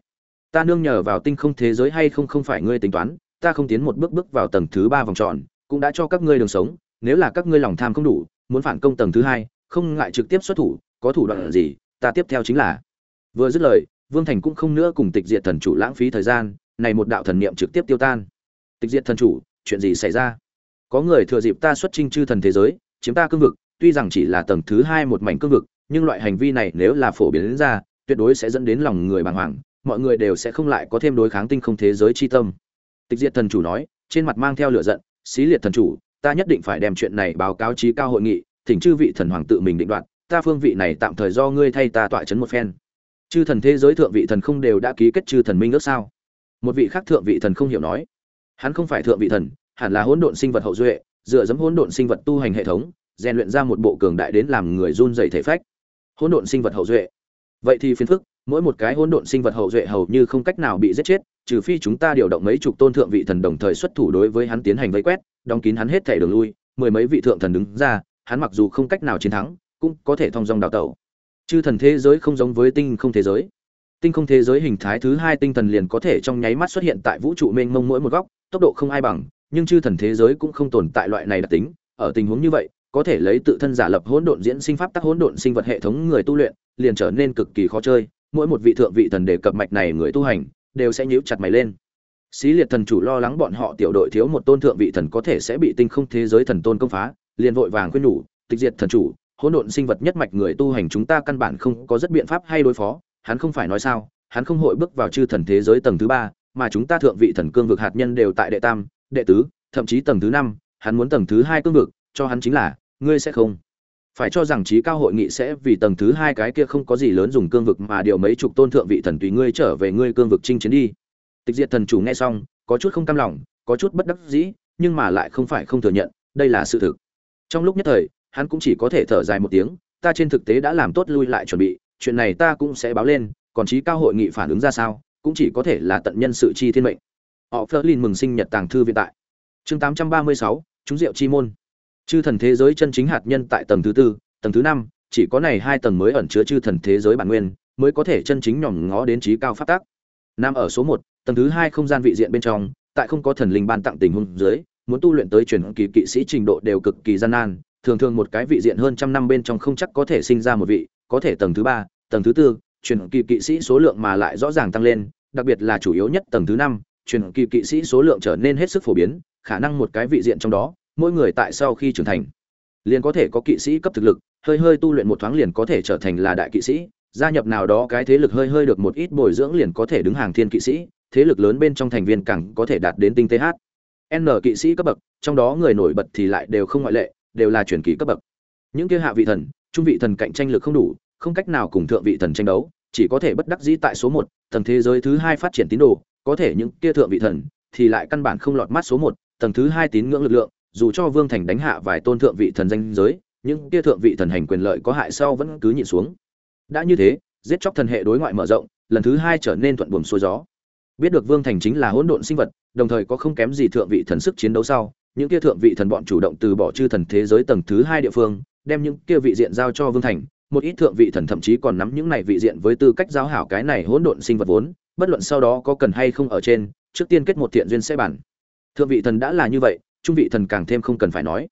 Ta nương nhờ vào tinh không thế giới hay không không phải ngươi tính toán, ta không tiến một bước bước vào tầng thứ ba vòng tròn, cũng đã cho các ngươi đường sống, nếu là các ngươi lòng tham không đủ, muốn phản công tầng thứ hai, không ngại trực tiếp xuất thủ, có thủ đoạn gì, ta tiếp theo chính là. Vừa dứt lời, vương thành cũng không nữa cùng tịch diệt thần chủ lãng phí thời gian, này một đạo thần niệm trực tiếp tiêu tan. Tịch diệt thần chủ, chuyện gì xảy ra? Có người thừa dịp ta xuất trinh chư thần thế giới, chiếm ta cương vực, tuy rằng chỉ là tầng thứ hai một mảnh cương vực, nhưng loại hành vi này nếu là phổ biến ra tuyệt đối sẽ dẫn đến lòng người bàng hoàng, mọi người đều sẽ không lại có thêm đối kháng tinh không thế giới chi tâm. Tịch diệt thần chủ nói, trên mặt mang theo lửa giận, xí liệt thần chủ, ta nhất định phải đem chuyện này báo cáo trí cao hội nghị, thỉnh chư vị thần hoàng tự mình định đoạt, ta phương vị này tạm thời do ngươi thay ta tọa chấn một phen. Chư thần thế giới thượng vị thần không đều đã ký kết chư thần minh ước sao? Một vị khác thượng vị thần không hiểu nói, hắn không phải thượng vị thần, hẳn là hỗn độn sinh vật hậu duệ, dựa dẫm hỗn độn sinh vật tu hành hệ thống, rèn luyện ra một bộ cường đại đến làm người run dày thể phách. Hỗn độn sinh vật hậu duệ vậy thì phiền phức, mỗi một cái hỗn độn sinh vật hậu duệ hầu như không cách nào bị giết chết, trừ phi chúng ta điều động mấy chục tôn thượng vị thần đồng thời xuất thủ đối với hắn tiến hành vây quét, đóng kín hắn hết thể đường lui, mười mấy vị thượng thần đứng ra, hắn mặc dù không cách nào chiến thắng, cũng có thể thông dong đào tẩu. Chư thần thế giới không giống với tinh không thế giới. Tinh không thế giới hình thái thứ hai tinh thần liền có thể trong nháy mắt xuất hiện tại vũ trụ mênh mông mỗi một góc, tốc độ không ai bằng, nhưng chư thần thế giới cũng không tồn tại loại này đặc tính, ở tình huống như vậy có thể lấy tự thân giả lập hỗn độn diễn sinh pháp tắc hỗn độn sinh vật hệ thống người tu luyện, liền trở nên cực kỳ khó chơi, mỗi một vị thượng vị thần đề cập mạch này người tu hành, đều sẽ nhíu chặt mày lên. Xí liệt thần chủ lo lắng bọn họ tiểu đội thiếu một tôn thượng vị thần có thể sẽ bị tinh không thế giới thần tôn công phá, liền vội vàng khuyên nhủ, tịch diệt thần chủ, hỗn độn sinh vật nhất mạch người tu hành chúng ta căn bản không có rất biện pháp hay đối phó, hắn không phải nói sao, hắn không hội bước vào chư thần thế giới tầng thứ ba, mà chúng ta thượng vị thần cương vực hạt nhân đều tại đệ tam, đệ tứ, thậm chí tầng thứ năm, hắn muốn tầng thứ hai cương vực, cho hắn chính là ngươi sẽ không. Phải cho rằng trí cao hội nghị sẽ vì tầng thứ hai cái kia không có gì lớn dùng cương vực mà điều mấy chục tôn thượng vị thần tùy ngươi trở về ngươi cương vực chinh chiến đi. Tịch diệt thần chủ nghe xong có chút không cam lòng có chút bất đắc dĩ nhưng mà lại không phải không thừa nhận đây là sự thực. Trong lúc nhất thời hắn cũng chỉ có thể thở dài một tiếng ta trên thực tế đã làm tốt lui lại chuẩn bị chuyện này ta cũng sẽ báo lên còn trí cao hội nghị phản ứng ra sao cũng chỉ có thể là tận nhân sự chi thiên mệnh. Họ phớt lên mừng sinh nhật tàng thư viện tại. Chương 836, chúng rượu chi môn chư thần thế giới chân chính hạt nhân tại tầng thứ tư, tầng thứ năm, chỉ có này hai tầng mới ẩn chứa chư thần thế giới bản nguyên, mới có thể chân chính nhòm ngó đến trí cao phát tác nam ở số một, tầng thứ hai không gian vị diện bên trong, tại không có thần linh ban tặng tình huống dưới, muốn tu luyện tới truyền kỳ kỵ sĩ trình độ đều cực kỳ gian nan, thường thường một cái vị diện hơn trăm năm bên trong không chắc có thể sinh ra một vị, có thể tầng thứ ba, tầng thứ tư truyền kỳ kỵ sĩ số lượng mà lại rõ ràng tăng lên, đặc biệt là chủ yếu nhất tầng thứ năm truyền kỳ kỵ sĩ số lượng trở nên hết sức phổ biến, khả năng một cái vị diện trong đó mỗi người tại sau khi trưởng thành, liền có thể có kỵ sĩ cấp thực lực, hơi hơi tu luyện một thoáng liền có thể trở thành là đại kỵ sĩ, gia nhập nào đó cái thế lực hơi hơi được một ít bồi dưỡng liền có thể đứng hàng thiên kỵ sĩ, thế lực lớn bên trong thành viên càng có thể đạt đến tinh th n kỵ sĩ cấp bậc, trong đó người nổi bật thì lại đều không ngoại lệ, đều là truyền kỳ cấp bậc. Những kia hạ vị thần, trung vị thần cạnh tranh lực không đủ, không cách nào cùng thượng vị thần tranh đấu, chỉ có thể bất đắc dĩ tại số một, tầng thế giới thứ hai phát triển tín đồ, có thể những kia thượng vị thần thì lại căn bản không lọt mắt số một, tầng thứ hai tín ngưỡng lực lượng dù cho vương thành đánh hạ vài tôn thượng vị thần danh giới những kia thượng vị thần hành quyền lợi có hại sau vẫn cứ nhịn xuống. Đã như thế, giết chóc thần hệ đối ngoại mở rộng, lần thứ hai trở nên thuận buồm xuôi gió. Biết được vương thành chính là hỗn độn sinh vật, đồng thời có không kém gì thượng vị thần sức chiến đấu sau, những kia thượng vị thần bọn chủ động từ bỏ chư thần thế giới tầng thứ hai địa phương, đem những kia vị diện giao cho vương thành, một ít thượng vị thần thậm chí còn nắm những này vị diện với tư cách giao hảo cái này hỗn độn sinh vật vốn, bất luận sau đó có cần hay không ở trên, trước tiên kết một thiện duyên sẽ bản thượng vị thần đã là như vậy trung vị thần càng thêm không cần phải nói.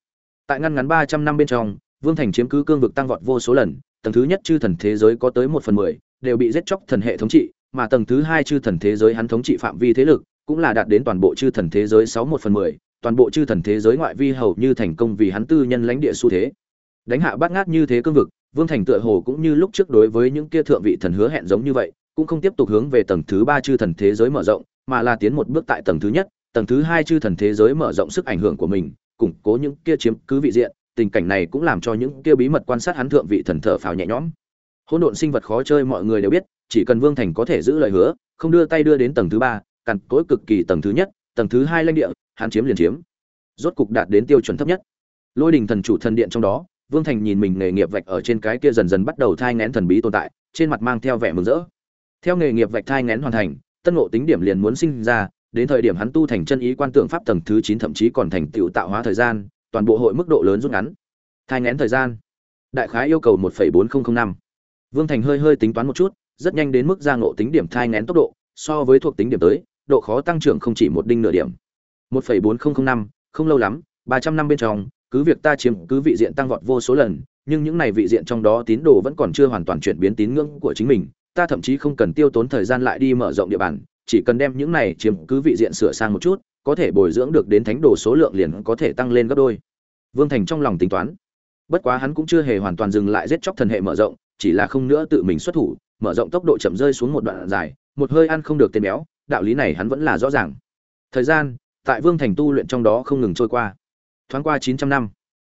Tại ngăn ngắn ba trăm năm bên trong, vương thành chiếm cứ cương vực tăng vọt vô số lần, tầng thứ nhất chư thần thế giới có tới một phần mười, đều bị giết chóc thần hệ thống trị, mà tầng thứ hai chư thần thế giới hắn thống trị phạm vi thế lực, cũng là đạt đến toàn bộ chư thần thế giới sáu một phần mười, toàn bộ chư thần thế giới ngoại vi hầu như thành công vì hắn tư nhân lãnh địa xu thế. Đánh hạ bát ngát như thế cương vực, vương thành tựa hồ cũng như lúc trước đối với những kia thượng vị thần hứa hẹn giống như vậy, cũng không tiếp tục hướng về tầng thứ ba chư thần thế giới mở rộng, mà là tiến một bước tại tầng thứ nhất tầng thứ hai chư thần thế giới mở rộng sức ảnh hưởng của mình, củng cố những kia chiếm cứ vị diện, tình cảnh này cũng làm cho những kia bí mật quan sát hắn thượng vị thần thở phào nhẹ nhõm. Hỗn độn sinh vật khó chơi mọi người đều biết, chỉ cần vương thành có thể giữ lời hứa, không đưa tay đưa đến tầng thứ ba, cằn cỗi cực kỳ tầng thứ nhất, tầng thứ hai lãnh địa, hắn chiếm liền chiếm. Rốt cục đạt đến tiêu chuẩn thấp nhất. Lôi đình thần chủ thần điện trong đó, vương thành nhìn mình nghề nghiệp vạch ở trên cái kia dần dần bắt đầu thai ngén thần bí tồn tại, trên mặt mang theo vẻ mừng rỡ. Theo nghề nghiệp vạch thai ngén hoàn thành, tân ngộ tính điểm liền muốn sinh ra đến thời điểm hắn tu thành chân ý quan tượng pháp tầng thứ chín thậm chí còn thành tựu tạo hóa thời gian, toàn bộ hội mức độ lớn rút ngắn. Thai ngén thời gian. Đại khái yêu cầu một bốn nghìn năm. Vương thành hơi hơi tính toán một chút, rất nhanh đến mức ra ngộ tính điểm thai ngén tốc độ, so với thuộc tính điểm tới, độ khó tăng trưởng không chỉ một đinh nửa điểm. một bốn nghìn năm, không lâu lắm, ba trăm năm bên trong, cứ việc ta chiếm cứ vị diện tăng vọt vô số lần, nhưng những này vị diện trong đó tín đồ vẫn còn chưa hoàn toàn chuyển biến tín ngưỡng của chính mình, ta thậm chí không cần tiêu tốn thời gian lại đi mở rộng địa bàn chỉ cần đem những này chiếm cứ vị diện sửa sang một chút, có thể bồi dưỡng được đến thánh đồ số lượng liền có thể tăng lên gấp đôi. Vương thành trong lòng tính toán. Bất quá hắn cũng chưa hề hoàn toàn dừng lại giết chóc thần hệ mở rộng, chỉ là không nữa tự mình xuất thủ, mở rộng tốc độ chậm rơi xuống một đoạn dài, một hơi ăn không được tên béo, đạo lý này hắn vẫn là rõ ràng. Thời gian, tại vương thành tu luyện trong đó không ngừng trôi qua. Thoáng qua chín trăm năm,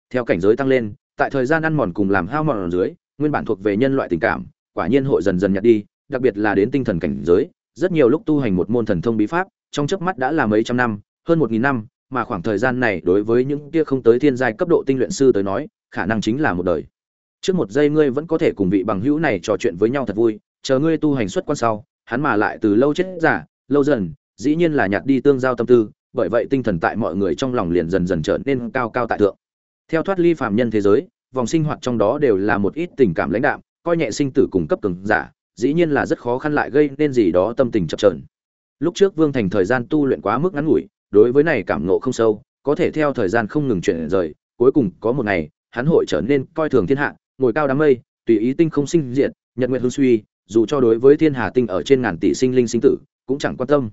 theo cảnh giới tăng lên, tại thời gian ăn mòn cùng làm hao mòn ở dưới, nguyên bản thuộc về nhân loại tình cảm, quả nhiên hội dần dần nhạt đi, đặc biệt là đến tinh thần cảnh giới rất nhiều lúc tu hành một môn thần thông bí pháp, trong chớp mắt đã là mấy trăm năm, hơn một nghìn năm, mà khoảng thời gian này đối với những kia không tới thiên giai cấp độ tinh luyện sư tới nói, khả năng chính là một đời. Trước một giây ngươi vẫn có thể cùng vị bằng hữu này trò chuyện với nhau thật vui, chờ ngươi tu hành xuất quan sau, hắn mà lại từ lâu chết giả, lâu dần, dĩ nhiên là nhạt đi tương giao tâm tư, bởi vậy tinh thần tại mọi người trong lòng liền dần dần trở nên cao cao tại thượng. Theo thoát ly phàm nhân thế giới, vòng sinh hoạt trong đó đều là một ít tình cảm lãnh đạm, coi nhẹ sinh tử cùng cấp cường giả dĩ nhiên là rất khó khăn lại gây nên gì đó tâm tình chập chờn. Lúc trước vương thành thời gian tu luyện quá mức ngắn ngủi đối với này cảm ngộ không sâu có thể theo thời gian không ngừng chuyển rời cuối cùng có một ngày hắn hội trở nên coi thường thiên hạ ngồi cao đám mây tùy ý tinh không sinh diệt, nhật nguyện hương suy dù cho đối với thiên hà tinh ở trên ngàn tỷ sinh linh sinh tử cũng chẳng quan tâm.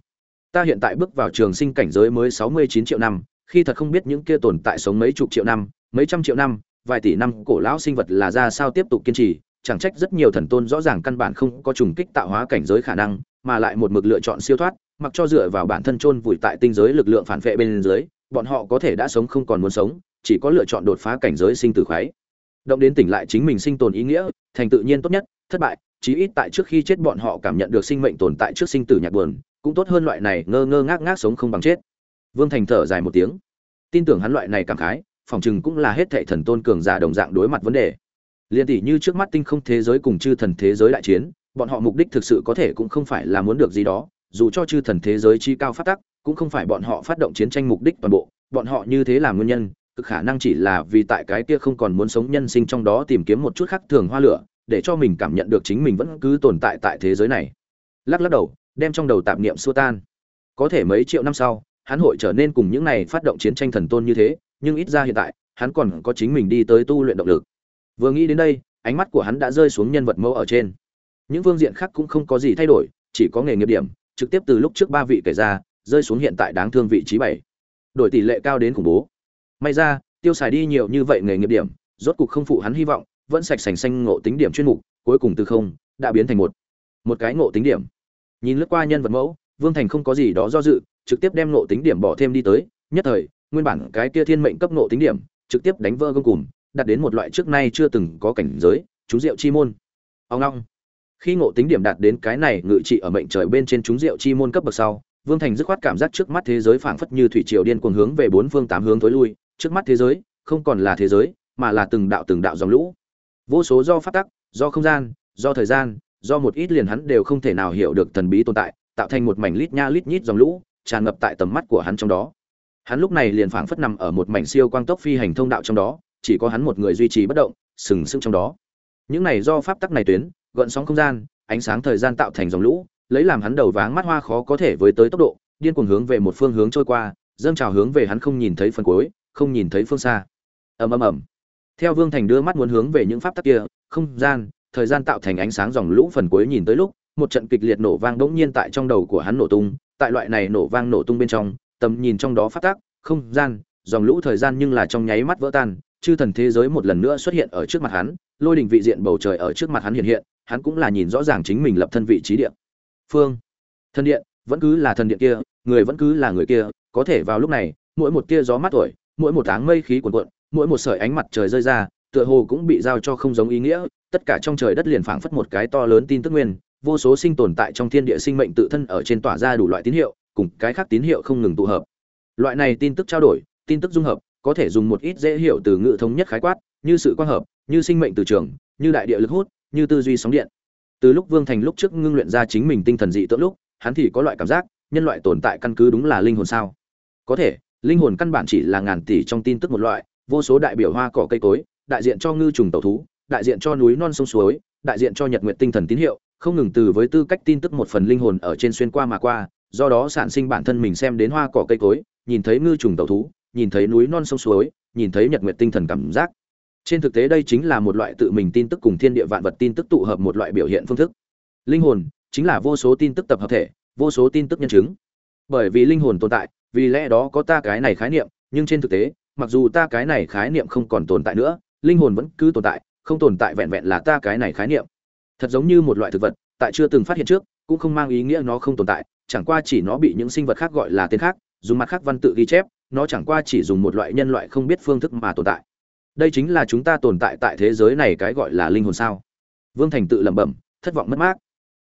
Ta hiện tại bước vào trường sinh cảnh giới mới sáu mươi chín triệu năm khi thật không biết những kia tồn tại sống mấy chục triệu năm mấy trăm triệu năm vài tỷ năm cổ lão sinh vật là ra sao tiếp tục kiên trì chẳng trách rất nhiều thần tôn rõ ràng căn bản không có trùng kích tạo hóa cảnh giới khả năng, mà lại một mực lựa chọn siêu thoát, mặc cho dựa vào bản thân chôn vùi tại tinh giới lực lượng phản vệ bên dưới, bọn họ có thể đã sống không còn muốn sống, chỉ có lựa chọn đột phá cảnh giới sinh tử khoái. Động đến tỉnh lại chính mình sinh tồn ý nghĩa, thành tự nhiên tốt nhất, thất bại, chí ít tại trước khi chết bọn họ cảm nhận được sinh mệnh tồn tại trước sinh tử nhạc buồn, cũng tốt hơn loại này ngơ ngơ ngác ngác sống không bằng chết. Vương thành thở dài một tiếng. Tin tưởng hắn loại này cảm khái, phòng trừng cũng là hết thệ thần tôn cường giả đồng dạng đối mặt vấn đề liên tỷ như trước mắt tinh không thế giới cùng chư thần thế giới đại chiến, bọn họ mục đích thực sự có thể cũng không phải là muốn được gì đó, dù cho chư thần thế giới chi cao phát tắc, cũng không phải bọn họ phát động chiến tranh mục đích toàn bộ. Bọn họ như thế làm nguyên nhân, cực khả năng chỉ là vì tại cái kia không còn muốn sống nhân sinh trong đó tìm kiếm một chút khác thường hoa lửa, để cho mình cảm nhận được chính mình vẫn cứ tồn tại tại thế giới này. Lắc lắc đầu, đem trong đầu tạp niệm xua tan. Có thể mấy triệu năm sau, hắn hội trở nên cùng những này phát động chiến tranh thần tôn như thế, nhưng ít ra hiện tại, hắn còn có chính mình đi tới tu luyện động lực vừa nghĩ đến đây, ánh mắt của hắn đã rơi xuống nhân vật mẫu ở trên. Những phương diện khác cũng không có gì thay đổi, chỉ có nghề nghiệp điểm, trực tiếp từ lúc trước ba vị kể ra, rơi xuống hiện tại đáng thương vị trí bảy. Đổi tỷ lệ cao đến khủng bố. May ra, tiêu xài đi nhiều như vậy nghề nghiệp điểm, rốt cục không phụ hắn hy vọng, vẫn sạch sành xanh ngộ tính điểm chuyên mục, cuối cùng từ không, đã biến thành một. Một cái ngộ tính điểm. Nhìn lướt qua nhân vật mẫu, vương thành không có gì đó do dự, trực tiếp đem ngộ tính điểm bỏ thêm đi tới, nhất thời, nguyên bản cái kia thiên mệnh cấp ngộ tính điểm, trực tiếp đánh vỡ gông cùm đạt đến một loại trước nay chưa từng có cảnh giới chú rượu chi môn. Ông long. Khi ngộ tính điểm đạt đến cái này, ngự trị ở mệnh trời bên trên chúng rượu chi môn cấp bậc sau, vương thành dứt khoát cảm giác trước mắt thế giới phảng phất như thủy triều điên cuồng hướng về bốn phương tám hướng tối lui. Trước mắt thế giới, không còn là thế giới, mà là từng đạo từng đạo dòng lũ. Vô số do phát tắc, do không gian, do thời gian, do một ít liền hắn đều không thể nào hiểu được thần bí tồn tại, tạo thành một mảnh lít nha lít nhít dòng lũ, tràn ngập tại tầm mắt của hắn trong đó. Hắn lúc này liền phảng phất nằm ở một mảnh siêu quang tốc phi hành thông đạo trong đó chỉ có hắn một người duy trì bất động, sừng sững trong đó. Những này do pháp tắc này tuyến, gợn sóng không gian, ánh sáng thời gian tạo thành dòng lũ, lấy làm hắn đầu váng mắt hoa khó có thể với tới tốc độ, điên cuồng hướng về một phương hướng trôi qua, dâng trào hướng về hắn không nhìn thấy phần cuối, không nhìn thấy phương xa. Ầm ầm ầm. Theo vương thành đưa mắt muốn hướng về những pháp tắc kia, không gian, thời gian tạo thành ánh sáng dòng lũ phần cuối nhìn tới lúc, một trận kịch liệt nổ vang đống nhiên tại trong đầu của hắn nổ tung, tại loại này nổ vang nổ tung bên trong, tầm nhìn trong đó pháp tắc, không gian, dòng lũ thời gian nhưng là trong nháy mắt vỡ tan chư thần thế giới một lần nữa xuất hiện ở trước mặt hắn lôi đỉnh vị diện bầu trời ở trước mặt hắn hiện hiện hắn cũng là nhìn rõ ràng chính mình lập thân vị trí địa. phương thân điện vẫn cứ là thần điện kia người vẫn cứ là người kia có thể vào lúc này mỗi một tia gió mát thổi, mỗi một áng mây khí cuồn cuộn mỗi một sợi ánh mặt trời rơi ra tựa hồ cũng bị giao cho không giống ý nghĩa tất cả trong trời đất liền phảng phất một cái to lớn tin tức nguyên vô số sinh tồn tại trong thiên địa sinh mệnh tự thân ở trên tỏa ra đủ loại tín hiệu cùng cái khác tín hiệu không ngừng tụ hợp loại này tin tức trao đổi tin tức dung hợp có thể dùng một ít dễ hiểu từ ngữ thống nhất khái quát, như sự quang hợp, như sinh mệnh từ trường, như đại địa lực hút, như tư duy sóng điện. Từ lúc vương thành lúc trước ngưng luyện ra chính mình tinh thần dị tượng lúc, hắn thì có loại cảm giác, nhân loại tồn tại căn cứ đúng là linh hồn sao? Có thể, linh hồn căn bản chỉ là ngàn tỷ trong tin tức một loại, vô số đại biểu hoa cỏ cây cối, đại diện cho ngư trùng tàu thú, đại diện cho núi non sông suối, đại diện cho nhật nguyện tinh thần tín hiệu, không ngừng từ với tư cách tin tức một phần linh hồn ở trên xuyên qua mà qua, do đó sản sinh bản thân mình xem đến hoa cỏ cây cối, nhìn thấy ngư trùng tàu thú nhìn thấy núi non sông suối, nhìn thấy nhật nguyệt tinh thần cảm giác. Trên thực tế đây chính là một loại tự mình tin tức cùng thiên địa vạn vật tin tức tụ hợp một loại biểu hiện phương thức. Linh hồn chính là vô số tin tức tập hợp thể, vô số tin tức nhân chứng. Bởi vì linh hồn tồn tại, vì lẽ đó có ta cái này khái niệm, nhưng trên thực tế, mặc dù ta cái này khái niệm không còn tồn tại nữa, linh hồn vẫn cứ tồn tại, không tồn tại vẹn vẹn là ta cái này khái niệm. Thật giống như một loại thực vật, tại chưa từng phát hiện trước, cũng không mang ý nghĩa nó không tồn tại, chẳng qua chỉ nó bị những sinh vật khác gọi là tên khác, dùng mặt khác văn tự ghi chép nó chẳng qua chỉ dùng một loại nhân loại không biết phương thức mà tồn tại. Đây chính là chúng ta tồn tại tại thế giới này cái gọi là linh hồn sao? Vương thành tự lẩm bẩm, thất vọng mất mát.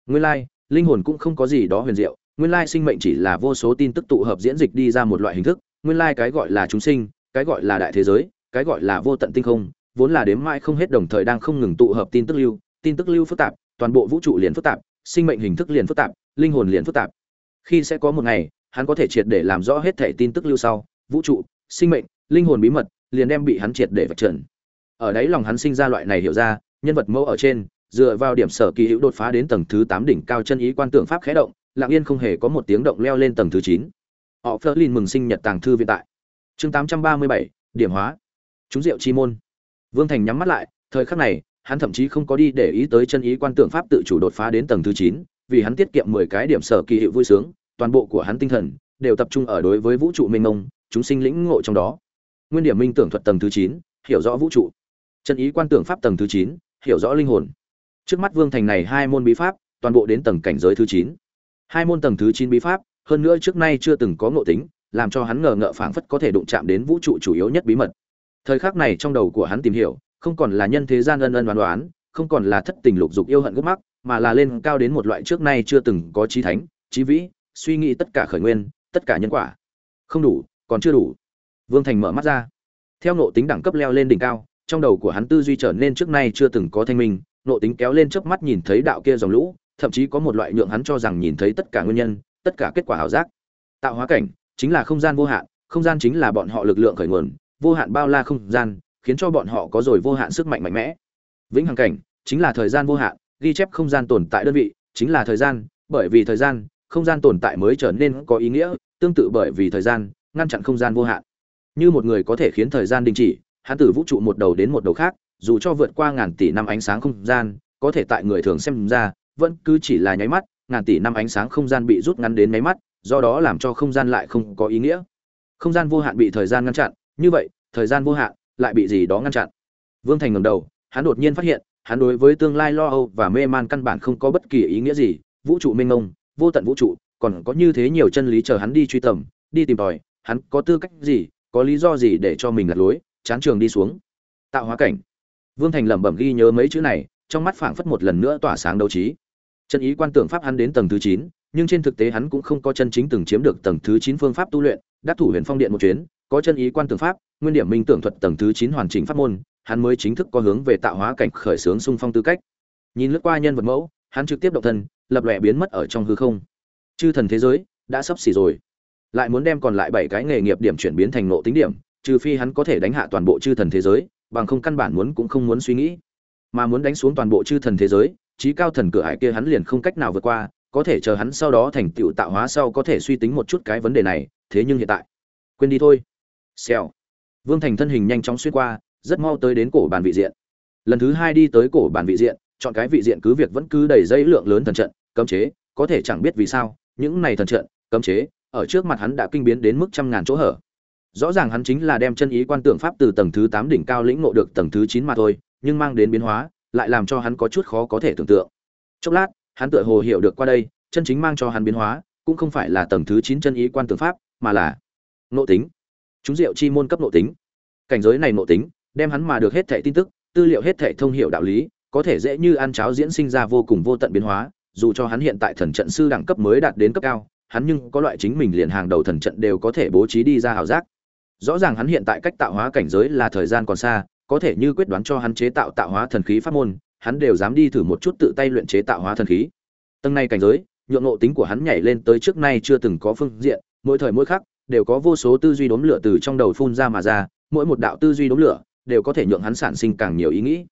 Nguyên lai, linh hồn cũng không có gì đó huyền diệu, nguyên lai sinh mệnh chỉ là vô số tin tức tụ hợp diễn dịch đi ra một loại hình thức, nguyên lai cái gọi là chúng sinh, cái gọi là đại thế giới, cái gọi là vô tận tinh không, vốn là đếm mãi không hết đồng thời đang không ngừng tụ hợp tin tức lưu, tin tức lưu phức tạp, toàn bộ vũ trụ liền phức tạp, sinh mệnh hình thức liền phức tạp, linh hồn liền phức tạp. Khi sẽ có một ngày, hắn có thể triệt để làm rõ hết thể tin tức lưu sau vũ trụ, sinh mệnh, linh hồn bí mật, liền đem bị hắn triệt để vạch trần. Ở đấy lòng hắn sinh ra loại này hiểu ra, nhân vật mẫu ở trên, dựa vào điểm sở kỳ hữu đột phá đến tầng thứ tám đỉnh cao chân ý quan tưởng pháp khẽ động, lặng yên không hề có một tiếng động leo lên tầng thứ chín. Họ phớt lên mừng sinh nhật tàng thư viện tại. Chương tám trăm ba mươi bảy, điểm hóa. Chúng diệu chi môn. Vương thành nhắm mắt lại, thời khắc này, hắn thậm chí không có đi để ý tới chân ý quan tưởng pháp tự chủ đột phá đến tầng thứ chín, vì hắn tiết kiệm mười cái điểm sở kỳ hiệu vui sướng, toàn bộ của hắn tinh thần đều tập trung ở đối với vũ trụ mênh mông chúng sinh lĩnh ngộ trong đó. Nguyên điểm minh tưởng thuật tầng thứ chín, hiểu rõ vũ trụ. Chân ý quan tưởng pháp tầng thứ chín, hiểu rõ linh hồn. Trước mắt vương thành này hai môn bí pháp, toàn bộ đến tầng cảnh giới thứ chín. Hai môn tầng thứ chín bí pháp, hơn nữa trước nay chưa từng có ngộ tính, làm cho hắn ngờ ngợ phảng phất có thể đụng chạm đến vũ trụ chủ yếu nhất bí mật. Thời khắc này trong đầu của hắn tìm hiểu, không còn là nhân thế gian ân ân đoán đoán không còn là thất tình lục dục yêu hận gốc mắc, mà là lên cao đến một loại trước nay chưa từng có trí thánh, trí vĩ, suy nghĩ tất cả khởi nguyên, tất cả nhân quả. Không đủ còn chưa đủ. Vương thành mở mắt ra. Theo nộ tính đẳng cấp leo lên đỉnh cao, trong đầu của hắn tư duy trở nên trước nay chưa từng có thanh minh, nộ tính kéo lên trước mắt nhìn thấy đạo kia dòng lũ, thậm chí có một loại nhượng hắn cho rằng nhìn thấy tất cả nguyên nhân, tất cả kết quả ảo giác. Tạo hóa cảnh chính là không gian vô hạn, không gian chính là bọn họ lực lượng khởi nguồn, vô hạn bao la không gian, khiến cho bọn họ có rồi vô hạn sức mạnh mạnh mẽ. Vĩnh hằng cảnh chính là thời gian vô hạn, ghi chép không gian tồn tại đơn vị chính là thời gian, bởi vì thời gian, không gian tồn tại mới trở nên có ý nghĩa, tương tự bởi vì thời gian ngăn chặn không gian vô hạn. Như một người có thể khiến thời gian đình chỉ, hắn từ vũ trụ một đầu đến một đầu khác, dù cho vượt qua ngàn tỷ năm ánh sáng không gian, có thể tại người thường xem ra, vẫn cứ chỉ là nháy mắt, ngàn tỷ năm ánh sáng không gian bị rút ngắn đến nháy mắt, do đó làm cho không gian lại không có ý nghĩa. Không gian vô hạn bị thời gian ngăn chặn, như vậy, thời gian vô hạn lại bị gì đó ngăn chặn? Vương thành ngẩng đầu, hắn đột nhiên phát hiện, hắn đối với tương lai lo âu và mê man căn bản không có bất kỳ ý nghĩa gì, vũ trụ mênh mông, vô tận vũ trụ, còn có như thế nhiều chân lý chờ hắn đi truy tầm, đi tìm tòi hắn có tư cách gì, có lý do gì để cho mình lật lối, chán trường đi xuống. Tạo hóa cảnh. Vương thành lẩm bẩm ghi nhớ mấy chữ này, trong mắt phảng phất một lần nữa tỏa sáng đấu trí. Chân ý quan tưởng pháp hắn đến tầng thứ chín, nhưng trên thực tế hắn cũng không có chân chính từng chiếm được tầng thứ chín phương pháp tu luyện, đắc thủ huyền phong điện một chuyến, có chân ý quan tưởng pháp, nguyên điểm minh tưởng thuật tầng thứ chín hoàn chỉnh pháp môn, hắn mới chính thức có hướng về tạo hóa cảnh khởi sướng xung phong tư cách. Nhìn lướt qua nhân vật mẫu, hắn trực tiếp động thân, lập lòe biến mất ở trong hư không. Chư thần thế giới đã sắp xỉ rồi lại muốn đem còn lại bảy cái nghề nghiệp điểm chuyển biến thành nộ tính điểm, trừ phi hắn có thể đánh hạ toàn bộ chư thần thế giới, bằng không căn bản muốn cũng không muốn suy nghĩ. Mà muốn đánh xuống toàn bộ chư thần thế giới trí cao thần cửa hải kia hắn liền không cách nào vượt qua, có thể chờ hắn sau đó thành tựu tạo hóa sau có thể suy tính một chút cái vấn đề này, thế nhưng hiện tại, quên đi thôi. Xèo. Vương thành thân hình nhanh chóng xuyên qua, rất mau tới đến cổ bàn vị diện. Lần thứ hai đi tới cổ bàn vị diện, chọn cái vị diện cứ việc vẫn cứ đầy dây lượng lớn thần trận, cấm chế, có thể chẳng biết vì sao, những này thần trận, cấm chế ở trước mặt hắn đã kinh biến đến mức trăm ngàn chỗ hở. Rõ ràng hắn chính là đem chân ý quan tưởng pháp từ tầng thứ tám đỉnh cao lĩnh ngộ được tầng thứ chín mà thôi, nhưng mang đến biến hóa, lại làm cho hắn có chút khó có thể tưởng tượng. Chốc lát, hắn tựa hồ hiểu được qua đây, chân chính mang cho hắn biến hóa, cũng không phải là tầng thứ chín chân ý quan tưởng pháp, mà là nội tính. Chúng diệu chi môn cấp nội tính. Cảnh giới này nội tính, đem hắn mà được hết thảy tin tức, tư liệu hết thảy thông hiểu đạo lý, có thể dễ như ăn cháo diễn sinh ra vô cùng vô tận biến hóa, dù cho hắn hiện tại thần trận sư đẳng cấp mới đạt đến cấp cao hắn nhưng có loại chính mình liền hàng đầu thần trận đều có thể bố trí đi ra hảo giác. Rõ ràng hắn hiện tại cách tạo hóa cảnh giới là thời gian còn xa, có thể như quyết đoán cho hắn chế tạo tạo hóa thần khí pháp môn, hắn đều dám đi thử một chút tự tay luyện chế tạo hóa thần khí. Tầng này cảnh giới, nhượng ngộ tính của hắn nhảy lên tới trước nay chưa từng có phương diện, mỗi thời mỗi khắc, đều có vô số tư duy đốm lửa từ trong đầu phun ra mà ra, mỗi một đạo tư duy đốm lửa đều có thể nhượng hắn sản sinh càng nhiều ý nghĩ.